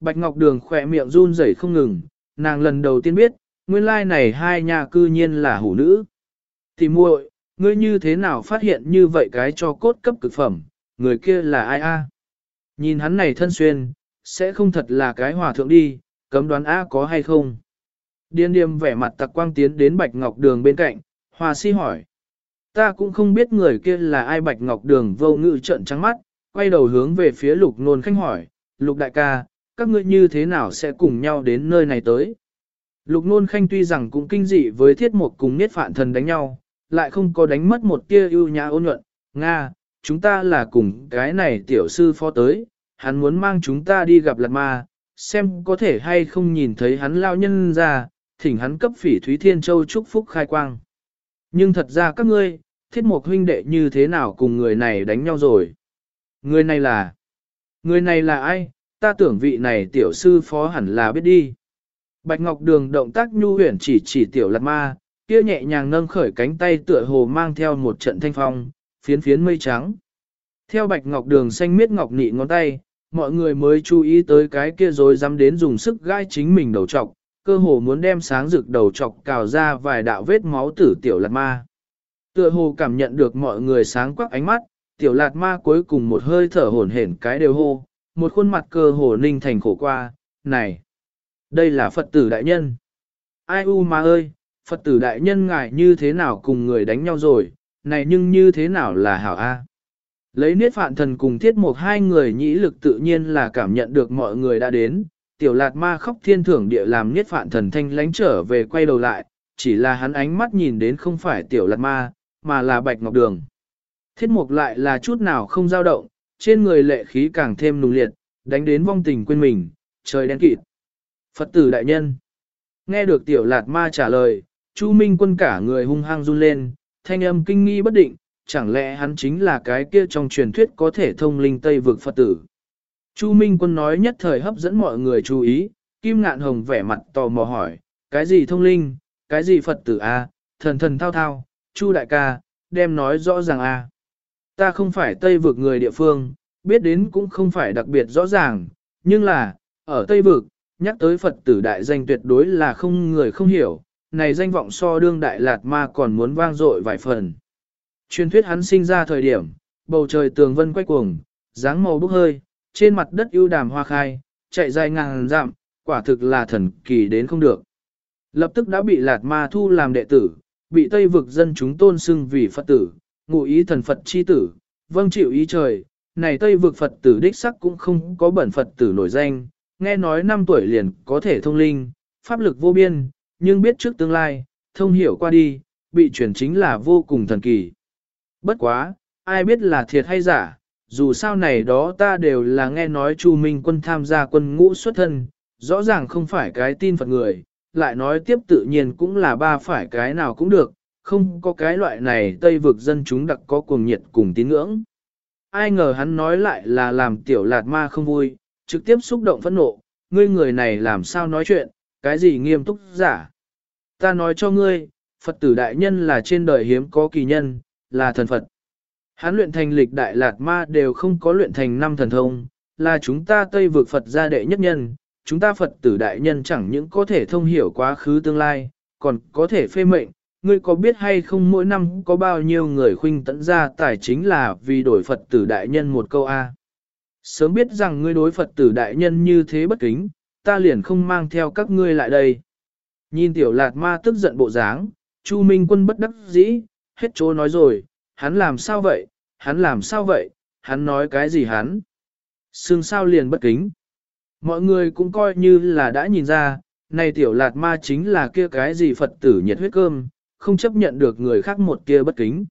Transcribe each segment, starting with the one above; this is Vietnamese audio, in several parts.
Bạch Ngọc Đường khỏe miệng run rẩy không ngừng, nàng lần đầu tiên biết, nguyên lai này hai nhà cư nhiên là hủ nữ. Thì muội, ngươi như thế nào phát hiện như vậy cái cho cốt cấp cực phẩm, người kia là ai a? Nhìn hắn này thân xuyên, sẽ không thật là cái hòa thượng đi, cấm đoán A có hay không? Điên điềm vẻ mặt tặc quang tiến đến Bạch Ngọc Đường bên cạnh, hòa si hỏi. Ta cũng không biết người kia là ai Bạch Ngọc Đường vô ngự trận trắng mắt, quay đầu hướng về phía lục nôn khanh hỏi, lục đại ca, các ngươi như thế nào sẽ cùng nhau đến nơi này tới? Lục nôn khanh tuy rằng cũng kinh dị với thiết mục cùng niết phạn thần đánh nhau, lại không có đánh mất một tia ưu nhã ôn nhuận, Nga, chúng ta là cùng cái này tiểu sư phó tới, hắn muốn mang chúng ta đi gặp lạt ma, xem có thể hay không nhìn thấy hắn lao nhân ra, thỉnh hắn cấp phỉ Thúy Thiên Châu chúc phúc khai quang. Nhưng thật ra các ngươi, thiết mục huynh đệ như thế nào cùng người này đánh nhau rồi? Người này là... Người này là ai? Ta tưởng vị này tiểu sư phó hẳn là biết đi. Bạch Ngọc Đường động tác nhu huyển chỉ chỉ tiểu lạt ma, kia nhẹ nhàng nâng khởi cánh tay tựa hồ mang theo một trận thanh phong, phiến phiến mây trắng. Theo Bạch Ngọc Đường xanh miết ngọc nị ngón tay, mọi người mới chú ý tới cái kia rồi dám đến dùng sức gai chính mình đầu trọc, cơ hồ muốn đem sáng rực đầu trọc cào ra vài đạo vết máu tử tiểu lạt ma. Tựa hồ cảm nhận được mọi người sáng quắc ánh mắt, tiểu lạt ma cuối cùng một hơi thở hổn hển cái đều hô, một khuôn mặt cơ hồ ninh thành khổ qua, này, đây là Phật tử đại nhân. Ai u ma ơi, Phật tử đại nhân ngài như thế nào cùng người đánh nhau rồi, này nhưng như thế nào là hảo A. Lấy niết phạn thần cùng thiết một hai người nhĩ lực tự nhiên là cảm nhận được mọi người đã đến, tiểu lạt ma khóc thiên thưởng địa làm niết phạn thần thanh lánh trở về quay đầu lại, chỉ là hắn ánh mắt nhìn đến không phải tiểu lạt ma, mà là bạch ngọc đường. Thiết mục lại là chút nào không dao động, trên người lệ khí càng thêm nùng liệt, đánh đến vong tình quên mình, trời đen kịt. Phật tử đại nhân. Nghe được tiểu lạt ma trả lời, Chu Minh quân cả người hung hăng run lên, thanh âm kinh nghi bất định, chẳng lẽ hắn chính là cái kia trong truyền thuyết có thể thông linh Tây vực Phật tử. Chu Minh quân nói nhất thời hấp dẫn mọi người chú ý, Kim Ngạn Hồng vẻ mặt tò mò hỏi, cái gì thông linh, cái gì Phật tử a? thần thần thao thao, Chu đại ca, đem nói rõ ràng a. Ta không phải Tây vực người địa phương, biết đến cũng không phải đặc biệt rõ ràng, nhưng là, ở Tây vực, nhắc tới Phật tử đại danh tuyệt đối là không người không hiểu, này danh vọng so đương đại lạt ma còn muốn vang dội vài phần. Truyền thuyết hắn sinh ra thời điểm, bầu trời tường vân quay cuồng, dáng màu bốc hơi, trên mặt đất ưu đàm hoa khai, chạy dài ngàn dặm, quả thực là thần kỳ đến không được. Lập tức đã bị lạt ma thu làm đệ tử, bị Tây vực dân chúng tôn xưng vì Phật tử, ngụ ý thần Phật chi tử, vâng chịu ý trời, này Tây vực Phật tử đích sắc cũng không có bẩn Phật tử nổi danh, nghe nói năm tuổi liền có thể thông linh, pháp lực vô biên, nhưng biết trước tương lai, thông hiểu qua đi, bị chuyển chính là vô cùng thần kỳ. Bất quá, ai biết là thiệt hay giả, dù sao này đó ta đều là nghe nói Chu Minh quân tham gia quân ngũ xuất thân, rõ ràng không phải cái tin Phật người, lại nói tiếp tự nhiên cũng là ba phải cái nào cũng được, không có cái loại này Tây vực dân chúng đặc có cuồng nhiệt cùng tín ngưỡng. Ai ngờ hắn nói lại là làm tiểu lạt ma không vui, trực tiếp xúc động phẫn nộ, ngươi người này làm sao nói chuyện, cái gì nghiêm túc giả. Ta nói cho ngươi, Phật tử đại nhân là trên đời hiếm có kỳ nhân, là thần Phật. Hắn luyện thành lịch đại lạt ma đều không có luyện thành năm thần thông, là chúng ta Tây vực Phật gia đệ nhất nhân, chúng ta Phật tử đại nhân chẳng những có thể thông hiểu quá khứ tương lai, còn có thể phê mệnh. Ngươi có biết hay không mỗi năm có bao nhiêu người khuynh tận ra tài chính là vì đổi Phật tử đại nhân một câu A. Sớm biết rằng ngươi đối Phật tử đại nhân như thế bất kính, ta liền không mang theo các ngươi lại đây. Nhìn tiểu lạt ma tức giận bộ dáng, Chu Minh quân bất đắc dĩ, hết chỗ nói rồi, hắn làm sao vậy, hắn làm sao vậy, hắn nói cái gì hắn. Sương sao liền bất kính. Mọi người cũng coi như là đã nhìn ra, này tiểu lạt ma chính là kia cái gì Phật tử nhiệt huyết cơm, không chấp nhận được người khác một kia bất kính.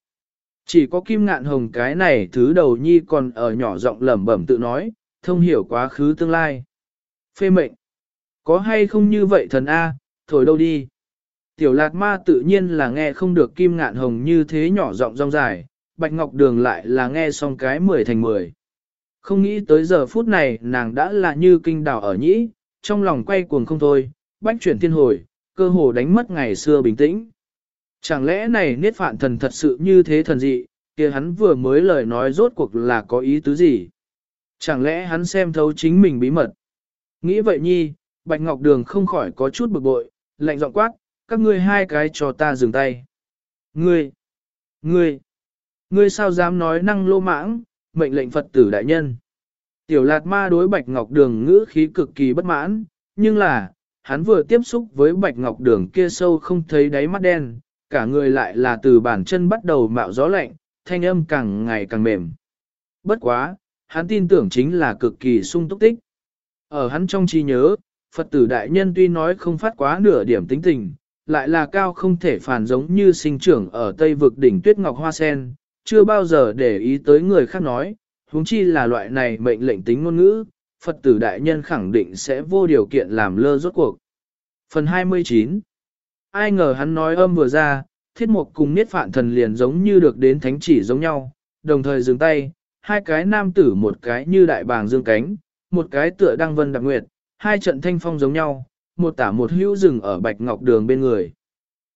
Chỉ có kim ngạn hồng cái này thứ đầu nhi còn ở nhỏ giọng lẩm bẩm tự nói, thông hiểu quá khứ tương lai. Phê mệnh. Có hay không như vậy thần A, thổi đâu đi. Tiểu lạt ma tự nhiên là nghe không được kim ngạn hồng như thế nhỏ giọng rong dài, bạch ngọc đường lại là nghe xong cái mười thành mười. Không nghĩ tới giờ phút này nàng đã là như kinh đảo ở nhĩ, trong lòng quay cuồng không thôi, bách chuyển thiên hồi, cơ hồ đánh mất ngày xưa bình tĩnh. Chẳng lẽ này niết phạn thần thật sự như thế thần dị, kia hắn vừa mới lời nói rốt cuộc là có ý tứ gì? Chẳng lẽ hắn xem thấu chính mình bí mật? Nghĩ vậy nhi, Bạch Ngọc Đường không khỏi có chút bực bội, lạnh giọng quát, các ngươi hai cái cho ta dừng tay. Ngươi, ngươi, ngươi sao dám nói năng lô mãng, mệnh lệnh Phật tử đại nhân. Tiểu Lạt Ma đối Bạch Ngọc Đường ngữ khí cực kỳ bất mãn, nhưng là, hắn vừa tiếp xúc với Bạch Ngọc Đường kia sâu không thấy đáy mắt đen, cả người lại là từ bàn chân bắt đầu mạo gió lạnh, thanh âm càng ngày càng mềm. Bất quá, hắn tin tưởng chính là cực kỳ sung túc tích. Ở hắn trong trí nhớ, Phật tử đại nhân tuy nói không phát quá nửa điểm tính tình, lại là cao không thể phản giống như sinh trưởng ở Tây vực đỉnh tuyết ngọc hoa sen, chưa bao giờ để ý tới người khác nói, huống chi là loại này mệnh lệnh tính ngôn ngữ, Phật tử đại nhân khẳng định sẽ vô điều kiện làm lơ rốt cuộc. Phần 29 Ai ngờ hắn nói âm vừa ra, thiết mục cùng niết phạn thần liền giống như được đến thánh chỉ giống nhau, đồng thời dừng tay, hai cái nam tử một cái như đại bàng dương cánh, một cái tựa đăng vân đặc nguyệt, hai trận thanh phong giống nhau, một tả một hữu rừng ở bạch ngọc đường bên người.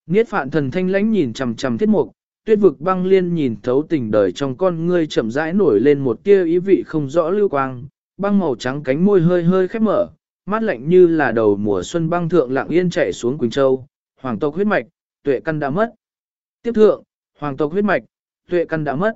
Niết phạn thần thanh lãnh nhìn chằm chằm thiết mục, tuyết vực băng liên nhìn thấu tình đời trong con ngươi chậm rãi nổi lên một tia ý vị không rõ lưu quang, băng màu trắng cánh môi hơi hơi khép mở, mắt lạnh như là đầu mùa xuân băng thượng lặng yên chạy xuống Quỳnh Châu, hoàng tộc huyết mạch, tuệ căn đã mất. Tiếp thượng, hoàng tộc huyết mạch, tuệ căn đã mất.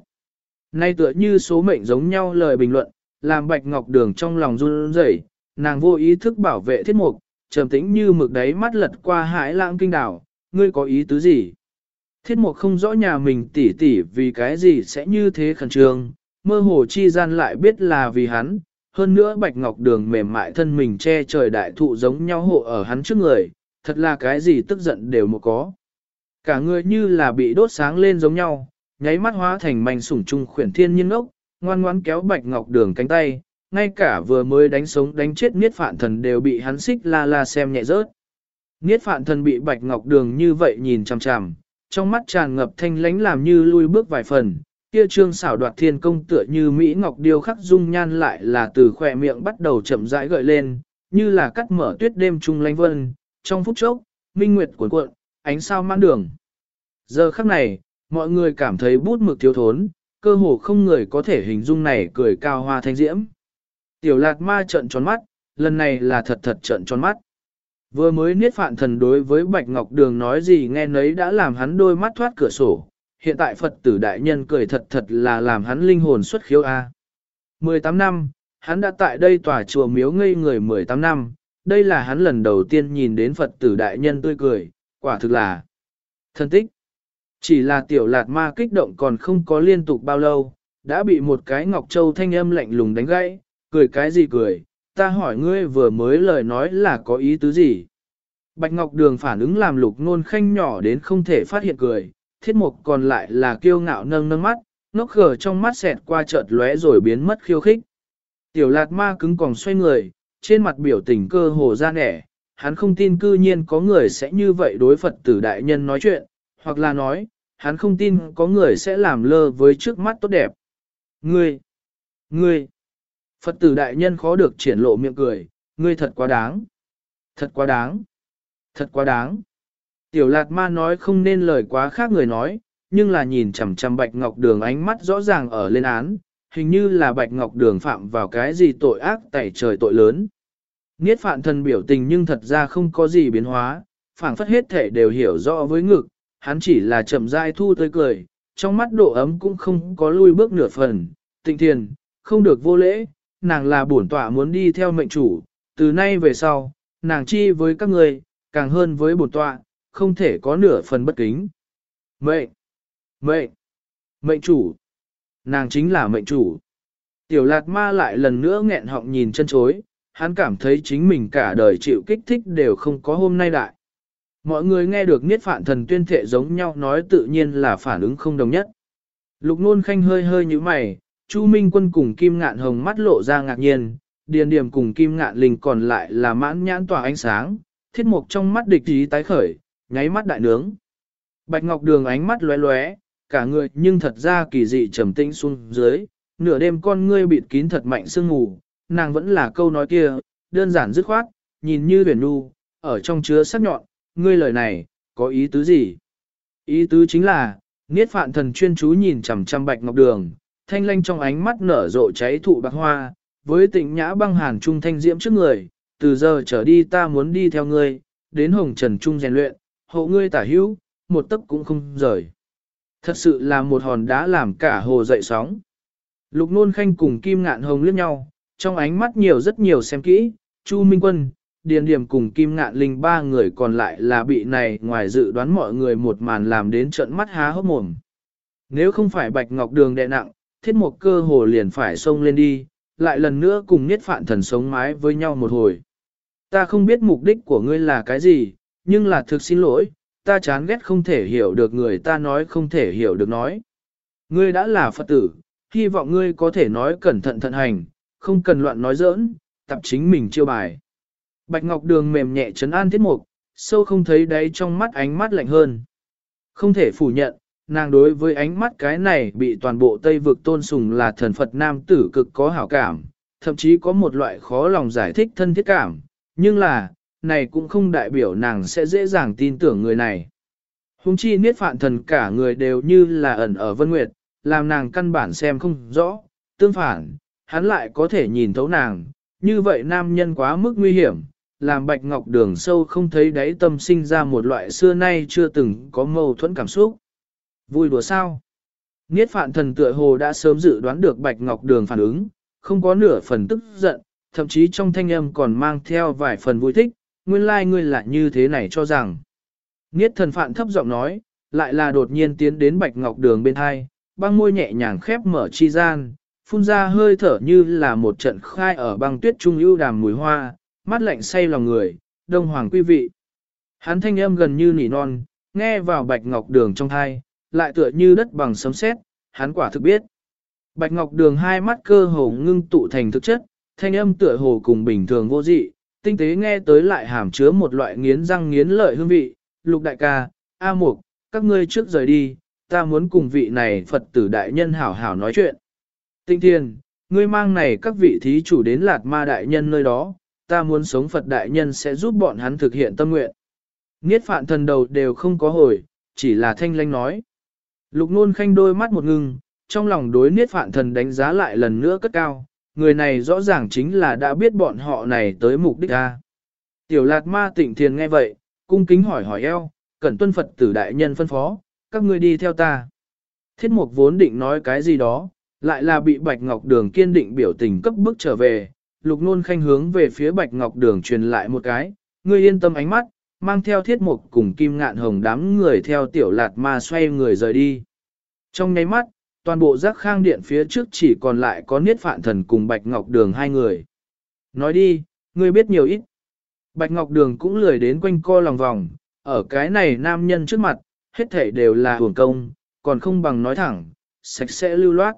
Nay tựa như số mệnh giống nhau lời bình luận, làm bạch ngọc đường trong lòng run rẩy, nàng vô ý thức bảo vệ thiết mục, trầm tĩnh như mực đáy mắt lật qua hải lãng kinh đảo, ngươi có ý tứ gì? Thiết mục không rõ nhà mình tỉ tỉ vì cái gì sẽ như thế khẩn trương, mơ hồ chi gian lại biết là vì hắn, hơn nữa bạch ngọc đường mềm mại thân mình che trời đại thụ giống nhau hộ ở hắn trước người, thật là cái gì tức giận đều một có. Cả người như là bị đốt sáng lên giống nhau, nháy mắt hóa thành mảnh sủng trung khuyển thiên nhiên ngốc, ngoan ngoãn kéo bạch ngọc đường cánh tay, ngay cả vừa mới đánh sống đánh chết niết phạn thần đều bị hắn xích la la xem nhẹ rớt. Niết phạn thần bị bạch ngọc đường như vậy nhìn chằm chằm, trong mắt tràn ngập thanh lánh làm như lui bước vài phần, kia trương xảo đoạt thiên công tựa như Mỹ Ngọc điêu khắc dung nhan lại là từ khỏe miệng bắt đầu chậm rãi gợi lên, như là cắt mở tuyết đêm trung lánh vân, trong phút chốc, minh nguyệt cuộn cuộn, ánh sao mãn đường. Giờ khắc này, mọi người cảm thấy bút mực thiếu thốn, cơ hồ không người có thể hình dung này cười cao hoa thanh diễm. Tiểu lạc ma trận tròn mắt, lần này là thật thật trận tròn mắt. Vừa mới niết phạn thần đối với Bạch Ngọc Đường nói gì nghe nấy đã làm hắn đôi mắt thoát cửa sổ, hiện tại Phật tử đại nhân cười thật thật là làm hắn linh hồn xuất khiếu A. 18 năm, hắn đã tại đây tòa chùa miếu ngây người 18 năm, đây là hắn lần đầu tiên nhìn đến Phật tử đại nhân tươi cười, quả thực là thân tích. Chỉ là tiểu lạt ma kích động còn không có liên tục bao lâu, đã bị một cái Ngọc Châu thanh âm lạnh lùng đánh gãy, cười cái gì cười, ta hỏi ngươi vừa mới lời nói là có ý tứ gì. Bạch Ngọc Đường phản ứng làm lục nôn khanh nhỏ đến không thể phát hiện cười, thiết mục còn lại là kiêu ngạo nâng nâng mắt, ngốc khờ trong mắt xẹt qua chợt lóe rồi biến mất khiêu khích. Tiểu lạt ma cứng còn xoay người, trên mặt biểu tình cơ hồ ra nẻ, hắn không tin cư nhiên có người sẽ như vậy đối Phật tử đại nhân nói chuyện, hoặc là nói, hắn không tin có người sẽ làm lơ với trước mắt tốt đẹp. Ngươi, ngươi, Phật tử đại nhân khó được triển lộ miệng cười, ngươi thật quá đáng, thật quá đáng, thật quá đáng. Tiểu Lạt Ma nói không nên lời quá khác người nói, nhưng là nhìn chằm chằm Bạch Ngọc Đường ánh mắt rõ ràng ở lên án, hình như là Bạch Ngọc Đường phạm vào cái gì tội ác tẩy trời tội lớn. Niết phạn thần biểu tình nhưng thật ra không có gì biến hóa, phảng phất hết thể đều hiểu rõ với ngực, hắn chỉ là chậm rãi thu tới cười, trong mắt độ ấm cũng không có lui bước nửa phần, tịnh thiền, không được vô lễ, nàng là bổn tọa muốn đi theo mệnh chủ, từ nay về sau, nàng chi với các người, càng hơn với bổn tọa, không thể có nửa phần bất kính. Mệnh! Mệnh! Mệnh chủ! Nàng chính là mệnh chủ. Tiểu lạt ma lại lần nữa nghẹn họng nhìn chân chối, hắn cảm thấy chính mình cả đời chịu kích thích đều không có hôm nay đại. Mọi người nghe được niết phạn thần tuyên thệ giống nhau nói tự nhiên là phản ứng không đồng nhất. Lục nôn khanh hơi hơi như mày, Chu Minh quân cùng Kim Ngạn Hồng mắt lộ ra ngạc nhiên, điền điểm cùng Kim Ngạn Linh còn lại là mãn nhãn tỏa ánh sáng, thiết mục trong mắt địch ý tái khởi, nháy mắt đại nướng. Bạch Ngọc Đường ánh mắt lóe lóe, cả người nhưng thật ra kỳ dị trầm tĩnh xuống dưới, nửa đêm con ngươi bịt kín thật mạnh sương ngủ, nàng vẫn là câu nói kia, đơn giản dứt khoát, nhìn như huyền nu, ở trong chứa sắc nhọn, ngươi lời này, có ý tứ gì? Ý tứ chính là, Niết Phạn Thần chuyên chú nhìn chằm chằm Bạch Ngọc Đường, thanh lanh trong ánh mắt nở rộ cháy thụ bạc hoa, với tịnh nhã băng hàn trung thanh diễm trước người, từ giờ trở đi ta muốn đi theo ngươi, đến hồng trần trung rèn luyện, hộ ngươi tả hữu, một tấc cũng không rời. Thật sự là một hòn đá làm cả hồ dậy sóng. Lục nôn khanh cùng Kim Ngạn Hồng liếc nhau, trong ánh mắt nhiều rất nhiều xem kỹ, Chu Minh Quân, Điền Điểm cùng Kim Ngạn Linh ba người còn lại là bị này ngoài dự đoán mọi người một màn làm đến trận mắt há hốc mồm. Nếu không phải Bạch Ngọc Đường đè nặng, thiết một cơ hồ liền phải xông lên đi, lại lần nữa cùng niết phạn thần sống mái với nhau một hồi. Ta không biết mục đích của ngươi là cái gì, nhưng là thực xin lỗi, ta chán ghét không thể hiểu được người ta nói không thể hiểu được nói. Ngươi đã là Phật tử, hy vọng ngươi có thể nói cẩn thận thận hành, không cần loạn nói giỡn, tập chính mình chiêu bài. Bạch Ngọc Đường mềm nhẹ trấn an thiết mục, sâu không thấy đáy trong mắt ánh mắt lạnh hơn. Không thể phủ nhận, nàng đối với ánh mắt cái này bị toàn bộ Tây vực tôn sùng là thần Phật nam tử cực có hảo cảm, thậm chí có một loại khó lòng giải thích thân thiết cảm, nhưng là, này cũng không đại biểu nàng sẽ dễ dàng tin tưởng người này. Hùng chi niết phạn thần cả người đều như là ẩn ở vân nguyệt, làm nàng căn bản xem không rõ, tương phản, hắn lại có thể nhìn thấu nàng, như vậy nam nhân quá mức nguy hiểm, làm bạch ngọc đường sâu không thấy đáy tâm sinh ra một loại xưa nay chưa từng có mâu thuẫn cảm xúc. Vui đùa sao? Niết phạn thần tựa hồ đã sớm dự đoán được bạch ngọc đường phản ứng, không có nửa phần tức giận, thậm chí trong thanh âm còn mang theo vài phần vui thích, nguyên lai like ngươi là như thế này cho rằng. Niết thần phạn thấp giọng nói, lại là đột nhiên tiến đến bạch ngọc đường bên hai, băng môi nhẹ nhàng khép mở chi gian, phun ra hơi thở như là một trận khai ở băng tuyết trung ưu đàm mùi hoa, mắt lạnh say lòng người, đông hoàng quý vị. Hắn thanh âm gần như nỉ non, nghe vào bạch ngọc đường trong thai, lại tựa như đất bằng sấm sét, hắn quả thực biết. Bạch ngọc đường hai mắt cơ hồ ngưng tụ thành thực chất, thanh âm tựa hồ cùng bình thường vô dị, tinh tế nghe tới lại hàm chứa một loại nghiến răng nghiến lợi hương vị, lục đại ca, A Mục, các ngươi trước rời đi, ta muốn cùng vị này Phật tử đại nhân hảo hảo nói chuyện. Tinh thiên, ngươi mang này các vị thí chủ đến lạt ma đại nhân nơi đó, ta muốn sống Phật đại nhân sẽ giúp bọn hắn thực hiện tâm nguyện. Niết phạn thần đầu đều không có hồi, chỉ là thanh lanh nói. Lục nôn khanh đôi mắt một ngưng, trong lòng đối niết phạn thần đánh giá lại lần nữa cất cao, người này rõ ràng chính là đã biết bọn họ này tới mục đích ra. Tiểu lạt ma tịnh thiền nghe vậy, cung kính hỏi hỏi eo, cẩn tuân Phật tử đại nhân phân phó, các ngươi đi theo ta. Thiết mục vốn định nói cái gì đó, lại là bị Bạch Ngọc Đường kiên định biểu tình cấp bước trở về, lục nôn khanh hướng về phía Bạch Ngọc Đường truyền lại một cái, ngươi yên tâm ánh mắt, mang theo thiết mục cùng kim ngạn hồng đám người theo tiểu lạt ma xoay người rời đi. Trong nháy mắt, toàn bộ giác khang điện phía trước chỉ còn lại có niết phạn thần cùng Bạch Ngọc Đường hai người. Nói đi, ngươi biết nhiều ít. Bạch Ngọc Đường cũng lười đến quanh co lòng vòng, ở cái này nam nhân trước mặt, hết thể đều là hưởng công, còn không bằng nói thẳng, sạch sẽ lưu loát.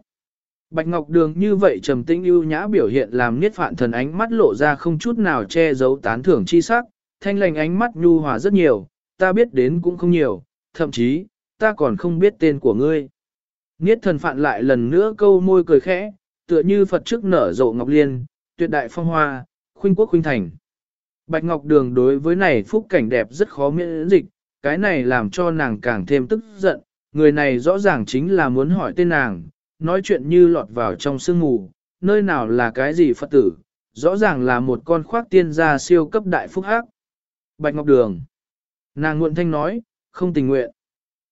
Bạch Ngọc Đường như vậy trầm tĩnh ưu nhã biểu hiện làm niết phạn thần ánh mắt lộ ra không chút nào che giấu tán thưởng chi sắc, thanh lành ánh mắt nhu hòa rất nhiều, ta biết đến cũng không nhiều, thậm chí, ta còn không biết tên của ngươi. Niết thần phạn lại lần nữa câu môi cười khẽ, tựa như Phật trước nở rộ ngọc liên, tuyệt đại phong hoa, khuynh quốc khuynh thành. Bạch Ngọc Đường đối với này phúc cảnh đẹp rất khó miễn dịch, cái này làm cho nàng càng thêm tức giận, người này rõ ràng chính là muốn hỏi tên nàng, nói chuyện như lọt vào trong sương mù, nơi nào là cái gì Phật tử, rõ ràng là một con khoác tiên gia siêu cấp đại phúc hắc. Bạch Ngọc Đường. Nàng nguộn thanh nói, không tình nguyện.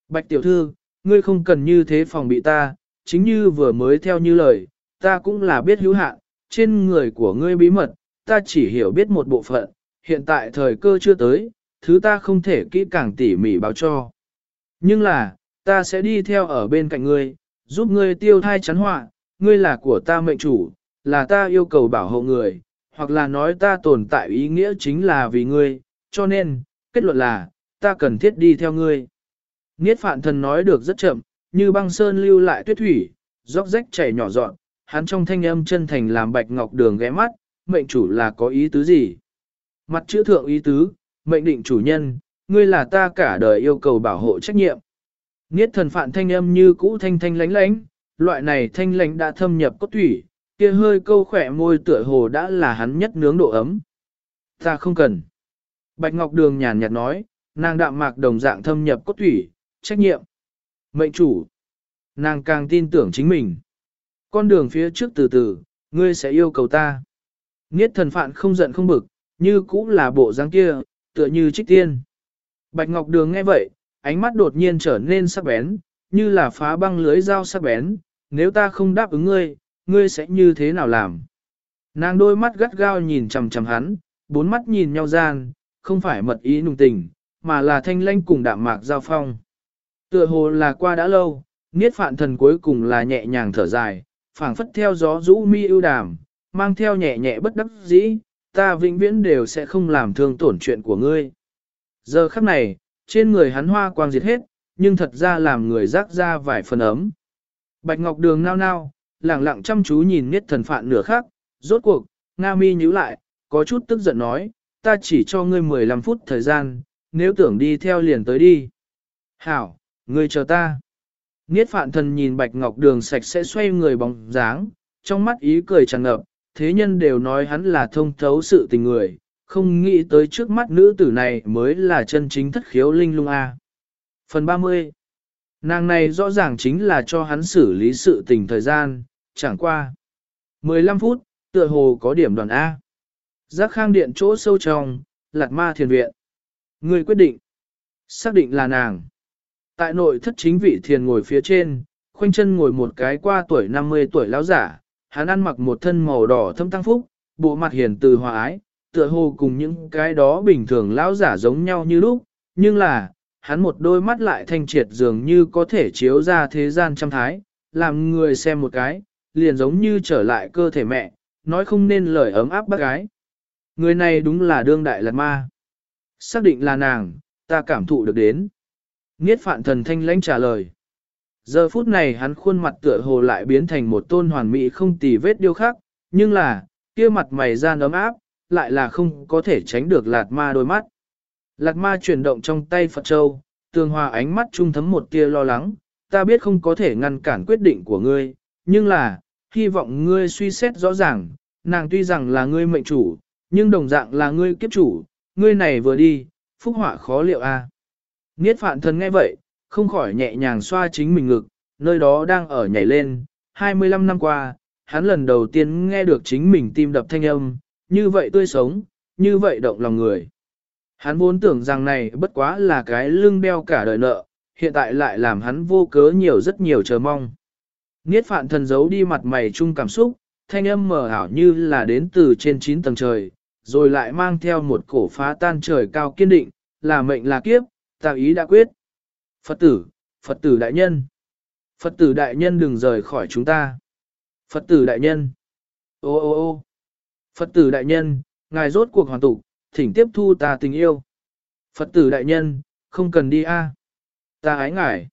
Bạch Tiểu Thư, ngươi không cần như thế phòng bị ta, chính như vừa mới theo như lời, ta cũng là biết hữu hạn, trên người của ngươi bí mật, ta chỉ hiểu biết một bộ phận, hiện tại thời cơ chưa tới, thứ ta không thể kỹ càng tỉ mỉ báo cho. Nhưng là, ta sẽ đi theo ở bên cạnh ngươi, giúp ngươi tiêu thai chắn họa, ngươi là của ta mệnh chủ, là ta yêu cầu bảo hộ người, hoặc là nói ta tồn tại ý nghĩa chính là vì ngươi, cho nên, kết luận là, ta cần thiết đi theo ngươi. Niết phạn thần nói được rất chậm, như băng sơn lưu lại tuyết thủy, róc rách chảy nhỏ dọn, hắn trong thanh âm chân thành làm bạch ngọc đường ghé mắt, mệnh chủ là có ý tứ gì? Mặt chữ thượng ý tứ, mệnh định chủ nhân, ngươi là ta cả đời yêu cầu bảo hộ trách nhiệm. Niết thần phạn thanh âm như cũ thanh thanh lánh lánh, loại này thanh lánh đã thâm nhập cốt thủy, kia hơi câu khỏe môi tựa hồ đã là hắn nhất nướng độ ấm. Ta không cần. Bạch Ngọc Đường nhàn nhạt nói, nàng đạm mạc đồng dạng thâm nhập cốt thủy, trách nhiệm. Mệnh chủ. Nàng càng tin tưởng chính mình. Con đường phía trước từ từ, ngươi sẽ yêu cầu ta. Niết thần phạn không giận không bực, như cũng là bộ dáng kia, tựa như trích tiên. Bạch Ngọc Đường nghe vậy, ánh mắt đột nhiên trở nên sắc bén, như là phá băng lưới dao sắc bén, nếu ta không đáp ứng ngươi, ngươi sẽ như thế nào làm? Nàng đôi mắt gắt gao nhìn chằm chằm hắn, bốn mắt nhìn nhau gian, không phải mật ý nùng tình, mà là thanh lanh cùng đạm mạc giao phong. Tựa hồ là qua đã lâu, niết phạn thần cuối cùng là nhẹ nhàng thở dài, phảng phất theo gió rũ mi ưu đàm, mang theo nhẹ nhẹ bất đắc dĩ, ta vĩnh viễn đều sẽ không làm thương tổn chuyện của ngươi. Giờ khắc này, trên người hắn hoa quang diệt hết, nhưng thật ra làm người rác ra vài phần ấm. Bạch Ngọc Đường nao nao, lẳng lặng chăm chú nhìn niết thần phạn nửa khắc, rốt cuộc, Nga mi nhíu lại, có chút tức giận nói, ta chỉ cho ngươi 15 phút thời gian, nếu tưởng đi theo liền tới đi. Hảo, ngươi chờ ta. Niết phạn thần nhìn Bạch Ngọc Đường sạch sẽ xoay người bóng dáng, trong mắt ý cười tràn ngập, thế nhân đều nói hắn là thông thấu sự tình người, không nghĩ tới trước mắt nữ tử này mới là chân chính thất khiếu linh lung A. Phần 30 Nàng này rõ ràng chính là cho hắn xử lý sự tình thời gian, chẳng qua. 15 phút, tựa hồ có điểm đoàn A. Giác khang điện chỗ sâu trong, lạt ma thiền viện. Người quyết định. Xác định là nàng. Tại nội thất chính vị thiền ngồi phía trên, khoanh chân ngồi một cái qua tuổi 50 tuổi lão giả, hắn ăn mặc một thân màu đỏ thâm tăng phúc, bộ mặt hiền từ hòa ái, tựa hồ cùng những cái đó bình thường lão giả giống nhau như lúc, nhưng là, hắn một đôi mắt lại thanh triệt dường như có thể chiếu ra thế gian trăm thái, làm người xem một cái, liền giống như trở lại cơ thể mẹ, nói không nên lời ấm áp bác gái. Người này đúng là đương đại lạt ma. Xác định là nàng, ta cảm thụ được đến. Niết phạn thần thanh lãnh trả lời. Giờ phút này hắn khuôn mặt tựa hồ lại biến thành một tôn hoàn mỹ không tì vết điêu khắc, nhưng là, kia mặt mày gian ấm áp, lại là không có thể tránh được lạt ma đôi mắt. Lạt ma chuyển động trong tay Phật Châu, tường hòa ánh mắt trung thấm một tia lo lắng, ta biết không có thể ngăn cản quyết định của ngươi, nhưng là, hy vọng ngươi suy xét rõ ràng, nàng tuy rằng là ngươi mệnh chủ, nhưng đồng dạng là ngươi kiếp chủ, ngươi này vừa đi, phúc họa khó liệu a. Niết phạn thần nghe vậy, không khỏi nhẹ nhàng xoa chính mình ngực, nơi đó đang ở nhảy lên, 25 năm qua, hắn lần đầu tiên nghe được chính mình tim đập thanh âm, như vậy tươi sống, như vậy động lòng người. Hắn vốn tưởng rằng này bất quá là cái lưng đeo cả đời nợ, hiện tại lại làm hắn vô cớ nhiều rất nhiều chờ mong. Niết phạn thần giấu đi mặt mày chung cảm xúc, thanh âm mờ ảo như là đến từ trên 9 tầng trời, rồi lại mang theo một cổ phá tan trời cao kiên định, là mệnh là kiếp, ta ý đã quyết. Phật tử, Phật tử đại nhân. Phật tử đại nhân đừng rời khỏi chúng ta. Phật tử đại nhân. Ô ô ô Phật tử đại nhân, ngài rốt cuộc hoàn tụ, thỉnh tiếp thu ta tình yêu. Phật tử đại nhân, không cần đi a, à. Ta ái ngài.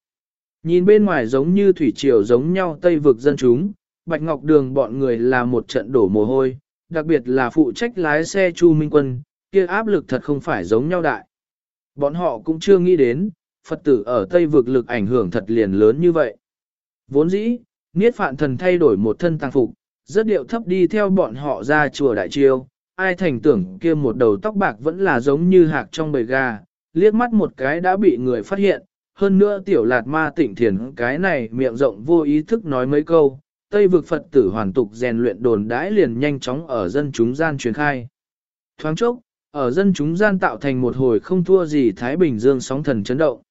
Nhìn bên ngoài giống như thủy triều giống nhau tây vực dân chúng, Bạch Ngọc Đường bọn người là một trận đổ mồ hôi, đặc biệt là phụ trách lái xe Chu Minh Quân, kia áp lực thật không phải giống nhau đại. Bọn họ cũng chưa nghĩ đến, Phật tử ở Tây vực lực ảnh hưởng thật liền lớn như vậy. Vốn dĩ, Niết Phạn Thần thay đổi một thân tăng phục, rất điệu thấp đi theo bọn họ ra chùa Đại Chiêu, ai thành tưởng kia một đầu tóc bạc vẫn là giống như hạc trong bầy gà, liếc mắt một cái đã bị người phát hiện, hơn nữa tiểu lạt ma tịnh thiền cái này miệng rộng vô ý thức nói mấy câu, Tây vực Phật tử hoàn tục rèn luyện đồn đãi liền nhanh chóng ở dân chúng gian truyền khai. Thoáng chốc, ở dân chúng gian tạo thành một hồi không thua gì Thái Bình Dương sóng thần chấn động.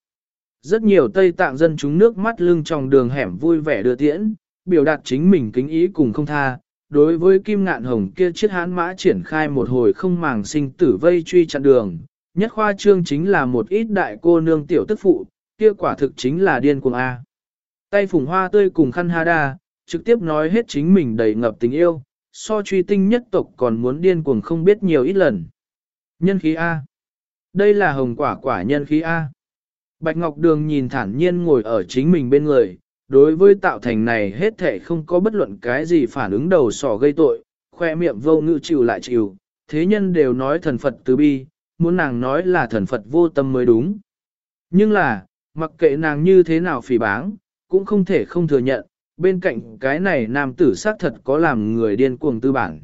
Rất nhiều Tây Tạng dân chúng nước mắt lưng trong đường hẻm vui vẻ đưa tiễn, biểu đạt chính mình kính ý cùng không tha. Đối với Kim Ngạn Hồng kia chiếc hãn mã triển khai một hồi không màng sinh tử vây truy chặn đường, nhất khoa trương chính là một ít đại cô nương tiểu tức phụ, kia quả thực chính là điên cuồng A. Tay phùng hoa tươi cùng khăn ha đa, trực tiếp nói hết chính mình đầy ngập tình yêu, so truy tinh nhất tộc còn muốn điên cuồng không biết nhiều ít lần. Nhân khí A. Đây là hồng quả quả nhân khí A. Bạch Ngọc Đường nhìn thản nhiên ngồi ở chính mình bên người, đối với tạo thành này hết thể không có bất luận cái gì phản ứng đầu sỏ gây tội, khoe miệng vô ngữ chịu lại chịu, thế nhân đều nói thần Phật từ bi, muốn nàng nói là thần Phật vô tâm mới đúng. Nhưng là, mặc kệ nàng như thế nào phỉ báng, cũng không thể không thừa nhận, bên cạnh cái này nam tử xác thật có làm người điên cuồng tư bản.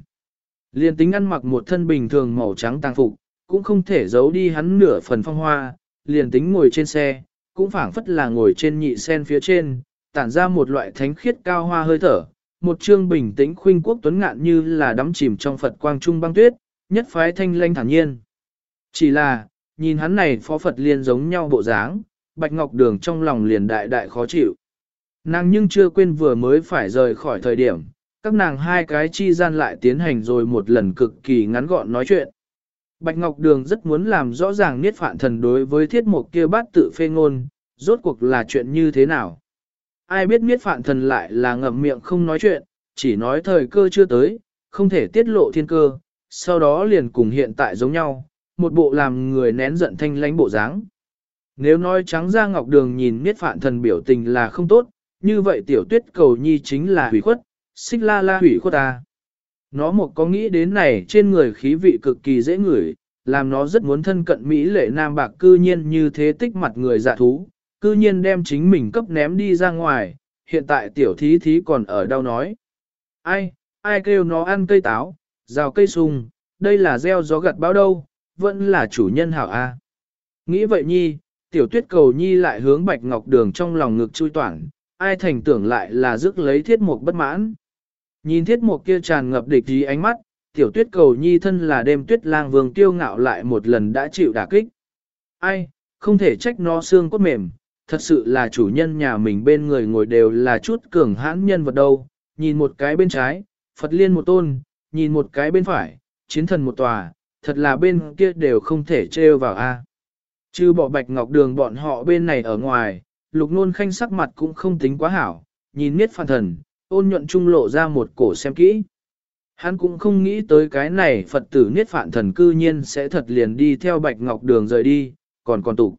Liên tính ăn mặc một thân bình thường màu trắng tang phục, cũng không thể giấu đi hắn nửa phần phong hoa, liền tính ngồi trên xe, cũng phảng phất là ngồi trên nhị sen phía trên, tản ra một loại thánh khiết cao hoa hơi thở, một trương bình tĩnh khuynh quốc tuấn ngạn như là đắm chìm trong Phật quang trung băng tuyết, nhất phái thanh lanh thản nhiên. Chỉ là, nhìn hắn này phó Phật liên giống nhau bộ dáng, Bạch Ngọc Đường trong lòng liền đại đại khó chịu. Nàng nhưng chưa quên vừa mới phải rời khỏi thời điểm, các nàng hai cái chi gian lại tiến hành rồi một lần cực kỳ ngắn gọn nói chuyện. Bạch Ngọc Đường rất muốn làm rõ ràng niết phạn thần đối với thiết mục kia bát tự phê ngôn, rốt cuộc là chuyện như thế nào. Ai biết niết phạn thần lại là ngậm miệng không nói chuyện, chỉ nói thời cơ chưa tới, không thể tiết lộ thiên cơ, sau đó liền cùng hiện tại giống nhau, một bộ làm người nén giận thanh lánh bộ dáng. Nếu nói trắng ra Ngọc Đường nhìn niết phạn thần biểu tình là không tốt, như vậy tiểu tuyết cầu nhi chính là hủy khuất, xích la la hủy khuất ta. Nó một có nghĩ đến này trên người khí vị cực kỳ dễ ngửi, làm nó rất muốn thân cận Mỹ lệ nam bạc cư nhiên như thế tích mặt người dạ thú, cư nhiên đem chính mình cấp ném đi ra ngoài, hiện tại tiểu thí thí còn ở đâu nói. Ai, ai kêu nó ăn cây táo, rào cây sung, đây là gieo gió gặt bão đâu, vẫn là chủ nhân hảo a. Nghĩ vậy nhi, tiểu tuyết cầu nhi lại hướng bạch ngọc đường trong lòng ngực chui toản, ai thành tưởng lại là rước lấy thiết mục bất mãn. Nhìn thiết mục kia tràn ngập địch ý ánh mắt, tiểu tuyết cầu nhi thân là đêm tuyết lang vương tiêu ngạo lại một lần đã chịu đả kích. Ai, không thể trách nó xương cốt mềm, thật sự là chủ nhân nhà mình bên người ngồi đều là chút cường hãn nhân vật đâu, nhìn một cái bên trái, Phật liên một tôn, nhìn một cái bên phải, chiến thần một tòa, thật là bên kia đều không thể trêu vào a. À. Chứ bỏ bạch ngọc đường bọn họ bên này ở ngoài, lục nôn khanh sắc mặt cũng không tính quá hảo, nhìn miết phản thần, ôn nhuận trung lộ ra một cổ xem kỹ. Hắn cũng không nghĩ tới cái này Phật tử niết phạn thần cư nhiên sẽ thật liền đi theo bạch ngọc đường rời đi, còn còn tụ.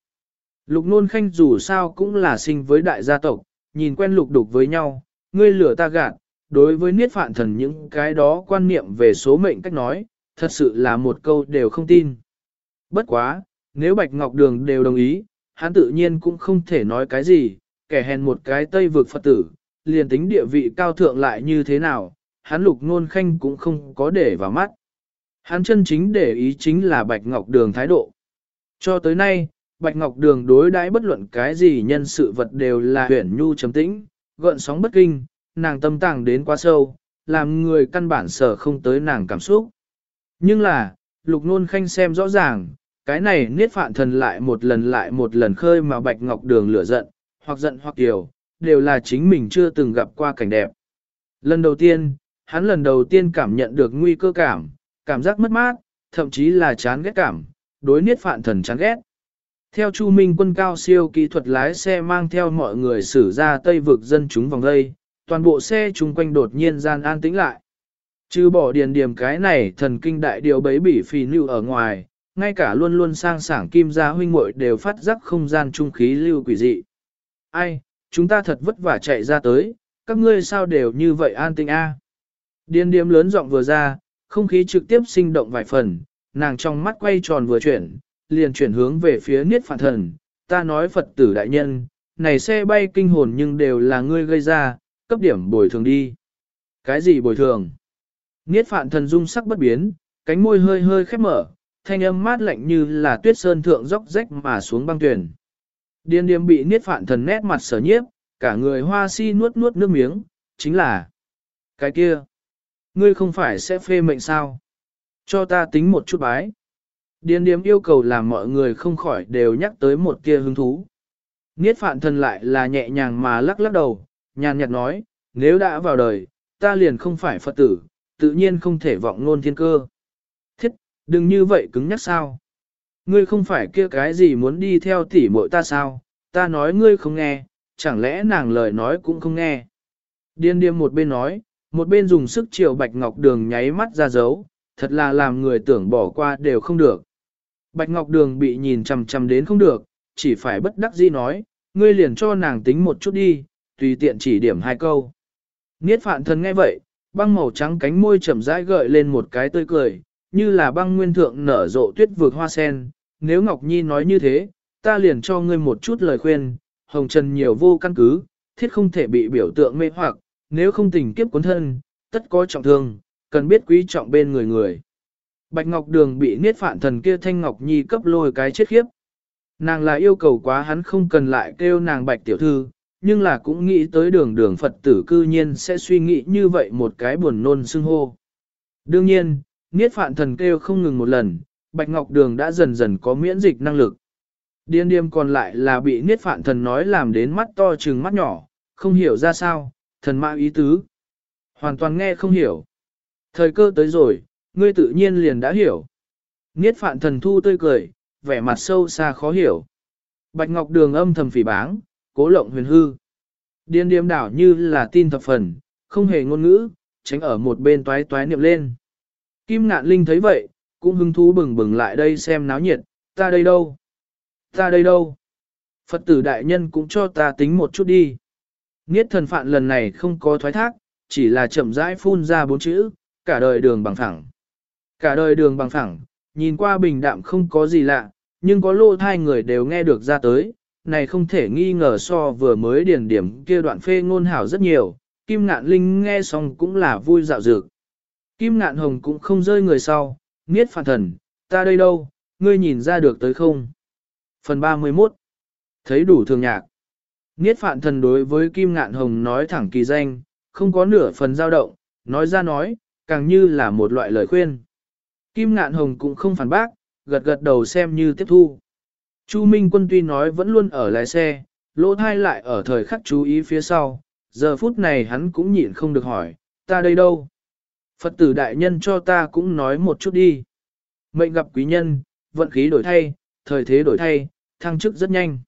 Lục nôn khanh dù sao cũng là sinh với đại gia tộc, nhìn quen lục đục với nhau, ngươi lửa ta gạt, đối với niết phạn thần những cái đó quan niệm về số mệnh cách nói, thật sự là một câu đều không tin. Bất quá, nếu Bạch Ngọc Đường đều đồng ý, hắn tự nhiên cũng không thể nói cái gì, kẻ hèn một cái tây vực Phật tử, liền tính địa vị cao thượng lại như thế nào, hắn lục nôn khanh cũng không có để vào mắt. Hắn chân chính để ý chính là Bạch Ngọc Đường thái độ. Cho tới nay, Bạch Ngọc Đường đối đãi bất luận cái gì nhân sự vật đều là huyền nhu trầm tĩnh, gợn sóng bất kinh, nàng tâm tàng đến quá sâu, làm người căn bản sở không tới nàng cảm xúc. Nhưng là, lục nôn khanh xem rõ ràng, cái này niết phạn thần lại một lần lại một lần khơi mà bạch ngọc đường lửa giận, hoặc giận hoặc kiều, đều là chính mình chưa từng gặp qua cảnh đẹp. Lần đầu tiên, hắn lần đầu tiên cảm nhận được nguy cơ cảm, cảm giác mất mát, thậm chí là chán ghét cảm, đối niết phạn thần chán ghét. Theo Chu Minh quân cao siêu kỹ thuật lái xe mang theo mọi người xử ra tây vực dân chúng vòng đây, toàn bộ xe chung quanh đột nhiên gian an tĩnh lại. Trừ bỏ điền điểm cái này thần kinh đại điều bấy bỉ phì lưu ở ngoài, ngay cả luôn luôn sang sảng kim gia huynh muội đều phát giác không gian trung khí lưu quỷ dị. Ai, chúng ta thật vất vả chạy ra tới, các ngươi sao đều như vậy an tĩnh a? Điền điểm lớn giọng vừa ra, không khí trực tiếp sinh động vài phần, nàng trong mắt quay tròn vừa chuyển, liền chuyển hướng về phía niết phản thần, ta nói Phật tử đại nhân, này xe bay kinh hồn nhưng đều là ngươi gây ra, cấp điểm bồi thường đi. Cái gì bồi thường? Niết phạn thần dung sắc bất biến, cánh môi hơi hơi khép mở, thanh âm mát lạnh như là tuyết sơn thượng dốc rách mà xuống băng tuyển. Điên điềm bị niết phạn thần nét mặt sở nhiếp, cả người hoa si nuốt nuốt nước miếng, chính là cái kia. Ngươi không phải sẽ phê mệnh sao? Cho ta tính một chút bái. Điền Điếm yêu cầu làm mọi người không khỏi đều nhắc tới một tia hứng thú. Niết phạn thần lại là nhẹ nhàng mà lắc lắc đầu, nhàn nhạt nói, nếu đã vào đời, ta liền không phải Phật tử, tự nhiên không thể vọng ngôn thiên cơ. Thiết, đừng như vậy cứng nhắc sao. Ngươi không phải kia cái gì muốn đi theo tỷ muội ta sao, ta nói ngươi không nghe, chẳng lẽ nàng lời nói cũng không nghe. Điên điềm một bên nói, một bên dùng sức chiều Bạch Ngọc Đường nháy mắt ra dấu, thật là làm người tưởng bỏ qua đều không được. Bạch Ngọc Đường bị nhìn chằm chằm đến không được, chỉ phải bất đắc dĩ nói, ngươi liền cho nàng tính một chút đi, tùy tiện chỉ điểm hai câu. Niết phạn thần nghe vậy, băng màu trắng cánh môi chậm rãi gợi lên một cái tươi cười, như là băng nguyên thượng nở rộ tuyết vượt hoa sen. Nếu Ngọc Nhi nói như thế, ta liền cho ngươi một chút lời khuyên, hồng trần nhiều vô căn cứ, thiết không thể bị biểu tượng mê hoặc, nếu không tình kiếp cuốn thân, tất có trọng thương, cần biết quý trọng bên người người. Bạch Ngọc Đường bị niết phạn thần kia Thanh Ngọc Nhi cấp lôi cái chết khiếp. Nàng là yêu cầu quá hắn không cần lại kêu nàng Bạch Tiểu Thư, nhưng là cũng nghĩ tới đường đường Phật tử cư nhiên sẽ suy nghĩ như vậy một cái buồn nôn xưng hô. Đương nhiên, Niết phạn thần kêu không ngừng một lần, Bạch Ngọc Đường đã dần dần có miễn dịch năng lực. Điên điềm còn lại là bị Niết phạn thần nói làm đến mắt to trừng mắt nhỏ, không hiểu ra sao, thần mã ý tứ. Hoàn toàn nghe không hiểu. Thời cơ tới rồi, ngươi tự nhiên liền đã hiểu. Niết phạn thần thu tươi cười, vẻ mặt sâu xa khó hiểu. Bạch Ngọc Đường âm thầm phỉ báng, cố lộng huyền hư. Điên điềm đảo như là tin thập phần, không hề ngôn ngữ, tránh ở một bên toái toái niệm lên. Kim ngạn linh thấy vậy, cũng hứng thú bừng bừng lại đây xem náo nhiệt, ta đây đâu? Ta đây đâu? Phật tử đại nhân cũng cho ta tính một chút đi. Niết thần phạn lần này không có thoái thác, chỉ là chậm rãi phun ra bốn chữ, cả đời đường bằng phẳng. Cả đời đường bằng phẳng, nhìn qua bình đạm không có gì lạ, nhưng có lô thai người đều nghe được ra tới, này không thể nghi ngờ so vừa mới điển điểm kia đoạn phê ngôn hảo rất nhiều, Kim Ngạn Linh nghe xong cũng là vui dạo dược. Kim Ngạn Hồng cũng không rơi người sau, nghiết phản thần, ta đây đâu, ngươi nhìn ra được tới không? Phần 31 Thấy đủ thường nhạc. Nghiết phản thần đối với Kim Ngạn Hồng nói thẳng kỳ danh, không có nửa phần dao động, nói ra nói, càng như là một loại lời khuyên. Kim Ngạn Hồng cũng không phản bác, gật gật đầu xem như tiếp thu. Chu Minh Quân tuy nói vẫn luôn ở lái xe, lỗ thai lại ở thời khắc chú ý phía sau, giờ phút này hắn cũng nhịn không được hỏi, ta đây đâu? Phật tử đại nhân cho ta cũng nói một chút đi. Mệnh gặp quý nhân, vận khí đổi thay, thời thế đổi thay, thăng chức rất nhanh.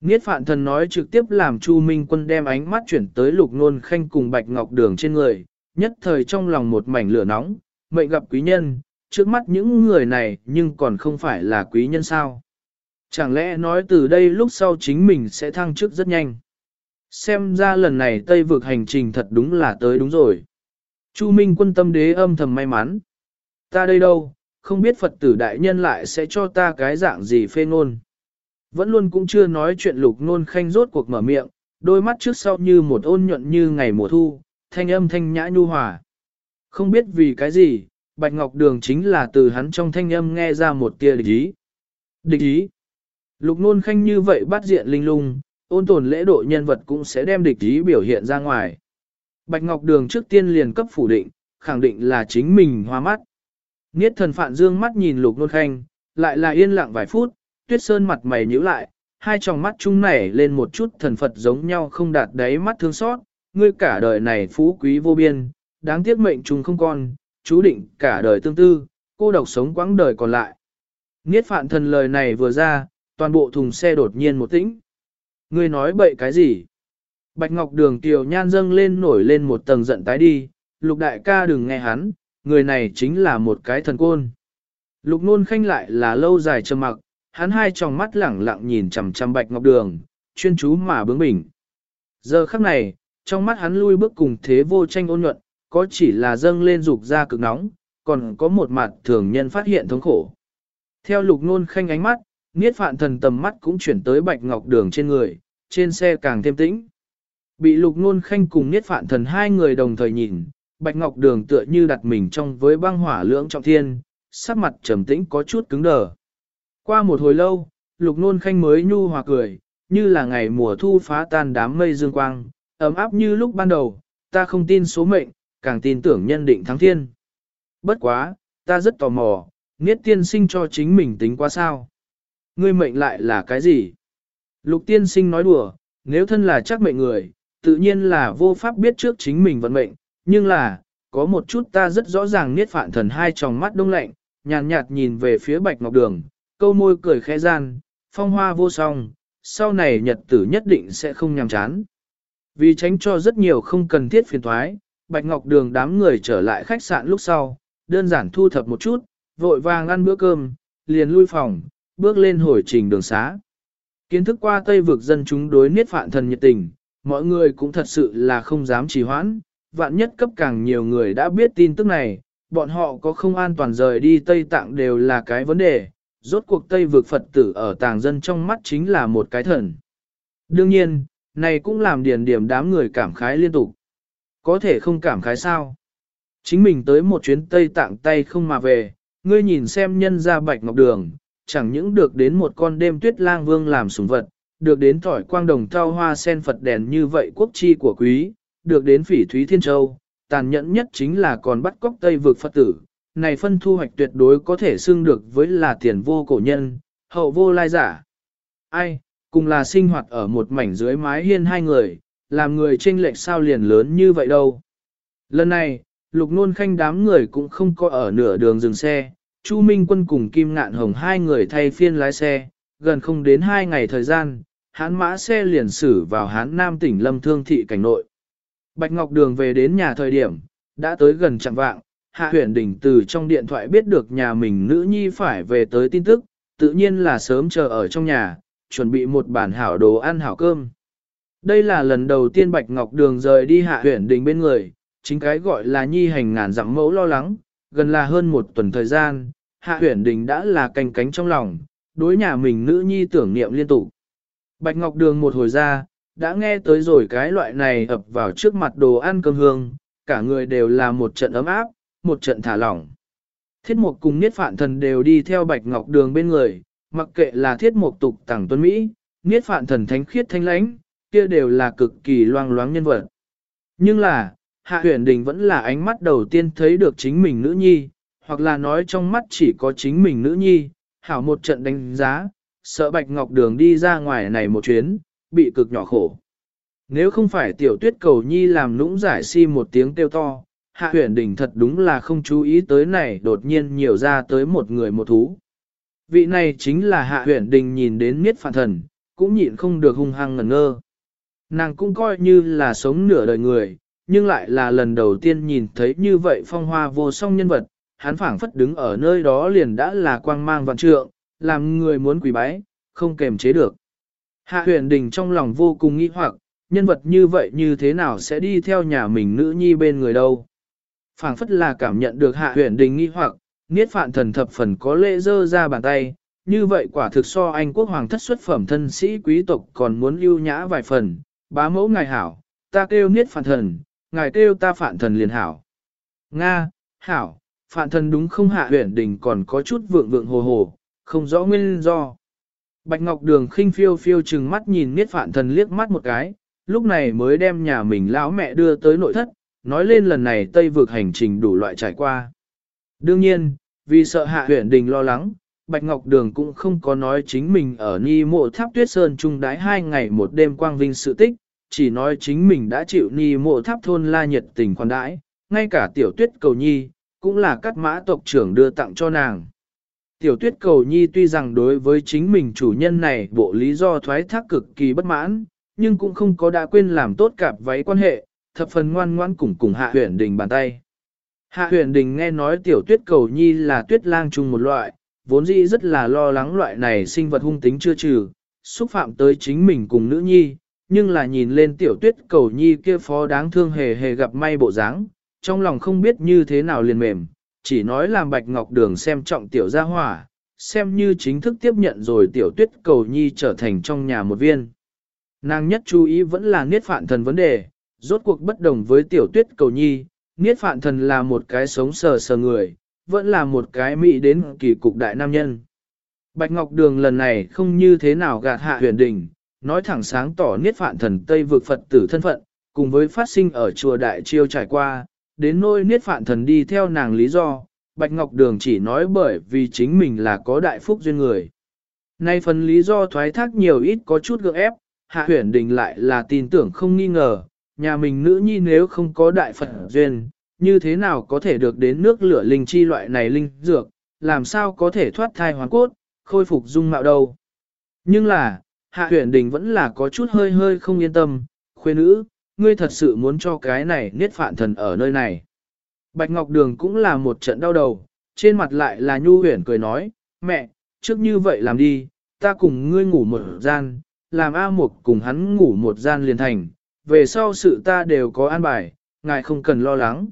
Niết phạn thần nói trực tiếp làm Chu Minh quân đem ánh mắt chuyển tới lục nôn khanh cùng bạch ngọc đường trên người, nhất thời trong lòng một mảnh lửa nóng, mệnh gặp quý nhân, trước mắt những người này nhưng còn không phải là quý nhân sao. Chẳng lẽ nói từ đây lúc sau chính mình sẽ thăng chức rất nhanh. Xem ra lần này Tây vực hành trình thật đúng là tới đúng rồi. Chu Minh quân tâm đế âm thầm may mắn. Ta đây đâu, không biết Phật tử đại nhân lại sẽ cho ta cái dạng gì phê ngôn. Vẫn luôn cũng chưa nói chuyện lục nôn khanh rốt cuộc mở miệng, đôi mắt trước sau như một ôn nhuận như ngày mùa thu, thanh âm thanh nhã nhu hòa. Không biết vì cái gì, Bạch Ngọc Đường chính là từ hắn trong thanh âm nghe ra một tia địch ý. Địch ý. Lục nôn khanh như vậy bắt diện linh lung, ôn tồn lễ độ nhân vật cũng sẽ đem địch ý biểu hiện ra ngoài. Bạch Ngọc Đường trước tiên liền cấp phủ định, khẳng định là chính mình hoa mắt. Niết thần phạn dương mắt nhìn lục nôn khanh, lại là yên lặng vài phút, tuyết sơn mặt mày nhíu lại, hai tròng mắt chung nảy lên một chút thần Phật giống nhau không đạt đáy mắt thương xót, ngươi cả đời này phú quý vô biên, đáng tiếc mệnh trùng không còn chú định cả đời tương tư, cô độc sống quãng đời còn lại. Niết phạn thần lời này vừa ra, toàn bộ thùng xe đột nhiên một tĩnh. Ngươi nói bậy cái gì? Bạch Ngọc Đường Kiều Nhan dâng lên nổi lên một tầng giận tái đi, lục đại ca đừng nghe hắn, người này chính là một cái thần côn. Lục nôn khanh lại là lâu dài trầm mặc, hắn hai tròng mắt lẳng lặng nhìn chằm chằm Bạch Ngọc Đường, chuyên chú mà bướng bỉnh. Giờ khắc này, trong mắt hắn lui bước cùng thế vô tranh ôn nhuận, có chỉ là dâng lên dục ra cực nóng, còn có một mặt thường nhân phát hiện thống khổ. Theo lục nôn khanh ánh mắt, Niết phạn thần tầm mắt cũng chuyển tới bạch ngọc đường trên người, trên xe càng thêm tĩnh. Bị lục nôn khanh cùng niết phạn thần hai người đồng thời nhìn, bạch ngọc đường tựa như đặt mình trong với băng hỏa lưỡng trọng thiên, sắc mặt trầm tĩnh có chút cứng đờ. Qua một hồi lâu, lục nôn khanh mới nhu hòa cười, như là ngày mùa thu phá tan đám mây dương quang, ấm áp như lúc ban đầu, ta không tin số mệnh, càng tin tưởng nhân định thắng thiên. Bất quá, ta rất tò mò, Niết tiên sinh cho chính mình tính quá sao. Ngươi mệnh lại là cái gì? Lục tiên sinh nói đùa, nếu thân là chắc mệnh người, tự nhiên là vô pháp biết trước chính mình vận mệnh, nhưng là, có một chút ta rất rõ ràng niết phạn thần hai tròng mắt đông lạnh, nhàn nhạt, nhìn về phía bạch ngọc đường, câu môi cười khẽ gian, phong hoa vô song, sau này nhật tử nhất định sẽ không nhàm chán. Vì tránh cho rất nhiều không cần thiết phiền thoái, bạch ngọc đường đám người trở lại khách sạn lúc sau, đơn giản thu thập một chút, vội vàng ăn bữa cơm, liền lui phòng, bước lên hồi trình đường xá. Kiến thức qua Tây vực dân chúng đối niết phạn thần nhiệt tình, mọi người cũng thật sự là không dám trì hoãn, vạn nhất cấp càng nhiều người đã biết tin tức này, bọn họ có không an toàn rời đi Tây Tạng đều là cái vấn đề, rốt cuộc Tây vực Phật tử ở tàng dân trong mắt chính là một cái thần. Đương nhiên, này cũng làm điền điểm đám người cảm khái liên tục. Có thể không cảm khái sao? Chính mình tới một chuyến Tây Tạng tay không mà về, ngươi nhìn xem nhân ra bạch ngọc đường, chẳng những được đến một con đêm tuyết lang vương làm sủng vật, được đến thỏi quang đồng thao hoa sen Phật đèn như vậy quốc chi của quý, được đến phỉ thúy thiên châu, tàn nhẫn nhất chính là còn bắt cóc Tây vực Phật tử, này phân thu hoạch tuyệt đối có thể xưng được với là tiền vô cổ nhân, hậu vô lai giả. Ai, cùng là sinh hoạt ở một mảnh dưới mái hiên hai người, làm người tranh lệch sao liền lớn như vậy đâu. Lần này, lục nôn khanh đám người cũng không có ở nửa đường dừng xe, Chu Minh Quân cùng Kim Ngạn Hồng hai người thay phiên lái xe, gần không đến hai ngày thời gian, hán mã xe liền xử vào hán Nam tỉnh Lâm Thương Thị cảnh nội. Bạch Ngọc Đường về đến nhà thời điểm, đã tới gần chẳng vạng, Hạ Huyền Đình từ trong điện thoại biết được nhà mình nữ nhi phải về tới tin tức, tự nhiên là sớm chờ ở trong nhà, chuẩn bị một bản hảo đồ ăn hảo cơm. Đây là lần đầu tiên Bạch Ngọc Đường rời đi Hạ huyển Đình bên người, chính cái gọi là nhi hành ngàn dặm mẫu lo lắng, gần là hơn một tuần thời gian, Hạ huyển Đình đã là canh cánh trong lòng, đối nhà mình nữ nhi tưởng niệm liên tục. Bạch Ngọc Đường một hồi ra, đã nghe tới rồi cái loại này ập vào trước mặt đồ ăn cơm hương, cả người đều là một trận ấm áp, một trận thả lỏng. Thiết mục cùng Niết Phạn Thần đều đi theo Bạch Ngọc Đường bên người, mặc kệ là thiết mục tục tàng tuân Mỹ, Niết Phạn Thần thánh khiết thanh lãnh, kia đều là cực kỳ loang loáng nhân vật. Nhưng là, Hạ Huyền Đình vẫn là ánh mắt đầu tiên thấy được chính mình nữ nhi, hoặc là nói trong mắt chỉ có chính mình nữ nhi, hảo một trận đánh giá, sợ Bạch Ngọc Đường đi ra ngoài này một chuyến, bị cực nhỏ khổ. Nếu không phải tiểu tuyết cầu nhi làm nũng giải si một tiếng kêu to, hạ huyền đình thật đúng là không chú ý tới này đột nhiên nhiều ra tới một người một thú. Vị này chính là hạ huyền đình nhìn đến miết phản thần, cũng nhịn không được hung hăng ngẩn ngơ. Nàng cũng coi như là sống nửa đời người, nhưng lại là lần đầu tiên nhìn thấy như vậy phong hoa vô song nhân vật, hắn phảng phất đứng ở nơi đó liền đã là quang mang vạn trượng, làm người muốn quỳ bái, không kềm chế được. Hạ huyền đình trong lòng vô cùng nghi hoặc, nhân vật như vậy như thế nào sẽ đi theo nhà mình nữ nhi bên người đâu. phảng phất là cảm nhận được hạ huyền đình nghi hoặc, niết phạn thần thập phần có lễ dơ ra bàn tay, như vậy quả thực so anh quốc hoàng thất xuất phẩm thân sĩ quý tộc còn muốn lưu nhã vài phần, bá mẫu ngài hảo, ta kêu niết phản thần, ngài kêu ta phản thần liền hảo. Nga, hảo, phản thần đúng không hạ huyển đình còn có chút vượng vượng hồ hồ, không rõ nguyên do. Bạch Ngọc Đường khinh phiêu phiêu chừng mắt nhìn Niết phản Thần liếc mắt một cái, lúc này mới đem nhà mình lão mẹ đưa tới nội thất, nói lên lần này Tây vực hành trình đủ loại trải qua. Đương nhiên, vì sợ hạ huyện đình lo lắng, Bạch Ngọc Đường cũng không có nói chính mình ở Ni Mộ Tháp Tuyết Sơn trung đái hai ngày một đêm quang vinh sự tích, chỉ nói chính mình đã chịu Ni Mộ Tháp thôn la nhiệt tình khoản đãi, ngay cả tiểu tuyết cầu nhi, cũng là các mã tộc trưởng đưa tặng cho nàng. Tiểu tuyết cầu nhi tuy rằng đối với chính mình chủ nhân này bộ lý do thoái thác cực kỳ bất mãn, nhưng cũng không có đã quên làm tốt cạp váy quan hệ, thập phần ngoan ngoan cùng cùng hạ huyền đình bàn tay. Hạ huyền đình nghe nói tiểu tuyết cầu nhi là tuyết lang chung một loại, vốn dĩ rất là lo lắng loại này sinh vật hung tính chưa trừ, xúc phạm tới chính mình cùng nữ nhi, nhưng là nhìn lên tiểu tuyết cầu nhi kia phó đáng thương hề hề gặp may bộ dáng, trong lòng không biết như thế nào liền mềm, chỉ nói làm Bạch Ngọc Đường xem trọng tiểu gia hỏa, xem như chính thức tiếp nhận rồi tiểu tuyết cầu nhi trở thành trong nhà một viên. Nàng nhất chú ý vẫn là niết phạn thần vấn đề, rốt cuộc bất đồng với tiểu tuyết cầu nhi, niết phạn thần là một cái sống sờ sờ người, vẫn là một cái mỹ đến kỳ cục đại nam nhân. Bạch Ngọc Đường lần này không như thế nào gạt hạ huyền đình, nói thẳng sáng tỏ niết phạn thần Tây vực Phật tử thân phận, cùng với phát sinh ở chùa Đại Chiêu trải qua, đến nôi niết phạn thần đi theo nàng lý do, Bạch Ngọc Đường chỉ nói bởi vì chính mình là có đại phúc duyên người. Nay phần lý do thoái thác nhiều ít có chút gượng ép, Hạ Huyền Đình lại là tin tưởng không nghi ngờ, nhà mình nữ nhi nếu không có đại Phật duyên, như thế nào có thể được đến nước lửa linh chi loại này linh dược, làm sao có thể thoát thai hoàn cốt, khôi phục dung mạo đâu. Nhưng là, Hạ Huyền Đình vẫn là có chút hơi hơi không yên tâm, khuê nữ, ngươi thật sự muốn cho cái này niết phạn thần ở nơi này. Bạch Ngọc Đường cũng là một trận đau đầu, trên mặt lại là nhu huyền cười nói, mẹ, trước như vậy làm đi, ta cùng ngươi ngủ một gian, làm A Mục cùng hắn ngủ một gian liền thành, về sau sự ta đều có an bài, ngài không cần lo lắng.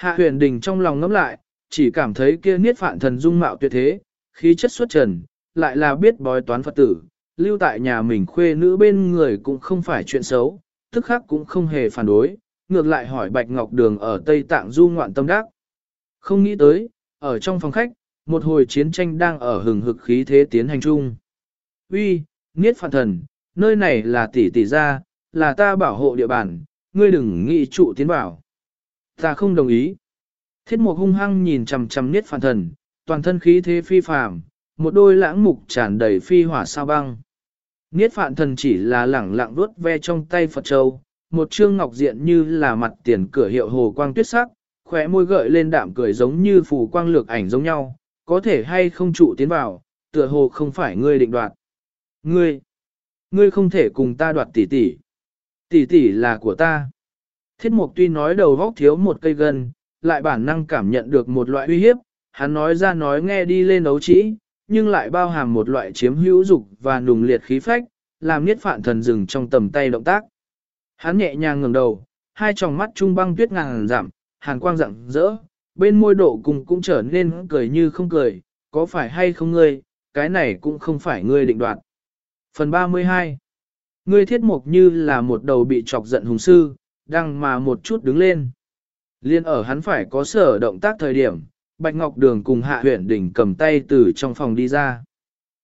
Hạ huyền đình trong lòng ngẫm lại, chỉ cảm thấy kia niết phạn thần dung mạo tuyệt thế, khí chất xuất trần, lại là biết bói toán Phật tử, lưu tại nhà mình khuê nữ bên người cũng không phải chuyện xấu, tức khắc cũng không hề phản đối, ngược lại hỏi Bạch Ngọc Đường ở Tây Tạng du ngoạn tâm đắc. Không nghĩ tới, ở trong phòng khách, một hồi chiến tranh đang ở hừng hực khí thế tiến hành chung. Uy, Niết Phạn Thần, nơi này là tỷ tỷ gia, là ta bảo hộ địa bàn, ngươi đừng nghĩ trụ tiến bảo. Ta không đồng ý. Thiết mục hung hăng nhìn chằm chằm niết phản thần, toàn thân khí thế phi phàm, một đôi lãng mục tràn đầy phi hỏa sao băng. Niết phạn thần chỉ là lẳng lặng đuốt ve trong tay Phật Châu, một trương ngọc diện như là mặt tiền cửa hiệu hồ quang tuyết sắc, khóe môi gợi lên đạm cười giống như phù quang lược ảnh giống nhau, có thể hay không trụ tiến vào, tựa hồ không phải ngươi định đoạt. Ngươi, ngươi không thể cùng ta đoạt tỷ tỷ. Tỷ tỷ là của ta. Thiết mục tuy nói đầu vóc thiếu một cây gân, lại bản năng cảm nhận được một loại uy hiếp, hắn nói ra nói nghe đi lên ấu trĩ, nhưng lại bao hàm một loại chiếm hữu dục và nùng liệt khí phách, làm niết phạn thần dừng trong tầm tay động tác. Hắn nhẹ nhàng ngẩng đầu, hai tròng mắt trung băng tuyết ngàn giảm, hàn quang rạng rỡ, bên môi độ cùng cũng trở nên cười như không cười, có phải hay không ngươi, cái này cũng không phải ngươi định đoạt. Phần 32 Ngươi thiết mục như là một đầu bị chọc giận hùng sư, đang mà một chút đứng lên. Liên ở hắn phải có sở động tác thời điểm, Bạch Ngọc Đường cùng Hạ Huyền Đình cầm tay từ trong phòng đi ra.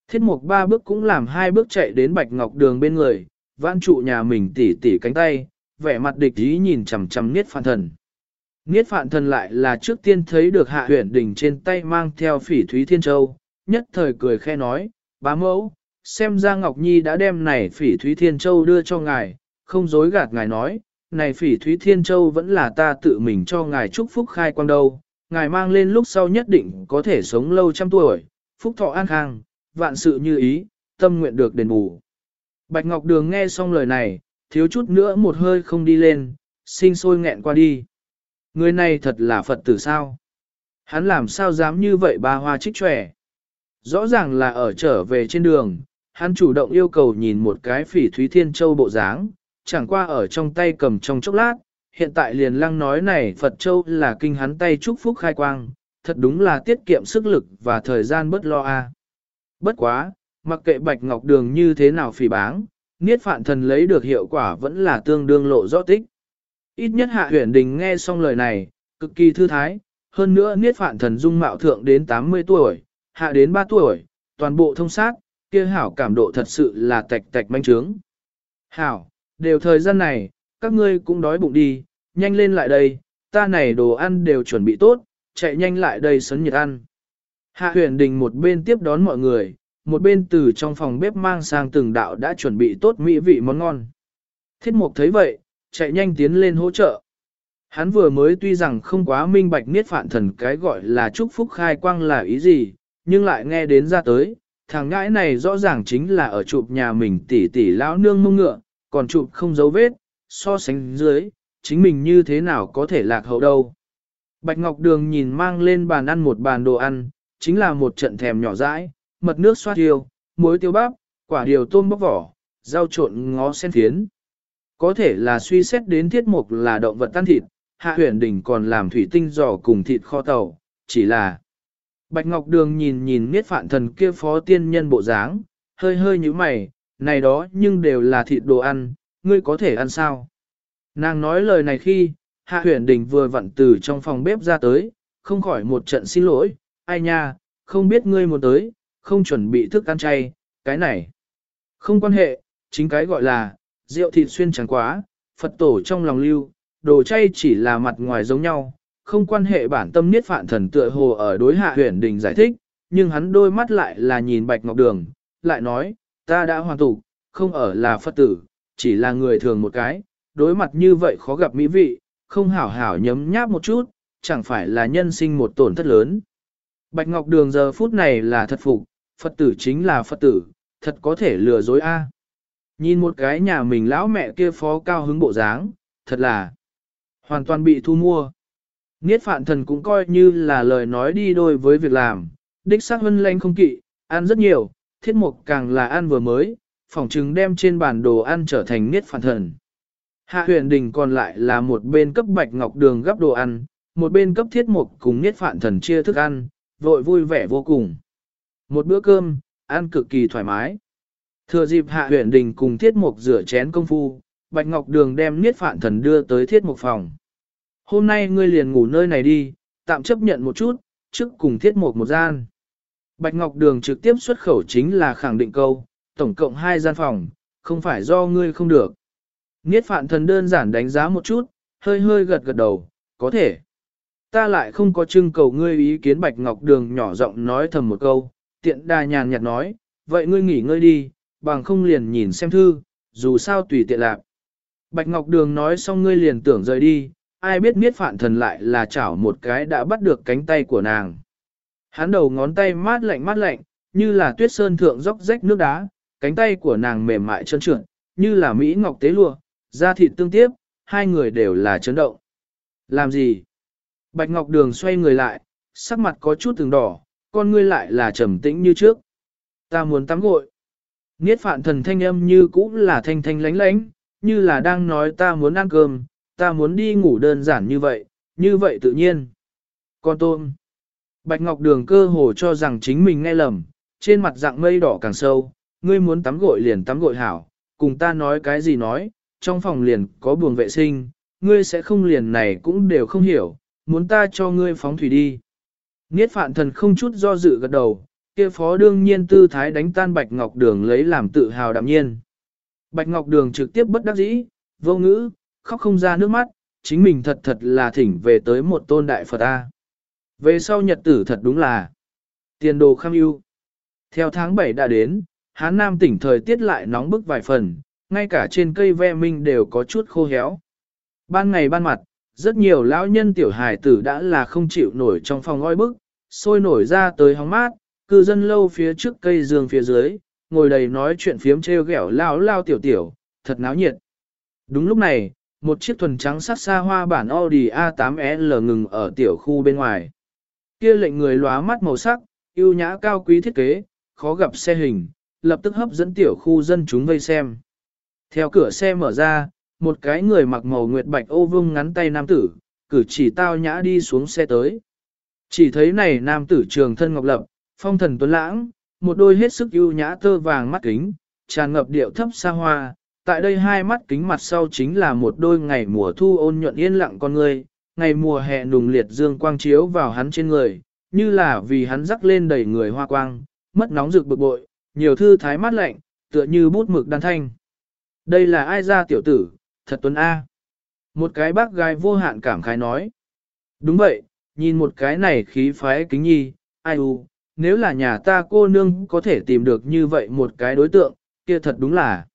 Thiết mục ba bước cũng làm hai bước chạy đến Bạch Ngọc Đường bên người, vãn trụ nhà mình tỉ tỉ cánh tay, vẻ mặt địch ý nhìn chằm chằm Niết Phạn Thần. Niết Phạn Thần lại là trước tiên thấy được Hạ Huyền Đình trên tay mang theo phỉ Thúy Thiên Châu, nhất thời cười khe nói, bá mẫu, xem ra Ngọc Nhi đã đem này phỉ Thúy Thiên Châu đưa cho ngài, không dối gạt ngài nói, này phỉ Thúy Thiên Châu vẫn là ta tự mình cho ngài chúc phúc khai quang đâu, ngài mang lên lúc sau nhất định có thể sống lâu trăm tuổi, phúc thọ an khang, vạn sự như ý, tâm nguyện được đền bù. Bạch Ngọc Đường nghe xong lời này, thiếu chút nữa một hơi không đi lên, sinh sôi nghẹn qua đi. Người này thật là Phật tử sao? Hắn làm sao dám như vậy ba hoa trích trẻ? Rõ ràng là ở trở về trên đường, hắn chủ động yêu cầu nhìn một cái phỉ thúy thiên châu bộ dáng, chẳng qua ở trong tay cầm trong chốc lát, hiện tại liền lăng nói này Phật châu là kinh hắn tay chúc phúc khai quang, thật đúng là tiết kiệm sức lực và thời gian bất lo a. Bất quá, mặc kệ bạch ngọc đường như thế nào phỉ báng, niết phạn thần lấy được hiệu quả vẫn là tương đương lộ rõ tích. Ít nhất hạ huyền đình nghe xong lời này, cực kỳ thư thái, hơn nữa niết phạn thần dung mạo thượng đến 80 tuổi, hạ đến 3 tuổi, toàn bộ thông sát, kia hảo cảm độ thật sự là tạch tạch manh trướng. Hảo, đều thời gian này, các ngươi cũng đói bụng đi, nhanh lên lại đây, ta này đồ ăn đều chuẩn bị tốt, chạy nhanh lại đây sấn nhiệt ăn. Hạ huyền đình một bên tiếp đón mọi người, một bên từ trong phòng bếp mang sang từng đạo đã chuẩn bị tốt mỹ vị món ngon. Thiết mục thấy vậy, chạy nhanh tiến lên hỗ trợ. Hắn vừa mới tuy rằng không quá minh bạch niết phạn thần cái gọi là chúc phúc khai quang là ý gì, nhưng lại nghe đến ra tới, thằng ngãi này rõ ràng chính là ở chụp nhà mình tỷ tỷ lão nương mông ngựa, còn chụp không dấu vết, so sánh dưới, chính mình như thế nào có thể lạc hậu đâu. Bạch Ngọc Đường nhìn mang lên bàn ăn một bàn đồ ăn, chính là một trận thèm nhỏ dãi, mật nước xoát tiêu, muối tiêu bắp, quả điều tôm bóc vỏ, rau trộn ngó sen phiến. Có thể là suy xét đến thiết mục là động vật tan thịt, hạ huyền đỉnh còn làm thủy tinh giò cùng thịt kho tàu, chỉ là Bạch Ngọc Đường nhìn nhìn miết phạn thần kia phó tiên nhân bộ dáng, hơi hơi như mày, này đó nhưng đều là thịt đồ ăn, ngươi có thể ăn sao? Nàng nói lời này khi, Hạ huyền đình vừa vặn từ trong phòng bếp ra tới, không khỏi một trận xin lỗi, ai nha, không biết ngươi muốn tới, không chuẩn bị thức ăn chay, cái này. Không quan hệ, chính cái gọi là, rượu thịt xuyên chẳng quá, Phật tổ trong lòng lưu, đồ chay chỉ là mặt ngoài giống nhau, không quan hệ bản tâm niết phạn thần tựa hồ ở đối hạ huyền đình giải thích, nhưng hắn đôi mắt lại là nhìn bạch ngọc đường, lại nói, ta đã hoàn tục, không ở là Phật tử, chỉ là người thường một cái, đối mặt như vậy khó gặp mỹ vị, không hảo hảo nhấm nháp một chút, chẳng phải là nhân sinh một tổn thất lớn. Bạch Ngọc Đường giờ phút này là thật phục, Phật tử chính là Phật tử, thật có thể lừa dối a. Nhìn một cái nhà mình lão mẹ kia phó cao hứng bộ dáng, thật là hoàn toàn bị thu mua. Niết phạn thần cũng coi như là lời nói đi đôi với việc làm, đích xác hân lanh không kỵ, ăn rất nhiều, thiết mục càng là ăn vừa mới, phỏng chứng đem trên bàn đồ ăn trở thành niết phản thần. Hạ huyền đình còn lại là một bên cấp bạch ngọc đường gấp đồ ăn, một bên cấp thiết mục cùng niết phản thần chia thức ăn, vội vui vẻ vô cùng. Một bữa cơm, ăn cực kỳ thoải mái. Thừa dịp hạ huyền đình cùng thiết mục rửa chén công phu, bạch ngọc đường đem niết phản thần đưa tới thiết mục phòng. Hôm nay ngươi liền ngủ nơi này đi, tạm chấp nhận một chút, trước cùng thiết mục một gian. Bạch Ngọc Đường trực tiếp xuất khẩu chính là khẳng định câu, tổng cộng hai gian phòng, không phải do ngươi không được. Niết phạn thần đơn giản đánh giá một chút, hơi hơi gật gật đầu, có thể. Ta lại không có trưng cầu ngươi ý kiến Bạch Ngọc Đường nhỏ giọng nói thầm một câu, tiện đà nhàn nhạt nói, vậy ngươi nghỉ ngơi đi, bằng không liền nhìn xem thư, dù sao tùy tiện lạc. Bạch Ngọc Đường nói xong ngươi liền tưởng rời đi, ai biết miết phạn thần lại là chảo một cái đã bắt được cánh tay của nàng. Hắn đầu ngón tay mát lạnh mát lạnh, như là tuyết sơn thượng róc rách nước đá, cánh tay của nàng mềm mại trơn trượt, như là Mỹ ngọc tế lụa, da thịt tương tiếp, hai người đều là chấn động. Làm gì? Bạch Ngọc Đường xoay người lại, sắc mặt có chút từng đỏ, con ngươi lại là trầm tĩnh như trước. Ta muốn tắm gội. Niết phạn thần thanh âm như cũ là thanh thanh lánh lánh, như là đang nói ta muốn ăn cơm, ta muốn đi ngủ đơn giản như vậy, như vậy tự nhiên. Con tôm. Bạch Ngọc Đường cơ hồ cho rằng chính mình nghe lầm, trên mặt dạng mây đỏ càng sâu, ngươi muốn tắm gội liền tắm gội hảo, cùng ta nói cái gì nói, trong phòng liền có buồng vệ sinh, ngươi sẽ không liền này cũng đều không hiểu, muốn ta cho ngươi phóng thủy đi. Niết phạn thần không chút do dự gật đầu, kia phó đương nhiên tư thái đánh tan Bạch Ngọc Đường lấy làm tự hào đạm nhiên. Bạch Ngọc Đường trực tiếp bất đắc dĩ, vô ngữ, khóc không ra nước mắt, chính mình thật thật là thỉnh về tới một tôn đại Phật A. Về sau nhật tử thật đúng là tiền đồ kham ưu. Theo tháng 7 đã đến, Hán Nam tỉnh thời tiết lại nóng bức vài phần, ngay cả trên cây ve minh đều có chút khô héo. Ban ngày ban mặt, rất nhiều lão nhân tiểu hài tử đã là không chịu nổi trong phòng oi bức, sôi nổi ra tới hóng mát, cư dân lâu phía trước cây giường phía dưới, ngồi đầy nói chuyện phiếm treo ghẹo lao lao tiểu tiểu, thật náo nhiệt. Đúng lúc này, một chiếc thuần trắng sát xa hoa bản Audi A8L ngừng ở tiểu khu bên ngoài. Kia lệnh người lóa mắt màu sắc, yêu nhã cao quý thiết kế, khó gặp xe hình, lập tức hấp dẫn tiểu khu dân chúng vây xem. Theo cửa xe mở ra, một cái người mặc màu nguyệt bạch ô vương ngắn tay nam tử, cử chỉ tao nhã đi xuống xe tới. Chỉ thấy này nam tử trường thân ngọc lập, phong thần tuấn lãng, một đôi hết sức ưu nhã tơ vàng mắt kính, tràn ngập điệu thấp xa hoa. Tại đây hai mắt kính mặt sau chính là một đôi ngày mùa thu ôn nhuận yên lặng con người, ngày mùa hè nùng liệt dương quang chiếu vào hắn trên người, như là vì hắn rắc lên đầy người hoa quang, mất nóng rực bực bội, nhiều thư thái mát lạnh, tựa như bút mực đan thanh. Đây là ai ra tiểu tử, thật tuấn A. Một cái bác gái vô hạn cảm khái nói. Đúng vậy, nhìn một cái này khí phái kính nhi, ai u, nếu là nhà ta cô nương có thể tìm được như vậy một cái đối tượng, kia thật đúng là.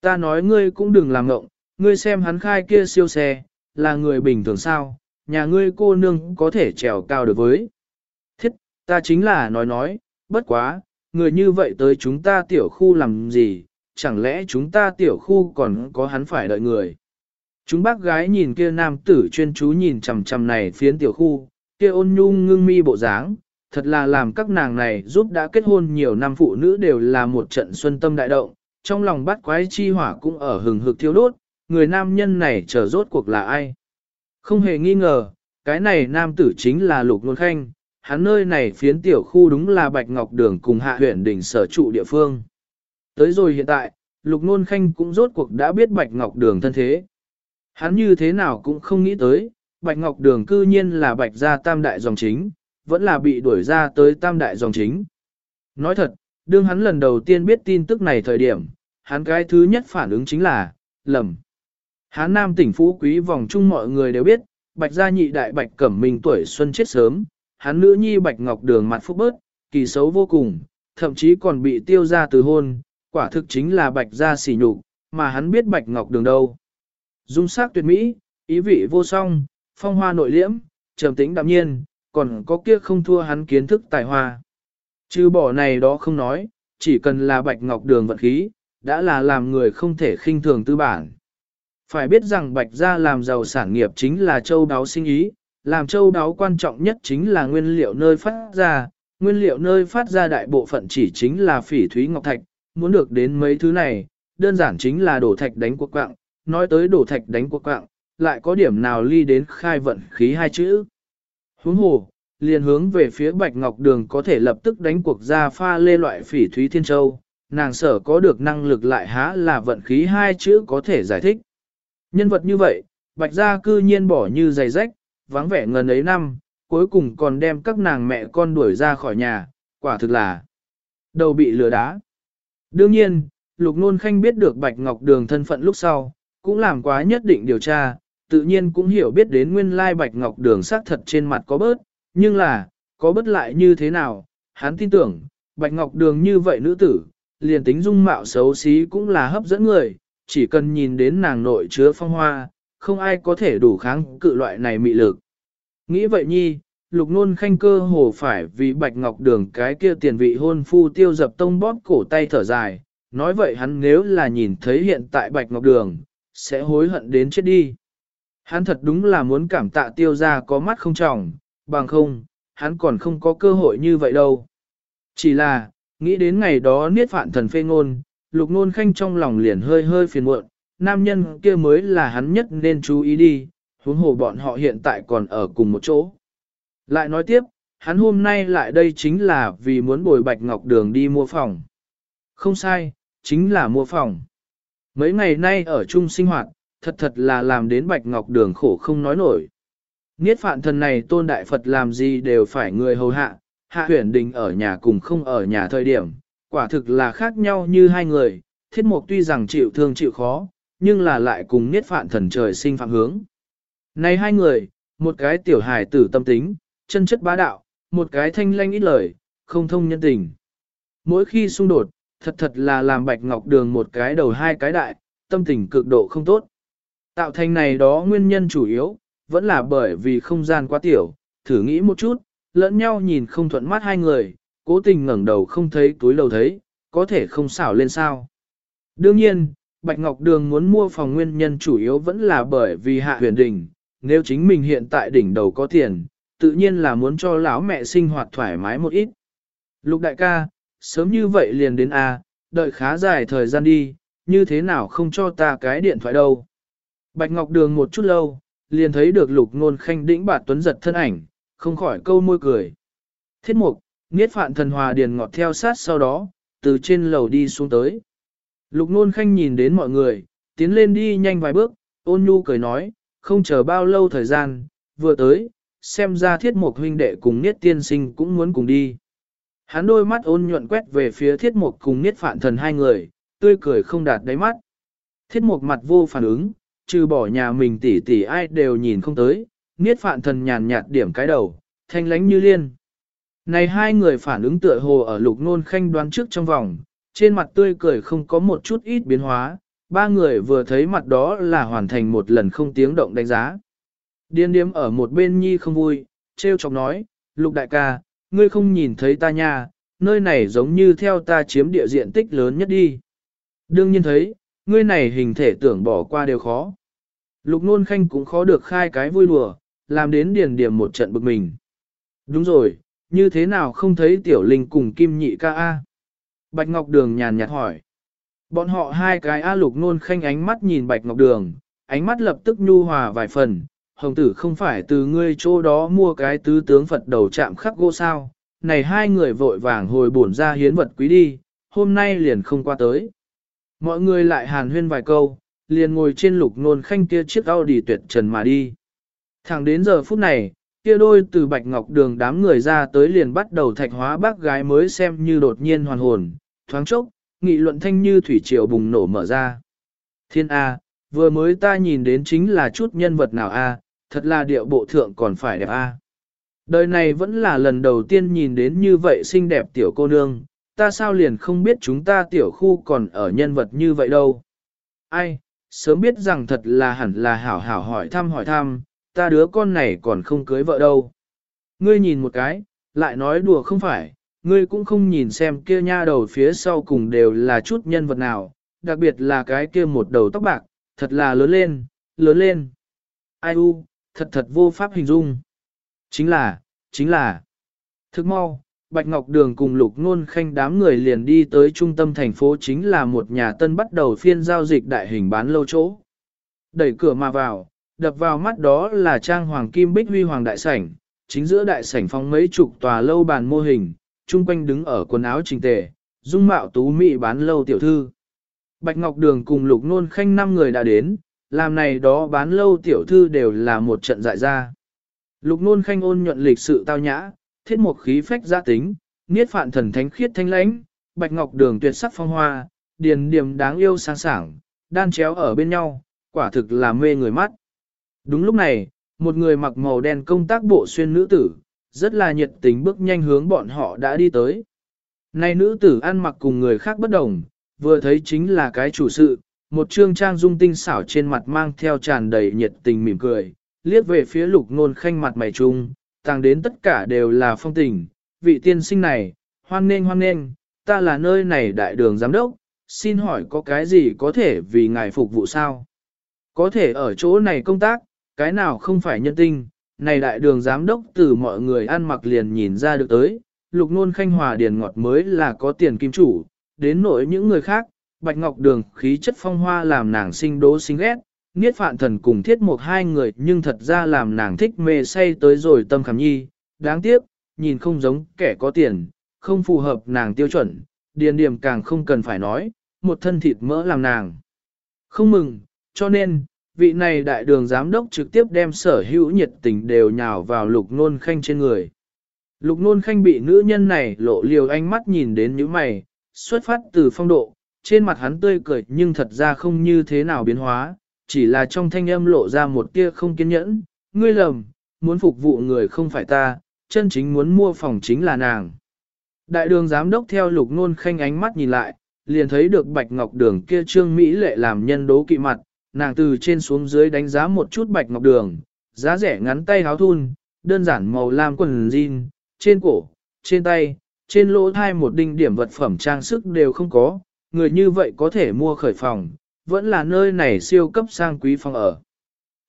Ta nói ngươi cũng đừng làm ngộng, ngươi xem hắn khai kia siêu xe, là người bình thường sao, nhà ngươi cô nương có thể trèo cao được với. Thiết, ta chính là nói nói, bất quá, người như vậy tới chúng ta tiểu khu làm gì, chẳng lẽ chúng ta tiểu khu còn có hắn phải đợi người. Chúng bác gái nhìn kia nam tử chuyên chú nhìn chằm chằm này phiến tiểu khu, kia ôn nhung ngưng mi bộ dáng, thật là làm các nàng này giúp đã kết hôn nhiều năm phụ nữ đều là một trận xuân tâm đại động, trong lòng bắt quái chi hỏa cũng ở hừng hực thiêu đốt, người nam nhân này chờ rốt cuộc là ai. Không hề nghi ngờ, cái này nam tử chính là Lục Nôn Khanh, hắn nơi này phiến tiểu khu đúng là Bạch Ngọc Đường cùng hạ huyện đỉnh sở trụ địa phương. Tới rồi hiện tại, Lục Nôn Khanh cũng rốt cuộc đã biết Bạch Ngọc Đường thân thế. Hắn như thế nào cũng không nghĩ tới, Bạch Ngọc Đường cư nhiên là Bạch gia tam đại dòng chính, vẫn là bị đuổi ra tới tam đại dòng chính. Nói thật, đương hắn lần đầu tiên biết tin tức này thời điểm, hắn cái thứ nhất phản ứng chính là, lầm. Hán Nam tỉnh Phú Quý vòng chung mọi người đều biết, Bạch gia nhị đại Bạch Cẩm Minh tuổi xuân chết sớm, hán nữ nhi Bạch Ngọc Đường mặt phúc bớt, kỳ xấu vô cùng, thậm chí còn bị tiêu ra từ hôn, quả thực chính là Bạch gia sỉ nhục, mà hắn biết Bạch Ngọc Đường đâu. Dung sắc tuyệt mỹ, ý vị vô song, phong hoa nội liễm, trầm tĩnh đạm nhiên, còn có kia không thua hắn kiến thức tài hoa. Chứ bỏ này đó không nói, chỉ cần là Bạch Ngọc Đường vận khí, đã là làm người không thể khinh thường tư bản. Phải biết rằng Bạch gia làm giàu sản nghiệp chính là châu đáo sinh ý, làm châu đáo quan trọng nhất chính là nguyên liệu nơi phát ra, nguyên liệu nơi phát ra đại bộ phận chỉ chính là phỉ thúy ngọc thạch, muốn được đến mấy thứ này, đơn giản chính là đổ thạch đánh cuộc quạng, nói tới đổ thạch đánh cuộc quạng, lại có điểm nào ly đến khai vận khí hai chữ. Huống hồ, liền hướng về phía Bạch Ngọc Đường có thể lập tức đánh cuộc ra pha lê loại phỉ thúy thiên châu, nàng sở có được năng lực lại há là vận khí hai chữ có thể giải thích. Nhân vật như vậy, Bạch gia cư nhiên bỏ như giày rách, vắng vẻ ngần ấy năm, cuối cùng còn đem các nàng mẹ con đuổi ra khỏi nhà, quả thực là đầu bị lừa đá. Đương nhiên, Lục Nôn Khanh biết được Bạch Ngọc Đường thân phận lúc sau, cũng làm quá nhất định điều tra, tự nhiên cũng hiểu biết đến nguyên lai bạch ngọc đường xác thật trên mặt có bớt, nhưng là, có bớt lại như thế nào, hắn tin tưởng, bạch ngọc đường như vậy nữ tử, liền tính dung mạo xấu xí cũng là hấp dẫn người, chỉ cần nhìn đến nàng nội chứa phong hoa, không ai có thể đủ kháng cự loại này mị lực. Nghĩ vậy nhi, lục nôn khanh cơ hồ phải vì bạch ngọc đường cái kia tiền vị hôn phu tiêu dập tông bóp cổ tay thở dài, nói vậy hắn nếu là nhìn thấy hiện tại bạch ngọc đường, sẽ hối hận đến chết đi. Hắn thật đúng là muốn cảm tạ tiêu ra có mắt không trọng, bằng không, hắn còn không có cơ hội như vậy đâu. Chỉ là, nghĩ đến ngày đó niết phạn thần phê ngôn, lục nôn khanh trong lòng liền hơi hơi phiền muộn, nam nhân kia mới là hắn nhất nên chú ý đi, huống hồ bọn họ hiện tại còn ở cùng một chỗ. Lại nói tiếp, hắn hôm nay lại đây chính là vì muốn bồi bạch ngọc đường đi mua phòng. Không sai, chính là mua phòng. Mấy ngày nay ở chung sinh hoạt, thật thật là làm đến bạch ngọc đường khổ không nói nổi. Niết phạn thần này tôn đại Phật làm gì đều phải người hầu hạ, hạ huyển đình ở nhà cùng không ở nhà thời điểm, quả thực là khác nhau như hai người, thiết mục tuy rằng chịu thương chịu khó, nhưng là lại cùng niết phạn thần trời sinh phạm hướng. Này hai người, một cái tiểu hài tử tâm tính, chân chất bá đạo, một cái thanh lanh ít lời, không thông nhân tình. Mỗi khi xung đột, thật thật là làm bạch ngọc đường một cái đầu hai cái đại, tâm tình cực độ không tốt. Tạo thành này đó nguyên nhân chủ yếu, vẫn là bởi vì không gian quá tiểu, thử nghĩ một chút, lẫn nhau nhìn không thuận mắt hai người, cố tình ngẩng đầu không thấy túi lầu thấy, có thể không xảo lên sao. Đương nhiên, Bạch Ngọc Đường muốn mua phòng nguyên nhân chủ yếu vẫn là bởi vì hạ huyền đỉnh, nếu chính mình hiện tại đỉnh đầu có tiền, tự nhiên là muốn cho lão mẹ sinh hoạt thoải mái một ít. Lục đại ca, sớm như vậy liền đến A, đợi khá dài thời gian đi, như thế nào không cho ta cái điện thoại đâu. Bạch Ngọc Đường một chút lâu, liền thấy được lục ngôn khanh đĩnh bạt tuấn giật thân ảnh, không khỏi câu môi cười. Thiết mục, Niết phạn thần hòa điền ngọt theo sát sau đó, từ trên lầu đi xuống tới. Lục nôn khanh nhìn đến mọi người, tiến lên đi nhanh vài bước, ôn nhu cười nói, không chờ bao lâu thời gian, vừa tới, xem ra thiết mục huynh đệ cùng niết tiên sinh cũng muốn cùng đi. Hắn đôi mắt ôn nhuận quét về phía thiết mục cùng niết phạn thần hai người, tươi cười không đạt đáy mắt. Thiết mục mặt vô phản ứng, trừ bỏ nhà mình tỉ tỉ ai đều nhìn không tới, niết phạn thần nhàn nhạt điểm cái đầu, thanh lánh như liên. Này hai người phản ứng tựa hồ ở lục nôn khanh đoán trước trong vòng, trên mặt tươi cười không có một chút ít biến hóa, ba người vừa thấy mặt đó là hoàn thành một lần không tiếng động đánh giá. Điên điếm ở một bên nhi không vui, treo chọc nói, lục đại ca, ngươi không nhìn thấy ta nha, nơi này giống như theo ta chiếm địa diện tích lớn nhất đi. Đương nhiên thấy, ngươi này hình thể tưởng bỏ qua đều khó. Lục nôn khanh cũng khó được khai cái vui đùa, làm đến điền điểm một trận bực mình. Đúng rồi, như thế nào không thấy tiểu linh cùng kim nhị ca A? Bạch Ngọc Đường nhàn nhạt hỏi. Bọn họ hai cái A lục nôn khanh ánh mắt nhìn Bạch Ngọc Đường, ánh mắt lập tức nhu hòa vài phần. Hồng tử không phải từ ngươi chỗ đó mua cái tứ tướng Phật đầu chạm khắc gỗ sao. Này hai người vội vàng hồi bổn ra hiến vật quý đi, hôm nay liền không qua tới. Mọi người lại hàn huyên vài câu, liền ngồi trên lục nôn khanh kia chiếc Audi tuyệt trần mà đi. Thẳng đến giờ phút này, kia đôi từ bạch ngọc đường đám người ra tới liền bắt đầu thạch hóa bác gái mới xem như đột nhiên hoàn hồn, thoáng chốc, nghị luận thanh như thủy triều bùng nổ mở ra. Thiên A, vừa mới ta nhìn đến chính là chút nhân vật nào A, thật là điệu bộ thượng còn phải đẹp A. Đời này vẫn là lần đầu tiên nhìn đến như vậy xinh đẹp tiểu cô nương, ta sao liền không biết chúng ta tiểu khu còn ở nhân vật như vậy đâu. Ai, sớm biết rằng thật là hẳn là hảo hảo hỏi thăm hỏi thăm, ta đứa con này còn không cưới vợ đâu. Ngươi nhìn một cái, lại nói đùa không phải, ngươi cũng không nhìn xem kia nha đầu phía sau cùng đều là chút nhân vật nào, đặc biệt là cái kia một đầu tóc bạc, thật là lớn lên, lớn lên. Ai u, thật thật vô pháp hình dung. Chính là, chính là. Thức mau, Bạch Ngọc Đường cùng Lục Nôn Khanh đám người liền đi tới trung tâm thành phố chính là một nhà tân bắt đầu phiên giao dịch đại hình bán lâu chỗ. Đẩy cửa mà vào, đập vào mắt đó là trang hoàng kim bích huy hoàng đại sảnh, chính giữa đại sảnh phong mấy chục tòa lâu bàn mô hình, chung quanh đứng ở quần áo trình tề, dung mạo tú mỹ bán lâu tiểu thư. Bạch Ngọc Đường cùng Lục Nôn Khanh năm người đã đến, làm này đó bán lâu tiểu thư đều là một trận dại ra. Lục Nôn Khanh ôn nhuận lịch sự tao nhã, thiết một khí phách gia tính, niết phạn thần thánh khiết thanh lãnh, Bạch Ngọc Đường tuyệt sắc phong hoa, điền điểm đáng yêu sáng sảng, đan chéo ở bên nhau, quả thực là mê người mắt. Đúng lúc này, một người mặc màu đen công tác bộ xuyên nữ tử, rất là nhiệt tình bước nhanh hướng bọn họ đã đi tới. Này nữ tử ăn mặc cùng người khác bất đồng, vừa thấy chính là cái chủ sự, một trương trang dung tinh xảo trên mặt mang theo tràn đầy nhiệt tình mỉm cười, liếc về phía lục nôn khanh mặt mày trung, tàng đến tất cả đều là phong tình, vị tiên sinh này, hoan nên hoan nên ta là nơi này đại đường giám đốc, xin hỏi có cái gì có thể vì ngài phục vụ sao? Có thể ở chỗ này công tác, cái nào không phải nhân tinh, này đại đường giám đốc từ mọi người ăn mặc liền nhìn ra được tới, lục nôn khanh hòa điền ngọt mới là có tiền kim chủ, đến nỗi những người khác, bạch ngọc đường khí chất phong hoa làm nàng sinh đố sinh ghét, niết phạn thần cùng thiết một hai người nhưng thật ra làm nàng thích mê say tới rồi tâm khảm nhi, đáng tiếc, nhìn không giống kẻ có tiền, không phù hợp nàng tiêu chuẩn, điền điểm càng không cần phải nói, một thân thịt mỡ làm nàng. Không mừng, cho nên, vị này đại đường giám đốc trực tiếp đem sở hữu nhiệt tình đều nhào vào lục nôn khanh trên người. Lục nôn khanh bị nữ nhân này lộ liều ánh mắt nhìn đến những mày, xuất phát từ phong độ, trên mặt hắn tươi cười nhưng thật ra không như thế nào biến hóa, chỉ là trong thanh âm lộ ra một tia không kiên nhẫn, ngươi lầm, muốn phục vụ người không phải ta, chân chính muốn mua phòng chính là nàng. Đại đường giám đốc theo lục nôn khanh ánh mắt nhìn lại, liền thấy được bạch ngọc đường kia trương Mỹ lệ làm nhân đố kỵ mặt, nàng từ trên xuống dưới đánh giá một chút bạch ngọc đường, giá rẻ ngắn tay háo thun, đơn giản màu lam quần jean, trên cổ, trên tay, trên lỗ thai một đinh điểm vật phẩm trang sức đều không có, người như vậy có thể mua khởi phòng, vẫn là nơi này siêu cấp sang quý phòng ở.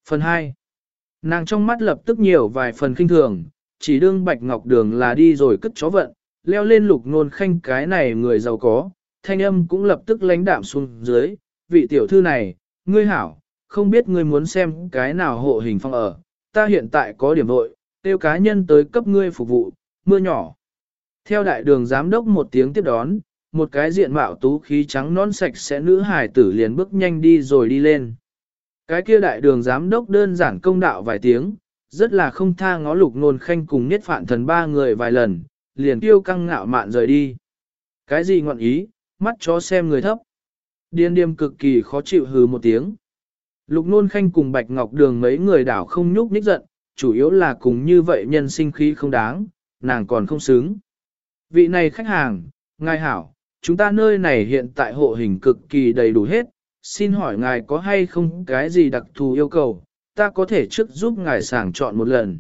Phần 2. Nàng trong mắt lập tức nhiều vài phần kinh thường, chỉ đương bạch ngọc đường là đi rồi cất chó vận, leo lên lục nôn khanh cái này người giàu có, thanh âm cũng lập tức lánh đạm xuống dưới, vị tiểu thư này, ngươi hảo, không biết ngươi muốn xem cái nào hộ hình phong ở, ta hiện tại có điểm vội, tiêu cá nhân tới cấp ngươi phục vụ, mưa nhỏ. Theo đại đường giám đốc một tiếng tiếp đón, một cái diện mạo tú khí trắng non sạch sẽ nữ hải tử liền bước nhanh đi rồi đi lên. Cái kia đại đường giám đốc đơn giản công đạo vài tiếng, rất là không tha ngó lục nôn khanh cùng niết phạn thần ba người vài lần, liền tiêu căng ngạo mạn rời đi. Cái gì ngọn ý, mắt chó xem người thấp. Điên điềm cực kỳ khó chịu hừ một tiếng. Lục nôn khanh cùng bạch ngọc đường mấy người đảo không nhúc nhích giận, chủ yếu là cùng như vậy nhân sinh khí không đáng, nàng còn không xứng. Vị này khách hàng, ngài hảo, chúng ta nơi này hiện tại hộ hình cực kỳ đầy đủ hết, xin hỏi ngài có hay không cái gì đặc thù yêu cầu, ta có thể trước giúp ngài sàng chọn một lần.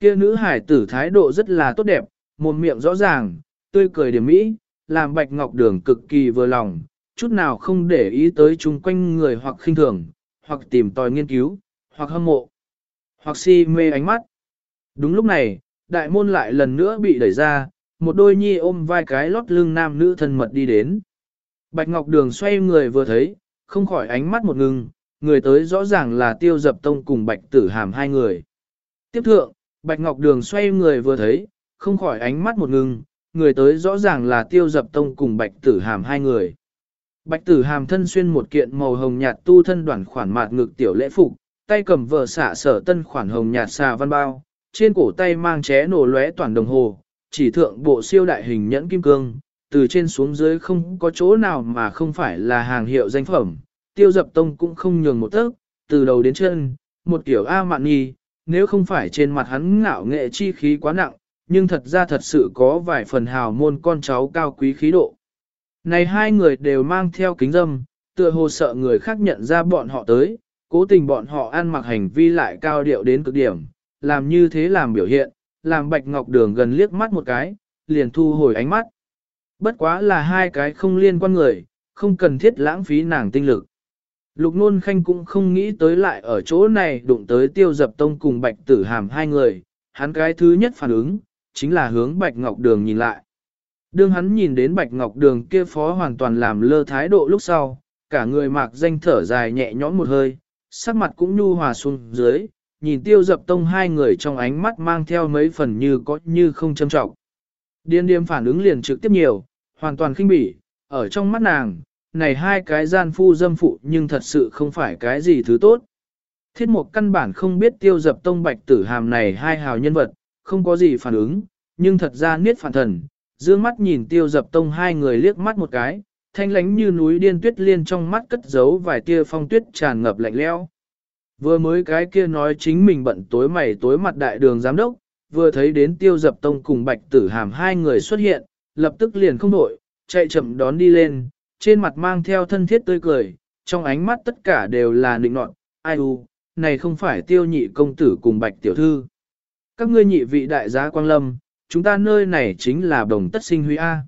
Kia nữ hải tử thái độ rất là tốt đẹp, một miệng rõ ràng, tươi cười điểm mỹ, làm bạch ngọc đường cực kỳ vừa lòng, chút nào không để ý tới chung quanh người hoặc khinh thường, hoặc tìm tòi nghiên cứu, hoặc hâm mộ, hoặc si mê ánh mắt. Đúng lúc này, đại môn lại lần nữa bị đẩy ra, một đôi nhi ôm vai cái lót lưng nam nữ thân mật đi đến. Bạch Ngọc Đường xoay người vừa thấy, không khỏi ánh mắt một ngừng, người tới rõ ràng là tiêu dập tông cùng Bạch Tử Hàm hai người. Tiếp thượng, Bạch Ngọc Đường xoay người vừa thấy, không khỏi ánh mắt một ngừng, người tới rõ ràng là tiêu dập tông cùng Bạch Tử Hàm hai người. Bạch Tử Hàm thân xuyên một kiện màu hồng nhạt tu thân đoạn khoản mạt ngực tiểu lễ phục, tay cầm vợ xả sở tân khoản hồng nhạt xà văn bao, trên cổ tay mang ché nổ lóe toàn đồng hồ, chỉ thượng bộ siêu đại hình nhẫn kim cương, từ trên xuống dưới không có chỗ nào mà không phải là hàng hiệu danh phẩm, tiêu dập tông cũng không nhường một tấc, từ đầu đến chân, một kiểu A mạn nhi, nếu không phải trên mặt hắn ngạo nghệ chi khí quá nặng, nhưng thật ra thật sự có vài phần hào môn con cháu cao quý khí độ. Này hai người đều mang theo kính dâm, tựa hồ sợ người khác nhận ra bọn họ tới, cố tình bọn họ ăn mặc hành vi lại cao điệu đến cực điểm, làm như thế làm biểu hiện, làm Bạch Ngọc Đường gần liếc mắt một cái, liền thu hồi ánh mắt. Bất quá là hai cái không liên quan người, không cần thiết lãng phí nàng tinh lực. Lục Nôn Khanh cũng không nghĩ tới lại ở chỗ này đụng tới tiêu dập tông cùng Bạch Tử Hàm hai người, hắn cái thứ nhất phản ứng, chính là hướng Bạch Ngọc Đường nhìn lại. Đương hắn nhìn đến Bạch Ngọc Đường kia phó hoàn toàn làm lơ thái độ lúc sau, cả người mạc danh thở dài nhẹ nhõm một hơi, sắc mặt cũng nhu hòa xuống dưới, nhìn tiêu dập tông hai người trong ánh mắt mang theo mấy phần như có như không châm trọng. Điên điềm phản ứng liền trực tiếp nhiều, hoàn toàn khinh bỉ, ở trong mắt nàng, này hai cái gian phu dâm phụ nhưng thật sự không phải cái gì thứ tốt. Thiết một căn bản không biết tiêu dập tông bạch tử hàm này hai hào nhân vật, không có gì phản ứng, nhưng thật ra niết phản thần, dương mắt nhìn tiêu dập tông hai người liếc mắt một cái, thanh lánh như núi điên tuyết liên trong mắt cất giấu vài tia phong tuyết tràn ngập lạnh lẽo. Vừa mới cái kia nói chính mình bận tối mày tối mặt đại đường giám đốc, vừa thấy đến tiêu dập tông cùng bạch tử hàm hai người xuất hiện, lập tức liền không đổi, chạy chậm đón đi lên, trên mặt mang theo thân thiết tươi cười, trong ánh mắt tất cả đều là nịnh nọt, ai u, này không phải tiêu nhị công tử cùng bạch tiểu thư. Các ngươi nhị vị đại giá quang lâm, chúng ta nơi này chính là đồng tất sinh huy A.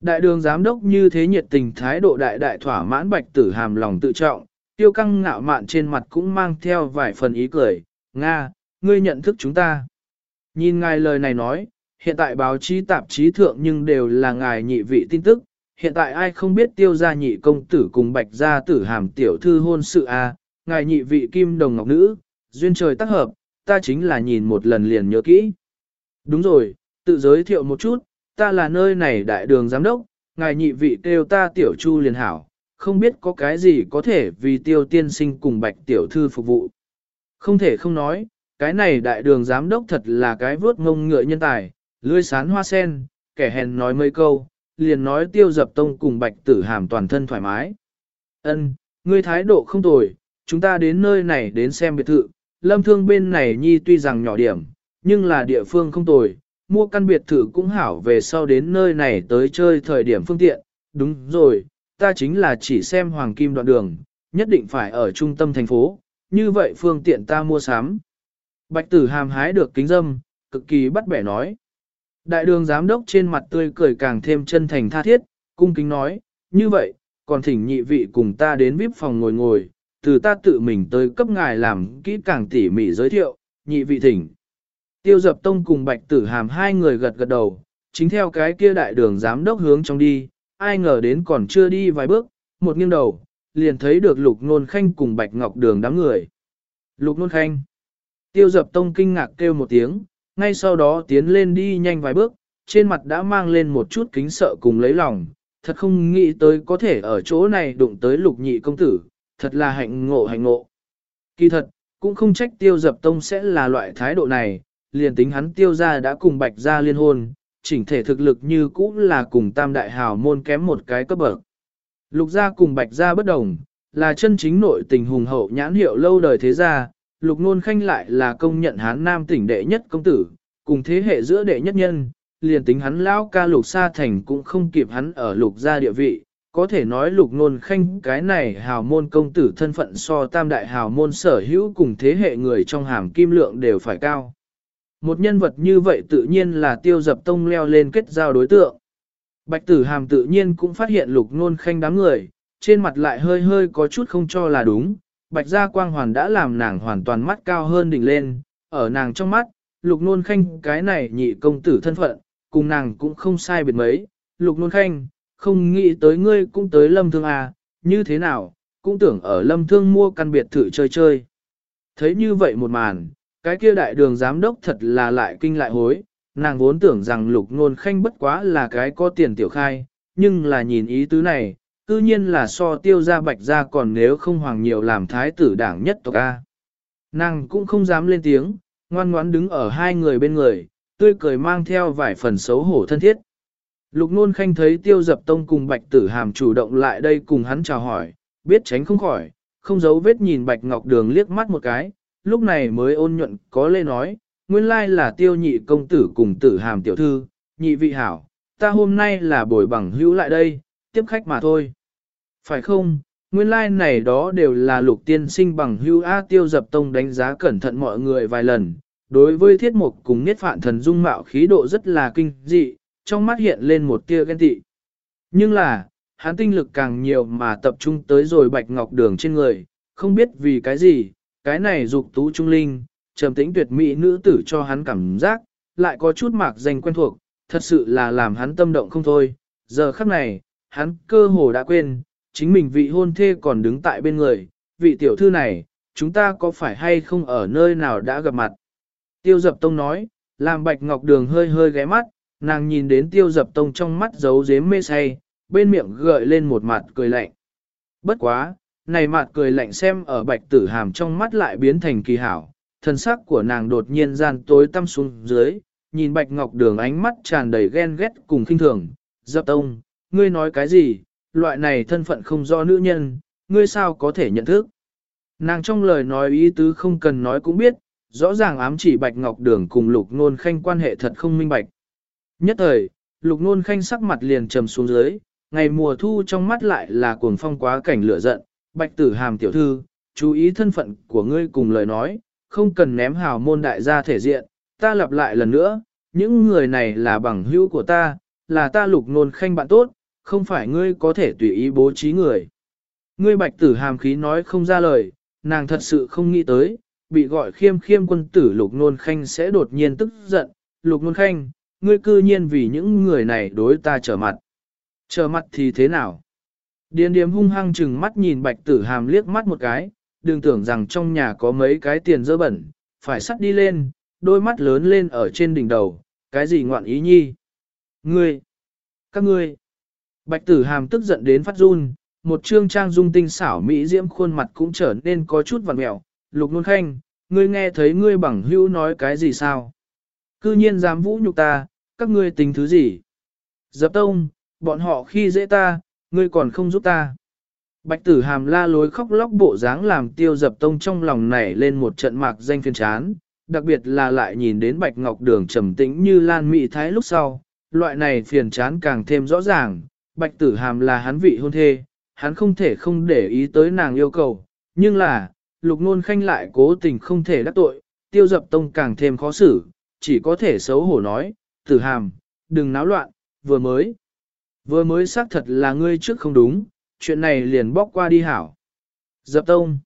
Đại đường giám đốc như thế nhiệt tình thái độ đại đại thỏa mãn bạch tử hàm lòng tự trọng, tiêu căng ngạo mạn trên mặt cũng mang theo vài phần ý cười, Nga, ngươi nhận thức chúng ta. Nhìn ngài lời này nói, hiện tại báo chí tạp chí thượng nhưng đều là ngài nhị vị tin tức, hiện tại ai không biết tiêu gia nhị công tử cùng bạch gia tử hàm tiểu thư hôn sự a ngài nhị vị kim đồng ngọc nữ, duyên trời tác hợp, ta chính là nhìn một lần liền nhớ kỹ. Đúng rồi, tự giới thiệu một chút, ta là nơi này đại đường giám đốc, ngài nhị vị kêu ta tiểu chu liền hảo, không biết có cái gì có thể vì tiêu tiên sinh cùng bạch tiểu thư phục vụ. Không thể không nói, cái này đại đường giám đốc thật là cái vớt ngông ngựa nhân tài, lươi sán hoa sen, kẻ hèn nói mấy câu, liền nói tiêu dập tông cùng bạch tử hàm toàn thân thoải mái. Ân, ngươi thái độ không tồi, chúng ta đến nơi này đến xem biệt thự, lâm thương bên này nhi tuy rằng nhỏ điểm, nhưng là địa phương không tồi, mua căn biệt thự cũng hảo về sau đến nơi này tới chơi thời điểm phương tiện, đúng rồi, ta chính là chỉ xem hoàng kim đoạn đường, nhất định phải ở trung tâm thành phố, như vậy phương tiện ta mua sắm. Bạch tử hàm hái được kính dâm, cực kỳ bắt bẻ nói. Đại đường giám đốc trên mặt tươi cười càng thêm chân thành tha thiết, cung kính nói, như vậy, còn thỉnh nhị vị cùng ta đến VIP phòng ngồi ngồi, từ ta tự mình tới cấp ngài làm kỹ càng tỉ mỉ giới thiệu, nhị vị thỉnh. Tiêu dập tông cùng bạch tử hàm hai người gật gật đầu, chính theo cái kia đại đường giám đốc hướng trong đi, ai ngờ đến còn chưa đi vài bước, một nghiêng đầu, liền thấy được lục nôn khanh cùng bạch ngọc đường đám người. Lục nôn khanh. Tiêu dập tông kinh ngạc kêu một tiếng, ngay sau đó tiến lên đi nhanh vài bước, trên mặt đã mang lên một chút kính sợ cùng lấy lòng, thật không nghĩ tới có thể ở chỗ này đụng tới lục nhị công tử, thật là hạnh ngộ hạnh ngộ. Kỳ thật, cũng không trách tiêu dập tông sẽ là loại thái độ này, liền tính hắn tiêu ra đã cùng bạch ra liên hôn, chỉnh thể thực lực như cũ là cùng tam đại hào môn kém một cái cấp bậc. Lục gia cùng bạch gia bất đồng, là chân chính nội tình hùng hậu nhãn hiệu lâu đời thế gia, lục nôn khanh lại là công nhận hán nam tỉnh đệ nhất công tử, cùng thế hệ giữa đệ nhất nhân, liền tính hắn lão ca lục sa thành cũng không kịp hắn ở lục gia địa vị, có thể nói lục nôn khanh cái này hào môn công tử thân phận so tam đại hào môn sở hữu cùng thế hệ người trong hàm kim lượng đều phải cao. Một nhân vật như vậy tự nhiên là tiêu dập tông leo lên kết giao đối tượng. Bạch tử hàm tự nhiên cũng phát hiện lục nôn khanh đám người, trên mặt lại hơi hơi có chút không cho là đúng. Bạch gia quang hoàn đã làm nàng hoàn toàn mắt cao hơn đỉnh lên, ở nàng trong mắt, lục nôn khanh cái này nhị công tử thân phận, cùng nàng cũng không sai biệt mấy. Lục nôn khanh, không nghĩ tới ngươi cũng tới lâm thương à, như thế nào, cũng tưởng ở lâm thương mua căn biệt thự chơi chơi. Thấy như vậy một màn, cái kia đại đường giám đốc thật là lại kinh lại hối, nàng vốn tưởng rằng lục nôn khanh bất quá là cái có tiền tiểu khai, nhưng là nhìn ý tứ này, tự nhiên là so tiêu ra bạch ra còn nếu không hoàng nhiều làm thái tử đảng nhất tộc A. Nàng cũng không dám lên tiếng, ngoan ngoãn đứng ở hai người bên người, tươi cười mang theo vài phần xấu hổ thân thiết. Lục nôn khanh thấy tiêu dập tông cùng bạch tử hàm chủ động lại đây cùng hắn chào hỏi, biết tránh không khỏi, không giấu vết nhìn bạch ngọc đường liếc mắt một cái, lúc này mới ôn nhuận có lê nói, nguyên lai là tiêu nhị công tử cùng tử hàm tiểu thư, nhị vị hảo, ta hôm nay là buổi bằng hữu lại đây, tiếp khách mà thôi. Phải không, nguyên lai này đó đều là lục tiên sinh bằng hữu A tiêu dập tông đánh giá cẩn thận mọi người vài lần, đối với thiết mục cùng niết phạn thần dung mạo khí độ rất là kinh dị, trong mắt hiện lên một tia ghen tị. Nhưng là, hắn tinh lực càng nhiều mà tập trung tới rồi bạch ngọc đường trên người, không biết vì cái gì, cái này dục tú trung linh, trầm tĩnh tuyệt mỹ nữ tử cho hắn cảm giác, lại có chút mạc danh quen thuộc, thật sự là làm hắn tâm động không thôi. Giờ khắc này, hắn cơ hồ đã quên, chính mình vị hôn thê còn đứng tại bên người, vị tiểu thư này, chúng ta có phải hay không ở nơi nào đã gặp mặt. Tiêu dập tông nói, làm bạch ngọc đường hơi hơi ghé mắt, nàng nhìn đến tiêu dập tông trong mắt giấu giếm mê say, bên miệng gợi lên một mặt cười lạnh. Bất quá, này mặt cười lạnh xem ở bạch tử hàm trong mắt lại biến thành kỳ hảo, thân sắc của nàng đột nhiên gian tối tăm xuống dưới, nhìn bạch ngọc đường ánh mắt tràn đầy ghen ghét cùng khinh thường, dập tông, ngươi nói cái gì, loại này thân phận không do nữ nhân, ngươi sao có thể nhận thức. Nàng trong lời nói ý tứ không cần nói cũng biết, rõ ràng ám chỉ Bạch Ngọc Đường cùng Lục Nôn Khanh quan hệ thật không minh bạch. Nhất thời, Lục Nôn Khanh sắc mặt liền trầm xuống dưới, ngày mùa thu trong mắt lại là cuồng phong quá cảnh lửa giận, Bạch Tử Hàm tiểu thư, chú ý thân phận của ngươi cùng lời nói, không cần ném hào môn đại gia thể diện, ta lặp lại lần nữa, những người này là bằng hữu của ta, là ta Lục Nôn Khanh bạn tốt, không phải ngươi có thể tùy ý bố trí người. Ngươi Bạch Tử Hàm khí nói không ra lời, nàng thật sự không nghĩ tới, bị gọi khiêm khiêm quân tử lục nôn khanh sẽ đột nhiên tức giận, lục nôn khanh, ngươi cư nhiên vì những người này đối ta trở mặt. Trở mặt thì thế nào? Điền điếm hung hăng chừng mắt nhìn bạch tử hàm liếc mắt một cái, đừng tưởng rằng trong nhà có mấy cái tiền dơ bẩn, phải sắt đi lên, đôi mắt lớn lên ở trên đỉnh đầu, cái gì ngoạn ý nhi? Ngươi! Các ngươi! Bạch tử hàm tức giận đến phát run, một trương trang dung tinh xảo mỹ diễm khuôn mặt cũng trở nên có chút vằn mẹo. Lục nôn khanh, ngươi nghe thấy ngươi bằng hữu nói cái gì sao? Cư nhiên dám vũ nhục ta, các ngươi tính thứ gì? Dập tông, bọn họ khi dễ ta, ngươi còn không giúp ta. Bạch tử hàm la lối khóc lóc bộ dáng làm tiêu dập tông trong lòng nảy lên một trận mạc danh phiền chán, đặc biệt là lại nhìn đến bạch ngọc đường trầm tĩnh như lan mị thái lúc sau, loại này phiền chán càng thêm rõ ràng, bạch tử hàm là hắn vị hôn thê, hắn không thể không để ý tới nàng yêu cầu, nhưng là, lục nôn khanh lại cố tình không thể đắc tội, tiêu dập tông càng thêm khó xử, chỉ có thể xấu hổ nói, tử hàm, đừng náo loạn, vừa mới. Vừa mới xác thật là ngươi trước không đúng, chuyện này liền bóc qua đi hảo. Dập tông.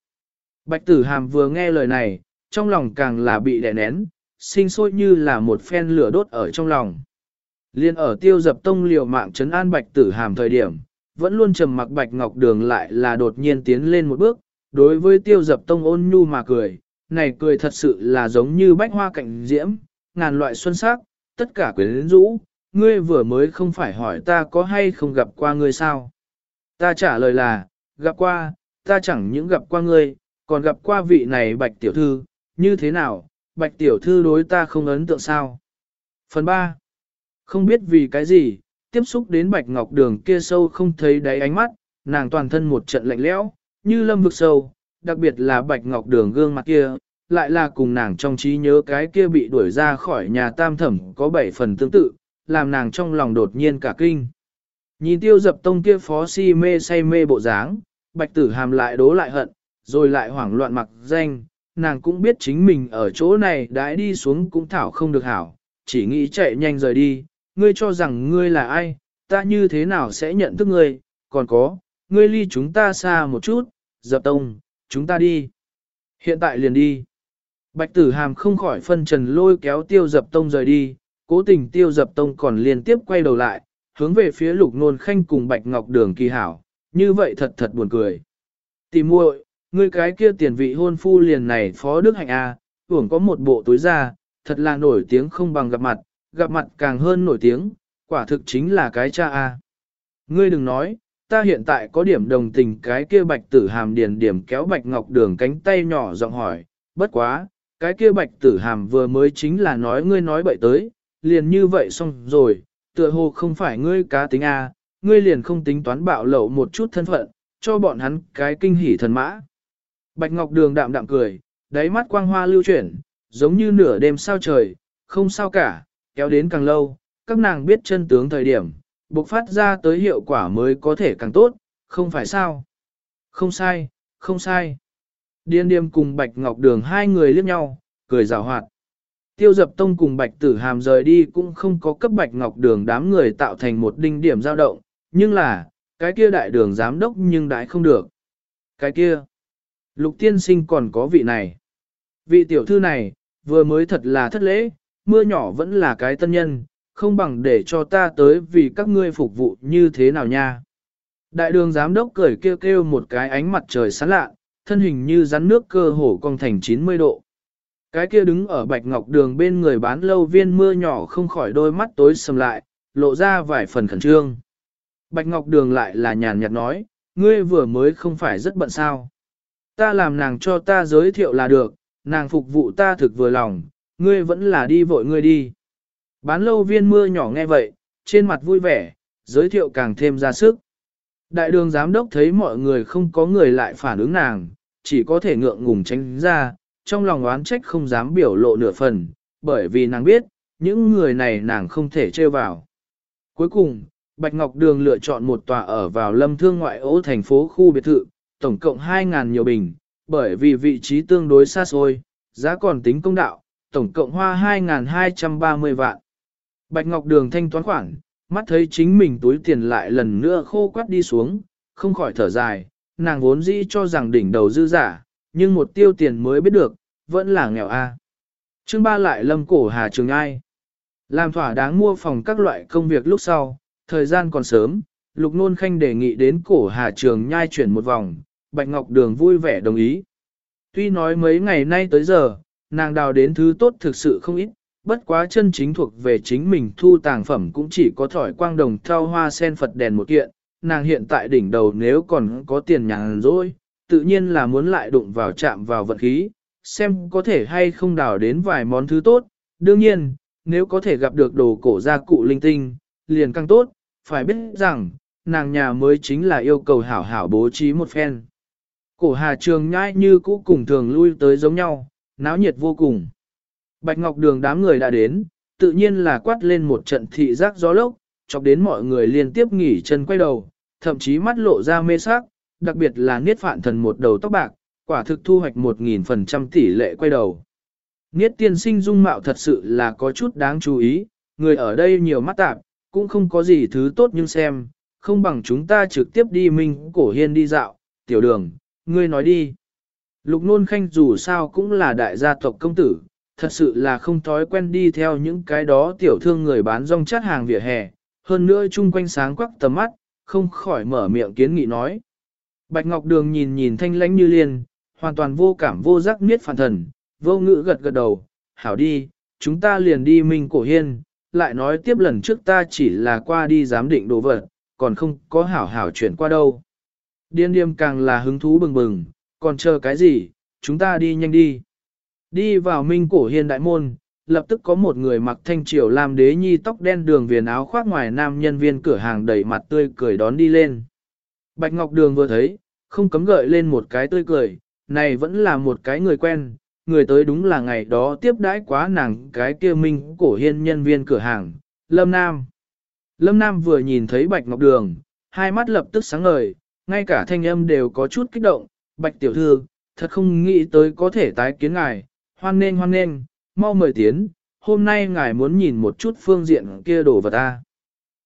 Bạch tử hàm vừa nghe lời này, trong lòng càng là bị đè nén, sinh sôi như là một phen lửa đốt ở trong lòng. Liên ở tiêu dập tông liều mạng trấn an bạch tử hàm thời điểm, vẫn luôn trầm mặc bạch ngọc đường lại là đột nhiên tiến lên một bước, đối với tiêu dập tông ôn nhu mà cười, này cười thật sự là giống như bách hoa cạnh diễm, ngàn loại xuân sắc, tất cả quyến rũ, ngươi vừa mới không phải hỏi ta có hay không gặp qua ngươi sao. Ta trả lời là, gặp qua, ta chẳng những gặp qua ngươi, còn gặp qua vị này bạch tiểu thư, như thế nào, bạch tiểu thư đối ta không ấn tượng sao. Phần 3. Không biết vì cái gì, tiếp xúc đến bạch ngọc đường kia sâu không thấy đáy ánh mắt, nàng toàn thân một trận lạnh lẽo, như lâm vực sâu, đặc biệt là bạch ngọc đường gương mặt kia, lại là cùng nàng trong trí nhớ cái kia bị đuổi ra khỏi nhà tam thẩm có bảy phần tương tự, làm nàng trong lòng đột nhiên cả kinh. Nhìn tiêu dập tông kia phó si mê say mê bộ dáng, bạch tử hàm lại đố lại hận, rồi lại hoảng loạn mặc danh, nàng cũng biết chính mình ở chỗ này đãi đi xuống cũng thảo không được hảo, chỉ nghĩ chạy nhanh rời đi, ngươi cho rằng ngươi là ai, ta như thế nào sẽ nhận thức ngươi, còn có, ngươi ly chúng ta xa một chút, dập tông, chúng ta đi. Hiện tại liền đi. Bạch tử hàm không khỏi phân trần lôi kéo tiêu dập tông rời đi, cố tình tiêu dập tông còn liên tiếp quay đầu lại, hướng về phía lục nôn khanh cùng bạch ngọc đường kỳ hảo, như vậy thật thật buồn cười. Tìm muội, ngươi cái kia tiền vị hôn phu liền này phó đức hạnh A, à, hưởng có một bộ túi da, thật là nổi tiếng không bằng gặp mặt, gặp mặt càng hơn nổi tiếng, quả thực chính là cái cha A. Ngươi đừng nói, ta hiện tại có điểm đồng tình cái kia bạch tử hàm điền điểm kéo bạch ngọc đường cánh tay nhỏ giọng hỏi, bất quá, cái kia bạch tử hàm vừa mới chính là nói ngươi nói bậy tới, liền như vậy xong rồi, tựa hồ không phải ngươi cá tính A, ngươi liền không tính toán bạo lậu một chút thân phận, cho bọn hắn cái kinh hỉ thần mã. Bạch ngọc đường đạm đạm cười, đáy mắt quang hoa lưu chuyển, giống như nửa đêm sao trời, không sao cả, kéo đến càng lâu, các nàng biết chân tướng thời điểm, bộc phát ra tới hiệu quả mới có thể càng tốt, không phải sao? Không sai, không sai. Điên điềm cùng Bạch Ngọc Đường hai người liếc nhau, cười rào hoạt. Tiêu dập tông cùng Bạch Tử Hàm rời đi cũng không có cấp Bạch Ngọc Đường đám người tạo thành một đinh điểm dao động, nhưng là, cái kia đại đường giám đốc nhưng đại không được. Cái kia, lục tiên sinh còn có vị này. Vị tiểu thư này, vừa mới thật là thất lễ, mưa nhỏ vẫn là cái tân nhân, không bằng để cho ta tới vì các ngươi phục vụ như thế nào nha. Đại đường giám đốc cười kêu kêu một cái ánh mặt trời sáng lạ, thân hình như rắn nước cơ hổ cong thành 90 độ. Cái kia đứng ở bạch ngọc đường bên người bán lâu viên mưa nhỏ không khỏi đôi mắt tối sầm lại, lộ ra vài phần khẩn trương. Bạch ngọc đường lại là nhàn nhạt nói, ngươi vừa mới không phải rất bận sao. Ta làm nàng cho ta giới thiệu là được, nàng phục vụ ta thực vừa lòng, ngươi vẫn là đi vội ngươi đi. Bán lâu viên mưa nhỏ nghe vậy, trên mặt vui vẻ, giới thiệu càng thêm ra sức. Đại đường giám đốc thấy mọi người không có người lại phản ứng nàng, chỉ có thể ngượng ngùng tránh ra, trong lòng oán trách không dám biểu lộ nửa phần, bởi vì nàng biết, những người này nàng không thể trêu vào. Cuối cùng, Bạch Ngọc Đường lựa chọn một tòa ở vào lâm thương ngoại ô thành phố khu biệt thự, tổng cộng 2.000 nhiều bình, bởi vì vị trí tương đối xa xôi, giá còn tính công đạo, tổng cộng hoa 2.230 vạn. Bạch Ngọc Đường thanh toán khoản, mắt thấy chính mình túi tiền lại lần nữa khô quắt đi xuống, không khỏi thở dài, nàng vốn dĩ cho rằng đỉnh đầu dư giả, nhưng một tiêu tiền mới biết được, vẫn là nghèo a. À. Chương ba lại lâm cổ Hà Trường Ai. Làm thỏa đáng mua phòng các loại công việc lúc sau, thời gian còn sớm, Lục Nôn Khanh đề nghị đến cổ Hà Trường Nhai chuyển một vòng, Bạch Ngọc Đường vui vẻ đồng ý. Tuy nói mấy ngày nay tới giờ, nàng đào đến thứ tốt thực sự không ít, bất quá chân chính thuộc về chính mình thu tàng phẩm cũng chỉ có thỏi quang đồng theo hoa sen Phật đèn một kiện, nàng hiện tại đỉnh đầu nếu còn có tiền nhàn rỗi, tự nhiên là muốn lại đụng vào chạm vào vận khí, xem có thể hay không đào đến vài món thứ tốt, đương nhiên, nếu có thể gặp được đồ cổ gia cụ linh tinh, liền càng tốt, phải biết rằng, nàng nhà mới chính là yêu cầu hảo hảo bố trí một phen. Cổ hà trường nhai như cũ cùng thường lui tới giống nhau, náo nhiệt vô cùng. Bạch Ngọc Đường đám người đã đến, tự nhiên là quát lên một trận thị giác gió lốc, chọc đến mọi người liên tiếp nghỉ chân quay đầu, thậm chí mắt lộ ra mê sắc, đặc biệt là niết phạn thần một đầu tóc bạc, quả thực thu hoạch 1.000% tỷ lệ quay đầu. Niết tiên sinh dung mạo thật sự là có chút đáng chú ý, người ở đây nhiều mắt tạp, cũng không có gì thứ tốt nhưng xem, không bằng chúng ta trực tiếp đi minh cổ hiên đi dạo, tiểu đường, ngươi nói đi. Lục nôn khanh dù sao cũng là đại gia tộc công tử, thật sự là không thói quen đi theo những cái đó tiểu thương người bán rong chát hàng vỉa hè, hơn nữa chung quanh sáng quắc tầm mắt, không khỏi mở miệng kiến nghị nói. Bạch Ngọc Đường nhìn nhìn thanh lãnh như liên, hoàn toàn vô cảm vô giác miết phản thần, vô ngữ gật gật đầu, hảo đi, chúng ta liền đi minh cổ hiên, lại nói tiếp lần trước ta chỉ là qua đi giám định đồ vật, còn không có hảo hảo chuyển qua đâu. Điên điềm càng là hứng thú bừng bừng, còn chờ cái gì, chúng ta đi nhanh đi. Đi vào minh cổ hiên đại môn, lập tức có một người mặc thanh triều làm đế nhi tóc đen đường viền áo khoác ngoài nam nhân viên cửa hàng đẩy mặt tươi cười đón đi lên. Bạch Ngọc Đường vừa thấy, không cấm gợi lên một cái tươi cười, này vẫn là một cái người quen, người tới đúng là ngày đó tiếp đãi quá nàng cái kia minh cổ hiên nhân viên cửa hàng, Lâm Nam. Lâm Nam vừa nhìn thấy Bạch Ngọc Đường, hai mắt lập tức sáng ngời, ngay cả thanh âm đều có chút kích động, Bạch Tiểu Thư, thật không nghĩ tới có thể tái kiến ngài, hoan nên hoan nên, mau mời tiến, hôm nay ngài muốn nhìn một chút phương diện kia đổ vật ta.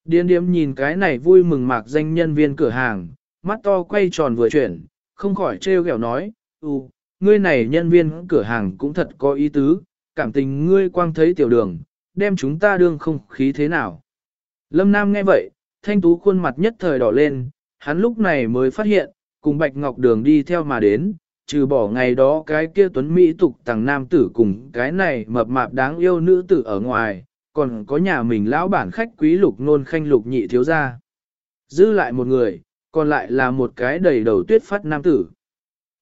Điên điếm nhìn cái này vui mừng mạc danh nhân viên cửa hàng, mắt to quay tròn vừa chuyển, không khỏi trêu ghẹo nói, ừ, ngươi này nhân viên cửa hàng cũng thật có ý tứ, cảm tình ngươi quang thấy tiểu đường, đem chúng ta đương không khí thế nào. Lâm Nam nghe vậy, thanh tú khuôn mặt nhất thời đỏ lên, hắn lúc này mới phát hiện, cùng Bạch Ngọc Đường đi theo mà đến, trừ bỏ ngày đó cái kia tuấn Mỹ tục tàng nam tử cùng cái này mập mạp đáng yêu nữ tử ở ngoài, còn có nhà mình lão bản khách quý lục nôn khanh lục nhị thiếu gia. Dư lại một người, còn lại là một cái đầy đầu tuyết phát nam tử.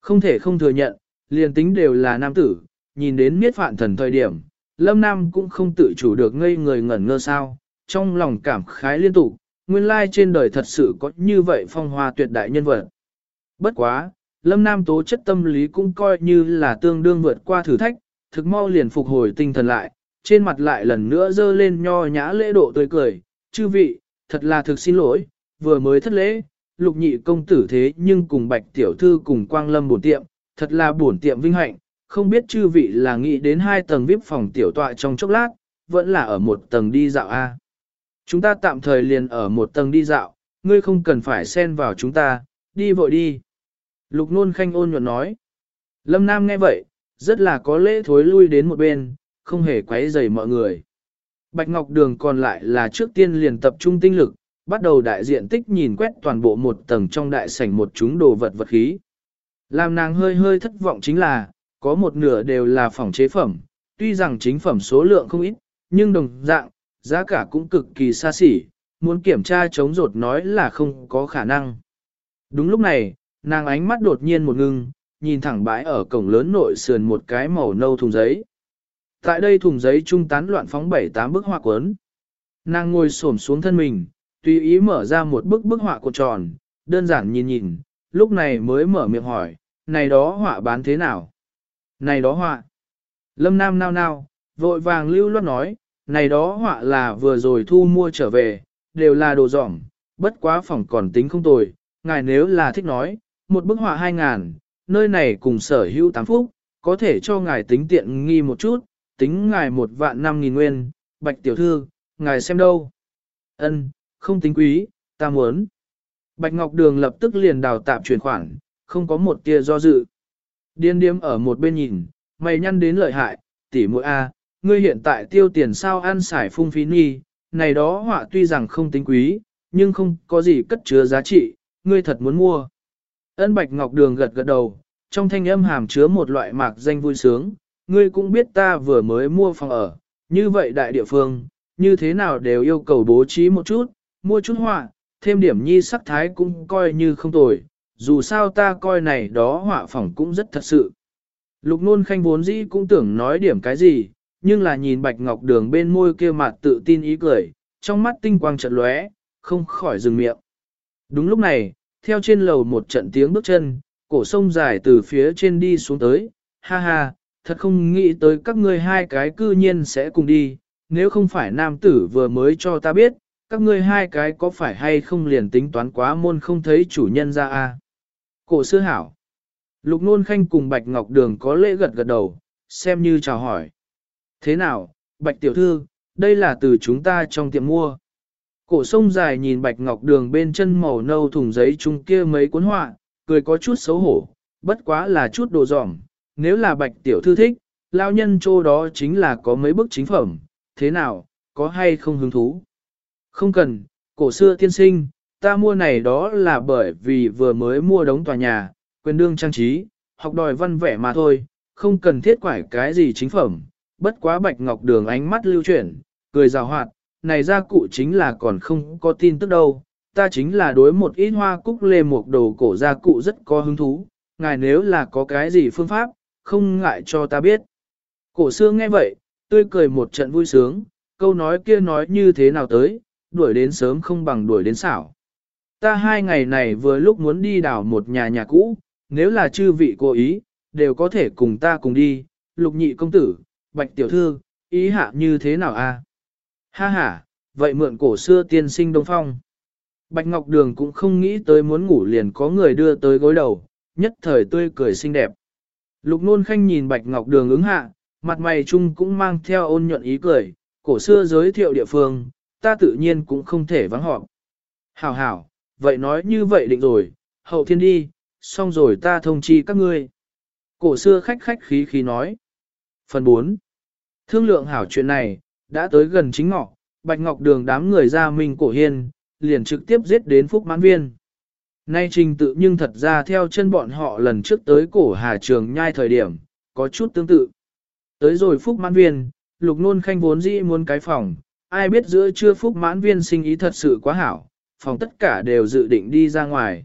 Không thể không thừa nhận, liền tính đều là nam tử, nhìn đến miết phạn thần thời điểm, lâm nam cũng không tự chủ được ngây người ngẩn ngơ sao, trong lòng cảm khái liên tục, nguyên lai trên đời thật sự có như vậy phong hoa tuyệt đại nhân vật. Bất quá, lâm nam tố chất tâm lý cũng coi như là tương đương vượt qua thử thách, thực mau liền phục hồi tinh thần lại, trên mặt lại lần nữa dơ lên nho nhã lễ độ tươi cười, chư vị, thật là thực xin lỗi, vừa mới thất lễ, lục nhị công tử thế nhưng cùng bạch tiểu thư cùng quang lâm bổn tiệm, thật là bổn tiệm vinh hạnh, không biết chư vị là nghĩ đến hai tầng VIP phòng tiểu tọa trong chốc lát, vẫn là ở một tầng đi dạo A. Chúng ta tạm thời liền ở một tầng đi dạo, ngươi không cần phải xen vào chúng ta, đi vội đi. Lục nôn khanh ôn nhuận nói. Lâm Nam nghe vậy, rất là có lễ thối lui đến một bên, không hề quấy rầy mọi người. Bạch Ngọc Đường còn lại là trước tiên liền tập trung tinh lực, bắt đầu đại diện tích nhìn quét toàn bộ một tầng trong đại sảnh một chúng đồ vật vật khí. Làm nàng hơi hơi thất vọng chính là, có một nửa đều là phòng chế phẩm, tuy rằng chính phẩm số lượng không ít, nhưng đồng dạng, giá cả cũng cực kỳ xa xỉ, muốn kiểm tra chống rột nói là không có khả năng. Đúng lúc này, nàng ánh mắt đột nhiên một ngưng, nhìn thẳng bãi ở cổng lớn nội sườn một cái màu nâu thùng giấy. Tại đây thùng giấy trung tán loạn phóng bảy tám bức hoa cuốn. Nàng ngồi xổm xuống thân mình, tùy ý mở ra một bức bức họa cột tròn, đơn giản nhìn nhìn, lúc này mới mở miệng hỏi, này đó họa bán thế nào? Này đó họa. Lâm Nam nao nao, vội vàng lưu loát nói, này đó họa là vừa rồi thu mua trở về, đều là đồ giỏng bất quá phòng còn tính không tồi, ngài nếu là thích nói, một bức họa hai ngàn, nơi này cùng sở hữu tám phúc, có thể cho ngài tính tiện nghi một chút, tính ngài một vạn năm nghìn nguyên, bạch tiểu thư, ngài xem đâu. Ân, không tính quý, ta muốn. Bạch Ngọc Đường lập tức liền đào tạm chuyển khoản, không có một tia do dự. Điên điếm ở một bên nhìn, mày nhăn đến lợi hại, tỷ muội A, ngươi hiện tại tiêu tiền sao ăn xài phung phí nghi, này đó họa tuy rằng không tính quý, nhưng không có gì cất chứa giá trị, ngươi thật muốn mua. Ân Bạch Ngọc Đường gật gật đầu, trong thanh âm hàm chứa một loại mạc danh vui sướng, ngươi cũng biết ta vừa mới mua phòng ở, như vậy đại địa phương, như thế nào đều yêu cầu bố trí một chút, mua chút họa, thêm điểm nhi sắc thái cũng coi như không tồi, dù sao ta coi này đó họa phỏng cũng rất thật sự. Lục nôn khanh vốn dĩ cũng tưởng nói điểm cái gì, nhưng là nhìn bạch ngọc đường bên môi kia mặt tự tin ý cười, trong mắt tinh quang trận lóe, không khỏi dừng miệng. Đúng lúc này, theo trên lầu một trận tiếng bước chân, cổ sông dài từ phía trên đi xuống tới, ha ha, thật không nghĩ tới các ngươi hai cái cư nhiên sẽ cùng đi, nếu không phải nam tử vừa mới cho ta biết, các ngươi hai cái có phải hay không liền tính toán quá môn không thấy chủ nhân ra a Cổ sư hảo. Lục nôn khanh cùng Bạch Ngọc Đường có lễ gật gật đầu, xem như chào hỏi. Thế nào, Bạch Tiểu Thư, đây là từ chúng ta trong tiệm mua. Cổ sông dài nhìn Bạch Ngọc Đường bên chân màu nâu thùng giấy chung kia mấy cuốn họa, cười có chút xấu hổ, bất quá là chút đồ dỏng. Nếu là Bạch Tiểu Thư thích, lao nhân chỗ đó chính là có mấy bức chính phẩm, thế nào, có hay không hứng thú? Không cần, cổ xưa tiên sinh, ta mua này đó là bởi vì vừa mới mua đống tòa nhà, quyền đương trang trí, học đòi văn vẻ mà thôi, không cần thiết quải cái gì chính phẩm. Bất quá bạch ngọc đường ánh mắt lưu chuyển, cười rào hoạt, này ra cụ chính là còn không có tin tức đâu, ta chính là đối một ít hoa cúc lê một đồ cổ gia cụ rất có hứng thú, ngài nếu là có cái gì phương pháp, không ngại cho ta biết. Cổ xưa nghe vậy, tươi cười một trận vui sướng, câu nói kia nói như thế nào tới, đuổi đến sớm không bằng đuổi đến xảo. Ta hai ngày này vừa lúc muốn đi đảo một nhà nhà cũ, nếu là chư vị cố ý, đều có thể cùng ta cùng đi, lục nhị công tử, bạch tiểu thư, ý hạ như thế nào a? Ha ha, vậy mượn cổ xưa tiên sinh đông phong. Bạch Ngọc Đường cũng không nghĩ tới muốn ngủ liền có người đưa tới gối đầu, nhất thời tươi cười xinh đẹp. Lục nôn khanh nhìn Bạch Ngọc Đường ứng hạ, mặt mày chung cũng mang theo ôn nhuận ý cười, cổ xưa giới thiệu địa phương, ta tự nhiên cũng không thể vắng họp. Hảo hảo, vậy nói như vậy định rồi, hậu thiên đi, xong rồi ta thông chi các ngươi. Cổ xưa khách khách khí khí nói. Phần 4. Thương lượng hảo chuyện này, đã tới gần chính ngọ, Bạch Ngọc Đường đám người ra mình cổ hiên, liền trực tiếp giết đến Phúc Mãn Viên. Nay trình tự nhưng thật ra theo chân bọn họ lần trước tới cổ Hà Trường nhai thời điểm, có chút tương tự. Tới rồi Phúc Mãn Viên, Lục Nôn Khanh vốn dĩ muốn cái phòng, ai biết giữa trưa Phúc Mãn Viên sinh ý thật sự quá hảo, phòng tất cả đều dự định đi ra ngoài.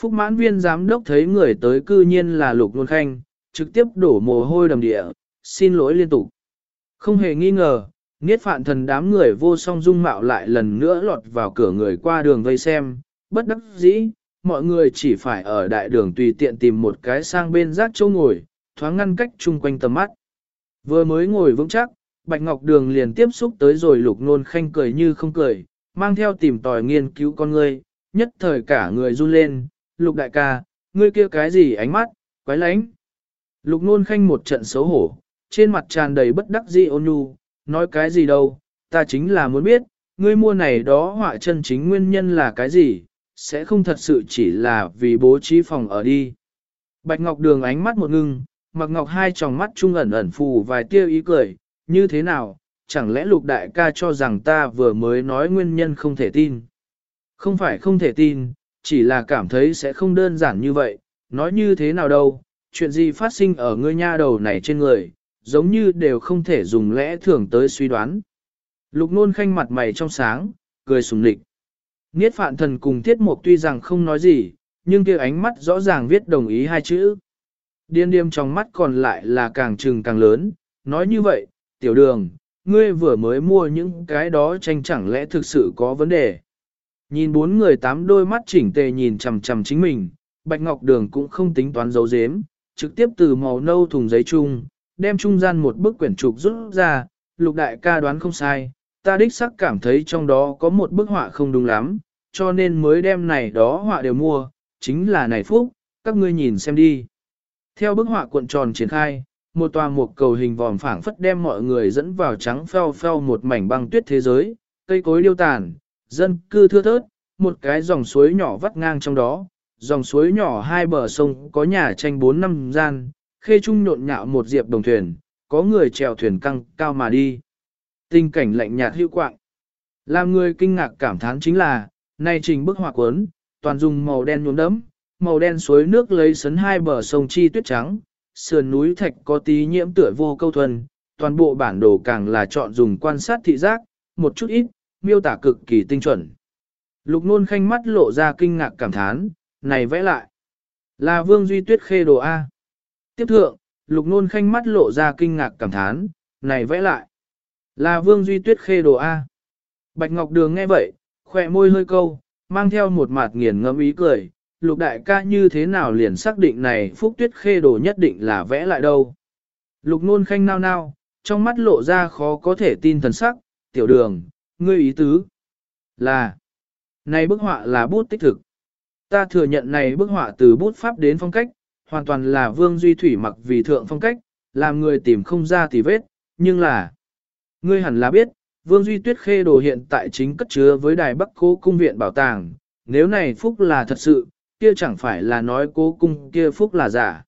Phúc Mãn Viên giám đốc thấy người tới cư nhiên là Lục Luân Khanh, trực tiếp đổ mồ hôi đầm địa, xin lỗi liên tục. Không hề nghi ngờ, Niết phạn thần đám người vô song dung mạo lại lần nữa lọt vào cửa người qua đường vây xem, bất đắc dĩ, mọi người chỉ phải ở đại đường tùy tiện tìm một cái sang bên rác chỗ ngồi, thoáng ngăn cách chung quanh tầm mắt. Vừa mới ngồi vững chắc, Bạch Ngọc Đường liền tiếp xúc tới rồi lục nôn khanh cười như không cười, mang theo tìm tòi nghiên cứu con ngươi, nhất thời cả người run lên, lục đại ca, ngươi kia cái gì ánh mắt, quái lánh. Lục nôn khanh một trận xấu hổ, trên mặt tràn đầy bất đắc dĩ ôn nhu, nói cái gì đâu, ta chính là muốn biết, ngươi mua này đó họa chân chính nguyên nhân là cái gì, sẽ không thật sự chỉ là vì bố trí phòng ở đi. Bạch Ngọc Đường ánh mắt một ngưng, mặc ngọc hai tròng mắt trung ẩn ẩn phù vài tia ý cười, như thế nào, chẳng lẽ lục đại ca cho rằng ta vừa mới nói nguyên nhân không thể tin. Không phải không thể tin, chỉ là cảm thấy sẽ không đơn giản như vậy, nói như thế nào đâu, chuyện gì phát sinh ở ngươi nha đầu này trên người, giống như đều không thể dùng lẽ thường tới suy đoán. Lục nôn khanh mặt mày trong sáng, cười sùng lịch. Niết phạn thần cùng thiết mục tuy rằng không nói gì, nhưng kia ánh mắt rõ ràng viết đồng ý hai chữ. Điên điềm trong mắt còn lại là càng trừng càng lớn, nói như vậy, tiểu đường, ngươi vừa mới mua những cái đó tranh chẳng lẽ thực sự có vấn đề. Nhìn bốn người tám đôi mắt chỉnh tề nhìn chằm chằm chính mình, Bạch Ngọc Đường cũng không tính toán dấu dếm, trực tiếp từ màu nâu thùng giấy chung, đem trung gian một bức quyển trục rút ra, lục đại ca đoán không sai, ta đích sắc cảm thấy trong đó có một bức họa không đúng lắm, cho nên mới đem này đó họa đều mua, chính là này phúc, các ngươi nhìn xem đi. Theo bức họa cuộn tròn triển khai, một tòa một cầu hình vòm phảng phất đem mọi người dẫn vào trắng pheo pheo một mảnh băng tuyết thế giới, cây cối điêu tàn, dân cư thưa thớt, một cái dòng suối nhỏ vắt ngang trong đó, dòng suối nhỏ hai bờ sông có nhà tranh bốn năm gian, khê trung nhộn nhạo một diệp đồng thuyền, có người chèo thuyền căng cao mà đi. Tình cảnh lạnh nhạt hữu quạng. Làm người kinh ngạc cảm thán chính là, nay trình bức họa cuốn, toàn dùng màu đen nhuốm đấm, màu đen suối nước lấy sấn hai bờ sông chi tuyết trắng, sườn núi thạch có tí nhiễm tựa vô câu thuần, toàn bộ bản đồ càng là chọn dùng quan sát thị giác, một chút ít, miêu tả cực kỳ tinh chuẩn. Lục nôn khanh mắt lộ ra kinh ngạc cảm thán, này vẽ lại. Là vương duy tuyết khê đồ A. Tiếp thượng, lục nôn khanh mắt lộ ra kinh ngạc cảm thán, này vẽ lại. Là vương duy tuyết khê đồ A. Bạch Ngọc Đường nghe vậy, khỏe môi hơi câu, mang theo một mặt nghiền ngẫm ý cười, lục đại ca như thế nào liền xác định này phúc tuyết khê đồ nhất định là vẽ lại đâu. Lục nôn khanh nao nao, trong mắt lộ ra khó có thể tin thần sắc, tiểu đường, ngươi ý tứ là, này bức họa là bút tích thực. Ta thừa nhận này bức họa từ bút pháp đến phong cách, hoàn toàn là vương duy thủy mặc vì thượng phong cách, làm người tìm không ra tì vết, nhưng là, ngươi hẳn là biết, vương duy tuyết khê đồ hiện tại chính cất chứa với đài bắc cố cung viện bảo tàng, nếu này phúc là thật sự, kia chẳng phải là nói cố cung kia phúc là giả.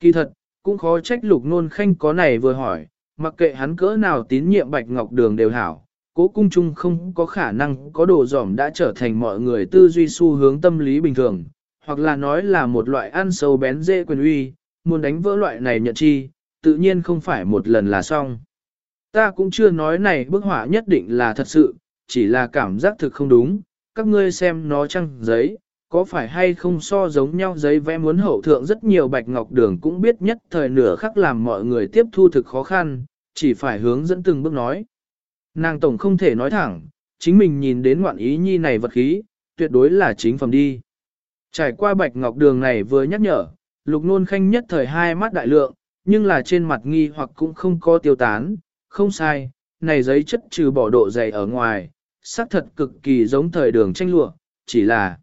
Kỳ thật, cũng khó trách lục nôn khanh có này vừa hỏi, mặc kệ hắn cỡ nào tín nhiệm bạch ngọc đường đều hảo, cố cung chung không có khả năng có đồ dỏm đã trở thành mọi người tư duy xu hướng tâm lý bình thường, hoặc là nói là một loại ăn sâu bén dễ quyền uy, muốn đánh vỡ loại này nhận chi, tự nhiên không phải một lần là xong. Ta cũng chưa nói này bức họa nhất định là thật sự, chỉ là cảm giác thực không đúng, các ngươi xem nó trăng giấy, có phải hay không so giống nhau giấy vẽ muốn hậu thượng rất nhiều bạch ngọc đường cũng biết nhất thời nửa khắc làm mọi người tiếp thu thực khó khăn, chỉ phải hướng dẫn từng bước nói. Nàng tổng không thể nói thẳng, chính mình nhìn đến ngoạn ý nhi này vật khí, tuyệt đối là chính phẩm đi. Trải qua bạch ngọc đường này vừa nhắc nhở, lục nôn khanh nhất thời hai mắt đại lượng, nhưng là trên mặt nghi hoặc cũng không có tiêu tán, không sai, này giấy chất trừ bỏ độ dày ở ngoài, xác thật cực kỳ giống thời đường tranh lụa, chỉ là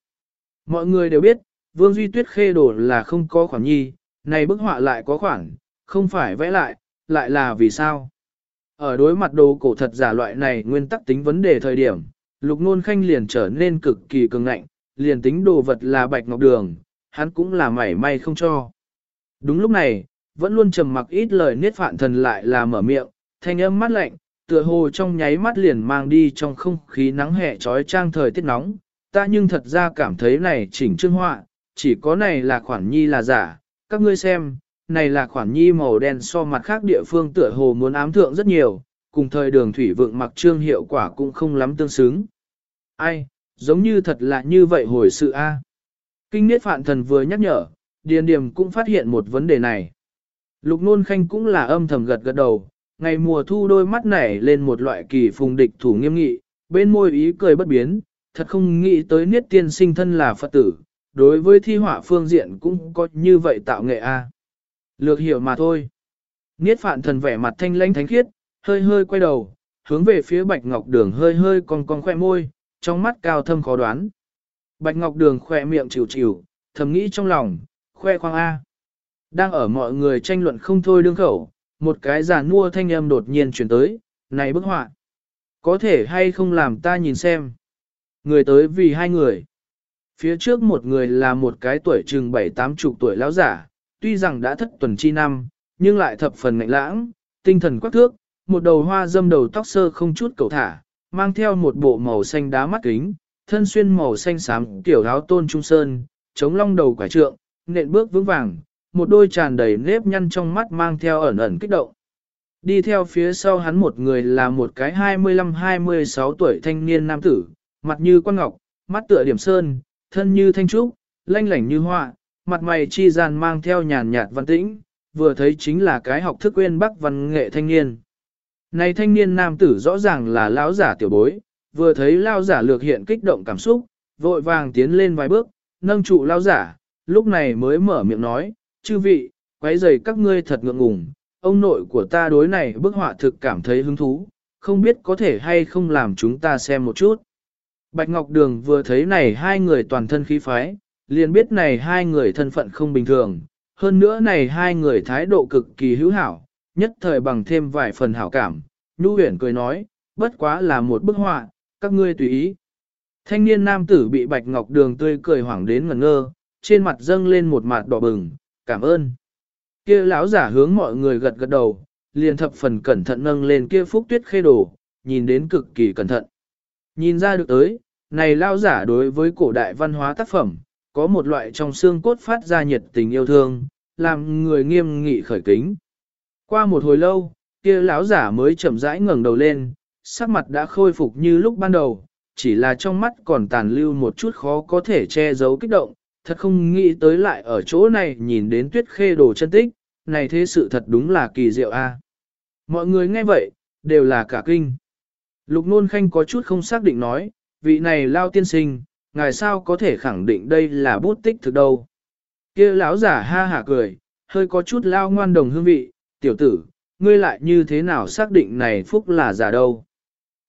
mọi người đều biết, Vương Duy Tuyết khê đồ là không có khoản nhi, này bức họa lại có khoản, không phải vẽ lại, lại là vì sao? Ở đối mặt đồ cổ thật giả loại này nguyên tắc tính vấn đề thời điểm, lục nôn khanh liền trở nên cực kỳ cường ngạnh, liền tính đồ vật là bạch ngọc đường, hắn cũng là mảy may không cho. Đúng lúc này, vẫn luôn trầm mặc ít lời niết phạn thần lại là mở miệng, thanh âm mắt lạnh, tựa hồ trong nháy mắt liền mang đi trong không khí nắng hè trói trang thời tiết nóng, ta nhưng thật ra cảm thấy này chỉnh trương họa, chỉ có này là khoản nhi là giả, các ngươi xem, này là khoản nhi màu đen so mặt khác địa phương tựa hồ muốn ám thượng rất nhiều, cùng thời đường thủy vượng mặc trương hiệu quả cũng không lắm tương xứng. Ai, giống như thật là như vậy hồi sự a. Kinh niết phạn thần vừa nhắc nhở, điền điểm cũng phát hiện một vấn đề này. Lục nôn khanh cũng là âm thầm gật gật đầu, ngày mùa thu đôi mắt nảy lên một loại kỳ phùng địch thủ nghiêm nghị, bên môi ý cười bất biến, thật không nghĩ tới niết tiên sinh thân là Phật tử, đối với thi họa phương diện cũng có như vậy tạo nghệ a. Lược hiểu mà thôi. Niết phạn thần vẻ mặt thanh lãnh thánh khiết, hơi hơi quay đầu, hướng về phía bạch ngọc đường hơi hơi cong cong khoe môi, trong mắt cao thâm khó đoán. Bạch ngọc đường khoe miệng chịu chịu, thầm nghĩ trong lòng, khoe khoang A. Đang ở mọi người tranh luận không thôi đương khẩu, một cái giả mua thanh âm đột nhiên chuyển tới, này bức họa. Có thể hay không làm ta nhìn xem. Người tới vì hai người. Phía trước một người là một cái tuổi chừng bảy tám chục tuổi lão giả, tuy rằng đã thất tuần chi năm, nhưng lại thập phần ngạnh lãng, tinh thần quắc thước, một đầu hoa dâm đầu tóc sơ không chút cầu thả, mang theo một bộ màu xanh đá mắt kính, thân xuyên màu xanh xám tiểu áo tôn trung sơn, chống long đầu quả trượng, nện bước vững vàng, một đôi tràn đầy nếp nhăn trong mắt mang theo ẩn ẩn kích động. Đi theo phía sau hắn một người là một cái 25-26 tuổi thanh niên nam tử, mặt như quan ngọc, mắt tựa điểm sơn, thân như thanh trúc, lanh lảnh như hoa, mặt mày chi gian mang theo nhàn nhạt văn tĩnh, vừa thấy chính là cái học thức quên bắc văn nghệ thanh niên. Này thanh niên nam tử rõ ràng là lão giả tiểu bối, vừa thấy lão giả lược hiện kích động cảm xúc, vội vàng tiến lên vài bước, nâng trụ lão giả, lúc này mới mở miệng nói, chư vị, quấy rầy các ngươi thật ngượng ngùng, ông nội của ta đối này bức họa thực cảm thấy hứng thú, không biết có thể hay không làm chúng ta xem một chút. Bạch Ngọc Đường vừa thấy này hai người toàn thân khí phái, liền biết này hai người thân phận không bình thường, hơn nữa này hai người thái độ cực kỳ hữu hảo, nhất thời bằng thêm vài phần hảo cảm, Nhu huyển cười nói, bất quá là một bức họa, các ngươi tùy ý. Thanh niên nam tử bị Bạch Ngọc Đường tươi cười hoảng đến ngẩn ngơ, trên mặt dâng lên một mặt đỏ bừng, cảm ơn. Kia lão giả hướng mọi người gật gật đầu, liền thập phần cẩn thận nâng lên kia phúc tuyết khê đồ, nhìn đến cực kỳ cẩn thận. Nhìn ra được tới, này lão giả đối với cổ đại văn hóa tác phẩm, có một loại trong xương cốt phát ra nhiệt tình yêu thương, làm người nghiêm nghị khởi kính. Qua một hồi lâu, kia lão giả mới chậm rãi ngẩng đầu lên, sắc mặt đã khôi phục như lúc ban đầu, chỉ là trong mắt còn tàn lưu một chút khó có thể che giấu kích động, thật không nghĩ tới lại ở chỗ này nhìn đến tuyết khê đồ chân tích, này thế sự thật đúng là kỳ diệu a. Mọi người nghe vậy, đều là cả kinh. Lục nôn khanh có chút không xác định nói, vị này lao tiên sinh, ngài sao có thể khẳng định đây là bút tích thực đâu. kia lão giả ha hả cười, hơi có chút lao ngoan đồng hương vị, tiểu tử, ngươi lại như thế nào xác định này phúc là giả đâu.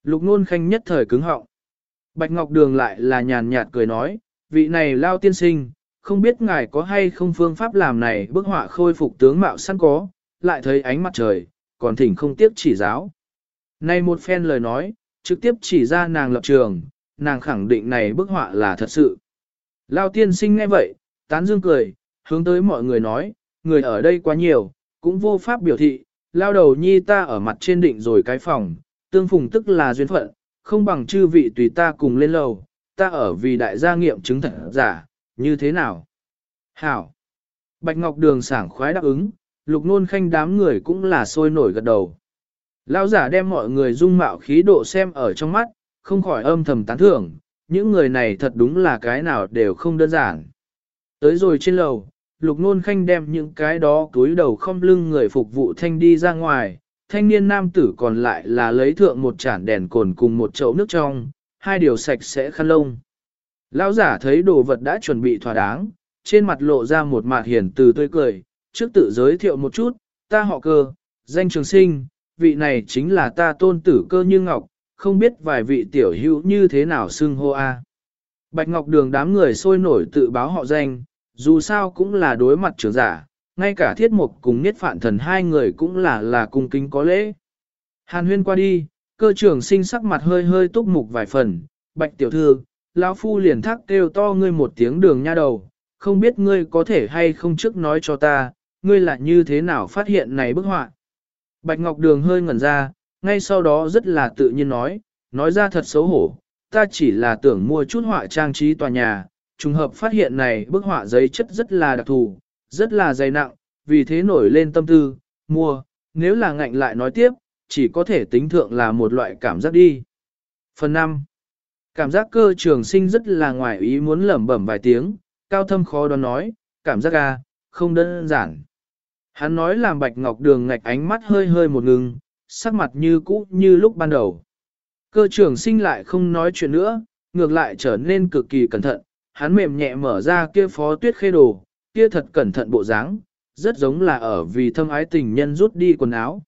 Lục nôn khanh nhất thời cứng họng. Bạch Ngọc Đường lại là nhàn nhạt cười nói, vị này lao tiên sinh, không biết ngài có hay không phương pháp làm này bức họa khôi phục tướng mạo sẵn có, lại thấy ánh mặt trời, còn thỉnh không tiếp chỉ giáo. Này một phen lời nói, trực tiếp chỉ ra nàng lập trường, nàng khẳng định này bức họa là thật sự. Lao tiên sinh nghe vậy, tán dương cười, hướng tới mọi người nói, người ở đây quá nhiều, cũng vô pháp biểu thị, lao đầu nhi ta ở mặt trên định rồi cái phòng, tương phùng tức là duyên phận, không bằng chư vị tùy ta cùng lên lầu, ta ở vì đại gia nghiệm chứng thật giả, như thế nào? Hảo! Bạch Ngọc Đường sảng khoái đáp ứng, lục nôn khanh đám người cũng là sôi nổi gật đầu. Lão giả đem mọi người dung mạo khí độ xem ở trong mắt, không khỏi âm thầm tán thưởng, những người này thật đúng là cái nào đều không đơn giản. Tới rồi trên lầu, lục nôn khanh đem những cái đó túi đầu không lưng người phục vụ thanh đi ra ngoài, thanh niên nam tử còn lại là lấy thượng một chản đèn cồn cùng một chậu nước trong, hai điều sạch sẽ khăn lông. Lão giả thấy đồ vật đã chuẩn bị thỏa đáng, trên mặt lộ ra một mặt hiền từ tươi cười, trước tự giới thiệu một chút, ta họ cơ, danh trường sinh, vị này chính là ta tôn tử cơ như ngọc, không biết vài vị tiểu hữu như thế nào xưng hô a. Bạch Ngọc Đường đám người sôi nổi tự báo họ danh, dù sao cũng là đối mặt trưởng giả, ngay cả thiết mục cùng niết phạn thần hai người cũng là là cung kính có lễ. Hàn huyên qua đi, cơ trưởng sinh sắc mặt hơi hơi túc mục vài phần, bạch tiểu thư, lão phu liền thắc kêu to ngươi một tiếng đường nha đầu, không biết ngươi có thể hay không trước nói cho ta, ngươi là như thế nào phát hiện này bức họa. Bạch Ngọc Đường hơi ngẩn ra, ngay sau đó rất là tự nhiên nói, nói ra thật xấu hổ, ta chỉ là tưởng mua chút họa trang trí tòa nhà, trùng hợp phát hiện này bức họa giấy chất rất là đặc thù, rất là dày nặng, vì thế nổi lên tâm tư, mua, nếu là ngạnh lại nói tiếp, chỉ có thể tính thượng là một loại cảm giác đi. Phần 5. Cảm giác cơ trường sinh rất là ngoài ý muốn lẩm bẩm vài tiếng, cao thâm khó đoán nói, cảm giác a không đơn giản. Hắn nói làm bạch ngọc đường ngạch ánh mắt hơi hơi một ngừng, sắc mặt như cũ như lúc ban đầu. Cơ trưởng sinh lại không nói chuyện nữa, ngược lại trở nên cực kỳ cẩn thận, hắn mềm nhẹ mở ra kia phó tuyết khê đồ, kia thật cẩn thận bộ dáng, rất giống là ở vì thâm ái tình nhân rút đi quần áo.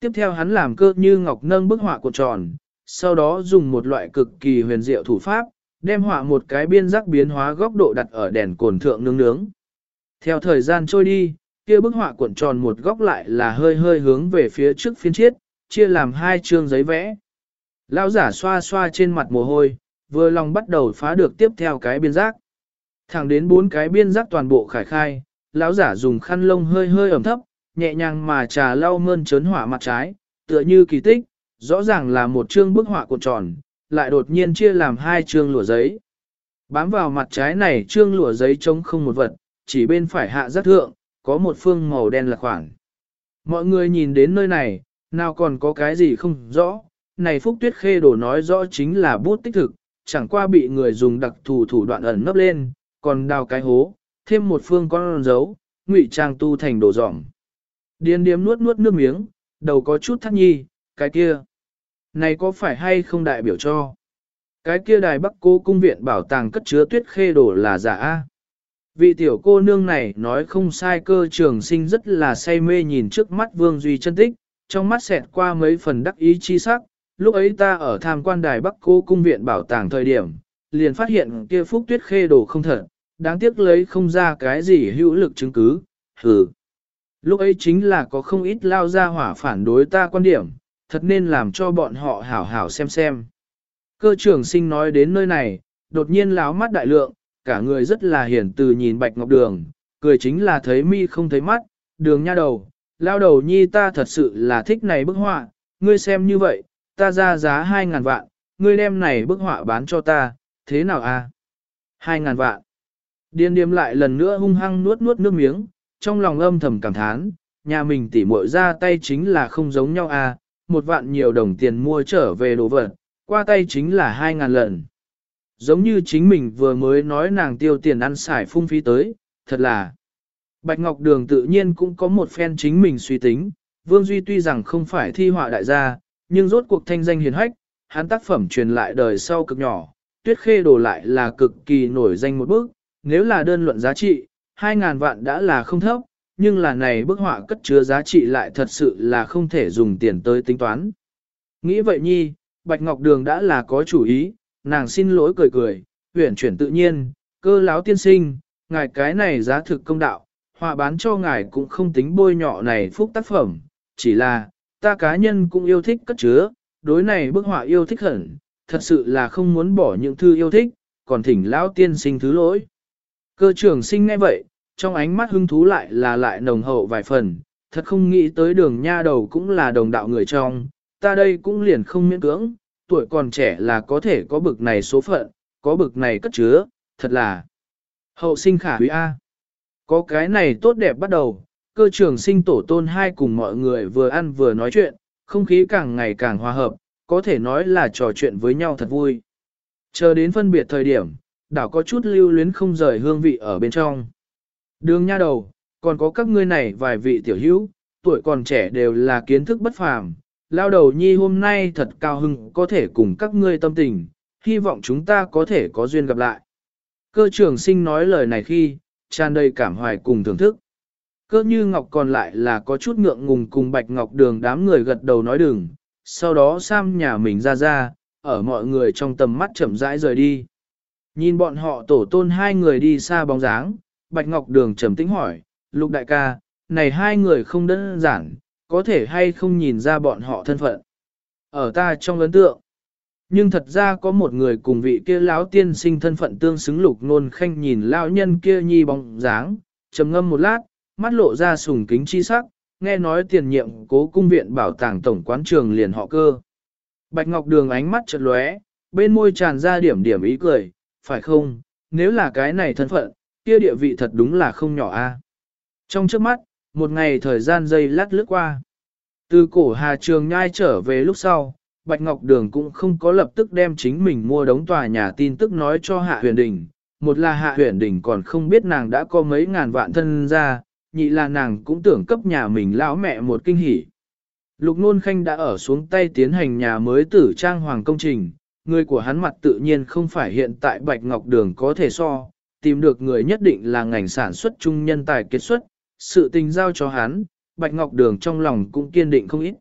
Tiếp theo hắn làm cơ như ngọc nâng bức họa của tròn, sau đó dùng một loại cực kỳ huyền diệu thủ pháp, đem họa một cái biên giác biến hóa góc độ đặt ở đèn cồn thượng nướng nướng. Theo thời gian trôi đi, kia bức họa cuộn tròn một góc lại là hơi hơi hướng về phía trước phiên chiết, chia làm hai chương giấy vẽ. Lão giả xoa xoa trên mặt mồ hôi, vừa lòng bắt đầu phá được tiếp theo cái biên giác. Thẳng đến bốn cái biên giác toàn bộ khải khai, lão giả dùng khăn lông hơi hơi ẩm thấp, nhẹ nhàng mà trà lau mơn trớn hỏa mặt trái, tựa như kỳ tích, rõ ràng là một chương bức họa cuộn tròn, lại đột nhiên chia làm hai chương lụa giấy. Bám vào mặt trái này chương lụa giấy trống không một vật, chỉ bên phải hạ rất thượng, có một phương màu đen là khoảng. Mọi người nhìn đến nơi này, nào còn có cái gì không rõ, này Phúc Tuyết Khê đổ nói rõ chính là bút tích thực, chẳng qua bị người dùng đặc thù thủ đoạn ẩn nấp lên, còn đào cái hố, thêm một phương con dấu, ngụy trang tu thành đồ dỏng. Điên điếm nuốt nuốt nước miếng, đầu có chút thắt nhi, cái kia. Này có phải hay không đại biểu cho? Cái kia đài bắc cô cung viện bảo tàng cất chứa tuyết khê đổ là giả A. Vị tiểu cô nương này nói không sai cơ trường sinh rất là say mê nhìn trước mắt Vương Duy chân tích, trong mắt xẹt qua mấy phần đắc ý chi sắc, lúc ấy ta ở tham quan đài Bắc Cô Cung Viện Bảo tàng thời điểm, liền phát hiện kia phúc tuyết khê đồ không thật, đáng tiếc lấy không ra cái gì hữu lực chứng cứ, hừ. Lúc ấy chính là có không ít lao ra hỏa phản đối ta quan điểm, thật nên làm cho bọn họ hảo hảo xem xem. Cơ trưởng sinh nói đến nơi này, đột nhiên láo mắt đại lượng, cả người rất là hiển từ nhìn bạch ngọc đường, cười chính là thấy mi không thấy mắt, đường nha đầu, lao đầu nhi ta thật sự là thích này bức họa, ngươi xem như vậy, ta ra giá 2.000 vạn, ngươi đem này bức họa bán cho ta, thế nào a? À? 2.000 vạn. Điên điềm lại lần nữa hung hăng nuốt nuốt nước miếng, trong lòng âm thầm cảm thán, nhà mình tỉ muội ra tay chính là không giống nhau a, một vạn nhiều đồng tiền mua trở về đồ vật, qua tay chính là 2.000 lần. Giống như chính mình vừa mới nói nàng tiêu tiền ăn xài phung phí tới, thật là. Bạch Ngọc Đường tự nhiên cũng có một phen chính mình suy tính, Vương Duy tuy rằng không phải thi họa đại gia, nhưng rốt cuộc thanh danh hiền hách, hắn tác phẩm truyền lại đời sau cực nhỏ, tuyết khê đồ lại là cực kỳ nổi danh một bước, nếu là đơn luận giá trị, 2.000 vạn đã là không thấp, nhưng là này bức họa cất chứa giá trị lại thật sự là không thể dùng tiền tới tính toán. Nghĩ vậy nhi, Bạch Ngọc Đường đã là có chủ ý, nàng xin lỗi cười cười, huyển chuyển tự nhiên, cơ láo tiên sinh, ngài cái này giá thực công đạo, họa bán cho ngài cũng không tính bôi nhọ này phúc tác phẩm, chỉ là, ta cá nhân cũng yêu thích cất chứa, đối này bức họa yêu thích hẳn, thật sự là không muốn bỏ những thư yêu thích, còn thỉnh lão tiên sinh thứ lỗi. Cơ trưởng sinh ngay vậy, trong ánh mắt hứng thú lại là lại nồng hậu vài phần, thật không nghĩ tới đường nha đầu cũng là đồng đạo người trong, ta đây cũng liền không miễn cưỡng, tuổi còn trẻ là có thể có bực này số phận, có bực này cất chứa, thật là hậu sinh khả quý A. Có cái này tốt đẹp bắt đầu, cơ trường sinh tổ tôn hai cùng mọi người vừa ăn vừa nói chuyện, không khí càng ngày càng hòa hợp, có thể nói là trò chuyện với nhau thật vui. Chờ đến phân biệt thời điểm, đảo có chút lưu luyến không rời hương vị ở bên trong. Đường nha đầu, còn có các ngươi này vài vị tiểu hữu, tuổi còn trẻ đều là kiến thức bất phàm. Lao đầu nhi hôm nay thật cao hưng có thể cùng các ngươi tâm tình, hy vọng chúng ta có thể có duyên gặp lại. Cơ trưởng sinh nói lời này khi, tràn đầy cảm hoài cùng thưởng thức. Cơ như ngọc còn lại là có chút ngượng ngùng cùng bạch ngọc đường đám người gật đầu nói đừng, sau đó Sam nhà mình ra ra, ở mọi người trong tầm mắt chậm rãi rời đi. Nhìn bọn họ tổ tôn hai người đi xa bóng dáng, Bạch Ngọc Đường trầm tĩnh hỏi, Lục đại ca, này hai người không đơn giản, có thể hay không nhìn ra bọn họ thân phận. Ở ta trong ấn tượng, nhưng thật ra có một người cùng vị kia lão tiên sinh thân phận tương xứng lục nôn khanh nhìn lão nhân kia nhi bóng dáng, trầm ngâm một lát, mắt lộ ra sùng kính chi sắc, nghe nói tiền nhiệm cố cung viện bảo tàng tổng quán trường liền họ cơ. Bạch Ngọc Đường ánh mắt chợt lóe, bên môi tràn ra điểm điểm ý cười, phải không, nếu là cái này thân phận, kia địa vị thật đúng là không nhỏ a. Trong trước mắt, một ngày thời gian dây lát lướt qua. Từ cổ Hà Trường Nhai trở về lúc sau, Bạch Ngọc Đường cũng không có lập tức đem chính mình mua đống tòa nhà tin tức nói cho Hạ Huyền Đình. Một là Hạ Huyền Đình còn không biết nàng đã có mấy ngàn vạn thân ra, nhị là nàng cũng tưởng cấp nhà mình lão mẹ một kinh hỉ. Lục Nôn Khanh đã ở xuống tay tiến hành nhà mới tử trang hoàng công trình, người của hắn mặt tự nhiên không phải hiện tại Bạch Ngọc Đường có thể so, tìm được người nhất định là ngành sản xuất trung nhân tài kết xuất, sự tình giao cho hắn, Bạch Ngọc Đường trong lòng cũng kiên định không ít.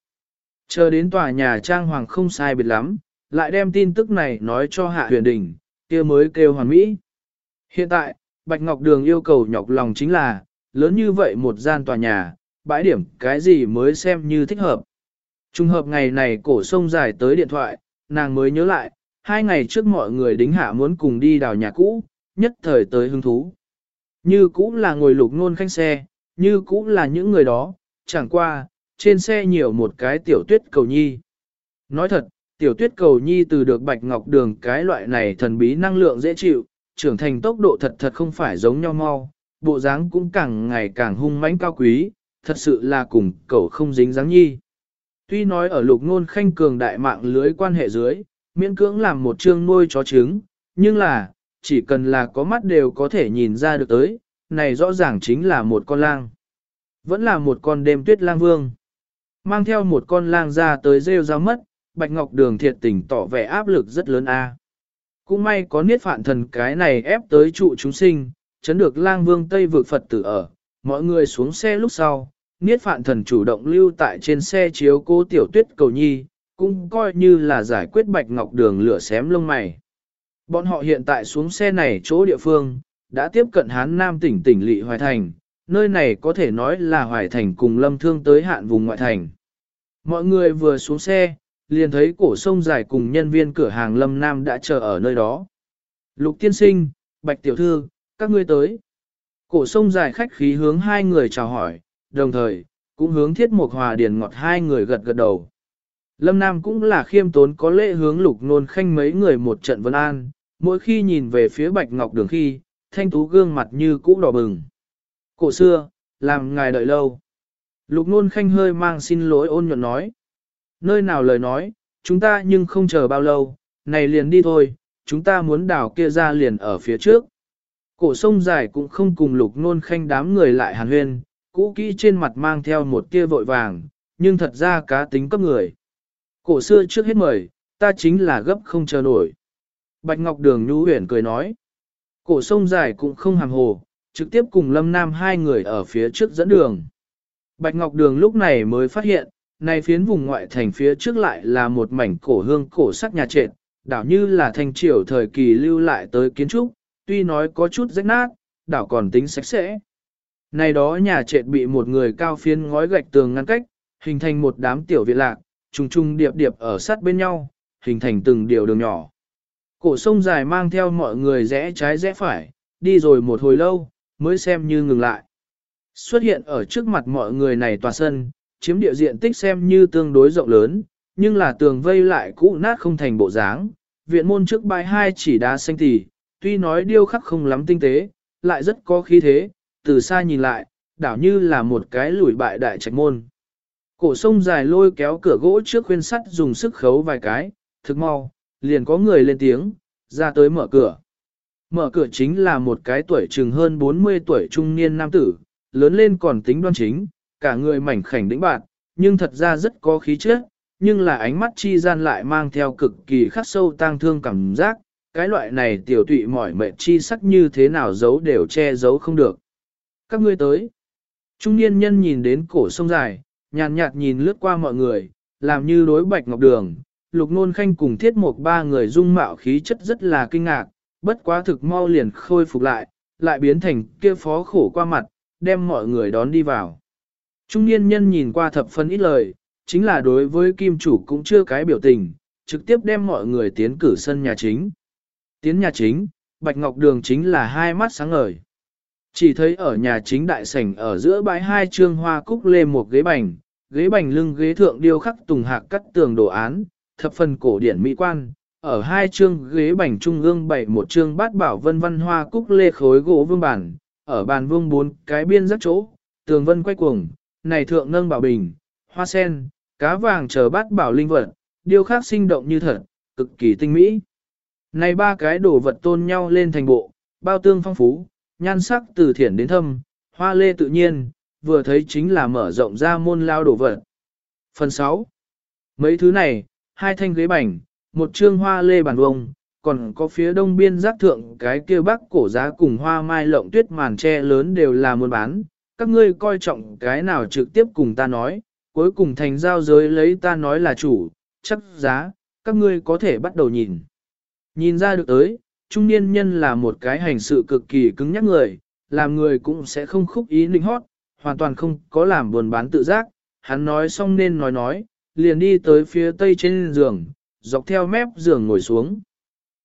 Chờ đến tòa nhà trang hoàng không sai biệt lắm, lại đem tin tức này nói cho Hạ Huyền Đình, kia mới kêu hoàn mỹ. Hiện tại, Bạch Ngọc Đường yêu cầu nhọc lòng chính là, lớn như vậy một gian tòa nhà, bãi điểm cái gì mới xem như thích hợp. Trung hợp ngày này cổ sông dài tới điện thoại, nàng mới nhớ lại, hai ngày trước mọi người đính hạ muốn cùng đi đào nhà cũ, nhất thời tới hứng thú. Như cũ là ngồi lục nôn khanh xe, như cũng là những người đó, chẳng qua, trên xe nhiều một cái tiểu tuyết cầu nhi. Nói thật, tiểu tuyết cầu nhi từ được bạch ngọc đường cái loại này thần bí năng lượng dễ chịu, trưởng thành tốc độ thật thật không phải giống nhau mau, bộ dáng cũng càng ngày càng hung mãnh cao quý, thật sự là cùng cậu không dính dáng nhi. Tuy nói ở lục nôn khanh cường đại mạng lưới quan hệ dưới, miễn cưỡng làm một chương nuôi chó trứng, nhưng là, chỉ cần là có mắt đều có thể nhìn ra được tới, này rõ ràng chính là một con lang. Vẫn là một con đêm tuyết lang vương. Mang theo một con lang ra tới rêu ra mất, Bạch Ngọc Đường thiệt tình tỏ vẻ áp lực rất lớn a. Cũng may có niết phạn thần cái này ép tới trụ chúng sinh, chấn được lang vương Tây vực Phật tử ở, mọi người xuống xe lúc sau, Niết Phạn Thần chủ động lưu tại trên xe chiếu cô tiểu tuyết cầu nhi, cũng coi như là giải quyết bạch ngọc đường lửa xém lông mày. Bọn họ hiện tại xuống xe này chỗ địa phương, đã tiếp cận Hán Nam tỉnh tỉnh Lị Hoài Thành, nơi này có thể nói là Hoài Thành cùng lâm thương tới hạn vùng ngoại thành. Mọi người vừa xuống xe, liền thấy cổ sông dài cùng nhân viên cửa hàng lâm nam đã chờ ở nơi đó. Lục tiên sinh, bạch tiểu thư, các ngươi tới. Cổ sông dài khách khí hướng hai người chào hỏi, đồng thời, cũng hướng thiết một hòa điền ngọt hai người gật gật đầu. Lâm Nam cũng là khiêm tốn có lễ hướng lục nôn khanh mấy người một trận vân an, mỗi khi nhìn về phía bạch ngọc đường khi, thanh tú gương mặt như cũ đỏ bừng. Cổ xưa, làm ngài đợi lâu. Lục nôn khanh hơi mang xin lỗi ôn nhuận nói. Nơi nào lời nói, chúng ta nhưng không chờ bao lâu, này liền đi thôi, chúng ta muốn đảo kia ra liền ở phía trước. Cổ sông dài cũng không cùng lục nôn khanh đám người lại hàn huyên, cũ kỹ trên mặt mang theo một tia vội vàng, nhưng thật ra cá tính cấp người. Cổ xưa trước hết mời, ta chính là gấp không chờ nổi. Bạch Ngọc Đường nhu huyền cười nói. Cổ sông dài cũng không hàm hồ, trực tiếp cùng Lâm Nam hai người ở phía trước dẫn đường. Bạch Ngọc Đường lúc này mới phát hiện, này phiến vùng ngoại thành phía trước lại là một mảnh cổ hương cổ sắc nhà trệt, đảo như là thành triều thời kỳ lưu lại tới kiến trúc, tuy nói có chút rách nát, đảo còn tính sạch sẽ. Này đó nhà trệt bị một người cao phiến ngói gạch tường ngăn cách, hình thành một đám tiểu viện lạc, trùng trùng điệp điệp ở sát bên nhau, hình thành từng điều đường nhỏ. Cổ sông dài mang theo mọi người rẽ trái rẽ phải, đi rồi một hồi lâu, mới xem như ngừng lại. Xuất hiện ở trước mặt mọi người này tòa sân, chiếm địa diện tích xem như tương đối rộng lớn, nhưng là tường vây lại cũ nát không thành bộ dáng. Viện môn trước bãi hai chỉ đá xanh tỉ, tuy nói điêu khắc không lắm tinh tế, lại rất có khí thế, từ xa nhìn lại, đảo như là một cái lùi bại đại trạch môn. Cổ sông dài lôi kéo cửa gỗ trước khuyên sắt dùng sức khấu vài cái, thực mau, liền có người lên tiếng, ra tới mở cửa. Mở cửa chính là một cái tuổi chừng hơn 40 tuổi trung niên nam tử, lớn lên còn tính đoan chính, cả người mảnh khảnh đĩnh bạn, nhưng thật ra rất có khí chất, nhưng là ánh mắt chi gian lại mang theo cực kỳ khắc sâu tang thương cảm giác, cái loại này tiểu tụy mỏi mệt chi sắc như thế nào giấu đều che giấu không được. Các ngươi tới. Trung niên nhân nhìn đến cổ sông dài, nhàn nhạt nhìn lướt qua mọi người, làm như đối bạch ngọc đường, lục nôn khanh cùng thiết một ba người dung mạo khí chất rất là kinh ngạc, bất quá thực mau liền khôi phục lại, lại biến thành kia phó khổ qua mặt, đem mọi người đón đi vào. Trung niên nhân nhìn qua thập phân ít lời, chính là đối với kim chủ cũng chưa cái biểu tình, trực tiếp đem mọi người tiến cử sân nhà chính. Tiến nhà chính, Bạch Ngọc Đường chính là hai mắt sáng ngời. Chỉ thấy ở nhà chính đại sảnh ở giữa bãi hai trương hoa cúc lê một ghế bành, ghế bành lưng ghế thượng điêu khắc tùng hạc cắt tường đồ án, thập phần cổ điển mỹ quan. Ở hai chương ghế bành trung ương bảy một chương bát bảo vân văn hoa cúc lê khối gỗ vương bản, ở bàn vương bốn cái biên rất chỗ, tường vân quay cuồng, này thượng nâng bảo bình, hoa sen, cá vàng chờ bát bảo linh vật, điêu khắc sinh động như thật, cực kỳ tinh mỹ. Này ba cái đồ vật tôn nhau lên thành bộ, bao tương phong phú, nhan sắc từ thiển đến thâm, hoa lê tự nhiên, vừa thấy chính là mở rộng ra môn lao đồ vật. Phần 6. Mấy thứ này, hai thanh ghế bành, một trương hoa lê bàn vông, còn có phía đông biên giác thượng cái kia bắc cổ giá cùng hoa mai lộng tuyết màn tre lớn đều là muôn bán. Các ngươi coi trọng cái nào trực tiếp cùng ta nói, cuối cùng thành giao giới lấy ta nói là chủ, chắc giá, các ngươi có thể bắt đầu nhìn. Nhìn ra được tới, trung niên nhân là một cái hành sự cực kỳ cứng nhắc người, làm người cũng sẽ không khúc ý linh hót, hoàn toàn không có làm buồn bán tự giác, hắn nói xong nên nói nói, liền đi tới phía tây trên giường, dọc theo mép giường ngồi xuống.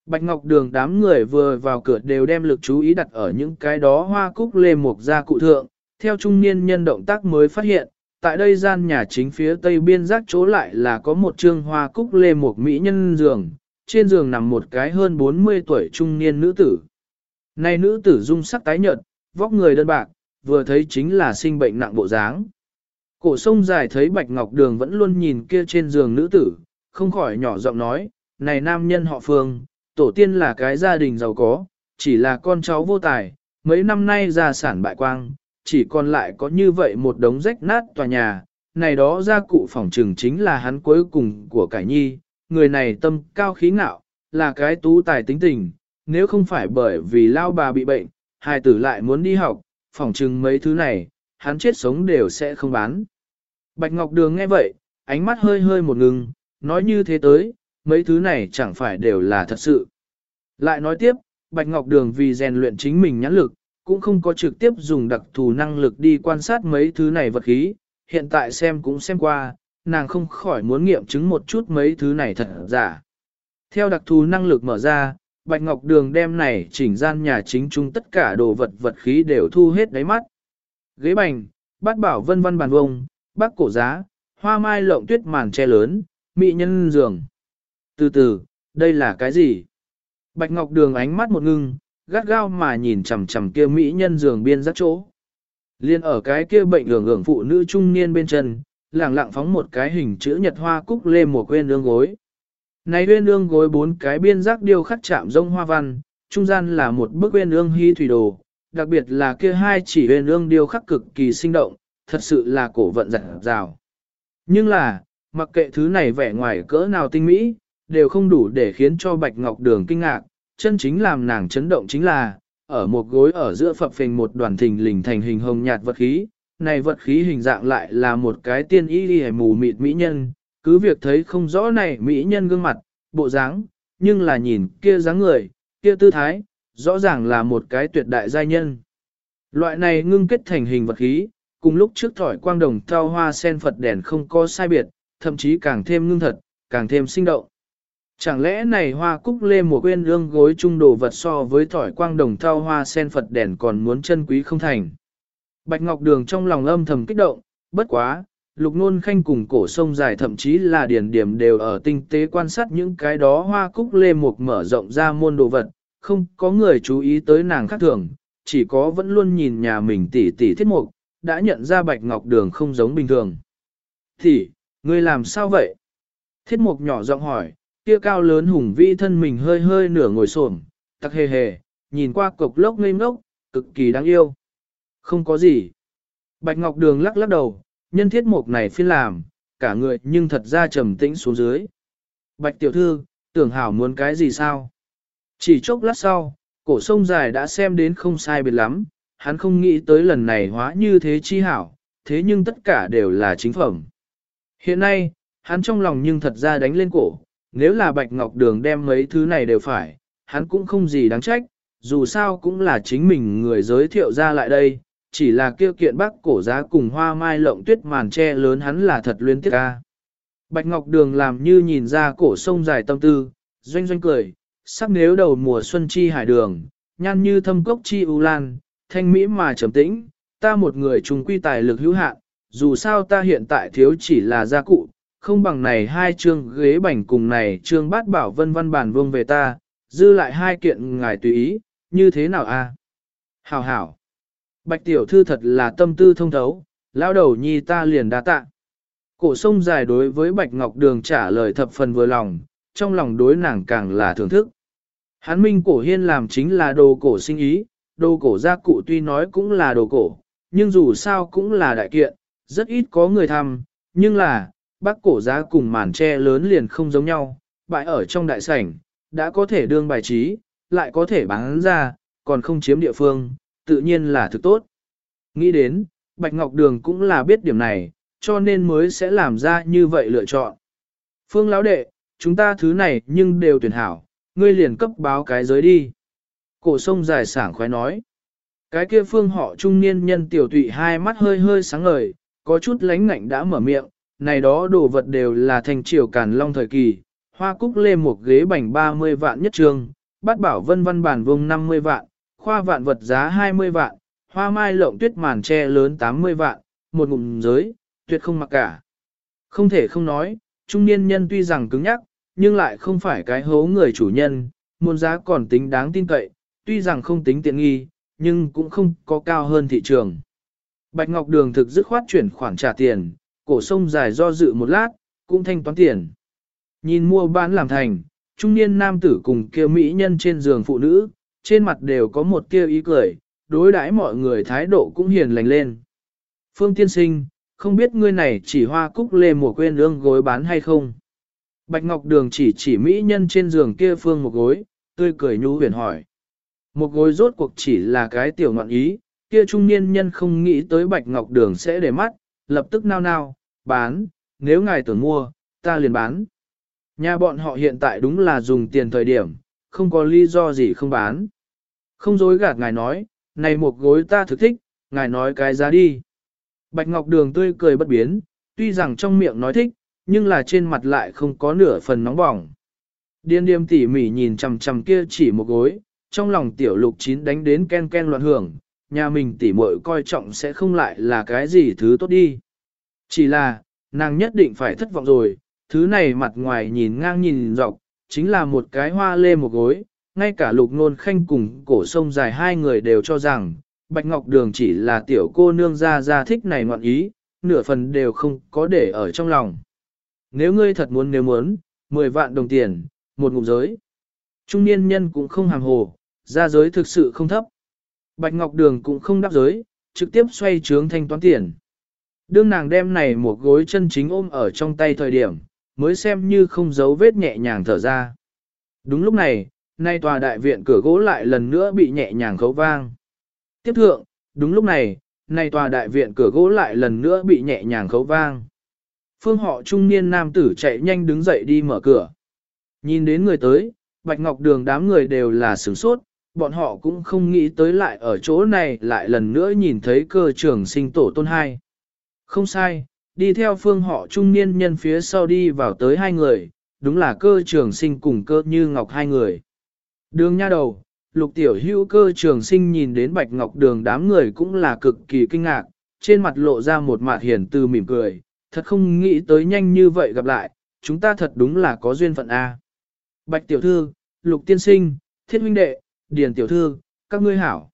Bạch Ngọc Đường đám người vừa vào cửa đều đem lực chú ý đặt ở những cái đó hoa cúc lê mục ra cụ thượng, theo trung niên nhân động tác mới phát hiện, tại đây gian nhà chính phía tây biên giác chỗ lại là có một trương hoa cúc lê mục mỹ nhân giường, trên giường nằm một cái hơn 40 tuổi trung niên nữ tử. Này nữ tử dung sắc tái nhợt, vóc người đơn bạc, vừa thấy chính là sinh bệnh nặng bộ dáng. Cổ sông dài thấy Bạch Ngọc Đường vẫn luôn nhìn kia trên giường nữ tử, không khỏi nhỏ giọng nói, này nam nhân họ Phương, tổ tiên là cái gia đình giàu có, chỉ là con cháu vô tài, mấy năm nay gia sản bại quang, chỉ còn lại có như vậy một đống rách nát tòa nhà, này đó gia cụ phòng trừng chính là hắn cuối cùng của cải nhi, người này tâm cao khí ngạo, là cái tú tài tính tình, nếu không phải bởi vì lao bà bị bệnh, hai tử lại muốn đi học, phòng trừng mấy thứ này, hắn chết sống đều sẽ không bán. Bạch Ngọc Đường nghe vậy, ánh mắt hơi hơi một ngừng, nói như thế tới, mấy thứ này chẳng phải đều là thật sự. Lại nói tiếp, Bạch Ngọc Đường vì rèn luyện chính mình nhãn lực, cũng không có trực tiếp dùng đặc thù năng lực đi quan sát mấy thứ này vật khí, hiện tại xem cũng xem qua, nàng không khỏi muốn nghiệm chứng một chút mấy thứ này thật giả. Theo đặc thù năng lực mở ra, Bạch Ngọc Đường đem này chỉnh gian nhà chính chung tất cả đồ vật vật khí đều thu hết đáy mắt. Ghế bành, bát bảo vân vân bàn vông, bác cổ giá, hoa mai lộng tuyết màn che lớn, mỹ nhân giường. Từ từ, đây là cái gì? Bạch Ngọc Đường ánh mắt một ngưng, gắt gao mà nhìn chằm chằm kia mỹ nhân giường biên giác chỗ. Liên ở cái kia bệnh hưởng hưởng phụ nữ trung niên bên chân, lẳng lặng phóng một cái hình chữ nhật hoa cúc lê mùa quên ương gối. Này uyên ương gối bốn cái biên giác điêu khắc chạm rông hoa văn, trung gian là một bức uyên ương hy thủy đồ, đặc biệt là kia hai chỉ uyên ương điêu khắc cực kỳ sinh động, thật sự là cổ vận giật rào. Nhưng là, mặc kệ thứ này vẻ ngoài cỡ nào tinh mỹ, đều không đủ để khiến cho Bạch Ngọc Đường kinh ngạc, chân chính làm nàng chấn động chính là, ở một gối ở giữa phập phình một đoàn thình lình thành hình hồng nhạt vật khí, này vật khí hình dạng lại là một cái tiên y đi mù mịt mỹ nhân, cứ việc thấy không rõ này mỹ nhân gương mặt, bộ dáng, nhưng là nhìn kia dáng người, kia tư thái, rõ ràng là một cái tuyệt đại giai nhân. Loại này ngưng kết thành hình vật khí, cùng lúc trước thỏi quang đồng thao hoa sen Phật đèn không có sai biệt, thậm chí càng thêm ngưng thật, càng thêm sinh động. Chẳng lẽ này hoa cúc lê một quên lương gối trung đồ vật so với thỏi quang đồng thao hoa sen Phật đèn còn muốn chân quý không thành. Bạch Ngọc Đường trong lòng âm thầm kích động, bất quá, lục nôn khanh cùng cổ sông dài thậm chí là điển điểm đều ở tinh tế quan sát những cái đó hoa cúc lê mục mở rộng ra môn đồ vật, không có người chú ý tới nàng khác thường, chỉ có vẫn luôn nhìn nhà mình tỉ tỉ thiết mục, đã nhận ra bạch ngọc đường không giống bình thường. Thì, ngươi làm sao vậy? Thiết mục nhỏ giọng hỏi, kia cao lớn hùng vĩ thân mình hơi hơi nửa ngồi xổm, tắc hề hề, nhìn qua cục lốc ngây ngốc, cực kỳ đáng yêu. Không có gì. Bạch Ngọc Đường lắc lắc đầu, nhân thiết mục này phiên làm, cả người nhưng thật ra trầm tĩnh xuống dưới. Bạch tiểu thư, tưởng hảo muốn cái gì sao? Chỉ chốc lát sau, cổ sông dài đã xem đến không sai biệt lắm, hắn không nghĩ tới lần này hóa như thế chi hảo, thế nhưng tất cả đều là chính phẩm. Hiện nay, hắn trong lòng nhưng thật ra đánh lên cổ, nếu là Bạch Ngọc Đường đem mấy thứ này đều phải, hắn cũng không gì đáng trách, dù sao cũng là chính mình người giới thiệu ra lại đây, chỉ là kêu kiện bác cổ giá cùng hoa mai lộng tuyết màn che lớn hắn là thật luyến tiếc ca. Bạch Ngọc Đường làm như nhìn ra cổ sông dài tâm tư, doanh doanh cười, sắc nếu đầu mùa xuân chi hải đường, nhan như thâm cốc chi ưu lan, thanh mỹ mà trầm tĩnh, ta một người trùng quy tài lực hữu hạn, dù sao ta hiện tại thiếu chỉ là gia cụ, không bằng này hai chương ghế bành cùng này chương bát bảo vân văn bản vương về ta, dư lại hai kiện ngài tùy ý, như thế nào a? Hảo hảo. Bạch tiểu thư thật là tâm tư thông thấu, lão đầu nhi ta liền đa tạ. Cổ sông dài đối với Bạch Ngọc Đường trả lời thập phần vừa lòng, trong lòng đối nàng càng là thưởng thức. Hán minh cổ hiên làm chính là đồ cổ sinh ý, đồ cổ gia cụ tuy nói cũng là đồ cổ, nhưng dù sao cũng là đại kiện, rất ít có người thăm, nhưng là, bác cổ giá cùng màn tre lớn liền không giống nhau, bãi ở trong đại sảnh, đã có thể đương bài trí, lại có thể bán ra, còn không chiếm địa phương, tự nhiên là thực tốt. Nghĩ đến, Bạch Ngọc Đường cũng là biết điểm này, cho nên mới sẽ làm ra như vậy lựa chọn. Phương lão đệ, chúng ta thứ này nhưng đều tuyển hảo, ngươi liền cấp báo cái giới đi. Cổ sông dài sảng khoái nói. Cái kia phương họ trung niên nhân tiểu tụy hai mắt hơi hơi sáng ngời, có chút lánh ngạnh đã mở miệng, này đó đồ vật đều là thành triều càn long thời kỳ, hoa cúc lê một ghế bành 30 vạn nhất trường, bát bảo vân văn bản vùng 50 vạn, khoa vạn vật giá 20 vạn, hoa mai lộng tuyết màn tre lớn 80 vạn, một ngụm giới, tuyệt không mặc cả. Không thể không nói, trung niên nhân tuy rằng cứng nhắc, nhưng lại không phải cái hố người chủ nhân, muôn giá còn tính đáng tin cậy, tuy rằng không tính tiện nghi, nhưng cũng không có cao hơn thị trường. Bạch Ngọc Đường thực dứt khoát chuyển khoản trả tiền, cổ sông dài do dự một lát, cũng thanh toán tiền. Nhìn mua bán làm thành, trung niên nam tử cùng kia mỹ nhân trên giường phụ nữ, trên mặt đều có một tia ý cười, đối đãi mọi người thái độ cũng hiền lành lên. Phương tiên sinh, không biết ngươi này chỉ hoa cúc lê mùa quên ương gối bán hay không? Bạch Ngọc Đường chỉ chỉ mỹ nhân trên giường kia phương một gối, tươi cười nhu huyền hỏi. Một gối rốt cuộc chỉ là cái tiểu ngọn ý, kia trung niên nhân không nghĩ tới bạch ngọc đường sẽ để mắt, lập tức nao nao, bán, nếu ngài tưởng mua, ta liền bán. Nhà bọn họ hiện tại đúng là dùng tiền thời điểm, không có lý do gì không bán. Không dối gạt ngài nói, này một gối ta thực thích, ngài nói cái giá đi. Bạch Ngọc Đường tươi cười bất biến, tuy rằng trong miệng nói thích, nhưng là trên mặt lại không có nửa phần nóng bỏng. Điên điềm tỉ mỉ nhìn chằm chằm kia chỉ một gối, trong lòng tiểu lục chín đánh đến ken ken loạn hưởng, nhà mình tỉ muội coi trọng sẽ không lại là cái gì thứ tốt đi. Chỉ là, nàng nhất định phải thất vọng rồi, thứ này mặt ngoài nhìn ngang nhìn dọc, chính là một cái hoa lê một gối, ngay cả lục nôn khanh cùng cổ sông dài hai người đều cho rằng, Bạch Ngọc Đường chỉ là tiểu cô nương ra ra thích này ngoạn ý, nửa phần đều không có để ở trong lòng. Nếu ngươi thật muốn nếu muốn, 10 vạn đồng tiền, một ngụm giới. Trung niên nhân cũng không hàng hồ, ra giới thực sự không thấp. Bạch Ngọc Đường cũng không đáp giới, trực tiếp xoay trướng thanh toán tiền. Đương nàng đem này một gối chân chính ôm ở trong tay thời điểm, mới xem như không giấu vết nhẹ nhàng thở ra. Đúng lúc này, nay tòa đại viện cửa gỗ lại lần nữa bị nhẹ nhàng khấu vang. Tiếp thượng, đúng lúc này, nay tòa đại viện cửa gỗ lại lần nữa bị nhẹ nhàng khấu vang. Phương họ trung niên nam tử chạy nhanh đứng dậy đi mở cửa. Nhìn đến người tới, Bạch Ngọc Đường đám người đều là sửng sốt, bọn họ cũng không nghĩ tới lại ở chỗ này lại lần nữa nhìn thấy cơ trưởng sinh tổ tôn hai. Không sai, đi theo phương họ trung niên nhân phía sau đi vào tới hai người, đúng là cơ trường sinh cùng cơ như ngọc hai người. Đường nha đầu, lục tiểu hữu cơ trường sinh nhìn đến bạch ngọc đường đám người cũng là cực kỳ kinh ngạc, trên mặt lộ ra một mạt hiền từ mỉm cười, thật không nghĩ tới nhanh như vậy gặp lại, chúng ta thật đúng là có duyên phận A. Bạch tiểu thư, lục tiên sinh, thiết huynh đệ, điền tiểu thư, các ngươi hảo.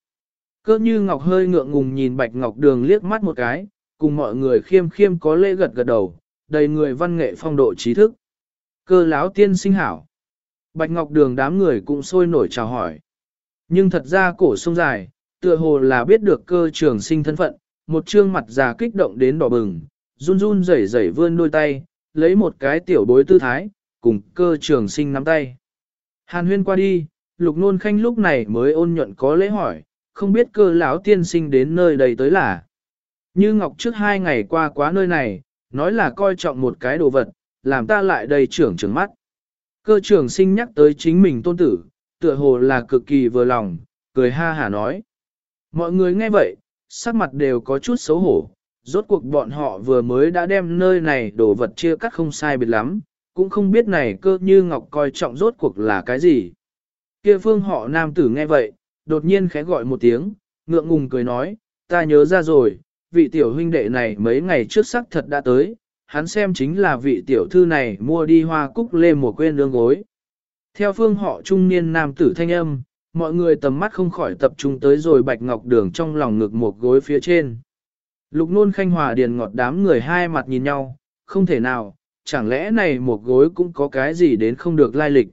Cơ như ngọc hơi ngượng ngùng nhìn bạch ngọc đường liếc mắt một cái, cùng mọi người khiêm khiêm có lễ gật gật đầu, đầy người văn nghệ phong độ trí thức. Cơ láo tiên sinh hảo. Bạch Ngọc Đường đám người cũng sôi nổi chào hỏi. Nhưng thật ra cổ sông dài, tựa hồ là biết được cơ trường sinh thân phận, một trương mặt già kích động đến đỏ bừng, run run rẩy rẩy vươn đôi tay, lấy một cái tiểu bối tư thái, cùng cơ trường sinh nắm tay. Hàn huyên qua đi, lục nôn khanh lúc này mới ôn nhuận có lễ hỏi, không biết cơ lão tiên sinh đến nơi đây tới là. Như Ngọc trước hai ngày qua quá nơi này, nói là coi trọng một cái đồ vật, làm ta lại đầy trưởng trừng mắt. Cơ trưởng sinh nhắc tới chính mình tôn tử, tựa hồ là cực kỳ vừa lòng, cười ha hả nói. Mọi người nghe vậy, sắc mặt đều có chút xấu hổ, rốt cuộc bọn họ vừa mới đã đem nơi này đồ vật chia cắt không sai biệt lắm, cũng không biết này cơ như Ngọc coi trọng rốt cuộc là cái gì. Kia phương họ nam tử nghe vậy, đột nhiên khẽ gọi một tiếng, ngượng ngùng cười nói, ta nhớ ra rồi, vị tiểu huynh đệ này mấy ngày trước sắc thật đã tới, hắn xem chính là vị tiểu thư này mua đi hoa cúc lê mùa quên lương gối. Theo phương họ trung niên nam tử thanh âm, mọi người tầm mắt không khỏi tập trung tới rồi bạch ngọc đường trong lòng ngực một gối phía trên. Lục nôn khanh hòa điền ngọt đám người hai mặt nhìn nhau, không thể nào, chẳng lẽ này một gối cũng có cái gì đến không được lai lịch.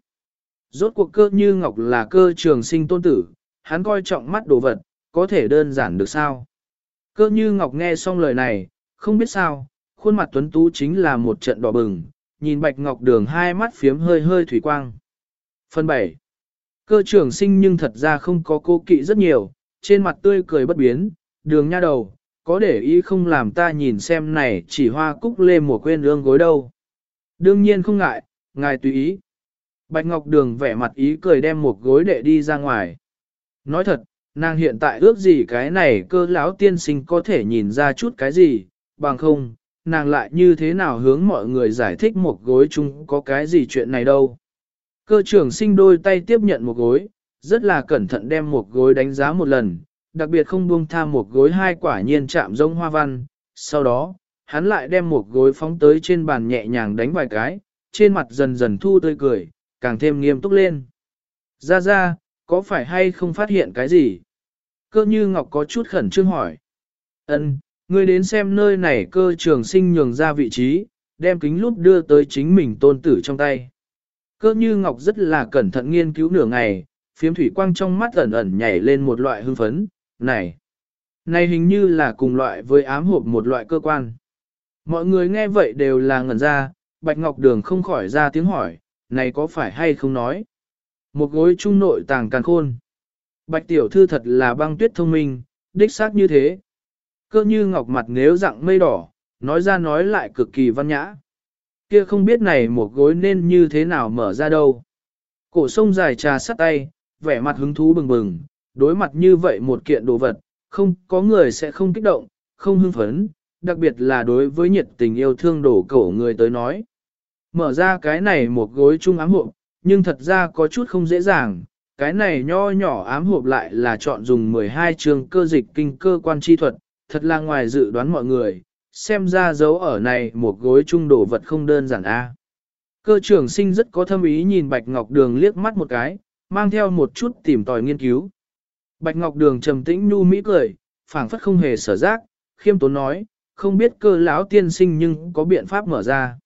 Rốt cuộc cơ như ngọc là cơ trường sinh tôn tử, hắn coi trọng mắt đồ vật, có thể đơn giản được sao? Cơ như Ngọc nghe xong lời này, không biết sao, khuôn mặt tuấn tú chính là một trận đỏ bừng, nhìn Bạch Ngọc Đường hai mắt phiếm hơi hơi thủy quang. Phần 7. Cơ trưởng sinh nhưng thật ra không có cô kỵ rất nhiều, trên mặt tươi cười bất biến, đường nha đầu, có để ý không làm ta nhìn xem này chỉ hoa cúc lê mùa quên ương gối đâu. Đương nhiên không ngại, ngài tùy ý. Bạch Ngọc Đường vẻ mặt ý cười đem một gối đệ đi ra ngoài. Nói thật, Nàng hiện tại ước gì cái này cơ lão tiên sinh có thể nhìn ra chút cái gì, bằng không, nàng lại như thế nào hướng mọi người giải thích một gối chung có cái gì chuyện này đâu. Cơ trưởng sinh đôi tay tiếp nhận một gối, rất là cẩn thận đem một gối đánh giá một lần, đặc biệt không buông tha một gối hai quả nhiên chạm giống hoa văn. Sau đó, hắn lại đem một gối phóng tới trên bàn nhẹ nhàng đánh vài cái, trên mặt dần dần thu tươi cười, càng thêm nghiêm túc lên. Ra ra, có phải hay không phát hiện cái gì? Cơ như Ngọc có chút khẩn trương hỏi. ân ngươi đến xem nơi này cơ trường sinh nhường ra vị trí, đem kính lúp đưa tới chính mình tôn tử trong tay. Cơ như Ngọc rất là cẩn thận nghiên cứu nửa ngày, phiếm thủy quang trong mắt ẩn ẩn nhảy lên một loại hưng phấn, này. Này hình như là cùng loại với ám hộp một loại cơ quan. Mọi người nghe vậy đều là ngẩn ra, Bạch Ngọc Đường không khỏi ra tiếng hỏi, này có phải hay không nói. Một gối trung nội tàng càng khôn. Bạch tiểu thư thật là băng tuyết thông minh, đích xác như thế. Cơ như ngọc mặt nếu dạng mây đỏ, nói ra nói lại cực kỳ văn nhã. Kia không biết này một gối nên như thế nào mở ra đâu. Cổ sông dài trà sắt tay, vẻ mặt hứng thú bừng bừng, đối mặt như vậy một kiện đồ vật, không có người sẽ không kích động, không hưng phấn, đặc biệt là đối với nhiệt tình yêu thương đổ cổ người tới nói. Mở ra cái này một gối chung ám hộp, nhưng thật ra có chút không dễ dàng, cái này nho nhỏ ám hộp lại là chọn dùng 12 trường cơ dịch kinh cơ quan chi thuật, thật là ngoài dự đoán mọi người, xem ra dấu ở này một gối chung đồ vật không đơn giản a. Cơ trưởng sinh rất có thâm ý nhìn Bạch Ngọc Đường liếc mắt một cái, mang theo một chút tìm tòi nghiên cứu. Bạch Ngọc Đường trầm tĩnh nu mỹ cười, phảng phất không hề sở giác, khiêm tốn nói, không biết cơ lão tiên sinh nhưng có biện pháp mở ra.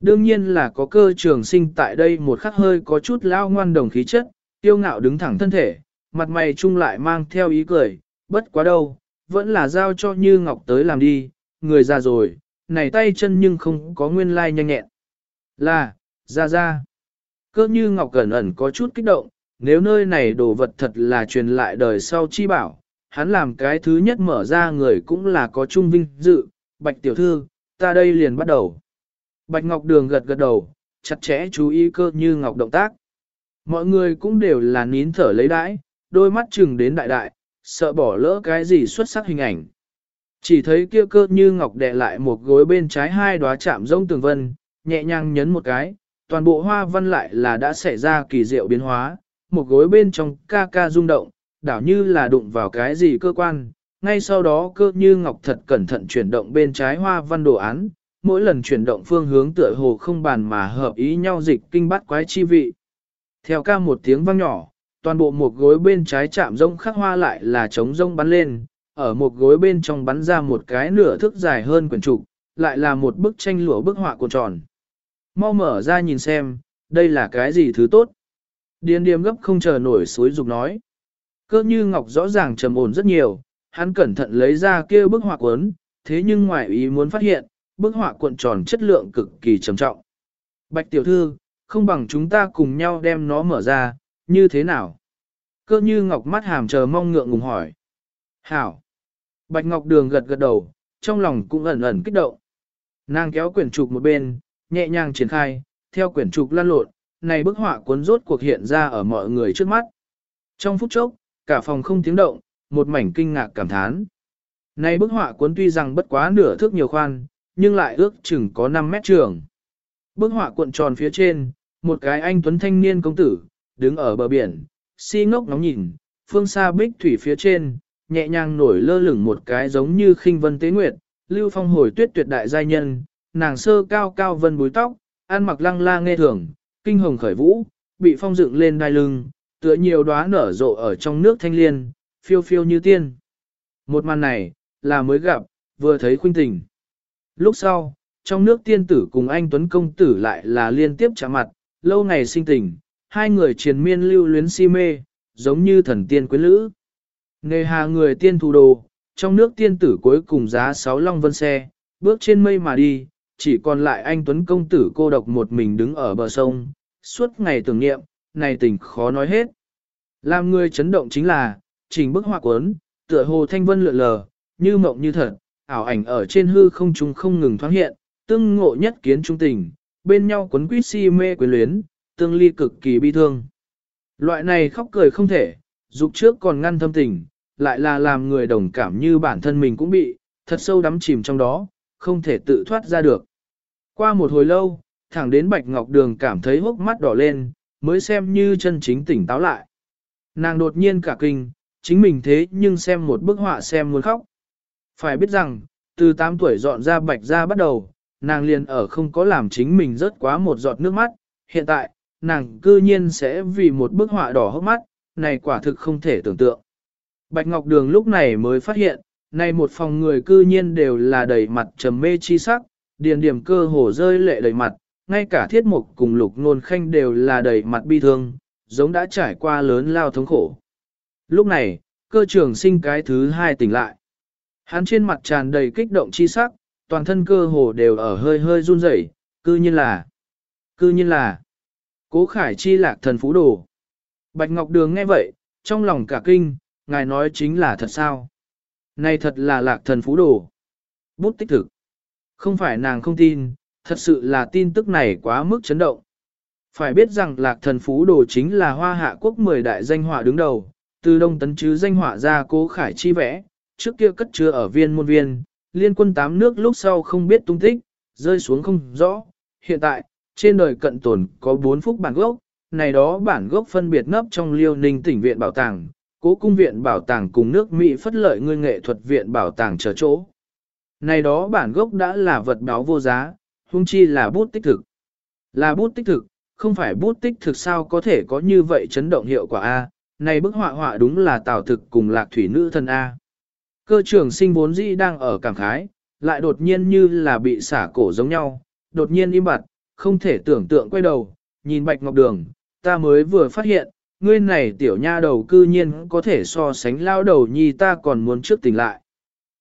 Đương nhiên là có cơ trường sinh tại đây một khắc hơi có chút lao ngoan đồng khí chất, tiêu ngạo đứng thẳng thân thể, mặt mày chung lại mang theo ý cười, bất quá đâu, vẫn là giao cho như ngọc tới làm đi, người già rồi, này tay chân nhưng không có nguyên lai nhanh nhẹn. Là, ra ra. Cơ như ngọc cẩn ẩn có chút kích động, nếu nơi này đồ vật thật là truyền lại đời sau chi bảo, hắn làm cái thứ nhất mở ra người cũng là có trung vinh dự, bạch tiểu thư, ta đây liền bắt đầu. Bạch Ngọc Đường gật gật đầu, chặt chẽ chú ý cơ như Ngọc động tác. Mọi người cũng đều là nín thở lấy đãi, đôi mắt chừng đến đại đại, sợ bỏ lỡ cái gì xuất sắc hình ảnh. Chỉ thấy kia cơ như Ngọc đè lại một gối bên trái hai đóa chạm rông tường vân, nhẹ nhàng nhấn một cái, toàn bộ hoa văn lại là đã xảy ra kỳ diệu biến hóa, một gối bên trong ca ca rung động, đảo như là đụng vào cái gì cơ quan. Ngay sau đó cơ như ngọc thật cẩn thận chuyển động bên trái hoa văn đồ án, mỗi lần chuyển động phương hướng tựa hồ không bàn mà hợp ý nhau dịch kinh bắt quái chi vị. Theo ca một tiếng vang nhỏ, toàn bộ một gối bên trái chạm rông khắc hoa lại là trống rông bắn lên, ở một gối bên trong bắn ra một cái nửa thước dài hơn quyển trục, lại là một bức tranh lụa bức họa cuộn tròn. Mau mở ra nhìn xem, đây là cái gì thứ tốt. Điền điềm gấp không chờ nổi suối dục nói. Cơ như ngọc rõ ràng trầm ổn rất nhiều, hắn cẩn thận lấy ra kia bức họa cuốn, thế nhưng ngoài ý muốn phát hiện, bức họa cuộn tròn chất lượng cực kỳ trầm trọng. Bạch tiểu thư, không bằng chúng ta cùng nhau đem nó mở ra, như thế nào? Cơ như ngọc mắt hàm chờ mong ngượng ngùng hỏi. Hảo! Bạch ngọc đường gật gật đầu, trong lòng cũng ẩn ẩn kích động. Nàng kéo quyển trục một bên, nhẹ nhàng triển khai, theo quyển trục lan lộn, này bức họa cuốn rốt cuộc hiện ra ở mọi người trước mắt. Trong phút chốc, cả phòng không tiếng động, một mảnh kinh ngạc cảm thán. Này bức họa cuốn tuy rằng bất quá nửa thước nhiều khoan, nhưng lại ước chừng có 5 mét trường. Bức họa cuộn tròn phía trên, một cái anh tuấn thanh niên công tử, đứng ở bờ biển, si ngốc nóng nhìn, phương xa bích thủy phía trên, nhẹ nhàng nổi lơ lửng một cái giống như khinh vân tế nguyệt, lưu phong hồi tuyết tuyệt đại giai nhân, nàng sơ cao cao vân búi tóc, ăn mặc lăng la nghe thường, kinh hồng khởi vũ, bị phong dựng lên đai lưng, tựa nhiều đóa nở rộ ở trong nước thanh liên, phiêu phiêu như tiên. Một màn này, là mới gặp, vừa thấy khuynh tình. Lúc sau, trong nước tiên tử cùng anh Tuấn Công Tử lại là liên tiếp chạm mặt, lâu ngày sinh tình, hai người triền miên lưu luyến si mê, giống như thần tiên quyến lữ. Nghề hà người tiên thủ đồ, trong nước tiên tử cuối cùng giá sáu long vân xe, bước trên mây mà đi, chỉ còn lại anh Tuấn Công Tử cô độc một mình đứng ở bờ sông, suốt ngày tưởng niệm, này tình khó nói hết. Làm người chấn động chính là, trình bức họa cuốn, tựa hồ thanh vân lượn lờ, như mộng như thật, ảo ảnh ở trên hư không trung không ngừng thoáng hiện, tương ngộ nhất kiến trung tình, bên nhau quấn quýt si mê quyến luyến, tương ly cực kỳ bi thương. Loại này khóc cười không thể, dục trước còn ngăn thâm tình, lại là làm người đồng cảm như bản thân mình cũng bị, thật sâu đắm chìm trong đó, không thể tự thoát ra được. Qua một hồi lâu, thẳng đến Bạch Ngọc Đường cảm thấy hốc mắt đỏ lên, mới xem như chân chính tỉnh táo lại. Nàng đột nhiên cả kinh, chính mình thế nhưng xem một bức họa xem muốn khóc. Phải biết rằng, từ 8 tuổi dọn ra Bạch ra bắt đầu, nàng liền ở không có làm chính mình rớt quá một giọt nước mắt, hiện tại, nàng cư nhiên sẽ vì một bức họa đỏ hốc mắt, này quả thực không thể tưởng tượng. Bạch Ngọc Đường lúc này mới phát hiện, này một phòng người cư nhiên đều là đầy mặt trầm mê chi sắc, điền điểm cơ hồ rơi lệ đầy mặt, ngay cả thiết mục cùng lục nôn khanh đều là đầy mặt bi thương, giống đã trải qua lớn lao thống khổ. Lúc này, cơ trường sinh cái thứ hai tỉnh lại. Hắn trên mặt tràn đầy kích động chi sắc, toàn thân cơ hồ đều ở hơi hơi run rẩy, cư nhiên là, cư nhiên là, cố khải chi lạc thần phú đồ. Bạch Ngọc Đường nghe vậy, trong lòng cả kinh, ngài nói chính là thật sao. Này thật là lạc thần phú đồ. Bút tích thực. Không phải nàng không tin, thật sự là tin tức này quá mức chấn động. Phải biết rằng lạc thần phú đồ chính là hoa hạ quốc 10 đại danh họa đứng đầu, từ đông tấn chứ danh họa ra cố khải chi vẽ, trước kia cất chứa ở viên môn viên, liên quân tám nước lúc sau không biết tung tích, rơi xuống không rõ. Hiện tại, trên đời cận tồn có 4 phúc bản gốc, này đó bản gốc phân biệt nấp trong liêu ninh tỉnh viện bảo tàng, cố cung viện bảo tàng cùng nước Mỹ phất lợi ngươi nghệ thuật viện bảo tàng chờ chỗ. Này đó bản gốc đã là vật báo vô giá, hung chi là bút tích thực. Là bút tích thực, không phải bút tích thực sao có thể có như vậy chấn động hiệu quả A, này bức họa họa đúng là tào thực cùng lạc thủy nữ thân A. Cơ trưởng sinh vốn dĩ đang ở cảm khái, lại đột nhiên như là bị xả cổ giống nhau, đột nhiên im bặt, không thể tưởng tượng quay đầu, nhìn bạch ngọc đường, ta mới vừa phát hiện, ngươi này tiểu nha đầu cư nhiên có thể so sánh lao đầu nhi ta còn muốn trước tỉnh lại.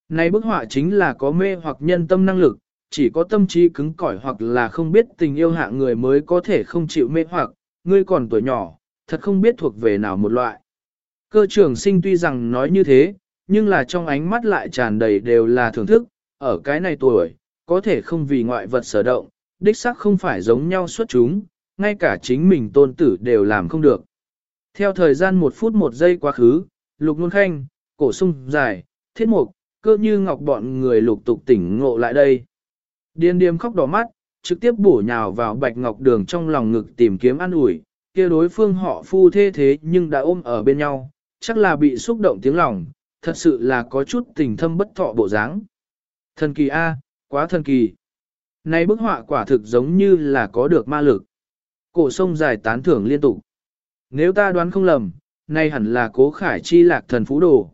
Này bức họa chính là có mê hoặc nhân tâm năng lực, chỉ có tâm trí cứng cỏi hoặc là không biết tình yêu hạ người mới có thể không chịu mê hoặc, ngươi còn tuổi nhỏ, thật không biết thuộc về nào một loại. Cơ trưởng sinh tuy rằng nói như thế, nhưng là trong ánh mắt lại tràn đầy đều là thưởng thức, ở cái này tuổi, có thể không vì ngoại vật sở động, đích xác không phải giống nhau xuất chúng, ngay cả chính mình tôn tử đều làm không được. Theo thời gian một phút một giây quá khứ, lục luôn khanh, cổ sung dài, thiết mục, cơ như ngọc bọn người lục tục tỉnh ngộ lại đây. Điên điềm khóc đỏ mắt, trực tiếp bổ nhào vào bạch ngọc đường trong lòng ngực tìm kiếm an ủi, kia đối phương họ phu thế thế nhưng đã ôm ở bên nhau, chắc là bị xúc động tiếng lòng, thật sự là có chút tình thâm bất thọ bộ dáng. Thần kỳ A, quá thần kỳ. Này bức họa quả thực giống như là có được ma lực. Cổ sông dài tán thưởng liên tục. Nếu ta đoán không lầm, nay hẳn là cố khải chi lạc thần phú đồ.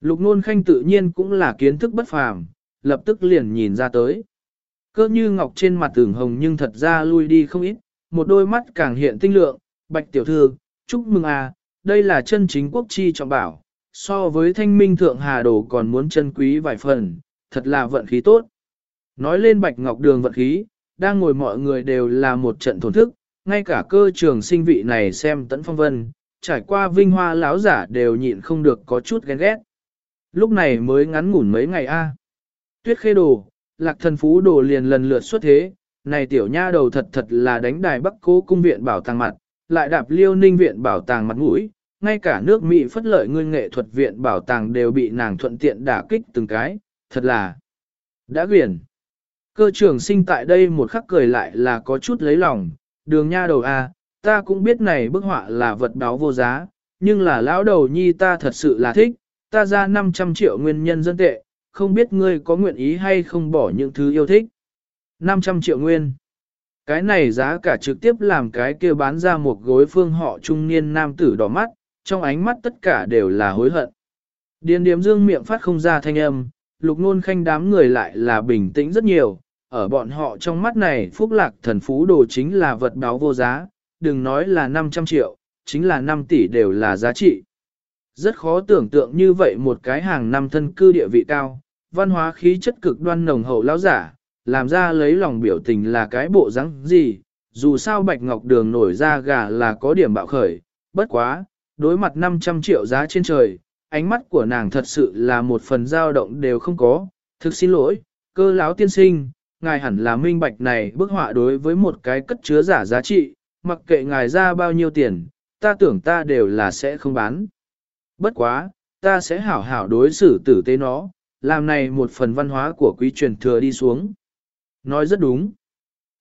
Lục nôn khanh tự nhiên cũng là kiến thức bất phàm, lập tức liền nhìn ra tới. Cơ như ngọc trên mặt tường hồng nhưng thật ra lui đi không ít, một đôi mắt càng hiện tinh lượng, bạch tiểu thư, chúc mừng à, đây là chân chính quốc chi trọng bảo, so với thanh minh thượng hà đồ còn muốn chân quý vài phần, thật là vận khí tốt. Nói lên bạch ngọc đường vận khí, đang ngồi mọi người đều là một trận thổn thức, ngay cả cơ trường sinh vị này xem tấn phong vân, trải qua vinh hoa láo giả đều nhịn không được có chút ghen ghét. Lúc này mới ngắn ngủn mấy ngày a. Tuyết khê đồ, lạc thần phú đồ liền lần lượt xuất thế, này tiểu nha đầu thật thật là đánh đài bắc cố cung viện bảo tàng mặt, lại đạp liêu ninh viện bảo tàng mặt mũi, ngay cả nước Mỹ phất lợi nguyên nghệ thuật viện bảo tàng đều bị nàng thuận tiện đả kích từng cái, thật là đã quyển. Cơ trưởng sinh tại đây một khắc cười lại là có chút lấy lòng, đường nha đầu a, ta cũng biết này bức họa là vật báo vô giá, nhưng là lão đầu nhi ta thật sự là thích, ta ra 500 triệu nguyên nhân dân tệ, không biết ngươi có nguyện ý hay không bỏ những thứ yêu thích. 500 triệu nguyên. Cái này giá cả trực tiếp làm cái kia bán ra một gối phương họ trung niên nam tử đỏ mắt, trong ánh mắt tất cả đều là hối hận. Điền điếm dương miệng phát không ra thanh âm, lục nôn khanh đám người lại là bình tĩnh rất nhiều, ở bọn họ trong mắt này phúc lạc thần phú đồ chính là vật báo vô giá, đừng nói là 500 triệu, chính là 5 tỷ đều là giá trị. Rất khó tưởng tượng như vậy một cái hàng năm thân cư địa vị cao, văn hóa khí chất cực đoan nồng hậu lão giả, làm ra lấy lòng biểu tình là cái bộ dáng gì, dù sao bạch ngọc đường nổi ra gà là có điểm bạo khởi, bất quá, đối mặt 500 triệu giá trên trời, ánh mắt của nàng thật sự là một phần dao động đều không có, thực xin lỗi, cơ lão tiên sinh, ngài hẳn là minh bạch này bức họa đối với một cái cất chứa giả giá trị, mặc kệ ngài ra bao nhiêu tiền, ta tưởng ta đều là sẽ không bán. Bất quá, ta sẽ hảo hảo đối xử tử tế nó, làm này một phần văn hóa của quý truyền thừa đi xuống. Nói rất đúng.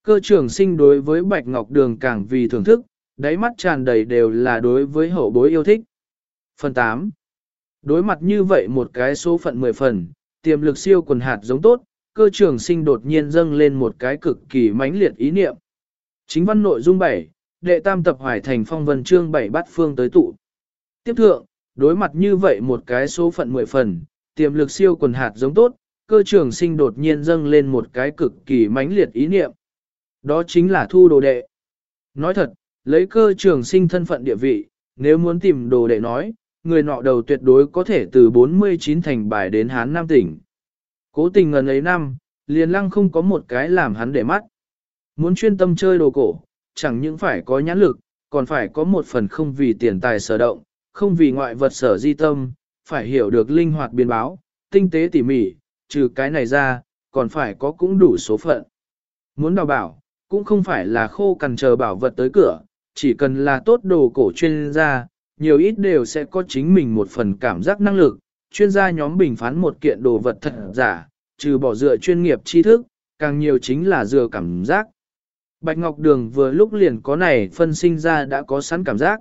Cơ trưởng sinh đối với Bạch Ngọc Đường càng vì thưởng thức, đáy mắt tràn đầy đều là đối với hậu bối yêu thích. Phần 8. Đối mặt như vậy một cái số phận 10 phần, tiềm lực siêu quần hạt giống tốt, cơ trường sinh đột nhiên dâng lên một cái cực kỳ mãnh liệt ý niệm. Chính văn nội dung 7, đệ tam tập hoài thành phong vân chương 7 bát phương tới tụ. Tiếp thượng, đối mặt như vậy một cái số phận 10 phần, tiềm lực siêu quần hạt giống tốt, cơ trường sinh đột nhiên dâng lên một cái cực kỳ mãnh liệt ý niệm. Đó chính là thu đồ đệ. Nói thật, lấy cơ trưởng sinh thân phận địa vị, nếu muốn tìm đồ đệ nói, người nọ đầu tuyệt đối có thể từ 49 thành bài đến Hán Nam tỉnh. Cố tình ngần ấy năm, liền lăng không có một cái làm hắn để mắt. Muốn chuyên tâm chơi đồ cổ, chẳng những phải có nhãn lực, còn phải có một phần không vì tiền tài sở động, không vì ngoại vật sở di tâm, phải hiểu được linh hoạt biến báo, tinh tế tỉ mỉ, trừ cái này ra, còn phải có cũng đủ số phận. Muốn đào bảo, cũng không phải là khô cằn chờ bảo vật tới cửa, chỉ cần là tốt đồ cổ chuyên gia, nhiều ít đều sẽ có chính mình một phần cảm giác năng lực, chuyên gia nhóm bình phán một kiện đồ vật thật giả, trừ bỏ dựa chuyên nghiệp tri thức, càng nhiều chính là dựa cảm giác. Bạch Ngọc Đường vừa lúc liền có này phân sinh ra đã có sẵn cảm giác.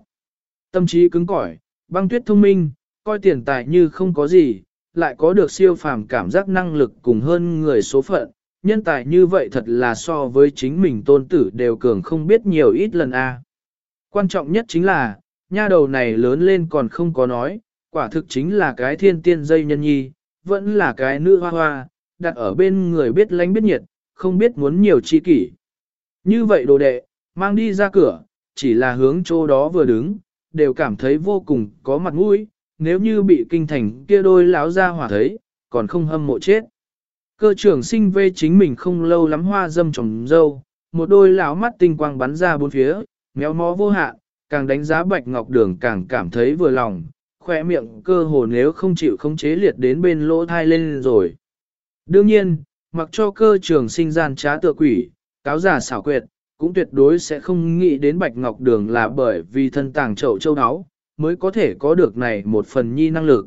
Tâm trí cứng cỏi, băng tuyết thông minh, coi tiền tài như không có gì, lại có được siêu phàm cảm giác năng lực cùng hơn người số phận. Nhân tài như vậy thật là so với chính mình tôn tử đều cường không biết nhiều ít lần a. Quan trọng nhất chính là, nha đầu này lớn lên còn không có nói, quả thực chính là cái thiên tiên dây nhân nhi, vẫn là cái nữ hoa hoa, đặt ở bên người biết lánh biết nhiệt, không biết muốn nhiều chi kỷ. Như vậy đồ đệ, mang đi ra cửa, chỉ là hướng chỗ đó vừa đứng, đều cảm thấy vô cùng có mặt mũi, nếu như bị kinh thành kia đôi láo ra hỏa thấy, còn không hâm mộ chết. Cơ trưởng sinh vê chính mình không lâu lắm hoa dâm trồng dâu, một đôi lão mắt tinh quang bắn ra bốn phía, méo mó vô hạn, càng đánh giá bạch ngọc đường càng cảm thấy vừa lòng, khỏe miệng cơ hồ nếu không chịu không chế liệt đến bên lỗ thai lên rồi. Đương nhiên, mặc cho cơ trường sinh gian trá tựa quỷ, cáo giả xảo quyệt, cũng tuyệt đối sẽ không nghĩ đến Bạch Ngọc Đường là bởi vì thân tàng trậu châu áo, mới có thể có được này một phần nhi năng lực.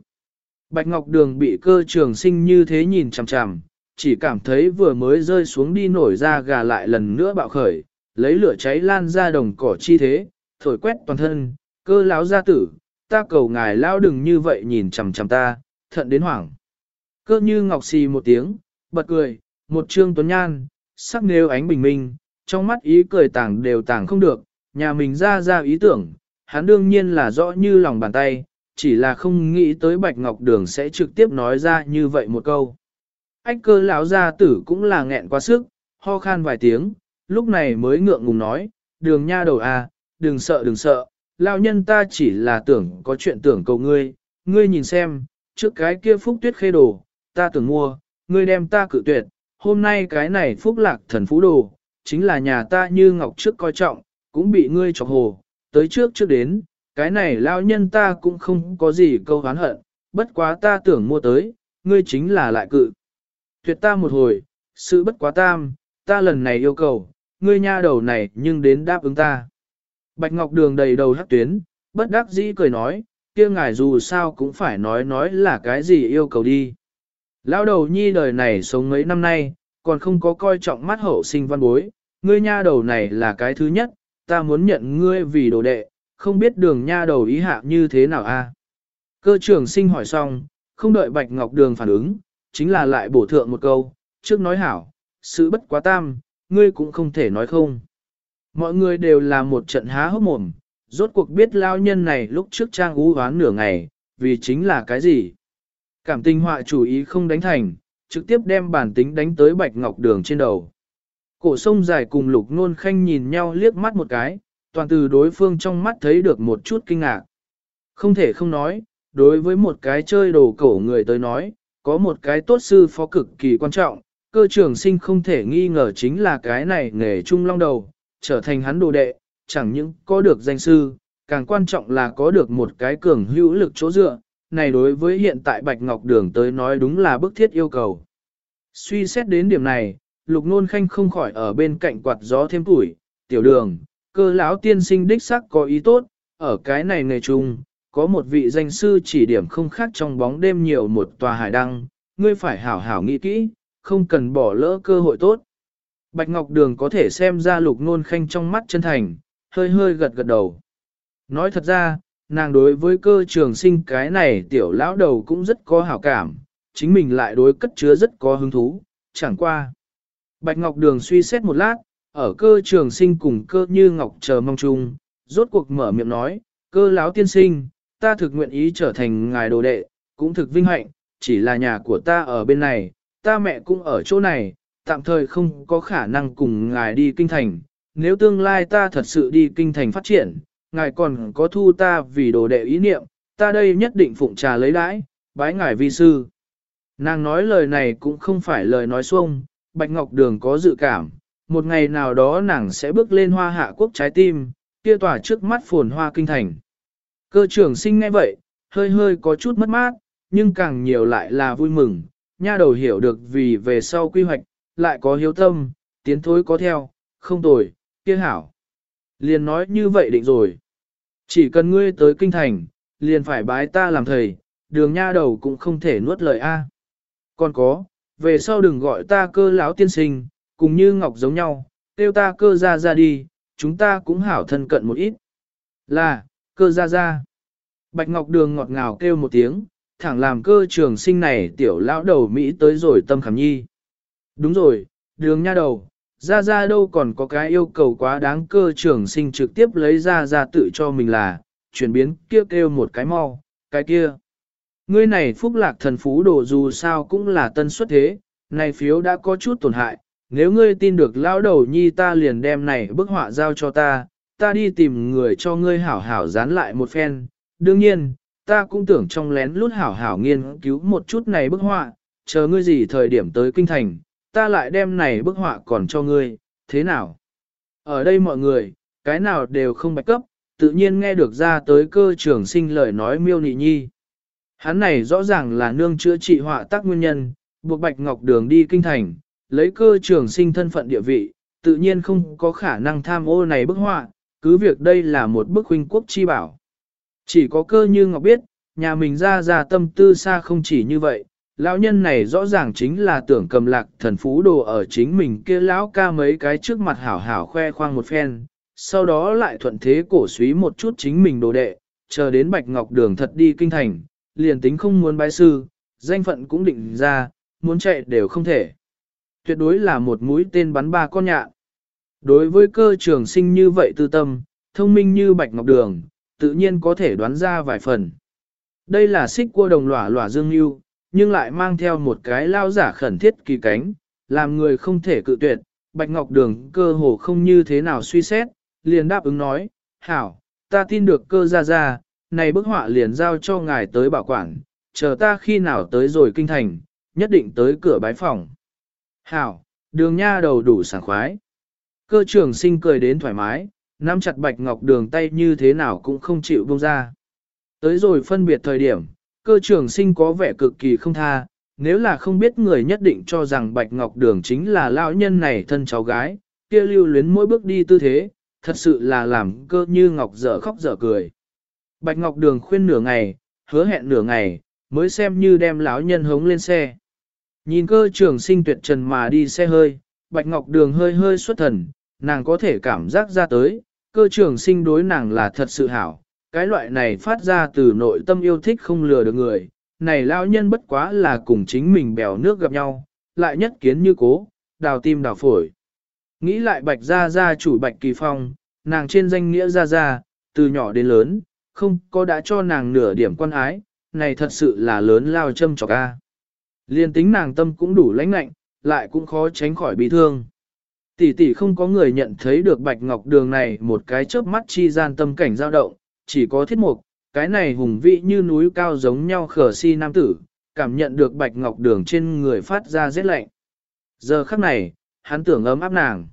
Bạch Ngọc Đường bị cơ trường sinh như thế nhìn chằm chằm, chỉ cảm thấy vừa mới rơi xuống đi nổi ra gà lại lần nữa bạo khởi, lấy lửa cháy lan ra đồng cỏ chi thế, thổi quét toàn thân, cơ lão gia tử, ta cầu ngài lao đừng như vậy nhìn chằm chằm ta, thận đến hoảng. Cơ như ngọc xì một tiếng, bật cười, một trương tuấn nhan, sắc nêu ánh bình minh, trong mắt ý cười tàng đều tàng không được, nhà mình ra ra ý tưởng, hắn đương nhiên là rõ như lòng bàn tay, chỉ là không nghĩ tới Bạch Ngọc Đường sẽ trực tiếp nói ra như vậy một câu. Ách cơ lão gia tử cũng là nghẹn quá sức, ho khan vài tiếng, lúc này mới ngượng ngùng nói, đường nha đầu à, đừng sợ đừng sợ, lao nhân ta chỉ là tưởng có chuyện tưởng cầu ngươi, ngươi nhìn xem, trước cái kia phúc tuyết khê đồ, ta tưởng mua, ngươi đem ta cự tuyệt, hôm nay cái này phúc lạc thần phú đồ, chính là nhà ta như ngọc trước coi trọng, cũng bị ngươi chọc hồ, tới trước trước đến, cái này lao nhân ta cũng không có gì câu hán hận, bất quá ta tưởng mua tới, ngươi chính là lại cự. Tuyệt ta một hồi, sự bất quá tam, ta lần này yêu cầu, ngươi nha đầu này nhưng đến đáp ứng ta. Bạch Ngọc Đường đầy đầu hắc tuyến, bất đắc dĩ cười nói, kia ngài dù sao cũng phải nói nói là cái gì yêu cầu đi. Lão đầu nhi đời này sống mấy năm nay, còn không có coi trọng mắt hậu sinh văn bối, ngươi nha đầu này là cái thứ nhất, ta muốn nhận ngươi vì đồ đệ, không biết đường nha đầu ý hạ như thế nào a? Cơ trưởng sinh hỏi xong, không đợi Bạch Ngọc Đường phản ứng, chính là lại bổ thượng một câu, trước nói hảo, sự bất quá tam, ngươi cũng không thể nói không. Mọi người đều là một trận há hốc mồm, rốt cuộc biết lao nhân này lúc trước trang ú hoán nửa ngày, vì chính là cái gì? Cảm tình họa chủ ý không đánh thành, trực tiếp đem bản tính đánh tới Bạch Ngọc Đường trên đầu. Cổ sông dài cùng lục nôn khanh nhìn nhau liếc mắt một cái, toàn từ đối phương trong mắt thấy được một chút kinh ngạc. Không thể không nói, đối với một cái chơi đồ cổ người tới nói, có một cái tốt sư phó cực kỳ quan trọng, cơ trưởng sinh không thể nghi ngờ chính là cái này nghề trung long đầu, trở thành hắn đồ đệ, chẳng những có được danh sư, càng quan trọng là có được một cái cường hữu lực chỗ dựa, này đối với hiện tại Bạch Ngọc Đường tới nói đúng là bức thiết yêu cầu. Suy xét đến điểm này, Lục Nôn Khanh không khỏi ở bên cạnh quạt gió thêm tuổi, tiểu đường, cơ lão tiên sinh đích sắc có ý tốt, ở cái này nghề chung, có một vị danh sư chỉ điểm không khác trong bóng đêm nhiều một tòa hải đăng, ngươi phải hảo hảo nghĩ kỹ, không cần bỏ lỡ cơ hội tốt. Bạch Ngọc Đường có thể xem ra lục nôn khanh trong mắt chân thành, hơi hơi gật gật đầu. Nói thật ra, nàng đối với cơ trường sinh cái này tiểu lão đầu cũng rất có hảo cảm, chính mình lại đối cất chứa rất có hứng thú, chẳng qua. Bạch Ngọc Đường suy xét một lát, ở cơ trường sinh cùng cơ như Ngọc chờ mong chung, rốt cuộc mở miệng nói, cơ lão tiên sinh, ta thực nguyện ý trở thành ngài đồ đệ, cũng thực vinh hạnh, chỉ là nhà của ta ở bên này, ta mẹ cũng ở chỗ này, tạm thời không có khả năng cùng ngài đi kinh thành, nếu tương lai ta thật sự đi kinh thành phát triển, ngài còn có thu ta vì đồ đệ ý niệm, ta đây nhất định phụng trà lấy đãi, bái ngài vi sư. Nàng nói lời này cũng không phải lời nói xuông, Bạch Ngọc Đường có dự cảm, một ngày nào đó nàng sẽ bước lên hoa hạ quốc trái tim, kia tỏa trước mắt phồn hoa kinh thành. Cơ trưởng sinh ngay vậy, hơi hơi có chút mất mát, nhưng càng nhiều lại là vui mừng, nha đầu hiểu được vì về sau quy hoạch, lại có hiếu tâm, tiến thối có theo, không tồi, kia hảo. Liền nói như vậy định rồi. Chỉ cần ngươi tới kinh thành, liền phải bái ta làm thầy, đường nha đầu cũng không thể nuốt lời A. Còn có, về sau đừng gọi ta cơ lão tiên sinh, cùng như ngọc giống nhau, tiêu ta cơ ra ra đi, chúng ta cũng hảo thân cận một ít. Là, cơ ra ra. Bạch Ngọc Đường ngọt ngào kêu một tiếng, thẳng làm cơ trường sinh này tiểu lão đầu Mỹ tới rồi tâm khảm nhi. Đúng rồi, đường nha đầu, ra ra đâu còn có cái yêu cầu quá đáng cơ trường sinh trực tiếp lấy ra ra tự cho mình là, chuyển biến kia kêu một cái mau, cái kia. Ngươi này phúc lạc thần phú đồ dù sao cũng là tân xuất thế, này phiếu đã có chút tổn hại, nếu ngươi tin được lão đầu nhi ta liền đem này bức họa giao cho ta, ta đi tìm người cho ngươi hảo hảo dán lại một phen. Đương nhiên, ta cũng tưởng trong lén lút hảo hảo nghiên cứu một chút này bức họa, chờ ngươi gì thời điểm tới kinh thành, ta lại đem này bức họa còn cho ngươi, thế nào? Ở đây mọi người, cái nào đều không bạch cấp, tự nhiên nghe được ra tới cơ trưởng sinh lời nói miêu nị nhi. Hắn này rõ ràng là nương chữa trị họa tác nguyên nhân, buộc Bạch Ngọc Đường đi kinh thành, lấy cơ trưởng sinh thân phận địa vị, tự nhiên không có khả năng tham ô này bức họa, cứ việc đây là một bức huynh quốc chi bảo. Chỉ có cơ như Ngọc biết, nhà mình ra ra tâm tư xa không chỉ như vậy, lão nhân này rõ ràng chính là tưởng cầm lạc thần phú đồ ở chính mình kia lão ca mấy cái trước mặt hảo hảo khoe khoang một phen, sau đó lại thuận thế cổ suý một chút chính mình đồ đệ, chờ đến Bạch Ngọc Đường thật đi kinh thành, liền tính không muốn bái sư, danh phận cũng định ra, muốn chạy đều không thể. Tuyệt đối là một mũi tên bắn ba con nhạn. Đối với cơ trường sinh như vậy tư tâm, thông minh như Bạch Ngọc Đường, tự nhiên có thể đoán ra vài phần. Đây là xích cua đồng lỏa lỏa dương yêu, nhưng lại mang theo một cái lao giả khẩn thiết kỳ cánh, làm người không thể cự tuyệt. Bạch Ngọc Đường cơ hồ không như thế nào suy xét, liền đáp ứng nói, hảo, ta tin được cơ ra ra, này bức họa liền giao cho ngài tới bảo quản, chờ ta khi nào tới rồi kinh thành, nhất định tới cửa bái phòng. Hảo, đường nha đầu đủ sảng khoái. Cơ trưởng sinh cười đến thoải mái, nắm chặt bạch ngọc đường tay như thế nào cũng không chịu buông ra. Tới rồi phân biệt thời điểm, cơ trưởng sinh có vẻ cực kỳ không tha, nếu là không biết người nhất định cho rằng bạch ngọc đường chính là lão nhân này thân cháu gái, kia lưu luyến mỗi bước đi tư thế, thật sự là làm cơ như ngọc dở khóc dở cười. Bạch Ngọc Đường khuyên nửa ngày, hứa hẹn nửa ngày, mới xem như đem lão nhân hống lên xe. Nhìn cơ trường sinh tuyệt trần mà đi xe hơi, Bạch Ngọc Đường hơi hơi xuất thần, nàng có thể cảm giác ra tới, cơ trường sinh đối nàng là thật sự hảo. Cái loại này phát ra từ nội tâm yêu thích không lừa được người, này lao nhân bất quá là cùng chính mình bèo nước gặp nhau, lại nhất kiến như cố, đào tim đào phổi. Nghĩ lại Bạch Gia Gia chủ Bạch Kỳ Phong, nàng trên danh nghĩa Gia Gia, từ nhỏ đến lớn, không có đã cho nàng nửa điểm quan ái, này thật sự là lớn lao châm trọc ca. Liên tính nàng tâm cũng đủ lãnh lạnh, lại cũng khó tránh khỏi bị thương. Tỷ tỷ không có người nhận thấy được bạch ngọc đường này một cái chớp mắt chi gian tâm cảnh dao động, chỉ có thiết mục, cái này hùng vị như núi cao giống nhau khở si nam tử, cảm nhận được bạch ngọc đường trên người phát ra rét lạnh. Giờ khắc này, hắn tưởng ấm áp nàng.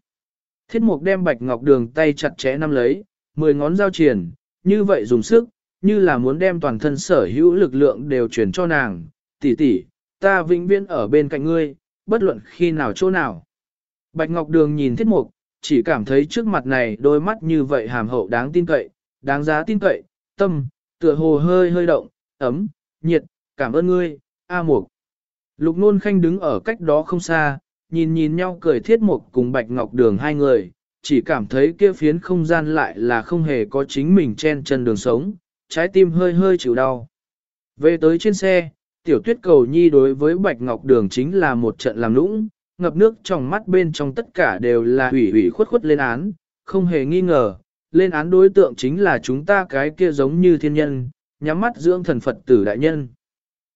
Thiết mục đem bạch ngọc đường tay chặt chẽ nắm lấy, mười ngón giao triển, như vậy dùng sức, như là muốn đem toàn thân sở hữu lực lượng đều truyền cho nàng, tỷ tỷ, ta vĩnh viễn ở bên cạnh ngươi, bất luận khi nào chỗ nào. Bạch Ngọc Đường nhìn thiết mục, chỉ cảm thấy trước mặt này đôi mắt như vậy hàm hậu đáng tin cậy, đáng giá tin cậy, tâm, tựa hồ hơi hơi động, ấm, nhiệt, cảm ơn ngươi, A Mục. Lục Nôn Khanh đứng ở cách đó không xa, nhìn nhìn nhau cười thiết mục cùng Bạch Ngọc Đường hai người, chỉ cảm thấy kia phiến không gian lại là không hề có chính mình chen chân đường sống, trái tim hơi hơi chịu đau. Về tới trên xe, tiểu tuyết cầu nhi đối với bạch ngọc đường chính là một trận làm lũng, ngập nước trong mắt bên trong tất cả đều là hủy hủy khuất khuất lên án, không hề nghi ngờ, lên án đối tượng chính là chúng ta cái kia giống như thiên nhân, nhắm mắt dưỡng thần Phật tử đại nhân.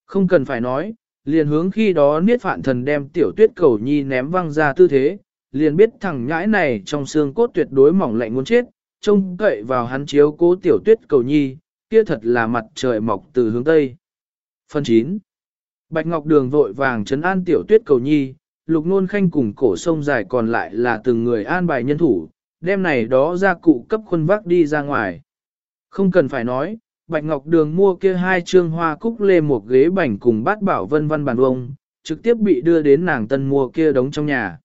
Không cần phải nói, liền hướng khi đó niết phạn thần đem tiểu tuyết cầu nhi ném văng ra tư thế, liền biết thằng nhãi này trong xương cốt tuyệt đối mỏng lạnh muốn chết, trông cậy vào hắn chiếu cố tiểu tuyết cầu nhi, kia thật là mặt trời mọc từ hướng Tây. Phần 9 Bạch Ngọc Đường vội vàng trấn an tiểu tuyết cầu nhi, lục nôn khanh cùng cổ sông dài còn lại là từng người an bài nhân thủ, đem này đó ra cụ cấp khuôn vác đi ra ngoài. Không cần phải nói, Bạch Ngọc Đường mua kia hai trương hoa cúc lê một ghế bành cùng bát bảo vân văn bàn vông, trực tiếp bị đưa đến nàng tân mua kia đống trong nhà.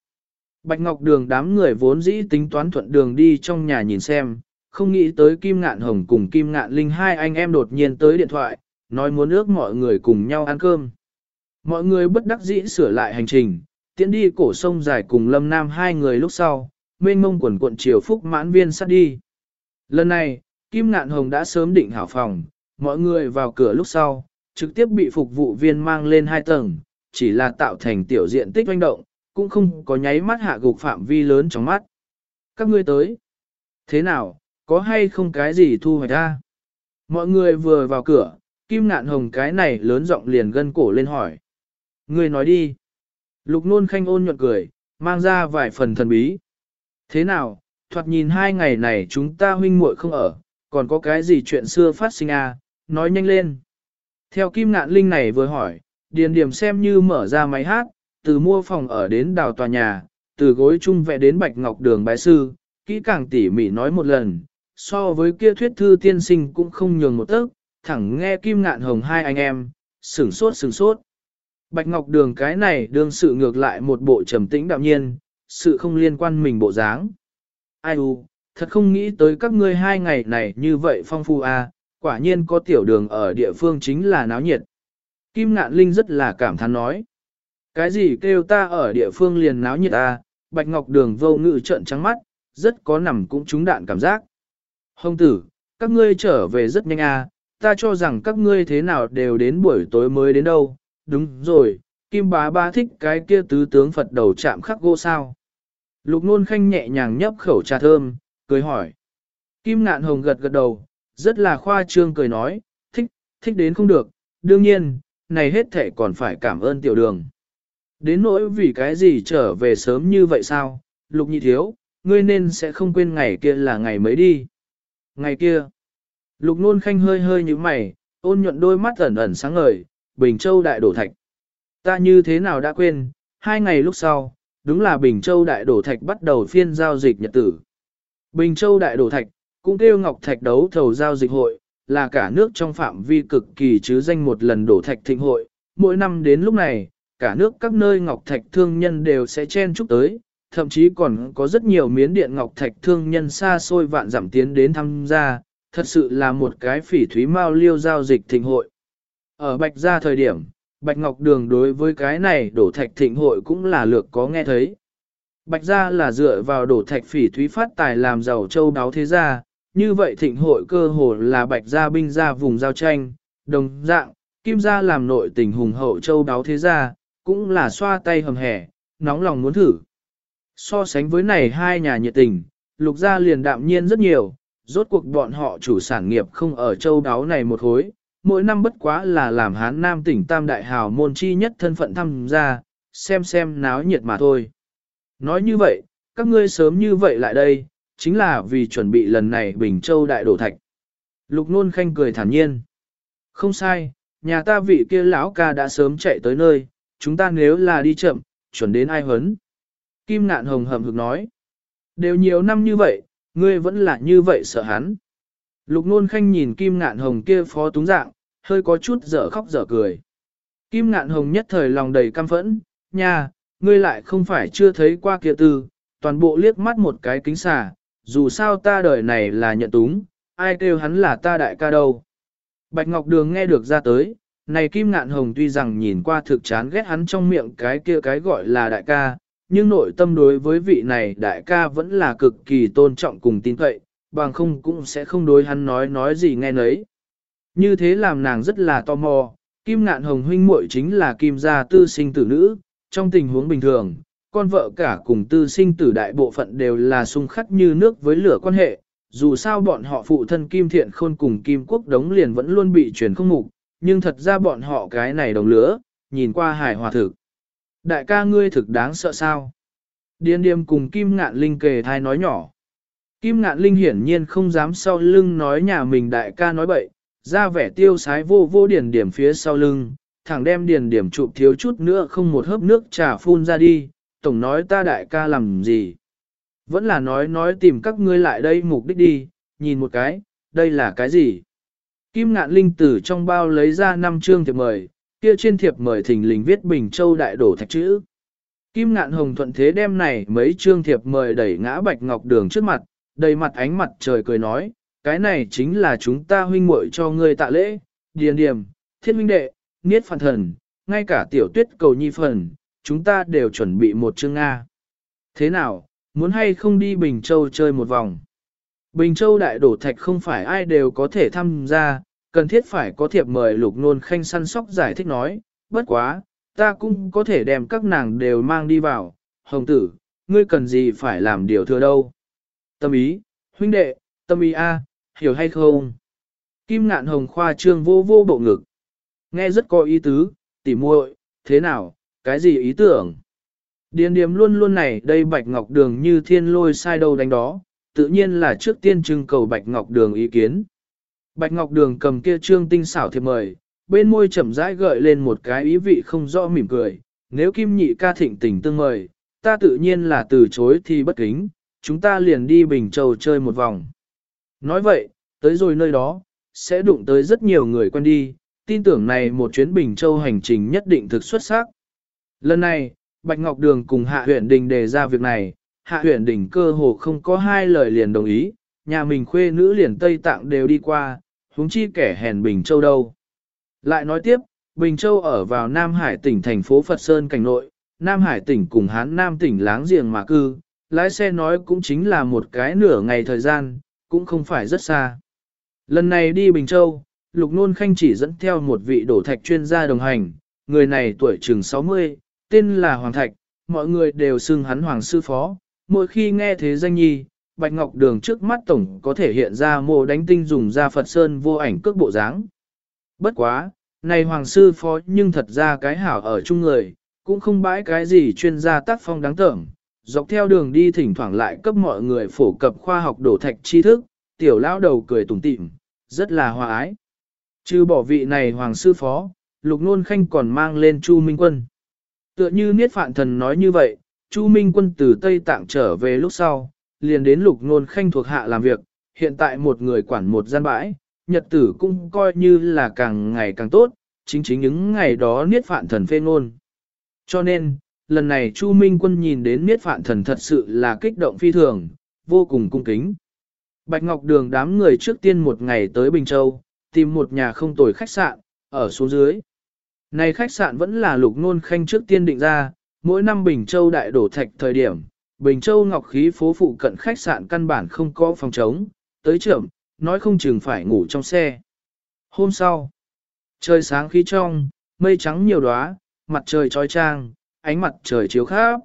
Bạch Ngọc Đường đám người vốn dĩ tính toán thuận đường đi trong nhà nhìn xem, không nghĩ tới Kim Ngạn Hồng cùng Kim Ngạn Linh hai anh em đột nhiên tới điện thoại, nói muốn ước mọi người cùng nhau ăn cơm. Mọi người bất đắc dĩ sửa lại hành trình, tiễn đi cổ sông dài cùng Lâm Nam hai người lúc sau, mênh mông quần cuộn chiều phúc mãn viên sát đi. Lần này, Kim Ngạn Hồng đã sớm định hảo phòng, mọi người vào cửa lúc sau, trực tiếp bị phục vụ viên mang lên hai tầng, chỉ là tạo thành tiểu diện tích doanh động, cũng không có nháy mắt hạ gục phạm vi lớn trong mắt. Các ngươi tới. Thế nào, có hay không cái gì thu hoạch ra? Mọi người vừa vào cửa, Kim Ngạn Hồng cái này lớn giọng liền gân cổ lên hỏi. Ngươi nói đi. Lục nôn khanh ôn nhuận cười, mang ra vài phần thần bí. Thế nào, thoạt nhìn hai ngày này chúng ta huynh muội không ở, còn có cái gì chuyện xưa phát sinh à, nói nhanh lên. Theo Kim Ngạn Linh này vừa hỏi, Điền Điểm xem như mở ra máy hát, từ mua phòng ở đến đào tòa nhà, từ gối chung vẽ đến bạch ngọc đường bái sư, kỹ càng tỉ mỉ nói một lần, so với kia thuyết thư tiên sinh cũng không nhường một tấc, thẳng nghe Kim Ngạn Hồng hai anh em, sửng sốt sửng sốt. Bạch Ngọc Đường cái này đương sự ngược lại một bộ trầm tĩnh đạm nhiên, sự không liên quan mình bộ dáng. Ai u, thật không nghĩ tới các ngươi hai ngày này như vậy phong phu a, à, quả nhiên có tiểu đường ở địa phương chính là náo nhiệt. Kim Ngạn Linh rất là cảm thán nói. Cái gì kêu ta ở địa phương liền náo nhiệt a, à, Bạch Ngọc Đường vô ngự trợn trắng mắt, rất có nằm cũng trúng đạn cảm giác. Hồng tử, các ngươi trở về rất nhanh a, à, ta cho rằng các ngươi thế nào đều đến buổi tối mới đến đâu, đúng rồi, Kim bá ba thích cái kia tứ tướng Phật đầu chạm khắc gỗ sao. Lục nôn khanh nhẹ nhàng nhấp khẩu trà thơm, cười hỏi. Kim ngạn hồng gật gật đầu, rất là khoa trương cười nói, thích, thích đến không được, đương nhiên, này hết thể còn phải cảm ơn tiểu đường. Đến nỗi vì cái gì trở về sớm như vậy sao, lục nhị thiếu, ngươi nên sẽ không quên ngày kia là ngày mới đi. Ngày kia, lục nôn khanh hơi hơi như mày, ôn nhuận đôi mắt ẩn ẩn sáng ngời, Bình Châu đại đổ thạch. Ta như thế nào đã quên, hai ngày lúc sau, đúng là Bình Châu đại đổ thạch bắt đầu phiên giao dịch nhật tử. Bình Châu đại đổ thạch, cũng kêu ngọc thạch đấu thầu giao dịch hội, là cả nước trong phạm vi cực kỳ chứ danh một lần đổ thạch thịnh hội. Mỗi năm đến lúc này, cả nước các nơi ngọc thạch thương nhân đều sẽ chen chúc tới, thậm chí còn có rất nhiều miến điện ngọc thạch thương nhân xa xôi vạn giảm tiến đến tham gia, thật sự là một cái phỉ thúy mao liêu giao dịch thịnh hội. Ở Bạch Gia thời điểm, Bạch Ngọc Đường đối với cái này đổ thạch thịnh hội cũng là lược có nghe thấy. Bạch Gia là dựa vào đổ thạch phỉ thúy phát tài làm giàu châu đáo thế gia, như vậy thịnh hội cơ hồ là Bạch Gia binh gia vùng giao tranh, đồng dạng, Kim Gia làm nội tình hùng hậu châu đáo thế gia, cũng là xoa tay hầm hẻ, nóng lòng muốn thử. So sánh với này hai nhà nhiệt tình, Lục Gia liền đạm nhiên rất nhiều, rốt cuộc bọn họ chủ sản nghiệp không ở châu đáo này một hối, mỗi năm bất quá là làm hán nam tỉnh tam đại hào môn chi nhất thân phận tham gia, xem xem náo nhiệt mà thôi. Nói như vậy, các ngươi sớm như vậy lại đây, chính là vì chuẩn bị lần này Bình Châu đại đổ thạch. Lục nôn khanh cười thản nhiên. Không sai, nhà ta vị kia lão ca đã sớm chạy tới nơi, chúng ta nếu là đi chậm, chuẩn đến ai hấn. Kim Nạn hồng hầm hực nói. Đều nhiều năm như vậy, ngươi vẫn là như vậy sợ hắn. Lục nôn khanh nhìn kim ngạn hồng kia phó túng dạng, hơi có chút dở khóc dở cười. Kim ngạn hồng nhất thời lòng đầy căm phẫn, nha, ngươi lại không phải chưa thấy qua kia tư, toàn bộ liếc mắt một cái kính xà, dù sao ta đời này là nhận túng, ai kêu hắn là ta đại ca đâu. Bạch Ngọc Đường nghe được ra tới, này Kim Ngạn Hồng tuy rằng nhìn qua thực chán ghét hắn trong miệng cái kia cái gọi là đại ca, nhưng nội tâm đối với vị này đại ca vẫn là cực kỳ tôn trọng cùng tin cậy, bằng không cũng sẽ không đối hắn nói nói gì nghe nấy. Như thế làm nàng rất là tò mò, Kim Ngạn Hồng huynh muội chính là Kim gia tư sinh tử nữ, trong tình huống bình thường, con vợ cả cùng tư sinh tử đại bộ phận đều là xung khắc như nước với lửa quan hệ, dù sao bọn họ phụ thân Kim Thiện Khôn cùng Kim Quốc đống liền vẫn luôn bị truyền không mục, nhưng thật ra bọn họ cái này đồng lửa, nhìn qua hài hòa thực. Đại ca ngươi thực đáng sợ sao? Điên điềm cùng Kim Ngạn Linh kề thai nói nhỏ. Kim ngạn linh hiển nhiên không dám sau lưng nói nhà mình đại ca nói bậy, ra vẻ tiêu sái vô vô điển điểm phía sau lưng, thẳng đem điển điểm chụp thiếu chút nữa không một hớp nước trà phun ra đi, tổng nói ta đại ca làm gì. Vẫn là nói nói tìm các ngươi lại đây mục đích đi, nhìn một cái, đây là cái gì? Kim ngạn linh tử trong bao lấy ra năm chương thiệp mời, kia trên thiệp mời thình lình viết Bình Châu đại đổ thạch chữ. Kim ngạn hồng thuận thế đem này mấy chương thiệp mời đẩy ngã bạch ngọc đường trước mặt, đầy mặt ánh mặt trời cười nói, cái này chính là chúng ta huynh muội cho ngươi tạ lễ, điền điềm, thiết huynh đệ, niết phản thần, ngay cả tiểu tuyết cầu nhi phần, chúng ta đều chuẩn bị một chương Nga. Thế nào, muốn hay không đi Bình Châu chơi một vòng? Bình Châu đại đổ thạch không phải ai đều có thể tham gia, cần thiết phải có thiệp mời lục nôn khanh săn sóc giải thích nói, bất quá, ta cũng có thể đem các nàng đều mang đi vào, hồng tử, ngươi cần gì phải làm điều thừa đâu. Tâm ý, huynh đệ, tâm ý a, hiểu hay không? Kim ngạn hồng khoa trương vô vô bộ ngực. Nghe rất có ý tứ, tỉ muội, thế nào, cái gì ý tưởng? Điền điểm luôn luôn này đây bạch ngọc đường như thiên lôi sai đâu đánh đó, tự nhiên là trước tiên trưng cầu bạch ngọc đường ý kiến. Bạch ngọc đường cầm kia trương tinh xảo thiệp mời, bên môi chậm rãi gợi lên một cái ý vị không rõ mỉm cười, nếu kim nhị ca thịnh tình tương mời, ta tự nhiên là từ chối thì bất kính, chúng ta liền đi Bình Châu chơi một vòng. Nói vậy, tới rồi nơi đó, sẽ đụng tới rất nhiều người quen đi, tin tưởng này một chuyến Bình Châu hành trình nhất định thực xuất sắc. Lần này, Bạch Ngọc Đường cùng Hạ huyện đình đề ra việc này, Hạ huyện đình cơ hồ không có hai lời liền đồng ý, nhà mình khuê nữ liền Tây Tạng đều đi qua, huống chi kẻ hèn Bình Châu đâu. Lại nói tiếp, Bình Châu ở vào Nam Hải tỉnh thành phố Phật Sơn cảnh nội, Nam Hải tỉnh cùng Hán Nam tỉnh láng giềng mà cư, lái xe nói cũng chính là một cái nửa ngày thời gian, cũng không phải rất xa. Lần này đi Bình Châu, Lục Nôn Khanh chỉ dẫn theo một vị đổ thạch chuyên gia đồng hành, người này tuổi chừng 60, tên là Hoàng Thạch, mọi người đều xưng hắn Hoàng Sư Phó. Mỗi khi nghe thế danh nhi, Bạch Ngọc Đường trước mắt tổng có thể hiện ra mồ đánh tinh dùng ra Phật Sơn vô ảnh cước bộ dáng. Bất quá, này Hoàng Sư Phó nhưng thật ra cái hảo ở chung người, cũng không bãi cái gì chuyên gia tác phong đáng tởm, dọc theo đường đi thỉnh thoảng lại cấp mọi người phổ cập khoa học đổ thạch tri thức, tiểu lão đầu cười tủm tỉm, rất là hòa ái. Trừ bỏ vị này Hoàng Sư Phó, Lục Nôn Khanh còn mang lên Chu Minh Quân. Tựa như Niết Phạn Thần nói như vậy, Chu Minh Quân từ Tây Tạng trở về lúc sau, liền đến Lục Nôn Khanh thuộc hạ làm việc, hiện tại một người quản một gian bãi, nhật tử cũng coi như là càng ngày càng tốt, chính chính những ngày đó Niết Phạn Thần phê ngôn. Cho nên, lần này Chu Minh Quân nhìn đến Niết Phạn Thần thật sự là kích động phi thường, vô cùng cung kính. Bạch Ngọc Đường đám người trước tiên một ngày tới Bình Châu, tìm một nhà không tồi khách sạn, ở xuống dưới. Này khách sạn vẫn là lục nôn khanh trước tiên định ra, mỗi năm Bình Châu đại đổ thạch thời điểm, Bình Châu ngọc khí phố phụ cận khách sạn căn bản không có phòng trống, tới trưởng, nói không chừng phải ngủ trong xe. Hôm sau, trời sáng khí trong, mây trắng nhiều đóa, mặt trời trói trang, ánh mặt trời chiếu khắp.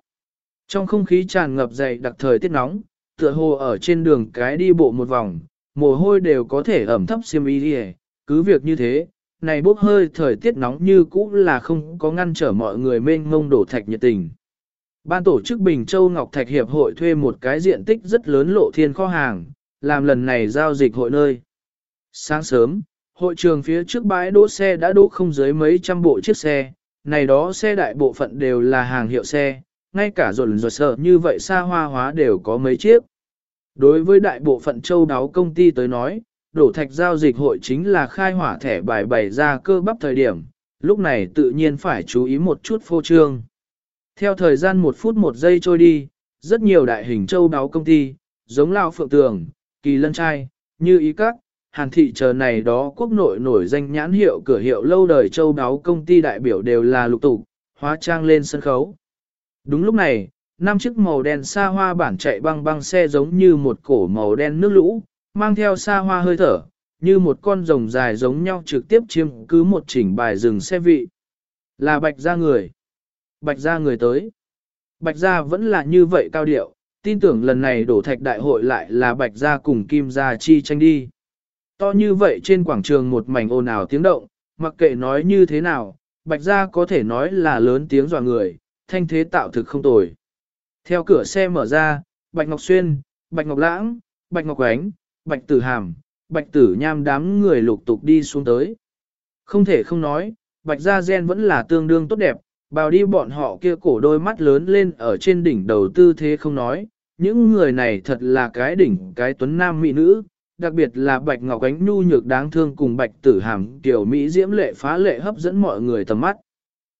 Trong không khí tràn ngập dày đặc thời tiết nóng, tựa hồ ở trên đường cái đi bộ một vòng, mồ hôi đều có thể ẩm thấp xiêm y đi cứ việc như thế, này bốc hơi thời tiết nóng như cũ là không có ngăn trở mọi người mênh mông đổ thạch nhiệt tình. Ban tổ chức Bình Châu Ngọc Thạch Hiệp hội thuê một cái diện tích rất lớn lộ thiên kho hàng, làm lần này giao dịch hội nơi. Sáng sớm, hội trường phía trước bãi đỗ xe đã đỗ không dưới mấy trăm bộ chiếc xe, này đó xe đại bộ phận đều là hàng hiệu xe, ngay cả rộn rộn sợ như vậy xa hoa hóa đều có mấy chiếc. Đối với đại bộ phận châu đáo công ty tới nói, đổ thạch giao dịch hội chính là khai hỏa thẻ bài bày ra cơ bắp thời điểm, lúc này tự nhiên phải chú ý một chút phô trương. Theo thời gian một phút một giây trôi đi, rất nhiều đại hình châu đáo công ty, giống Lao Phượng Tường, Kỳ Lân Trai, như ý các, hàn thị chờ này đó quốc nội nổi danh nhãn hiệu cửa hiệu lâu đời châu đáo công ty đại biểu đều là lục tục, hóa trang lên sân khấu. Đúng lúc này, năm chiếc màu đen xa hoa bản chạy băng băng xe giống như một cổ màu đen nước lũ, mang theo xa hoa hơi thở, như một con rồng dài giống nhau trực tiếp chiếm cứ một chỉnh bài rừng xe vị. Là bạch gia người. Bạch gia người tới. Bạch gia vẫn là như vậy cao điệu, tin tưởng lần này đổ thạch đại hội lại là bạch gia cùng kim gia chi tranh đi. To như vậy trên quảng trường một mảnh ồn ào tiếng động, mặc kệ nói như thế nào, bạch gia có thể nói là lớn tiếng dọa người, thanh thế tạo thực không tồi. Theo cửa xe mở ra, Bạch Ngọc Xuyên, Bạch Ngọc Lãng, Bạch Ngọc Ánh, Bạch Tử Hàm, Bạch Tử Nham đám người lục tục đi xuống tới. Không thể không nói, Bạch Gia Gen vẫn là tương đương tốt đẹp, bào đi bọn họ kia cổ đôi mắt lớn lên ở trên đỉnh đầu tư thế không nói, những người này thật là cái đỉnh cái tuấn nam mỹ nữ, đặc biệt là Bạch Ngọc Ánh nhu nhược đáng thương cùng Bạch Tử Hàm tiểu Mỹ diễm lệ phá lệ hấp dẫn mọi người tầm mắt.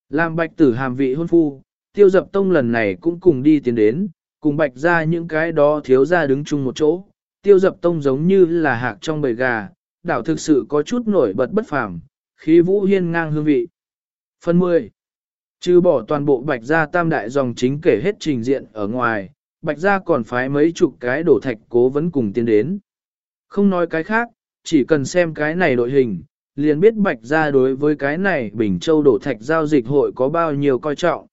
Làm Bạch Tử Hàm vị hôn phu, tiêu dập tông lần này cũng cùng đi tiến đến, cùng Bạch ra những cái đó thiếu ra đứng chung một chỗ. Tiêu dập tông giống như là hạc trong bầy gà, đảo thực sự có chút nổi bật bất phàm, khí vũ hiên ngang hương vị. Phần 10. Trừ bỏ toàn bộ Bạch gia tam đại dòng chính kể hết trình diện ở ngoài, Bạch gia còn phái mấy chục cái đổ thạch cố vấn cùng tiến đến. Không nói cái khác, chỉ cần xem cái này đội hình, liền biết Bạch gia đối với cái này Bình Châu đổ thạch giao dịch hội có bao nhiêu coi trọng.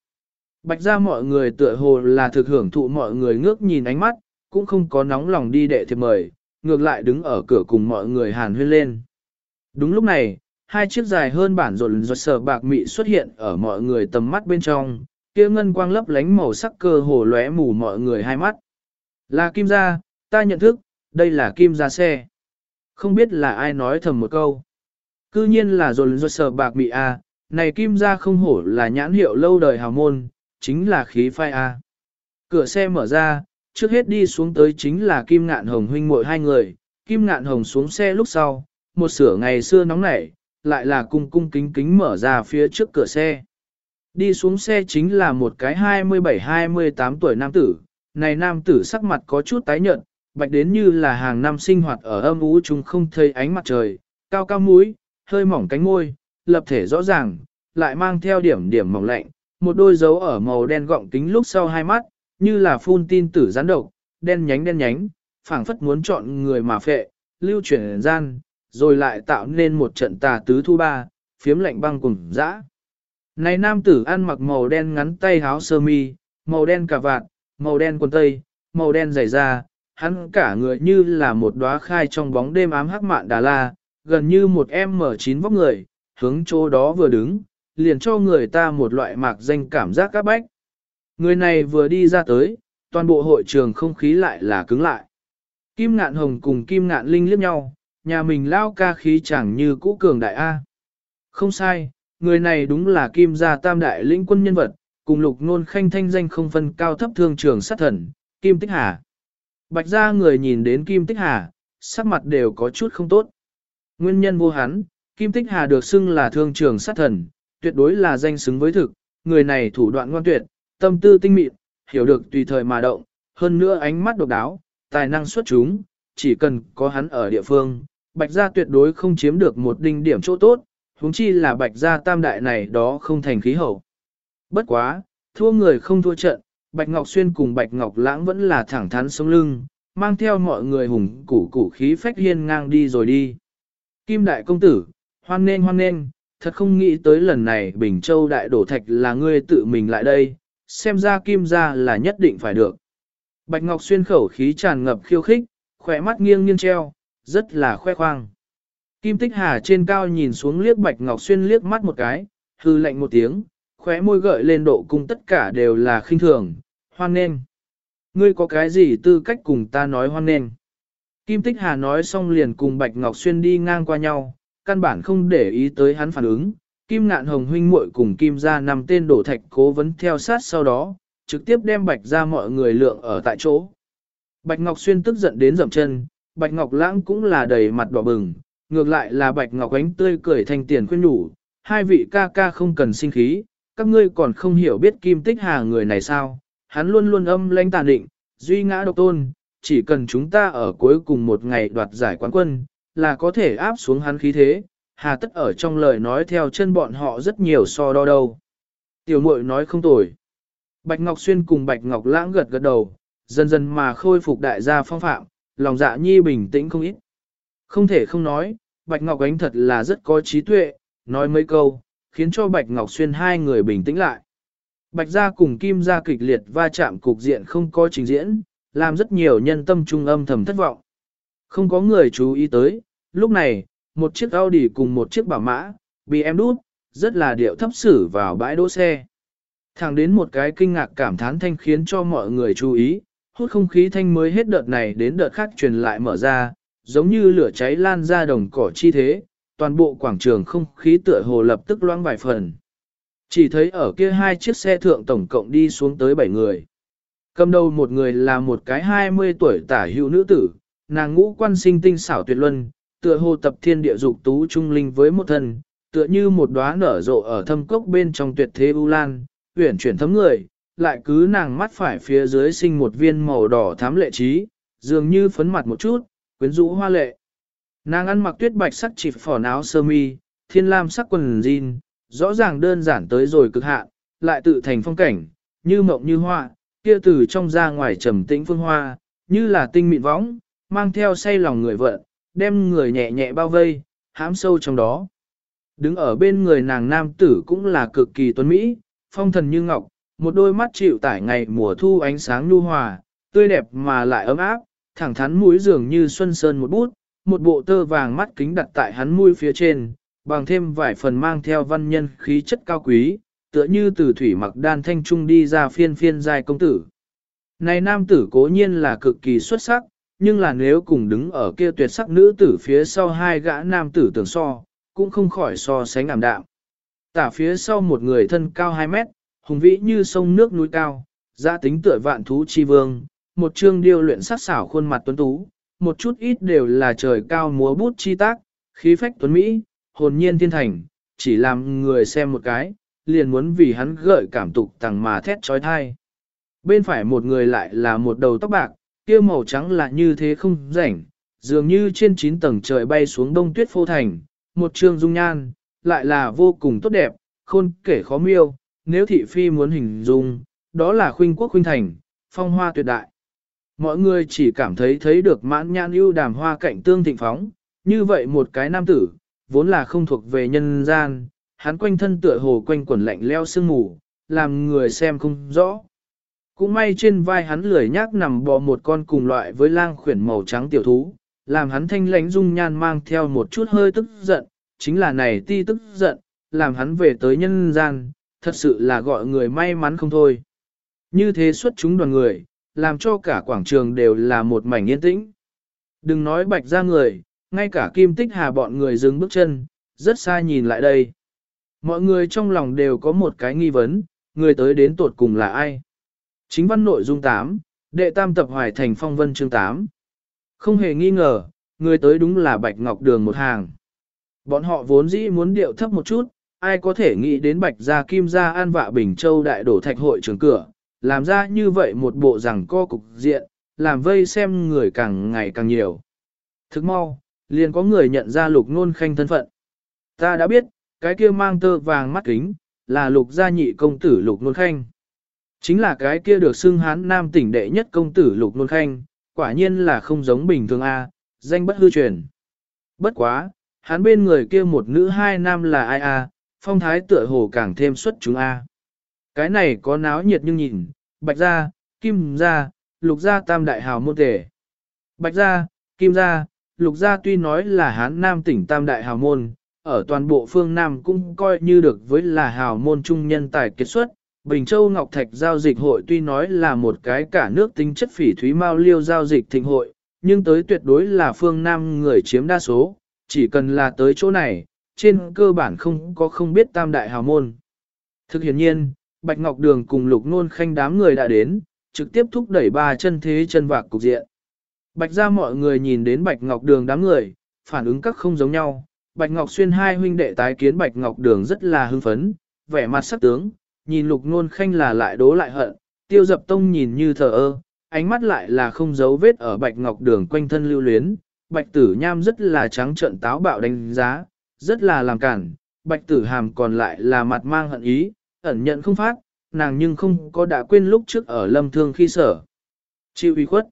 Bạch gia mọi người tựa hồ là thực hưởng thụ mọi người ngước nhìn ánh mắt, cũng không có nóng lòng đi đệ thiệp mời, ngược lại đứng ở cửa cùng mọi người hàn huyên lên. Đúng lúc này, hai chiếc dài hơn bản rộn rột sở bạc mị xuất hiện ở mọi người tầm mắt bên trong, kia ngân quang lấp lánh màu sắc cơ hồ lóe mù mọi người hai mắt. Là kim gia, ta nhận thức, đây là kim ra xe. Không biết là ai nói thầm một câu. Cư nhiên là rộn dồn sờ bạc mị A, này kim ra không hổ là nhãn hiệu lâu đời hào môn, chính là khí phai A. Cửa xe mở ra, trước hết đi xuống tới chính là kim ngạn hồng huynh muội hai người, kim ngạn hồng xuống xe lúc sau, một sửa ngày xưa nóng nảy, lại là cung cung kính kính mở ra phía trước cửa xe. Đi xuống xe chính là một cái 27-28 tuổi nam tử, này nam tử sắc mặt có chút tái nhợt, bạch đến như là hàng năm sinh hoạt ở âm ú chúng không thấy ánh mặt trời, cao cao mũi, hơi mỏng cánh môi, lập thể rõ ràng, lại mang theo điểm điểm mỏng lạnh, một đôi dấu ở màu đen gọng kính lúc sau hai mắt, như là phun tin tử gián độc, đen nhánh đen nhánh, phảng phất muốn chọn người mà phệ, lưu chuyển gian, rồi lại tạo nên một trận tà tứ thu ba, phiếm lạnh băng cùng dã. Này nam tử ăn mặc màu đen ngắn tay áo sơ mi, màu đen cà vạt, màu đen quần tây, màu đen giày da, hắn cả người như là một đóa khai trong bóng đêm ám hắc mạn đà la, gần như một em mở chín vóc người, hướng chỗ đó vừa đứng, liền cho người ta một loại mạc danh cảm giác các bách. Người này vừa đi ra tới, toàn bộ hội trường không khí lại là cứng lại. Kim ngạn hồng cùng kim ngạn linh liếc nhau, nhà mình lao ca khí chẳng như cũ cường đại A. Không sai, người này đúng là kim gia tam đại lĩnh quân nhân vật, cùng lục nôn khanh thanh danh không phân cao thấp thương trường sát thần, Kim Tích Hà. Bạch gia người nhìn đến Kim Tích Hà, sắc mặt đều có chút không tốt. Nguyên nhân vô hắn, Kim Tích Hà được xưng là thương trường sát thần, tuyệt đối là danh xứng với thực, người này thủ đoạn ngoan tuyệt, tâm tư tinh mịn, hiểu được tùy thời mà động, hơn nữa ánh mắt độc đáo, tài năng xuất chúng, chỉ cần có hắn ở địa phương, bạch gia tuyệt đối không chiếm được một đinh điểm chỗ tốt, huống chi là bạch gia tam đại này đó không thành khí hậu. Bất quá, thua người không thua trận, bạch ngọc xuyên cùng bạch ngọc lãng vẫn là thẳng thắn sống lưng, mang theo mọi người hùng củ củ khí phách hiên ngang đi rồi đi. Kim đại công tử, hoan nên hoan nên, thật không nghĩ tới lần này Bình Châu đại đổ thạch là ngươi tự mình lại đây, xem ra kim gia là nhất định phải được. Bạch Ngọc Xuyên khẩu khí tràn ngập khiêu khích, khỏe mắt nghiêng nghiêng treo, rất là khoe khoang. Kim Tích Hà trên cao nhìn xuống liếc Bạch Ngọc Xuyên liếc mắt một cái, hư lạnh một tiếng, khóe môi gợi lên độ cung tất cả đều là khinh thường, hoan nên, Ngươi có cái gì tư cách cùng ta nói hoan nên? Kim Tích Hà nói xong liền cùng Bạch Ngọc Xuyên đi ngang qua nhau, căn bản không để ý tới hắn phản ứng. Kim Ngạn Hồng huynh muội cùng Kim gia nằm tên đổ thạch cố vấn theo sát sau đó, trực tiếp đem Bạch ra mọi người lượng ở tại chỗ. Bạch Ngọc Xuyên tức giận đến dậm chân, Bạch Ngọc Lãng cũng là đầy mặt đỏ bừng, ngược lại là Bạch Ngọc Ánh tươi cười thành tiền khuyên nhủ, hai vị ca ca không cần sinh khí, các ngươi còn không hiểu biết Kim Tích Hà người này sao, hắn luôn luôn âm lãnh tàn định, duy ngã độc tôn, chỉ cần chúng ta ở cuối cùng một ngày đoạt giải quán quân, là có thể áp xuống hắn khí thế, hà tất ở trong lời nói theo chân bọn họ rất nhiều so đo đâu. Tiểu muội nói không tồi. Bạch Ngọc Xuyên cùng Bạch Ngọc Lãng gật gật đầu, dần dần mà khôi phục đại gia phong phạm, lòng dạ nhi bình tĩnh không ít. Không thể không nói, Bạch Ngọc Ánh thật là rất có trí tuệ, nói mấy câu, khiến cho Bạch Ngọc Xuyên hai người bình tĩnh lại. Bạch gia cùng Kim gia kịch liệt va chạm cục diện không có trình diễn, làm rất nhiều nhân tâm trung âm thầm thất vọng. Không có người chú ý tới, lúc này, một chiếc Audi cùng một chiếc bảo mã, bị em đút, rất là điệu thấp xử vào bãi đỗ xe. Thẳng đến một cái kinh ngạc cảm thán thanh khiến cho mọi người chú ý, hút không khí thanh mới hết đợt này đến đợt khác truyền lại mở ra, giống như lửa cháy lan ra đồng cỏ chi thế, toàn bộ quảng trường không khí tựa hồ lập tức loãng vài phần. Chỉ thấy ở kia hai chiếc xe thượng tổng cộng đi xuống tới bảy người. Cầm đầu một người là một cái 20 tuổi tả hữu nữ tử, nàng ngũ quan sinh tinh xảo tuyệt luân, tựa hồ tập thiên địa dục tú trung linh với một thân, tựa như một đóa nở rộ ở thâm cốc bên trong tuyệt thế u lan, uyển chuyển thấm người, lại cứ nàng mắt phải phía dưới sinh một viên màu đỏ thám lệ trí, dường như phấn mặt một chút, quyến rũ hoa lệ. Nàng ăn mặc tuyết bạch sắc chỉ phỏ áo sơ mi, thiên lam sắc quần jean, rõ ràng đơn giản tới rồi cực hạn, lại tự thành phong cảnh, như mộng như hoa, kia từ trong ra ngoài trầm tĩnh phương hoa, như là tinh mịn võng, mang theo say lòng người vợ, đem người nhẹ nhẹ bao vây, hãm sâu trong đó. Đứng ở bên người nàng nam tử cũng là cực kỳ tuấn mỹ, phong thần như ngọc, một đôi mắt chịu tải ngày mùa thu ánh sáng nhu hòa, tươi đẹp mà lại ấm áp, thẳng thắn mũi dường như xuân sơn một bút, một bộ tơ vàng mắt kính đặt tại hắn mũi phía trên, bằng thêm vài phần mang theo văn nhân khí chất cao quý, tựa như từ thủy mặc đan thanh trung đi ra phiên phiên giai công tử. Này nam tử cố nhiên là cực kỳ xuất sắc, nhưng là nếu cùng đứng ở kia tuyệt sắc nữ tử phía sau hai gã nam tử tưởng so, cũng không khỏi so sánh ảm đạm. Tả phía sau một người thân cao 2 mét, hùng vĩ như sông nước núi cao, gia tính tựa vạn thú chi vương, một chương điêu luyện sắc xảo khuôn mặt tuấn tú, một chút ít đều là trời cao múa bút chi tác, khí phách tuấn Mỹ, hồn nhiên thiên thành, chỉ làm người xem một cái, liền muốn vì hắn gợi cảm tục tằng mà thét trói thai. Bên phải một người lại là một đầu tóc bạc, kia màu trắng là như thế không rảnh, dường như trên chín tầng trời bay xuống đông tuyết phô thành, một trường dung nhan, lại là vô cùng tốt đẹp, khôn kể khó miêu, nếu thị phi muốn hình dung, đó là khuynh quốc khuynh thành, phong hoa tuyệt đại. Mọi người chỉ cảm thấy thấy được mãn nhan ưu đàm hoa cạnh tương thịnh phóng, như vậy một cái nam tử, vốn là không thuộc về nhân gian, hắn quanh thân tựa hồ quanh quẩn lạnh leo sương mù, làm người xem không rõ. Cũng may trên vai hắn lười nhác nằm bò một con cùng loại với lang khuyển màu trắng tiểu thú, làm hắn thanh lãnh dung nhan mang theo một chút hơi tức giận, chính là này ti tức giận, làm hắn về tới nhân gian, thật sự là gọi người may mắn không thôi. Như thế xuất chúng đoàn người, làm cho cả quảng trường đều là một mảnh yên tĩnh. Đừng nói bạch ra người, ngay cả kim tích hà bọn người dừng bước chân, rất xa nhìn lại đây. Mọi người trong lòng đều có một cái nghi vấn, người tới đến tột cùng là ai? Chính văn nội dung 8, đệ tam tập hoài thành phong vân chương 8. Không hề nghi ngờ, người tới đúng là Bạch Ngọc Đường một hàng. Bọn họ vốn dĩ muốn điệu thấp một chút, ai có thể nghĩ đến Bạch Gia Kim Gia An Vạ Bình Châu đại đổ thạch hội trường cửa, làm ra như vậy một bộ rằng co cục diện, làm vây xem người càng ngày càng nhiều. Thức mau, liền có người nhận ra lục nôn khanh thân phận. Ta đã biết, cái kia mang tơ vàng mắt kính, là lục gia nhị công tử lục nôn khanh. Chính là cái kia được xưng hán nam tỉnh đệ nhất công tử lục nôn khanh, quả nhiên là không giống bình thường a, danh bất hư truyền. Bất quá, hắn bên người kia một nữ hai nam là ai a, phong thái tựa hồ càng thêm xuất chúng a. Cái này có náo nhiệt nhưng nhìn, bạch gia, kim gia, lục gia tam đại hào môn tể. Bạch gia, kim gia, lục gia tuy nói là hán nam tỉnh tam đại hào môn, ở toàn bộ phương Nam cũng coi như được với là hào môn trung nhân tài kết xuất. Bình Châu Ngọc Thạch giao dịch hội tuy nói là một cái cả nước tính chất phỉ thúy mao liêu giao dịch thịnh hội, nhưng tới tuyệt đối là phương Nam người chiếm đa số, chỉ cần là tới chỗ này, trên cơ bản không có không biết tam đại hào môn. Thực hiện nhiên, Bạch Ngọc Đường cùng Lục Nôn Khanh đám người đã đến, trực tiếp thúc đẩy ba chân thế chân vạc cục diện. Bạch ra mọi người nhìn đến Bạch Ngọc Đường đám người, phản ứng các không giống nhau. Bạch Ngọc Xuyên hai huynh đệ tái kiến Bạch Ngọc Đường rất là hưng phấn, vẻ mặt sắc tướng, nhìn Lục Nôn Khanh là lại đố lại hận, tiêu dập tông nhìn như thờ ơ, ánh mắt lại là không giấu vết ở Bạch Ngọc Đường quanh thân lưu luyến. Bạch Tử Nham rất là trắng trợn táo bạo đánh giá, rất là làm cản, Bạch Tử Hàm còn lại là mặt mang hận ý, ẩn nhận không phát, nàng nhưng không có đã quên lúc trước ở lâm thương khi sở. Chịu ủy khuất.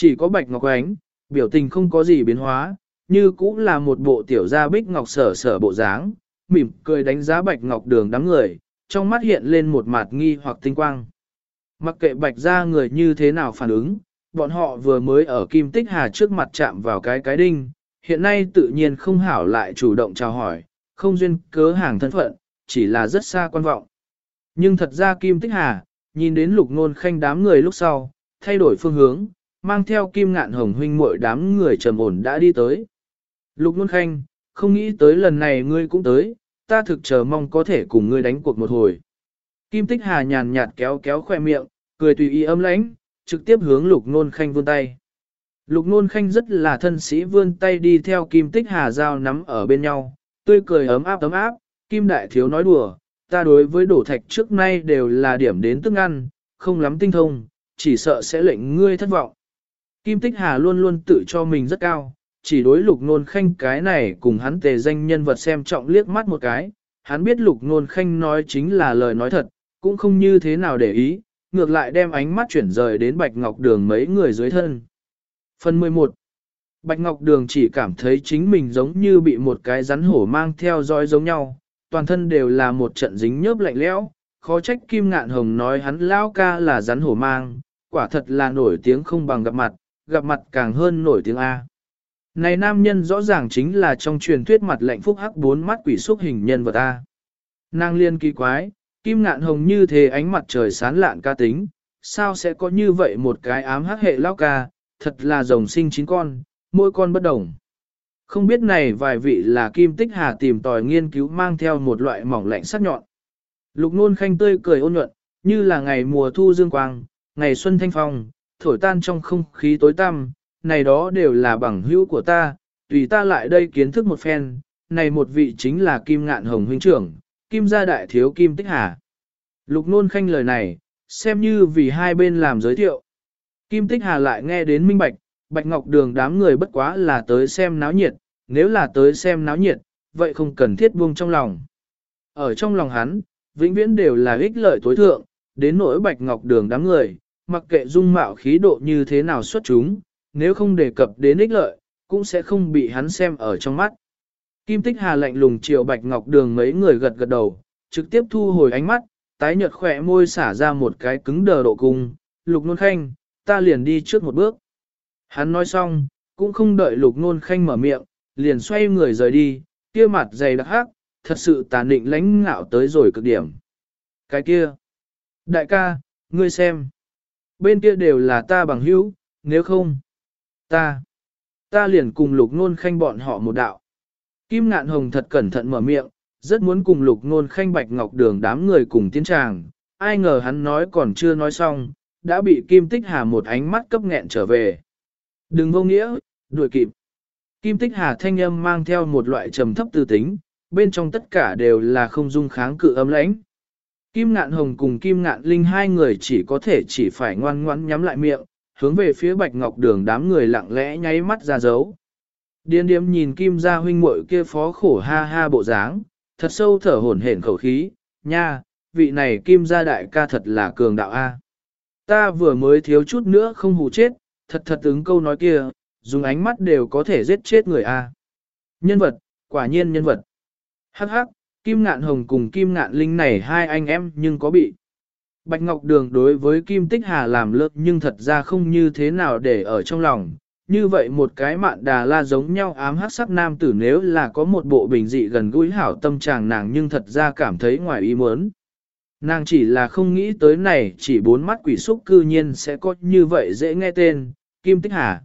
Chỉ có Bạch Ngọc Ánh, biểu tình không có gì biến hóa, như cũng là một bộ tiểu gia bích ngọc sở sở bộ dáng, mỉm cười đánh giá Bạch Ngọc đường đám người, trong mắt hiện lên một mặt nghi hoặc tinh quang. Mặc kệ Bạch gia người như thế nào phản ứng, bọn họ vừa mới ở Kim Tích Hà trước mặt chạm vào cái cái đinh, hiện nay tự nhiên không hảo lại chủ động chào hỏi, không duyên cớ hàng thân phận, chỉ là rất xa quan vọng. Nhưng thật ra Kim Tích Hà, nhìn đến lục nôn khanh đám người lúc sau, thay đổi phương hướng, mang theo kim ngạn hồng huynh muội đám người trầm ổn đã đi tới. Lục nôn khanh, không nghĩ tới lần này ngươi cũng tới, ta thực chờ mong có thể cùng ngươi đánh cuộc một hồi. Kim Tích Hà nhàn nhạt kéo kéo khoe miệng, cười tùy ý âm lãnh, trực tiếp hướng lục nôn khanh vươn tay. Lục nôn khanh rất là thân sĩ vươn tay đi theo kim tích hà giao nắm ở bên nhau, tươi cười ấm áp ấm áp, kim đại thiếu nói đùa, ta đối với đổ thạch trước nay đều là điểm đến tức ăn, không lắm tinh thông, chỉ sợ sẽ lệnh ngươi thất vọng. Kim tích hà luôn luôn tự cho mình rất cao, chỉ đối lục nôn khanh cái này cùng hắn tề danh nhân vật xem trọng liếc mắt một cái, hắn biết lục nôn khanh nói chính là lời nói thật, cũng không như thế nào để ý, ngược lại đem ánh mắt chuyển rời đến Bạch Ngọc Đường mấy người dưới thân. Phần 11 Bạch Ngọc Đường chỉ cảm thấy chính mình giống như bị một cái rắn hổ mang theo dõi giống nhau, toàn thân đều là một trận dính nhớp lạnh lẽo, khó trách Kim Ngạn Hồng nói hắn lao ca là rắn hổ mang, quả thật là nổi tiếng không bằng gặp mặt, gặp mặt càng hơn nổi tiếng A. Này nam nhân rõ ràng chính là trong truyền thuyết mặt lạnh phúc hắc bốn mắt quỷ xúc hình nhân vật A. Nàng liên kỳ quái, Kim Ngạn Hồng như thế ánh mặt trời sán lạn ca tính, sao sẽ có như vậy một cái ám hắc hệ lao ca, thật là rồng sinh chín con, mỗi con bất đồng. Không biết này vài vị là kim tích hà tìm tòi nghiên cứu mang theo một loại mỏng lạnh sắc nhọn. Lục nôn khanh tươi cười ôn nhuận, như là ngày mùa thu dương quang, ngày xuân thanh phong, thổi tan trong không khí tối tăm, này đó đều là bằng hữu của ta, tùy ta lại đây kiến thức một phen, này một vị chính là kim ngạn hồng huynh trưởng, kim gia đại thiếu kim tích hà. Lục nôn khanh lời này, xem như vì hai bên làm giới thiệu. Kim tích hà lại nghe đến minh bạch, bạch ngọc đường đám người bất quá là tới xem náo nhiệt, nếu là tới xem náo nhiệt, vậy không cần thiết buông trong lòng. Ở trong lòng hắn, vĩnh viễn đều là ích lợi tối thượng, đến nỗi bạch ngọc đường đám người, mặc kệ dung mạo khí độ như thế nào xuất chúng, nếu không đề cập đến ích lợi, cũng sẽ không bị hắn xem ở trong mắt. Kim Tích Hà lạnh lùng chiều Bạch Ngọc Đường mấy người gật gật đầu, trực tiếp thu hồi ánh mắt, tái nhợt khỏe môi xả ra một cái cứng đờ độ cung, lục nôn khanh, ta liền đi trước một bước. Hắn nói xong, cũng không đợi lục nôn khanh mở miệng, liền xoay người rời đi, kia mặt dày đặc hắc, thật sự tàn định lãnh ngạo tới rồi cực điểm. Cái kia, đại ca, ngươi xem, bên kia đều là ta bằng hữu, nếu không, ta, ta liền cùng lục nôn khanh bọn họ một đạo. Kim ngạn hồng thật cẩn thận mở miệng, rất muốn cùng lục nôn khanh bạch ngọc đường đám người cùng tiến tràng, ai ngờ hắn nói còn chưa nói xong, đã bị Kim Tích Hà một ánh mắt cấp nghẹn trở về. Đừng vô nghĩa, đuổi kịp. Kim Tích Hà thanh âm mang theo một loại trầm thấp tư tính, bên trong tất cả đều là không dung kháng cự âm lãnh. Kim Ngạn Hồng cùng Kim Ngạn Linh hai người chỉ có thể chỉ phải ngoan ngoãn nhắm lại miệng, hướng về phía Bạch Ngọc Đường đám người lặng lẽ nháy mắt ra dấu. Điên điếm nhìn Kim gia huynh muội kia phó khổ ha ha bộ dáng, thật sâu thở hổn hển khẩu khí, nha, vị này Kim gia đại ca thật là cường đạo a. Ta vừa mới thiếu chút nữa không hù chết, thật thật ứng câu nói kia, dùng ánh mắt đều có thể giết chết người a. Nhân vật, quả nhiên nhân vật. Hắc hắc, Kim Ngạn Hồng cùng Kim Ngạn Linh này hai anh em nhưng có bị. Bạch Ngọc Đường đối với Kim Tích Hà làm lớp nhưng thật ra không như thế nào để ở trong lòng. Như vậy một cái mạn đà la giống nhau ám hắc sắc nam tử nếu là có một bộ bình dị gần gũi hảo tâm trạng nàng nhưng thật ra cảm thấy ngoài ý muốn. Nàng chỉ là không nghĩ tới này chỉ bốn mắt quỷ xúc cư nhiên sẽ có như vậy dễ nghe tên, Kim Tích Hà.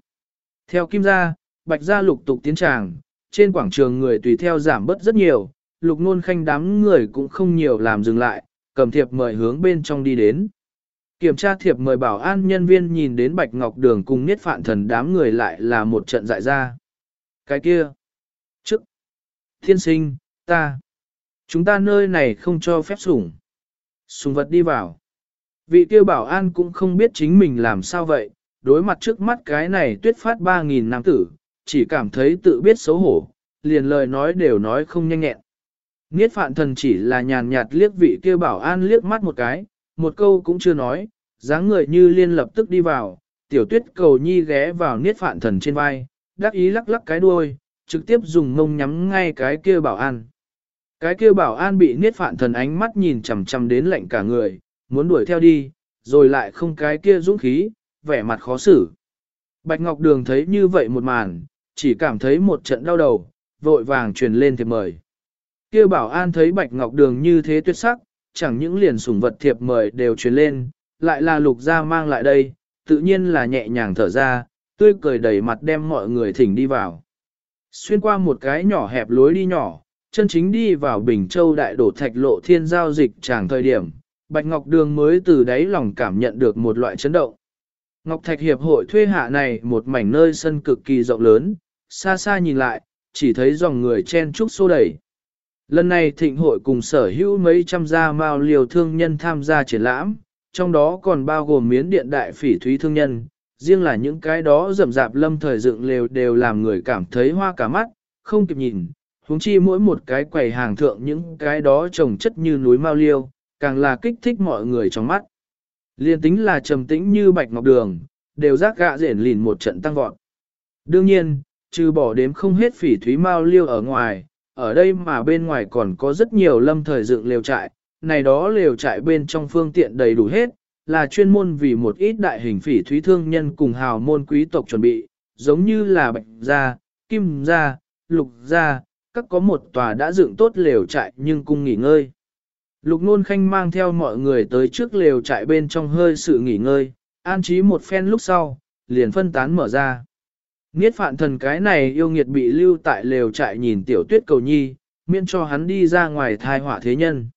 Theo Kim gia, Bạch gia lục tục tiến tràng, trên quảng trường người tùy theo giảm bớt rất nhiều, lục nôn khanh đám người cũng không nhiều làm dừng lại, cầm thiệp mời hướng bên trong đi đến. Kiểm tra thiệp mời bảo an nhân viên nhìn đến Bạch Ngọc Đường cùng Niết Phạn Thần đám người lại là một trận dại ra. Cái kia. Trước. Thiên sinh, ta. Chúng ta nơi này không cho phép sủng. Sùng vật đi vào. Vị tiêu bảo an cũng không biết chính mình làm sao vậy, đối mặt trước mắt cái này tuyết phát 3.000 nam tử, chỉ cảm thấy tự biết xấu hổ, liền lời nói đều nói không nhanh nhẹn. Niết phạn thần chỉ là nhàn nhạt liếc vị kia bảo an liếc mắt một cái, một câu cũng chưa nói, dáng người như liên lập tức đi vào, tiểu tuyết cầu nhi ghé vào niết phạn thần trên vai, đắc ý lắc lắc cái đuôi, trực tiếp dùng mông nhắm ngay cái kia bảo an. Cái kia bảo an bị niết phạn thần ánh mắt nhìn chằm chằm đến lạnh cả người, muốn đuổi theo đi, rồi lại không cái kia dũng khí, vẻ mặt khó xử. Bạch Ngọc Đường thấy như vậy một màn, chỉ cảm thấy một trận đau đầu, vội vàng truyền lên thiệp mời. Kia bảo an thấy Bạch Ngọc Đường như thế tuyệt sắc, chẳng những liền sủng vật thiệp mời đều truyền lên, lại là lục gia mang lại đây, tự nhiên là nhẹ nhàng thở ra, tươi cười đầy mặt đem mọi người thỉnh đi vào. Xuyên qua một cái nhỏ hẹp lối đi nhỏ, chân chính đi vào Bình Châu đại đổ thạch lộ thiên giao dịch tràng thời điểm, Bạch Ngọc Đường mới từ đáy lòng cảm nhận được một loại chấn động. Ngọc Thạch Hiệp hội thuê hạ này một mảnh nơi sân cực kỳ rộng lớn, xa xa nhìn lại, chỉ thấy dòng người chen trúc xô đẩy. Lần này thịnh hội cùng sở hữu mấy trăm gia mao liều thương nhân tham gia triển lãm, trong đó còn bao gồm miến điện đại phỉ thúy thương nhân, riêng là những cái đó rậm rạp lâm thời dựng lều đều làm người cảm thấy hoa cả mắt, không kịp nhìn, huống chi mỗi một cái quầy hàng thượng những cái đó trồng chất như núi mao liêu, càng là kích thích mọi người trong mắt. Liên tính là trầm tĩnh như bạch ngọc đường, đều rác gạ rển lìn một trận tăng vọt. Đương nhiên, trừ bỏ đếm không hết phỉ thúy mao liêu ở ngoài, ở đây mà bên ngoài còn có rất nhiều lâm thời dựng lều trại, này đó lều trại bên trong phương tiện đầy đủ hết, là chuyên môn vì một ít đại hình phỉ thúy thương nhân cùng hào môn quý tộc chuẩn bị, giống như là bạch gia, kim gia, lục gia, các có một tòa đã dựng tốt lều trại nhưng cung nghỉ ngơi. Lục nôn khanh mang theo mọi người tới trước lều trại bên trong hơi sự nghỉ ngơi, an trí một phen lúc sau, liền phân tán mở ra. Niết phạn thần cái này yêu nghiệt bị lưu tại lều trại nhìn tiểu tuyết cầu nhi, miễn cho hắn đi ra ngoài thai họa thế nhân.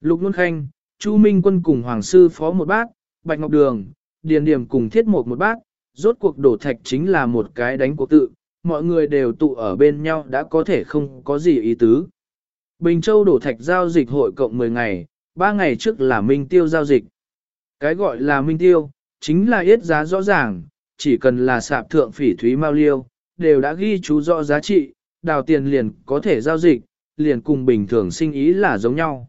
Lục nôn khanh, Chu Minh quân cùng Hoàng sư phó một bác, Bạch Ngọc Đường, Điền Điểm cùng Thiết Mộc một bác, rốt cuộc đổ thạch chính là một cái đánh cuộc tự, mọi người đều tụ ở bên nhau đã có thể không có gì ý tứ. Bình Châu đổ thạch giao dịch hội cộng 10 ngày, 3 ngày trước là Minh Tiêu giao dịch. Cái gọi là Minh Tiêu, chính là yết giá rõ ràng, chỉ cần là sạp thượng phỉ thúy mau liêu, đều đã ghi chú rõ giá trị, đào tiền liền có thể giao dịch, liền cùng bình thường sinh ý là giống nhau.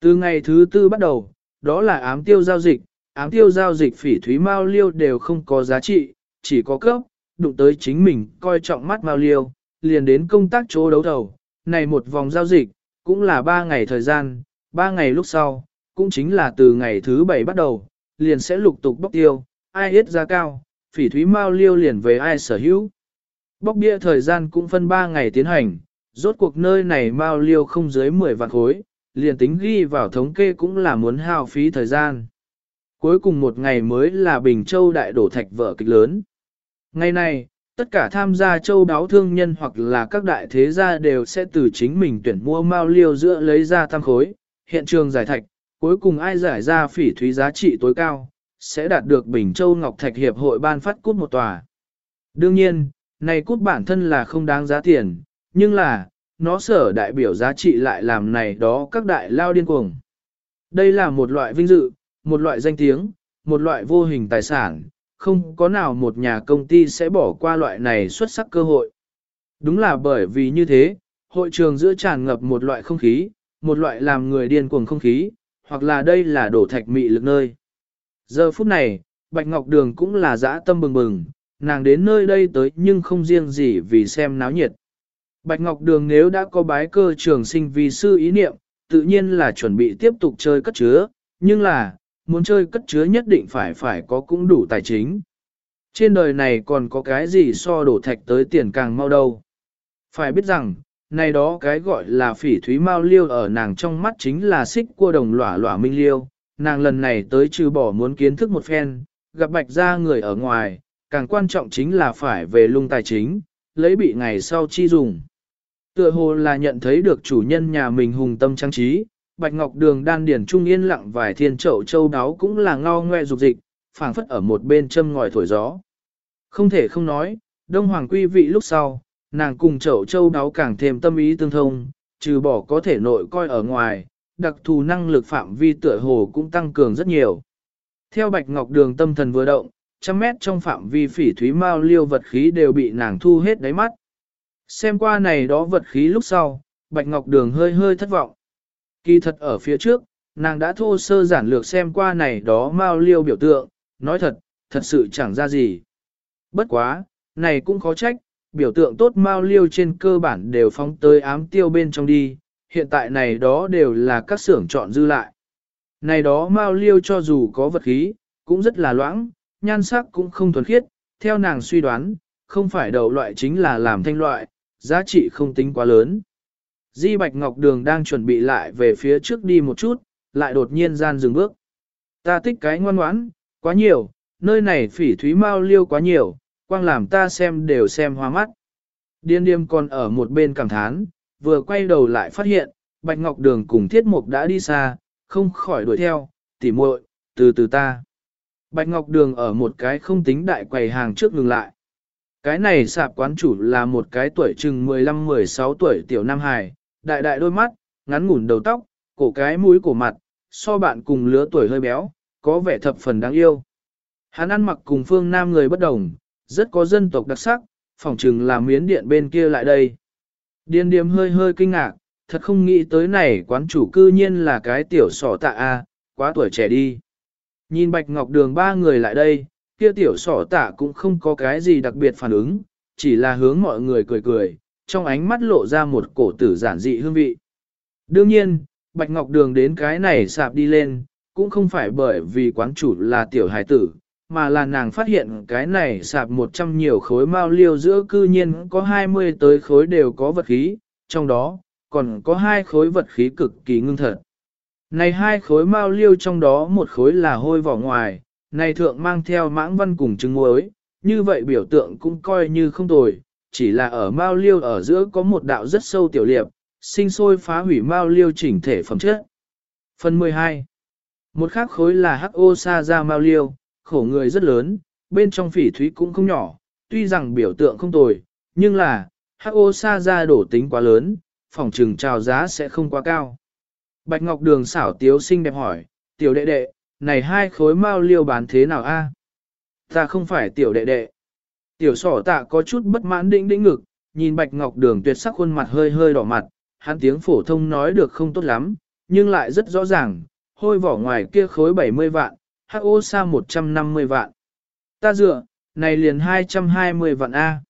Từ ngày thứ tư bắt đầu, đó là ám tiêu giao dịch, ám tiêu giao dịch phỉ thúy mau liêu đều không có giá trị, chỉ có cấp, đụng tới chính mình coi trọng mắt mau liêu, liền đến công tác chỗ đấu thầu. Này một vòng giao dịch, cũng là 3 ngày thời gian, 3 ngày lúc sau, cũng chính là từ ngày thứ 7 bắt đầu, liền sẽ lục tục bốc tiêu, ai hết giá cao, phỉ thúy mao liêu liền về ai sở hữu. Bốc bia thời gian cũng phân 3 ngày tiến hành, rốt cuộc nơi này mao liêu không dưới 10 vạn khối, liền tính ghi vào thống kê cũng là muốn hao phí thời gian. Cuối cùng một ngày mới là Bình Châu đại đổ thạch vợ kịch lớn. Ngày này, tất cả tham gia châu đáo thương nhân hoặc là các đại thế gia đều sẽ từ chính mình tuyển mua mao liêu giữa lấy ra tam khối, hiện trường giải thạch, cuối cùng ai giải ra phỉ thúy giá trị tối cao, sẽ đạt được Bình Châu Ngọc Thạch Hiệp hội ban phát cút một tòa. Đương nhiên, này cút bản thân là không đáng giá tiền, nhưng là, nó sở đại biểu giá trị lại làm này đó các đại lao điên cuồng. Đây là một loại vinh dự, một loại danh tiếng, một loại vô hình tài sản, không có nào một nhà công ty sẽ bỏ qua loại này xuất sắc cơ hội. Đúng là bởi vì như thế, hội trường giữa tràn ngập một loại không khí, một loại làm người điên cuồng không khí, hoặc là đây là đổ thạch mị lực nơi. Giờ phút này, Bạch Ngọc Đường cũng là dã tâm bừng bừng, nàng đến nơi đây tới nhưng không riêng gì vì xem náo nhiệt. Bạch Ngọc Đường nếu đã có bái cơ trường sinh vì sư ý niệm, tự nhiên là chuẩn bị tiếp tục chơi cất chứa, nhưng là, muốn chơi cất chứa nhất định phải phải có cũng đủ tài chính. Trên đời này còn có cái gì so đổ thạch tới tiền càng mau đâu. Phải biết rằng, này đó cái gọi là phỉ thúy mau liêu ở nàng trong mắt chính là xích cua đồng lỏa lỏa minh liêu, nàng lần này tới trừ bỏ muốn kiến thức một phen, gặp bạch ra người ở ngoài, càng quan trọng chính là phải về lung tài chính, lấy bị ngày sau chi dùng. Tựa hồ là nhận thấy được chủ nhân nhà mình hùng tâm trang trí, Bạch Ngọc Đường đan điển trung yên lặng vài thiên trậu châu đáo cũng là ngao ngoe dục dịch, phảng phất ở một bên châm ngòi thổi gió. Không thể không nói, Đông Hoàng quy vị lúc sau, nàng cùng chậu châu đáo càng thêm tâm ý tương thông, trừ bỏ có thể nội coi ở ngoài, đặc thù năng lực phạm vi tựa hồ cũng tăng cường rất nhiều. Theo Bạch Ngọc Đường tâm thần vừa động, trăm mét trong phạm vi phỉ thúy mao liêu vật khí đều bị nàng thu hết đáy mắt. Xem qua này đó vật khí lúc sau, Bạch Ngọc Đường hơi hơi thất vọng. Kỳ thật ở phía trước, nàng đã thô sơ giản lược xem qua này đó mao liêu biểu tượng, nói thật, thật sự chẳng ra gì. Bất quá, này cũng khó trách, biểu tượng tốt mao liêu trên cơ bản đều phóng tới ám tiêu bên trong đi, hiện tại này đó đều là các xưởng chọn dư lại. Này đó mau liêu cho dù có vật khí, cũng rất là loãng, nhan sắc cũng không thuần khiết, theo nàng suy đoán, không phải đầu loại chính là làm thanh loại, giá trị không tính quá lớn. Di Bạch Ngọc Đường đang chuẩn bị lại về phía trước đi một chút, lại đột nhiên gian dừng bước. Ta thích cái ngoan ngoãn, quá nhiều, nơi này phỉ thúy mau liêu quá nhiều, quang làm ta xem đều xem hoa mắt. Điên điềm còn ở một bên cảm thán, vừa quay đầu lại phát hiện, Bạch Ngọc Đường cùng Thiết Mục đã đi xa, không khỏi đuổi theo, tỉ muội, từ từ ta. Bạch Ngọc Đường ở một cái không tính đại quầy hàng trước ngừng lại. Cái này sạp quán chủ là một cái tuổi chừng 15-16 tuổi tiểu Nam Hải, đại đại đôi mắt, ngắn ngủn đầu tóc, cổ cái mũi cổ mặt, so bạn cùng lứa tuổi hơi béo, có vẻ thập phần đáng yêu. Hắn ăn mặc cùng phương Nam người bất đồng, rất có dân tộc đặc sắc, phỏng chừng là miến điện bên kia lại đây. Điên điềm hơi hơi kinh ngạc, thật không nghĩ tới này quán chủ cư nhiên là cái tiểu sỏ tạ a, quá tuổi trẻ đi. Nhìn Bạch Ngọc Đường ba người lại đây, kia tiểu sỏ tạ cũng không có cái gì đặc biệt phản ứng, chỉ là hướng mọi người cười cười, trong ánh mắt lộ ra một cổ tử giản dị hương vị. Đương nhiên, Bạch Ngọc Đường đến cái này sạp đi lên, cũng không phải bởi vì quán chủ là tiểu hải tử, mà là nàng phát hiện cái này sạp 100 nhiều khối mao liêu giữa cư nhiên có 20 tới khối đều có vật khí, trong đó, còn có hai khối vật khí cực kỳ ngưng thật. Này hai khối mao liêu trong đó một khối là hôi vỏ ngoài, này thượng mang theo mãng văn cùng trứng muối, như vậy biểu tượng cũng coi như không tồi, chỉ là ở mao liêu ở giữa có một đạo rất sâu tiểu liệp, sinh sôi phá hủy mao liêu chỉnh thể phẩm chất. Phần 12 Một khác khối là hắc ô sa ra mao liêu, khổ người rất lớn, bên trong phỉ thúy cũng không nhỏ, tuy rằng biểu tượng không tồi, nhưng là, hắc ô sa ra đổ tính quá lớn, phòng trừng trào giá sẽ không quá cao. Bạch Ngọc Đường xảo tiếu xinh đẹp hỏi, tiểu đệ đệ, này hai khối mao liêu bán thế nào a? Ta không phải tiểu đệ đệ. Tiểu sỏ tạ có chút bất mãn đĩnh đĩnh ngực, nhìn Bạch Ngọc Đường tuyệt sắc khuôn mặt hơi hơi đỏ mặt, hắn tiếng phổ thông nói được không tốt lắm, nhưng lại rất rõ ràng, hôi vỏ ngoài kia khối 70 vạn, hắc ô sa 150 vạn. Ta dựa, này liền 220 vạn A.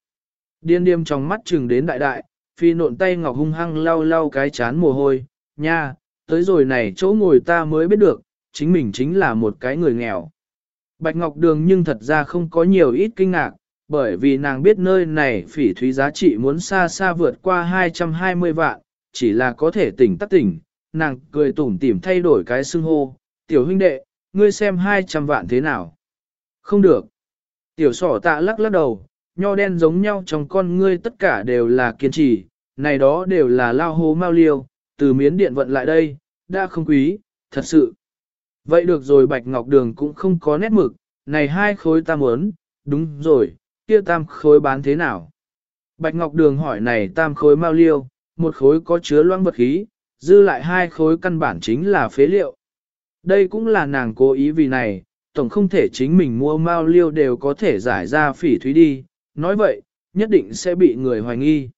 Điên điềm trong mắt trừng đến đại đại, phi nộn tay ngọc hung hăng lau lau cái chán mồ hôi, nha, tới rồi này chỗ ngồi ta mới biết được, chính mình chính là một cái người nghèo. Bạch Ngọc Đường nhưng thật ra không có nhiều ít kinh ngạc, bởi vì nàng biết nơi này phỉ thúy giá trị muốn xa xa vượt qua 220 vạn, chỉ là có thể tỉnh tắc tỉnh, nàng cười tủm tỉm thay đổi cái xưng hô, tiểu huynh đệ, ngươi xem 200 vạn thế nào. Không được. Tiểu sỏ tạ lắc lắc đầu, nho đen giống nhau trong con ngươi tất cả đều là kiên trì, này đó đều là lao hố mau liêu, từ miến điện vận lại đây, đã không quý, thật sự. Vậy được rồi Bạch Ngọc Đường cũng không có nét mực, này hai khối tam muốn, đúng rồi, kia tam khối bán thế nào? Bạch Ngọc Đường hỏi này tam khối mau liêu, một khối có chứa loang vật khí, dư lại hai khối căn bản chính là phế liệu. Đây cũng là nàng cố ý vì này, tổng không thể chính mình mua mao liêu đều có thể giải ra phỉ thúy đi, nói vậy, nhất định sẽ bị người hoài nghi.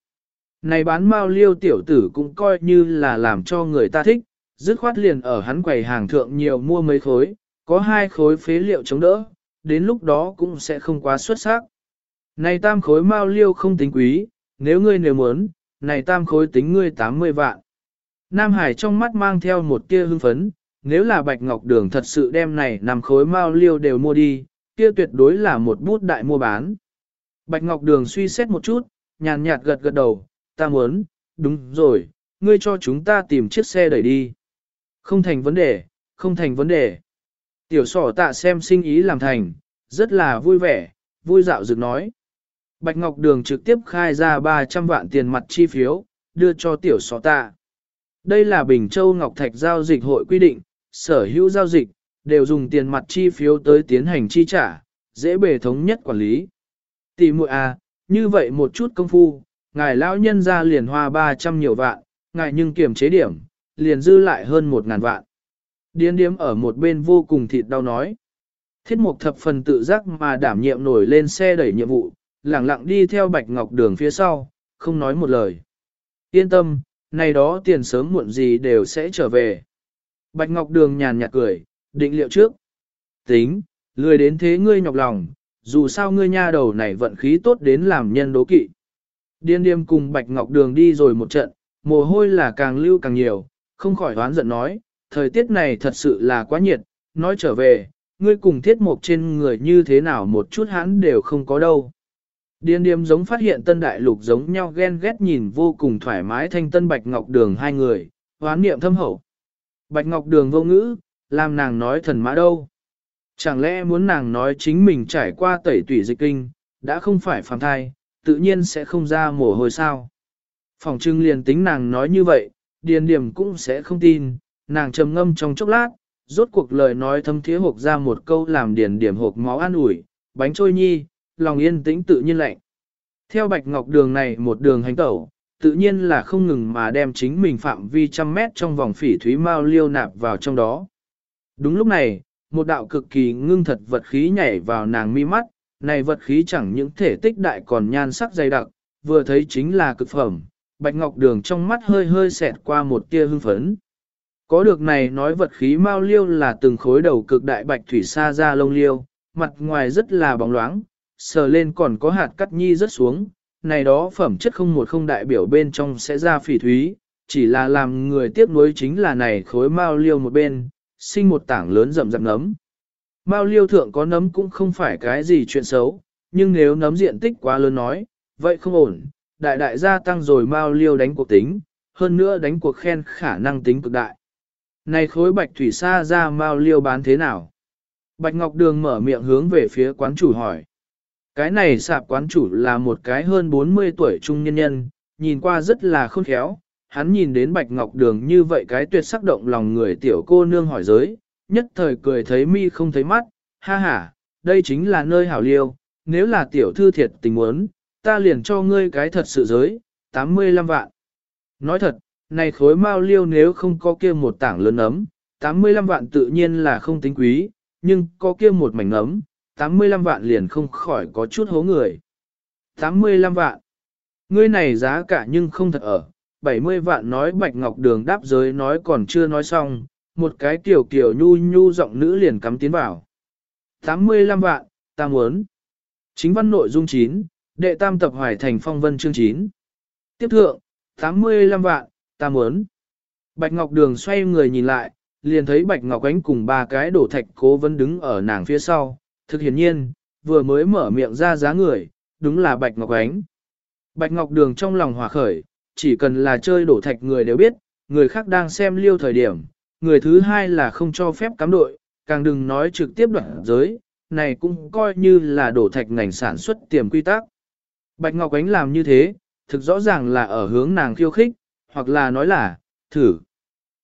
Này bán mao liêu tiểu tử cũng coi như là làm cho người ta thích, dứt khoát liền ở hắn quầy hàng thượng nhiều mua mấy khối, có hai khối phế liệu chống đỡ, đến lúc đó cũng sẽ không quá xuất sắc. Này tam khối mao liêu không tính quý, nếu ngươi nếu muốn, này tam khối tính ngươi 80 vạn. Nam Hải trong mắt mang theo một tia hưng phấn, nếu là Bạch Ngọc Đường thật sự đem này nằm khối mao liêu đều mua đi, kia tuyệt đối là một bút đại mua bán. Bạch Ngọc Đường suy xét một chút, nhàn nhạt gật gật đầu, ta muốn, đúng rồi, ngươi cho chúng ta tìm chiếc xe đẩy đi. Không thành vấn đề, không thành vấn đề. Tiểu sỏ tạ xem sinh ý làm thành, rất là vui vẻ, vui dạo dực nói. Bạch Ngọc Đường trực tiếp khai ra 300 vạn tiền mặt chi phiếu, đưa cho tiểu sỏ tạ. Đây là Bình Châu Ngọc Thạch Giao dịch hội quy định, sở hữu giao dịch, đều dùng tiền mặt chi phiếu tới tiến hành chi trả, dễ bề thống nhất quản lý. Tỷ muội à, như vậy một chút công phu, ngài lão nhân ra liền hoa 300 nhiều vạn, ngài nhưng kiểm chế điểm, liền dư lại hơn 1 ngàn vạn. Điên điếm ở một bên vô cùng thịt đau nói. Thiết mục thập phần tự giác mà đảm nhiệm nổi lên xe đẩy nhiệm vụ, lẳng lặng đi theo bạch ngọc đường phía sau, không nói một lời. Yên tâm, này đó tiền sớm muộn gì đều sẽ trở về. Bạch Ngọc Đường nhàn nhạt cười, định liệu trước. Tính, lười đến thế ngươi nhọc lòng, dù sao ngươi nha đầu này vận khí tốt đến làm nhân đố kỵ. Điên điềm cùng Bạch Ngọc Đường đi rồi một trận, mồ hôi là càng lưu càng nhiều, không khỏi đoán giận nói, thời tiết này thật sự là quá nhiệt, nói trở về, ngươi cùng thiết mục trên người như thế nào một chút hãn đều không có đâu. Điên điềm giống phát hiện tân đại lục giống nhau ghen ghét nhìn vô cùng thoải mái thanh tân Bạch Ngọc Đường hai người, hoán niệm thâm hậu. Bạch Ngọc Đường vô ngữ, làm nàng nói thần mã đâu. Chẳng lẽ muốn nàng nói chính mình trải qua tẩy tủy dịch kinh, đã không phải phàm thai, tự nhiên sẽ không ra mồ hôi sao. Phòng trưng liền tính nàng nói như vậy, điền điểm cũng sẽ không tin, nàng trầm ngâm trong chốc lát, rốt cuộc lời nói thâm thiế hộp ra một câu làm Điền điểm hộp máu an ủi, bánh trôi nhi, lòng yên tĩnh tự nhiên lạnh. Theo bạch ngọc đường này một đường hành tẩu, tự nhiên là không ngừng mà đem chính mình phạm vi trăm mét trong vòng phỉ thúy mao liêu nạp vào trong đó. Đúng lúc này, một đạo cực kỳ ngưng thật vật khí nhảy vào nàng mi mắt, này vật khí chẳng những thể tích đại còn nhan sắc dày đặc, vừa thấy chính là cực phẩm, bạch ngọc đường trong mắt hơi hơi xẹt qua một tia hưng phấn. Có được này nói vật khí mao liêu là từng khối đầu cực đại bạch thủy sa ra lông liêu, mặt ngoài rất là bóng loáng, sờ lên còn có hạt cắt nhi rất xuống, này đó phẩm chất không một không đại biểu bên trong sẽ ra phỉ thúy, chỉ là làm người tiếc nuối chính là này khối mao liêu một bên, sinh một tảng lớn rậm rậm nấm. Mao liêu thượng có nấm cũng không phải cái gì chuyện xấu, nhưng nếu nấm diện tích quá lớn nói, vậy không ổn, đại đại gia tăng rồi mao liêu đánh cuộc tính, hơn nữa đánh cuộc khen khả năng tính cực đại. Này khối bạch thủy sa ra mao liêu bán thế nào? Bạch Ngọc Đường mở miệng hướng về phía quán chủ hỏi. Cái này sạp quán chủ là một cái hơn 40 tuổi trung nhân nhân, nhìn qua rất là khôn khéo. Hắn nhìn đến Bạch Ngọc Đường như vậy cái tuyệt sắc động lòng người tiểu cô nương hỏi giới, nhất thời cười thấy mi không thấy mắt, ha ha, đây chính là nơi hảo liêu, nếu là tiểu thư thiệt tình muốn, ta liền cho ngươi cái thật sự giới, 85 vạn. Nói thật, này khối mao liêu nếu không có kia một tảng lớn ấm, 85 vạn tự nhiên là không tính quý, nhưng có kia một mảnh ấm, 85 vạn liền không khỏi có chút hố người. 85 vạn. Ngươi này giá cả nhưng không thật ở, 70 vạn nói bạch ngọc đường đáp giới nói còn chưa nói xong, một cái tiểu kiểu nhu nhu giọng nữ liền cắm tiến vào. 85 vạn, ta muốn. Chính văn nội dung 9, đệ tam tập hoài thành phong vân chương 9. Tiếp thượng, 85 vạn, ta muốn. Bạch Ngọc Đường xoay người nhìn lại, liền thấy Bạch Ngọc Ánh cùng ba cái đổ thạch cố vấn đứng ở nàng phía sau. Thực hiển nhiên, vừa mới mở miệng ra giá người, đúng là Bạch Ngọc Ánh. Bạch Ngọc Đường trong lòng hòa khởi, chỉ cần là chơi đổ thạch người đều biết, người khác đang xem liêu thời điểm, người thứ hai là không cho phép cắm đội, càng đừng nói trực tiếp đoạn giới, này cũng coi như là đổ thạch ngành sản xuất tiềm quy tắc. Bạch Ngọc Ánh làm như thế, thực rõ ràng là ở hướng nàng khiêu khích, hoặc là nói là, thử.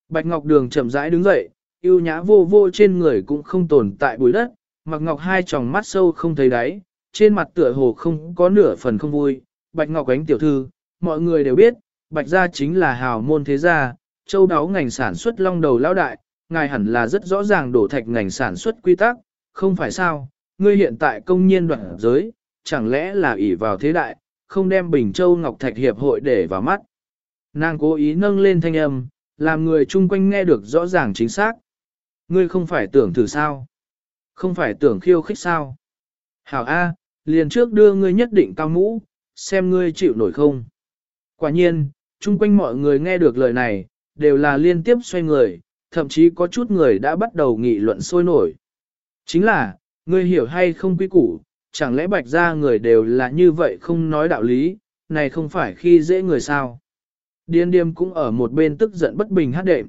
Bạch Ngọc Đường chậm rãi đứng dậy, yêu nhã vô vô trên người cũng không tồn tại bụi đất, Mạc ngọc hai tròng mắt sâu không thấy đáy, trên mặt tựa hồ không có nửa phần không vui. Bạch Ngọc Ánh tiểu thư, mọi người đều biết, Bạch gia chính là hào môn thế gia, châu đáo ngành sản xuất long đầu lão đại, ngài hẳn là rất rõ ràng đổ thạch ngành sản xuất quy tắc, không phải sao, ngươi hiện tại công nhiên đoạn giới, chẳng lẽ là ỷ vào thế đại, không đem Bình Châu Ngọc Thạch Hiệp hội để vào mắt. Nàng cố ý nâng lên thanh âm, làm người chung quanh nghe được rõ ràng chính xác. Ngươi không phải tưởng thử sao? Không phải tưởng khiêu khích sao? Hảo A, liền trước đưa ngươi nhất định cao mũ, xem ngươi chịu nổi không? Quả nhiên, chung quanh mọi người nghe được lời này, đều là liên tiếp xoay người, thậm chí có chút người đã bắt đầu nghị luận sôi nổi. Chính là, ngươi hiểu hay không quy củ, chẳng lẽ bạch ra người đều là như vậy không nói đạo lý, này không phải khi dễ người sao? Điên điềm cũng ở một bên tức giận bất bình hát đệm.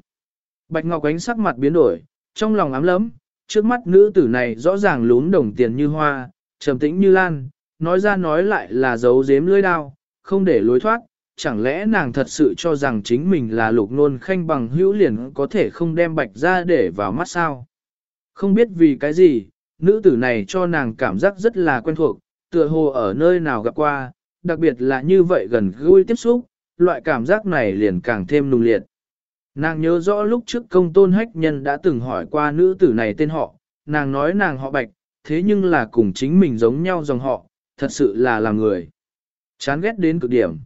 Bạch Ngọc Ánh sắc mặt biến đổi, trong lòng ám lắm, trước mắt nữ tử này rõ ràng lún đồng tiền như hoa, trầm tĩnh như lan, nói ra nói lại là giấu giếm lưỡi đao, không để lối thoát, chẳng lẽ nàng thật sự cho rằng chính mình là lục nôn khanh bằng hữu liền có thể không đem bạch ra để vào mắt sao? Không biết vì cái gì, nữ tử này cho nàng cảm giác rất là quen thuộc, tựa hồ ở nơi nào gặp qua, đặc biệt là như vậy gần gũi tiếp xúc, loại cảm giác này liền càng thêm nung liệt. Nàng nhớ rõ lúc trước công tôn hách nhân đã từng hỏi qua nữ tử này tên họ, nàng nói nàng họ bạch, thế nhưng là cùng chính mình giống nhau dòng họ, thật sự là làm người. Chán ghét đến cực điểm.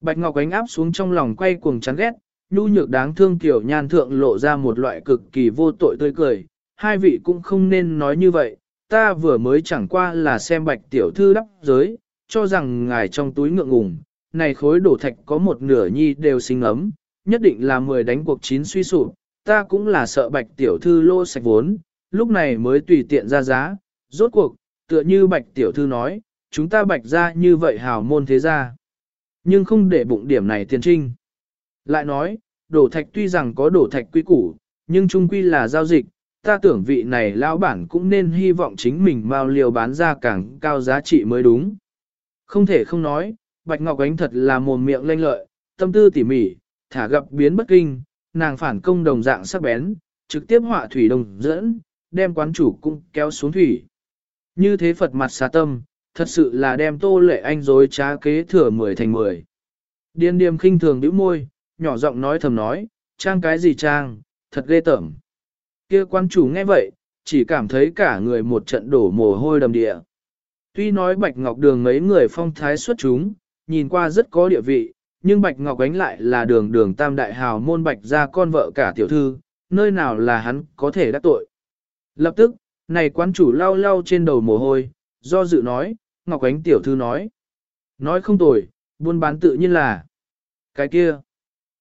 Bạch Ngọc ánh áp xuống trong lòng quay cuồng chán ghét, nhu nhược đáng thương tiểu nhan thượng lộ ra một loại cực kỳ vô tội tươi cười. Hai vị cũng không nên nói như vậy, ta vừa mới chẳng qua là xem bạch tiểu thư đắp giới, cho rằng ngài trong túi ngượng ngùng, này khối đổ thạch có một nửa nhi đều sinh ấm, nhất định là mười đánh cuộc chín suy sụp, ta cũng là sợ bạch tiểu thư lô sạch vốn, lúc này mới tùy tiện ra giá, rốt cuộc, tựa như bạch tiểu thư nói, chúng ta bạch ra như vậy hào môn thế ra. Nhưng không để bụng điểm này tiền trinh. Lại nói, đổ thạch tuy rằng có đổ thạch quy củ, nhưng trung quy là giao dịch, ta tưởng vị này lão bản cũng nên hy vọng chính mình bao liều bán ra càng cao giá trị mới đúng. Không thể không nói, Bạch Ngọc Ánh thật là mồm miệng lanh lợi, tâm tư tỉ mỉ, thả gặp biến bất kinh, nàng phản công đồng dạng sắc bén, trực tiếp họa thủy đồng dẫn, đem quán chủ cũng kéo xuống thủy. Như thế Phật mặt xà tâm, thật sự là đem tô lệ anh dối trá kế thừa mười thành mười. Điên điềm khinh thường bĩu môi, nhỏ giọng nói thầm nói, trang cái gì trang, thật ghê tởm. Kia quan chủ nghe vậy, chỉ cảm thấy cả người một trận đổ mồ hôi đầm địa. Tuy nói Bạch Ngọc Đường mấy người phong thái xuất chúng, nhìn qua rất có địa vị, nhưng Bạch Ngọc Ánh lại là đường đường tam đại hào môn Bạch ra con vợ cả tiểu thư, nơi nào là hắn có thể đắc tội. Lập tức, này quan chủ lau lau trên đầu mồ hôi, do dự nói, Ngọc Ánh tiểu thư nói. Nói không tồi, buôn bán tự nhiên là. Cái kia,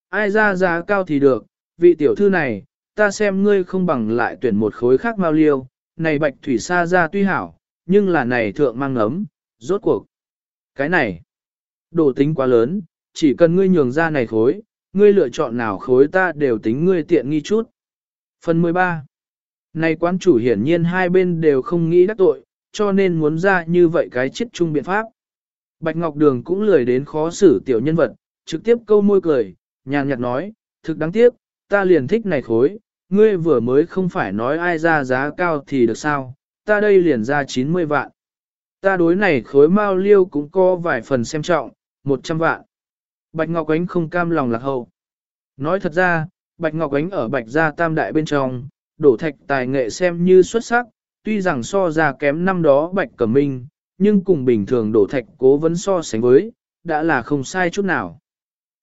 ai ra giá cao thì được, vị tiểu thư này, ta xem ngươi không bằng lại tuyển một khối khác mau liêu, này bạch thủy sa ra tuy hảo, nhưng là này thượng mang ấm, rốt cuộc. Cái này, đồ tính quá lớn, chỉ cần ngươi nhường ra này khối, ngươi lựa chọn nào khối ta đều tính ngươi tiện nghi chút. Phần 13 Này quán chủ hiển nhiên hai bên đều không nghĩ đắc tội, cho nên muốn ra như vậy cái chết chung biện pháp. Bạch Ngọc Đường cũng lười đến khó xử tiểu nhân vật, trực tiếp câu môi cười, nhàn nhạt nói, thực đáng tiếc, ta liền thích này khối, ngươi vừa mới không phải nói ai ra giá cao thì được sao, ta đây liền ra 90 vạn. Ta đối này khối mao liêu cũng có vài phần xem trọng, 100 vạn. Bạch Ngọc Ánh không cam lòng lạc hậu. Nói thật ra, Bạch Ngọc Ánh ở Bạch Gia Tam Đại bên trong, đổ thạch tài nghệ xem như xuất sắc, tuy rằng so ra kém năm đó Bạch Cẩm Minh, nhưng cùng bình thường đổ thạch cố vấn so sánh với, đã là không sai chút nào.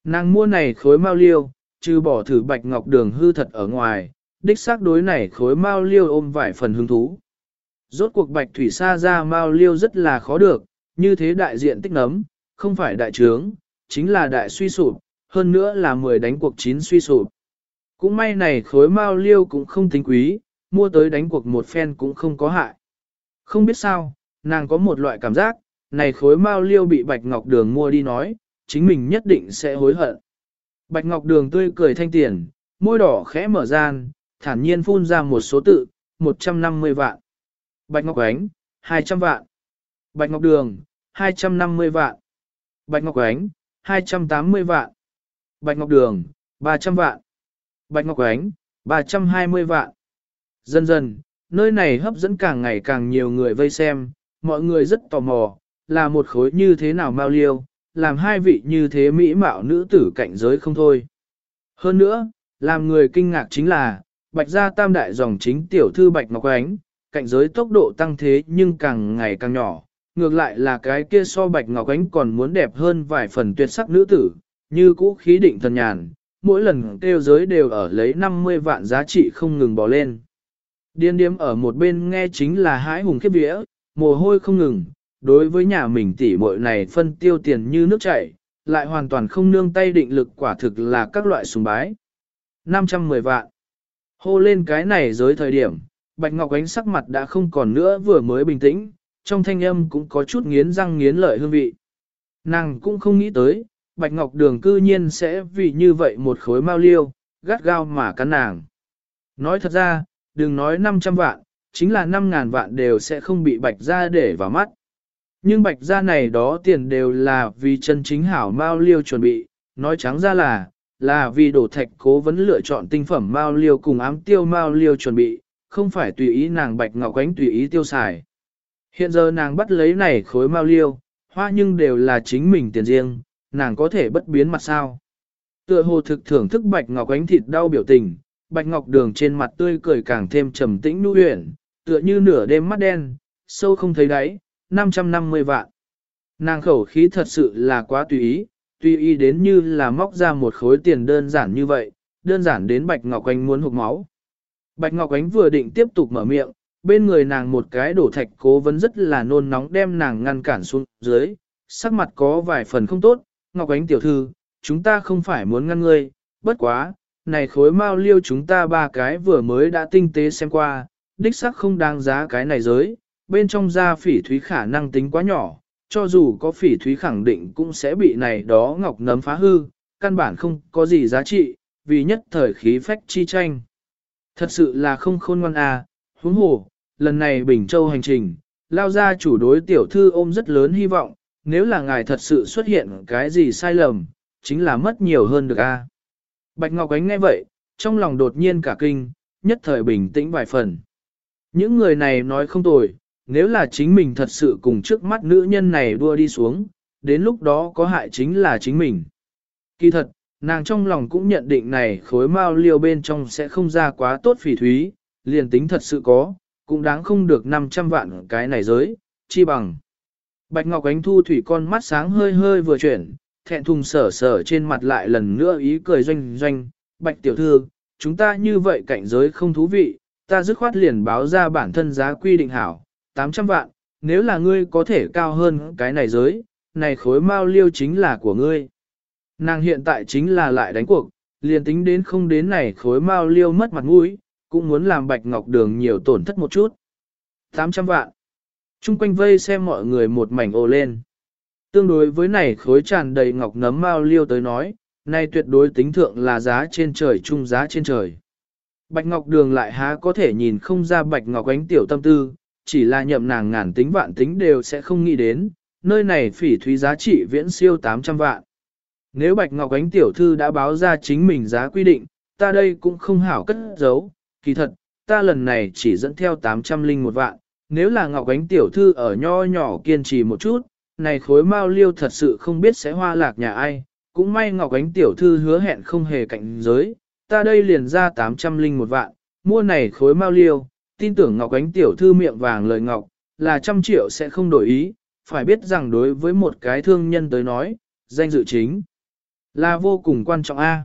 Nàng mua này khối mao liêu, trừ bỏ thử Bạch Ngọc Đường hư thật ở ngoài, đích xác đối này khối mao liêu ôm vài phần hứng thú. Rốt cuộc Bạch Thủy Sa ra mao liêu rất là khó được, như thế đại diện tích nấm, không phải đại trướng, chính là đại suy sụp, hơn nữa là 10 đánh cuộc chín suy sụp. Cũng may này khối mao liêu cũng không tính quý, mua tới đánh cuộc một phen cũng không có hại. Không biết sao, nàng có một loại cảm giác, này khối mao liêu bị Bạch Ngọc Đường mua đi nói, chính mình nhất định sẽ hối hận. Bạch Ngọc Đường tươi cười thanh tiền, môi đỏ khẽ mở gian, thản nhiên phun ra một số tự, 150 vạn. Bạch Ngọc Ánh, 200 vạn. Bạch Ngọc Đường, 250 vạn. Bạch Ngọc Ánh, 280 vạn. Bạch Ngọc Đường, 300 vạn. Bạch Ngọc Ánh, 320 vạn. Dần dần, nơi này hấp dẫn càng ngày càng nhiều người vây xem, mọi người rất tò mò, là một khối như thế nào mau liêu, làm hai vị như thế mỹ mạo nữ tử cạnh giới không thôi. Hơn nữa, làm người kinh ngạc chính là, bạch gia tam đại dòng chính tiểu thư bạch ngọc ánh, cạnh giới tốc độ tăng thế nhưng càng ngày càng nhỏ, ngược lại là cái kia so bạch ngọc ánh còn muốn đẹp hơn vài phần tuyệt sắc nữ tử, như cũ khí định thần nhàn, mỗi lần kêu giới đều ở lấy 50 vạn giá trị không ngừng bỏ lên. Điên điếm ở một bên nghe chính là hái hùng khiếp vía, mồ hôi không ngừng, đối với nhà mình tỷ muội này phân tiêu tiền như nước chảy, lại hoàn toàn không nương tay định lực quả thực là các loại sùng bái. 510 vạn. Hô lên cái này giới thời điểm, Bạch Ngọc Ánh sắc mặt đã không còn nữa vừa mới bình tĩnh, trong thanh âm cũng có chút nghiến răng nghiến lợi hương vị. Nàng cũng không nghĩ tới, Bạch Ngọc Đường cư nhiên sẽ vì như vậy một khối mau liêu, gắt gao mà cắn nàng. Nói thật ra, đừng nói 500 vạn, chính là 5.000 vạn đều sẽ không bị Bạch ra để vào mắt. Nhưng Bạch ra này đó tiền đều là vì chân chính hảo mau liêu chuẩn bị, nói trắng ra là, là vì đổ thạch cố vấn lựa chọn tinh phẩm mau liêu cùng ám tiêu mau liêu chuẩn bị, không phải tùy ý nàng Bạch Ngọc Ánh tùy ý tiêu xài. Hiện giờ nàng bắt lấy này khối mau liêu, hoa nhưng đều là chính mình tiền riêng, nàng có thể bất biến mặt sao. Tựa hồ thực thưởng thức Bạch Ngọc Ánh thịt đau biểu tình, Bạch Ngọc Đường trên mặt tươi cười càng thêm trầm tĩnh nu huyển, tựa như nửa đêm mắt đen, sâu không thấy đáy, 550 vạn. Nàng khẩu khí thật sự là quá tùy ý, tùy ý đến như là móc ra một khối tiền đơn giản như vậy, đơn giản đến Bạch Ngọc Ánh muốn hụt máu. Bạch Ngọc Ánh vừa định tiếp tục mở miệng, bên người nàng một cái đổ thạch cố vấn rất là nôn nóng đem nàng ngăn cản xuống dưới, sắc mặt có vài phần không tốt, Ngọc Ánh tiểu thư, chúng ta không phải muốn ngăn ngươi, bất quá, này khối mao liêu chúng ta ba cái vừa mới đã tinh tế xem qua, đích sắc không đáng giá cái này giới, bên trong da phỉ thúy khả năng tính quá nhỏ, cho dù có phỉ thúy khẳng định cũng sẽ bị này đó ngọc nấm phá hư, căn bản không có gì giá trị, vì nhất thời khí phách chi tranh. Thật sự là không khôn ngoan à, huống hồ, lần này Bình Châu hành trình, lao ra chủ đối tiểu thư ôm rất lớn hy vọng, nếu là ngài thật sự xuất hiện cái gì sai lầm, chính là mất nhiều hơn được a. À. Bạch Ngọc Ánh nghe vậy, trong lòng đột nhiên cả kinh, nhất thời bình tĩnh vài phần. Những người này nói không tồi, nếu là chính mình thật sự cùng trước mắt nữ nhân này đua đi xuống, đến lúc đó có hại chính là chính mình. Kỳ thật, nàng trong lòng cũng nhận định này khối mao liêu bên trong sẽ không ra quá tốt phỉ thúy, liền tính thật sự có, cũng đáng không được 500 vạn cái này giới, chi bằng. Bạch Ngọc Ánh Thu thủy con mắt sáng hơi hơi vừa chuyển, thẹn thùng sở sở trên mặt lại lần nữa ý cười doanh doanh, Bạch Tiểu Thư, chúng ta như vậy cảnh giới không thú vị, ta dứt khoát liền báo ra bản thân giá quy định hảo, 800 vạn, nếu là ngươi có thể cao hơn cái này giới, này khối mao liêu chính là của ngươi. Nàng hiện tại chính là lại đánh cuộc, liền tính đến không đến này khối mao liêu mất mặt mũi, cũng muốn làm bạch ngọc đường nhiều tổn thất một chút. 800 vạn. Trung quanh vây xem mọi người một mảnh ồ lên. Tương đối với này khối tràn đầy ngọc nấm mao liêu tới nói, này tuyệt đối tính thượng là giá trên trời trung giá trên trời. Bạch Ngọc Đường lại há có thể nhìn không ra Bạch Ngọc ánh tiểu tâm tư, chỉ là nhậm nàng ngàn tính vạn tính đều sẽ không nghĩ đến, nơi này phỉ thúy giá trị viễn siêu 800 vạn. Nếu Bạch Ngọc ánh tiểu thư đã báo ra chính mình giá quy định, ta đây cũng không hảo cất giấu, kỳ thật, ta lần này chỉ dẫn theo 800 linh một vạn, nếu là Ngọc ánh tiểu thư ở nho nhỏ kiên trì một chút, này khối mao liêu thật sự không biết sẽ hoa lạc nhà ai, cũng may Ngọc ánh tiểu thư hứa hẹn không hề cạnh giới, ta đây liền ra 800 linh một vạn, mua này khối mao liêu, tin tưởng Ngọc Ánh tiểu thư miệng vàng lời Ngọc, là trăm triệu sẽ không đổi ý, phải biết rằng đối với một cái thương nhân tới nói, danh dự chính là vô cùng quan trọng a.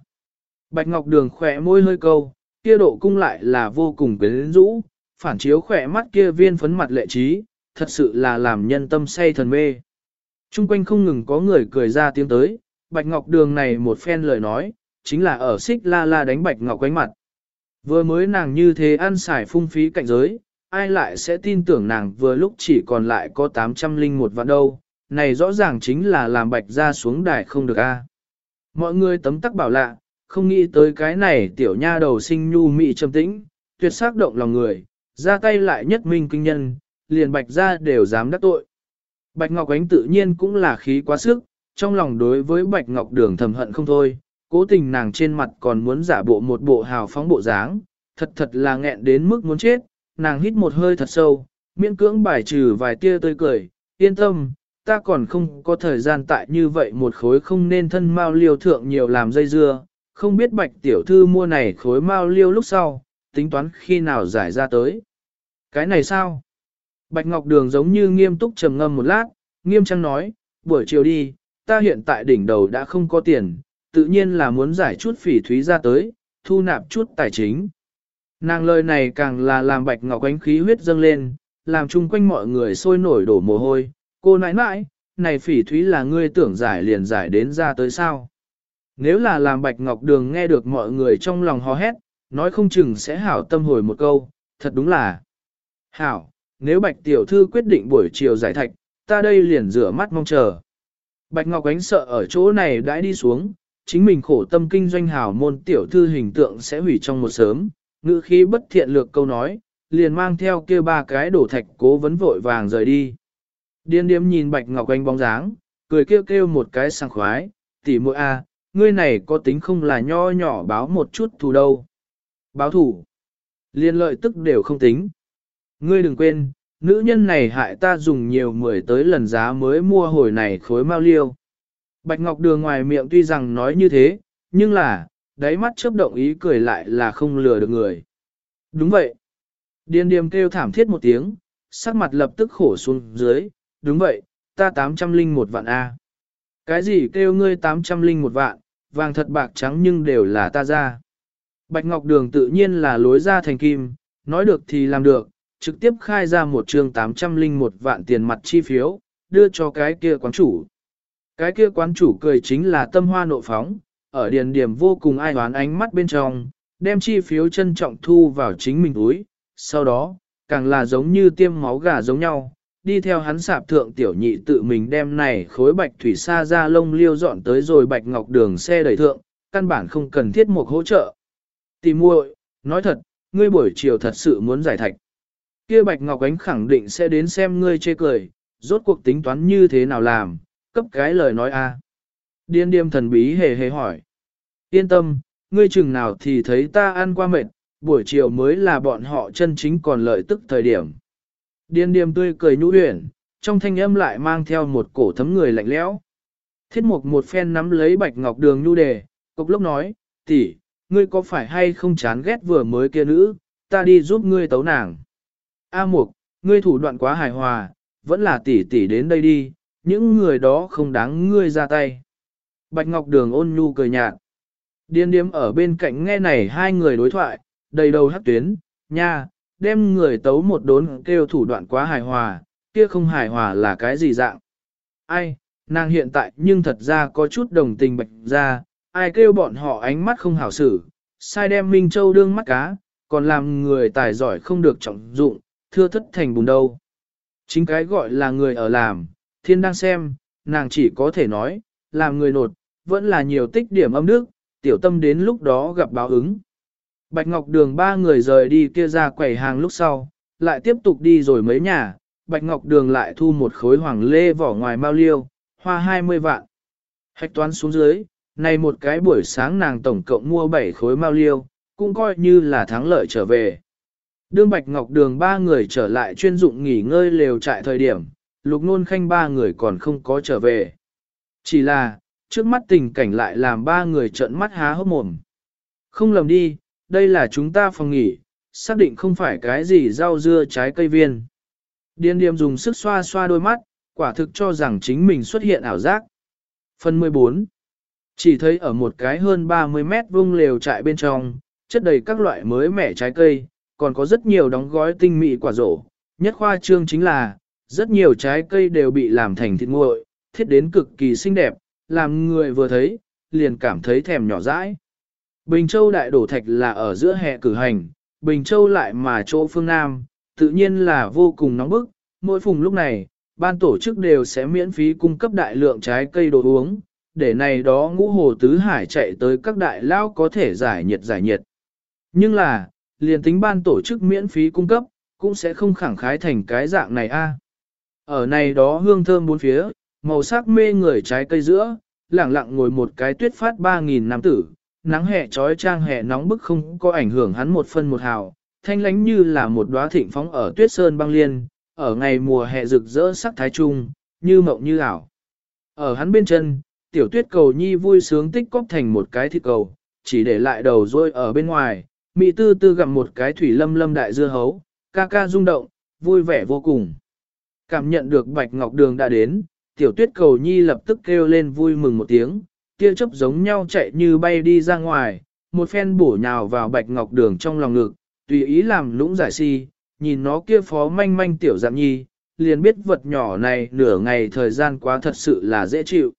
Bạch Ngọc Đường khỏe môi hơi câu, kia độ cung lại là vô cùng quyến rũ, phản chiếu khỏe mắt kia viên phấn mặt lệ trí, thật sự là làm nhân tâm say thần mê. Trung quanh không ngừng có người cười ra tiếng tới, Bạch Ngọc Đường này một phen lời nói, chính là ở xích la la đánh Bạch Ngọc quánh mặt. Vừa mới nàng như thế ăn xài phung phí cạnh giới, ai lại sẽ tin tưởng nàng vừa lúc chỉ còn lại có 800 linh một vạn đâu, này rõ ràng chính là làm bạch ra xuống đài không được a. Mọi người tấm tắc bảo lạ, không nghĩ tới cái này tiểu nha đầu sinh nhu mị trầm tĩnh, tuyệt sắc động lòng người, ra tay lại nhất minh kinh nhân, liền bạch ra đều dám đắc tội. Bạch Ngọc Ánh tự nhiên cũng là khí quá sức, trong lòng đối với Bạch Ngọc Đường thầm hận không thôi, cố tình nàng trên mặt còn muốn giả bộ một bộ hào phóng bộ dáng, thật thật là nghẹn đến mức muốn chết, nàng hít một hơi thật sâu, miễn cưỡng bài trừ vài tia tươi cười, yên tâm, ta còn không có thời gian tại như vậy một khối không nên thân mao liều thượng nhiều làm dây dưa, không biết bạch tiểu thư mua này khối mao liêu lúc sau, tính toán khi nào giải ra tới. Cái này sao? Bạch Ngọc Đường giống như nghiêm túc trầm ngâm một lát, nghiêm trang nói, buổi chiều đi, ta hiện tại đỉnh đầu đã không có tiền, tự nhiên là muốn giải chút phỉ thúy ra tới, thu nạp chút tài chính. Nàng lời này càng là làm bạch ngọc ánh khí huyết dâng lên, làm chung quanh mọi người sôi nổi đổ mồ hôi, cô nãi nãi, này phỉ thúy là ngươi tưởng giải liền giải đến ra tới sao. Nếu là làm bạch ngọc đường nghe được mọi người trong lòng hò hét, nói không chừng sẽ hảo tâm hồi một câu, thật đúng là. Hảo, nếu bạch tiểu thư quyết định buổi chiều giải thạch, ta đây liền rửa mắt mong chờ. Bạch Ngọc Ánh sợ ở chỗ này đã đi xuống, chính mình khổ tâm kinh doanh hảo môn tiểu thư hình tượng sẽ hủy trong một sớm, ngữ khí bất thiện lược câu nói, liền mang theo kia ba cái đổ thạch cố vấn vội vàng rời đi. Điên điếm nhìn Bạch Ngọc Anh bóng dáng, cười kêu kêu một cái sảng khoái, tỉ muội a, ngươi này có tính không là nho nhỏ báo một chút thù đâu. Báo thủ. Liên lợi tức đều không tính. Ngươi đừng quên, nữ nhân này hại ta dùng nhiều mười tới lần giá mới mua hồi này khối mao liêu. Bạch Ngọc Đường ngoài miệng tuy rằng nói như thế, nhưng là, đáy mắt chớp động ý cười lại là không lừa được người. Đúng vậy. Điền điềm kêu thảm thiết một tiếng, sắc mặt lập tức khổ xuống dưới, đúng vậy, ta 800 linh một vạn A. Cái gì kêu ngươi 800 linh một vạn, vàng thật bạc trắng nhưng đều là ta ra. Bạch Ngọc Đường tự nhiên là lối ra thành kim, nói được thì làm được, trực tiếp khai ra một trường 800 linh một vạn tiền mặt chi phiếu, đưa cho cái kia quán chủ. Cái kia quán chủ cười chính là tâm hoa nộ phóng, ở điền điểm vô cùng ai hoán ánh mắt bên trong, đem chi phiếu trân trọng thu vào chính mình túi, sau đó, càng là giống như tiêm máu gà giống nhau, đi theo hắn sạp thượng tiểu nhị tự mình đem này khối bạch thủy sa ra lông liêu dọn tới rồi bạch ngọc đường xe đẩy thượng, căn bản không cần thiết một hỗ trợ. Tìm muội, nói thật, ngươi buổi chiều thật sự muốn giải thạch. Kia bạch ngọc ánh khẳng định sẽ đến xem ngươi chê cười, rốt cuộc tính toán như thế nào làm, cấp cái lời nói a. Điên điềm thần bí hề hề hỏi. Yên tâm, ngươi chừng nào thì thấy ta ăn qua mệt, buổi chiều mới là bọn họ chân chính còn lợi tức thời điểm. Điên điềm tươi cười nhũ huyển, trong thanh âm lại mang theo một cổ thấm người lạnh lẽo. Thiết mục một phen nắm lấy bạch ngọc đường nhu đề, cục lốc nói, tỷ, ngươi có phải hay không chán ghét vừa mới kia nữ, ta đi giúp ngươi tấu nàng. A mục, ngươi thủ đoạn quá hài hòa, vẫn là tỷ tỷ đến đây đi, những người đó không đáng ngươi ra tay. Bạch Ngọc Đường ôn nhu cười nhạt. Điên điếm ở bên cạnh nghe này hai người đối thoại, đầy đầu hắc tuyến, nha, đem người tấu một đốn kêu thủ đoạn quá hài hòa, kia không hài hòa là cái gì dạng. Ai, nàng hiện tại nhưng thật ra có chút đồng tình bạch ra, ai kêu bọn họ ánh mắt không hảo xử, sai đem Minh Châu đương mắt cá, còn làm người tài giỏi không được trọng dụng, thưa thất thành bùn đâu. Chính cái gọi là người ở làm, thiên đang xem, nàng chỉ có thể nói, làm người nột, vẫn là nhiều tích điểm âm đức, tiểu tâm đến lúc đó gặp báo ứng. Bạch Ngọc Đường ba người rời đi kia ra quầy hàng lúc sau, lại tiếp tục đi rồi mấy nhà, Bạch Ngọc Đường lại thu một khối hoàng lê vỏ ngoài mao liêu, hoa 20 vạn. Hạch toán xuống dưới, này một cái buổi sáng nàng tổng cộng mua 7 khối mao liêu, cũng coi như là thắng lợi trở về. Đương Bạch Ngọc Đường ba người trở lại chuyên dụng nghỉ ngơi lều trại thời điểm, lục nôn khanh ba người còn không có trở về. Chỉ là, trước mắt tình cảnh lại làm ba người trợn mắt há hốc mồm. Không lầm đi, đây là chúng ta phòng nghỉ, xác định không phải cái gì rau dưa trái cây viên. Điên điềm dùng sức xoa xoa đôi mắt, quả thực cho rằng chính mình xuất hiện ảo giác. Phần 14 Chỉ thấy ở một cái hơn 30 mét vuông lều trại bên trong, chất đầy các loại mới mẻ trái cây, còn có rất nhiều đóng gói tinh mỹ quả rổ. Nhất khoa trương chính là, rất nhiều trái cây đều bị làm thành thịt nguội, thiết đến cực kỳ xinh đẹp, làm người vừa thấy, liền cảm thấy thèm nhỏ dãi. Bình Châu đại đổ thạch là ở giữa hè cử hành, Bình Châu lại mà chỗ phương Nam, tự nhiên là vô cùng nóng bức, mỗi phùng lúc này, ban tổ chức đều sẽ miễn phí cung cấp đại lượng trái cây đồ uống, để này đó ngũ hồ tứ hải chạy tới các đại lao có thể giải nhiệt giải nhiệt. Nhưng là, liền tính ban tổ chức miễn phí cung cấp, cũng sẽ không khẳng khái thành cái dạng này a. Ở này đó hương thơm bốn phía, màu sắc mê người trái cây giữa, lẳng lặng ngồi một cái tuyết phát 3.000 nam tử, nắng hè trói trang hè nóng bức không có ảnh hưởng hắn một phân một hào, thanh lánh như là một đóa thịnh phóng ở tuyết sơn băng liên, ở ngày mùa hè rực rỡ sắc thái trung, như mộng như ảo. Ở hắn bên chân, tiểu tuyết cầu nhi vui sướng tích cóp thành một cái thịt cầu, chỉ để lại đầu rôi ở bên ngoài, mị tư tư gặm một cái thủy lâm lâm đại dưa hấu, ca ca rung động, vui vẻ vô cùng. Cảm nhận được bạch ngọc đường đã đến, tiểu tuyết cầu nhi lập tức kêu lên vui mừng một tiếng, tia chớp giống nhau chạy như bay đi ra ngoài, một phen bổ nhào vào bạch ngọc đường trong lòng ngực, tùy ý làm lũng giải si, nhìn nó kia phó manh manh tiểu dạng nhi, liền biết vật nhỏ này nửa ngày thời gian quá thật sự là dễ chịu.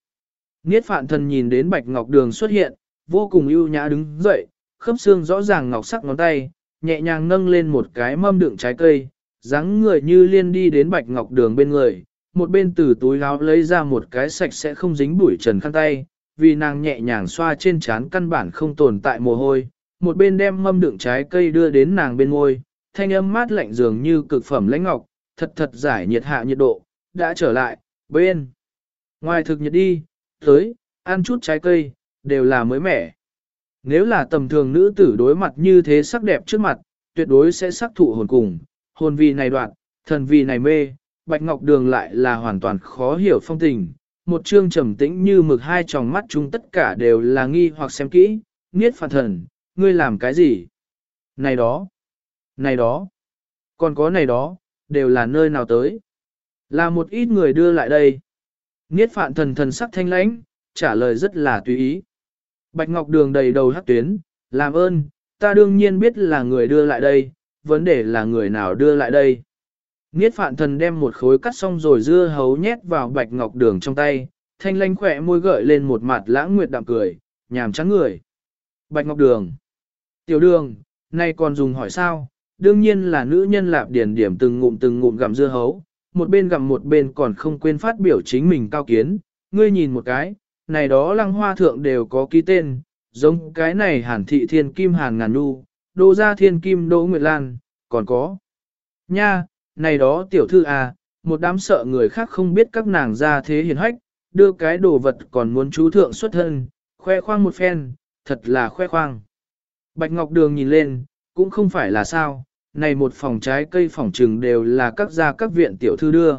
Niết phạn thần nhìn đến bạch ngọc đường xuất hiện, vô cùng ưu nhã đứng dậy, khớp xương rõ ràng ngọc sắc ngón tay, nhẹ nhàng nâng lên một cái mâm đựng trái cây, dáng người như liên đi đến bạch ngọc đường bên người, một bên từ túi áo lấy ra một cái sạch sẽ không dính bụi trần khăn tay, vì nàng nhẹ nhàng xoa trên trán căn bản không tồn tại mồ hôi, một bên đem mâm đựng trái cây đưa đến nàng bên ngôi, thanh âm mát lạnh dường như cực phẩm lãnh ngọc, thật thật giải nhiệt hạ nhiệt độ, đã trở lại, bên. Ngoài thực nhiệt đi, tới, ăn chút trái cây, đều là mới mẻ. Nếu là tầm thường nữ tử đối mặt như thế sắc đẹp trước mặt, tuyệt đối sẽ sắc thụ hồn cùng, hồn vì này đoạn, thần vì này mê, Bạch Ngọc Đường lại là hoàn toàn khó hiểu phong tình, một chương trầm tĩnh như mực hai tròng mắt chúng tất cả đều là nghi hoặc xem kỹ, niết phản thần, ngươi làm cái gì? Này đó, này đó, còn có này đó, đều là nơi nào tới? Là một ít người đưa lại đây. Niết phạn thần thần sắc thanh lãnh, trả lời rất là tùy ý. Bạch Ngọc Đường đầy đầu hắc tuyến, làm ơn, ta đương nhiên biết là người đưa lại đây, vấn đề là người nào đưa lại đây. Niết phạn thần đem một khối cắt xong rồi dưa hấu nhét vào bạch ngọc đường trong tay, thanh lanh khỏe môi gợi lên một mặt lãng nguyệt đạm cười, nhàm trắng người. Bạch ngọc đường. Tiểu đường, nay còn dùng hỏi sao? Đương nhiên là nữ nhân lạp điển điểm từng ngụm từng ngụm gặm dưa hấu, một bên gặm một bên còn không quên phát biểu chính mình cao kiến. Ngươi nhìn một cái, này đó lăng hoa thượng đều có ký tên, giống cái này hàn thị thiên kim hàn ngàn nu, đô gia thiên kim đỗ nguyệt lan, còn có. Nha, này đó tiểu thư à, một đám sợ người khác không biết các nàng ra thế hiền hách, đưa cái đồ vật còn muốn chú thượng xuất thân, khoe khoang một phen, thật là khoe khoang. Bạch Ngọc Đường nhìn lên, cũng không phải là sao, này một phòng trái cây phòng trừng đều là các gia các viện tiểu thư đưa.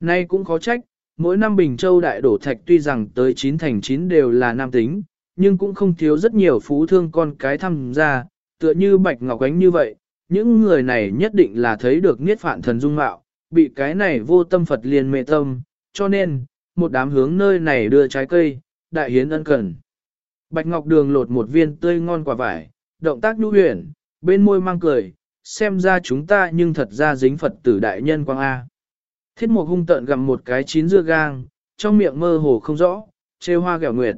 Nay cũng khó trách, mỗi năm Bình Châu đại đổ thạch tuy rằng tới 9 thành 9 đều là nam tính, nhưng cũng không thiếu rất nhiều phú thương con cái tham gia, tựa như Bạch Ngọc Ánh như vậy, những người này nhất định là thấy được niết phạn thần dung mạo, bị cái này vô tâm Phật liền mê tâm, cho nên, một đám hướng nơi này đưa trái cây, đại hiến ân cần. Bạch Ngọc Đường lột một viên tươi ngon quả vải, động tác nhu huyền, bên môi mang cười, xem ra chúng ta nhưng thật ra dính Phật tử đại nhân quang A. Thiết một hung tận gặm một cái chín dưa gang, trong miệng mơ hồ không rõ, trêu hoa gẻo nguyệt.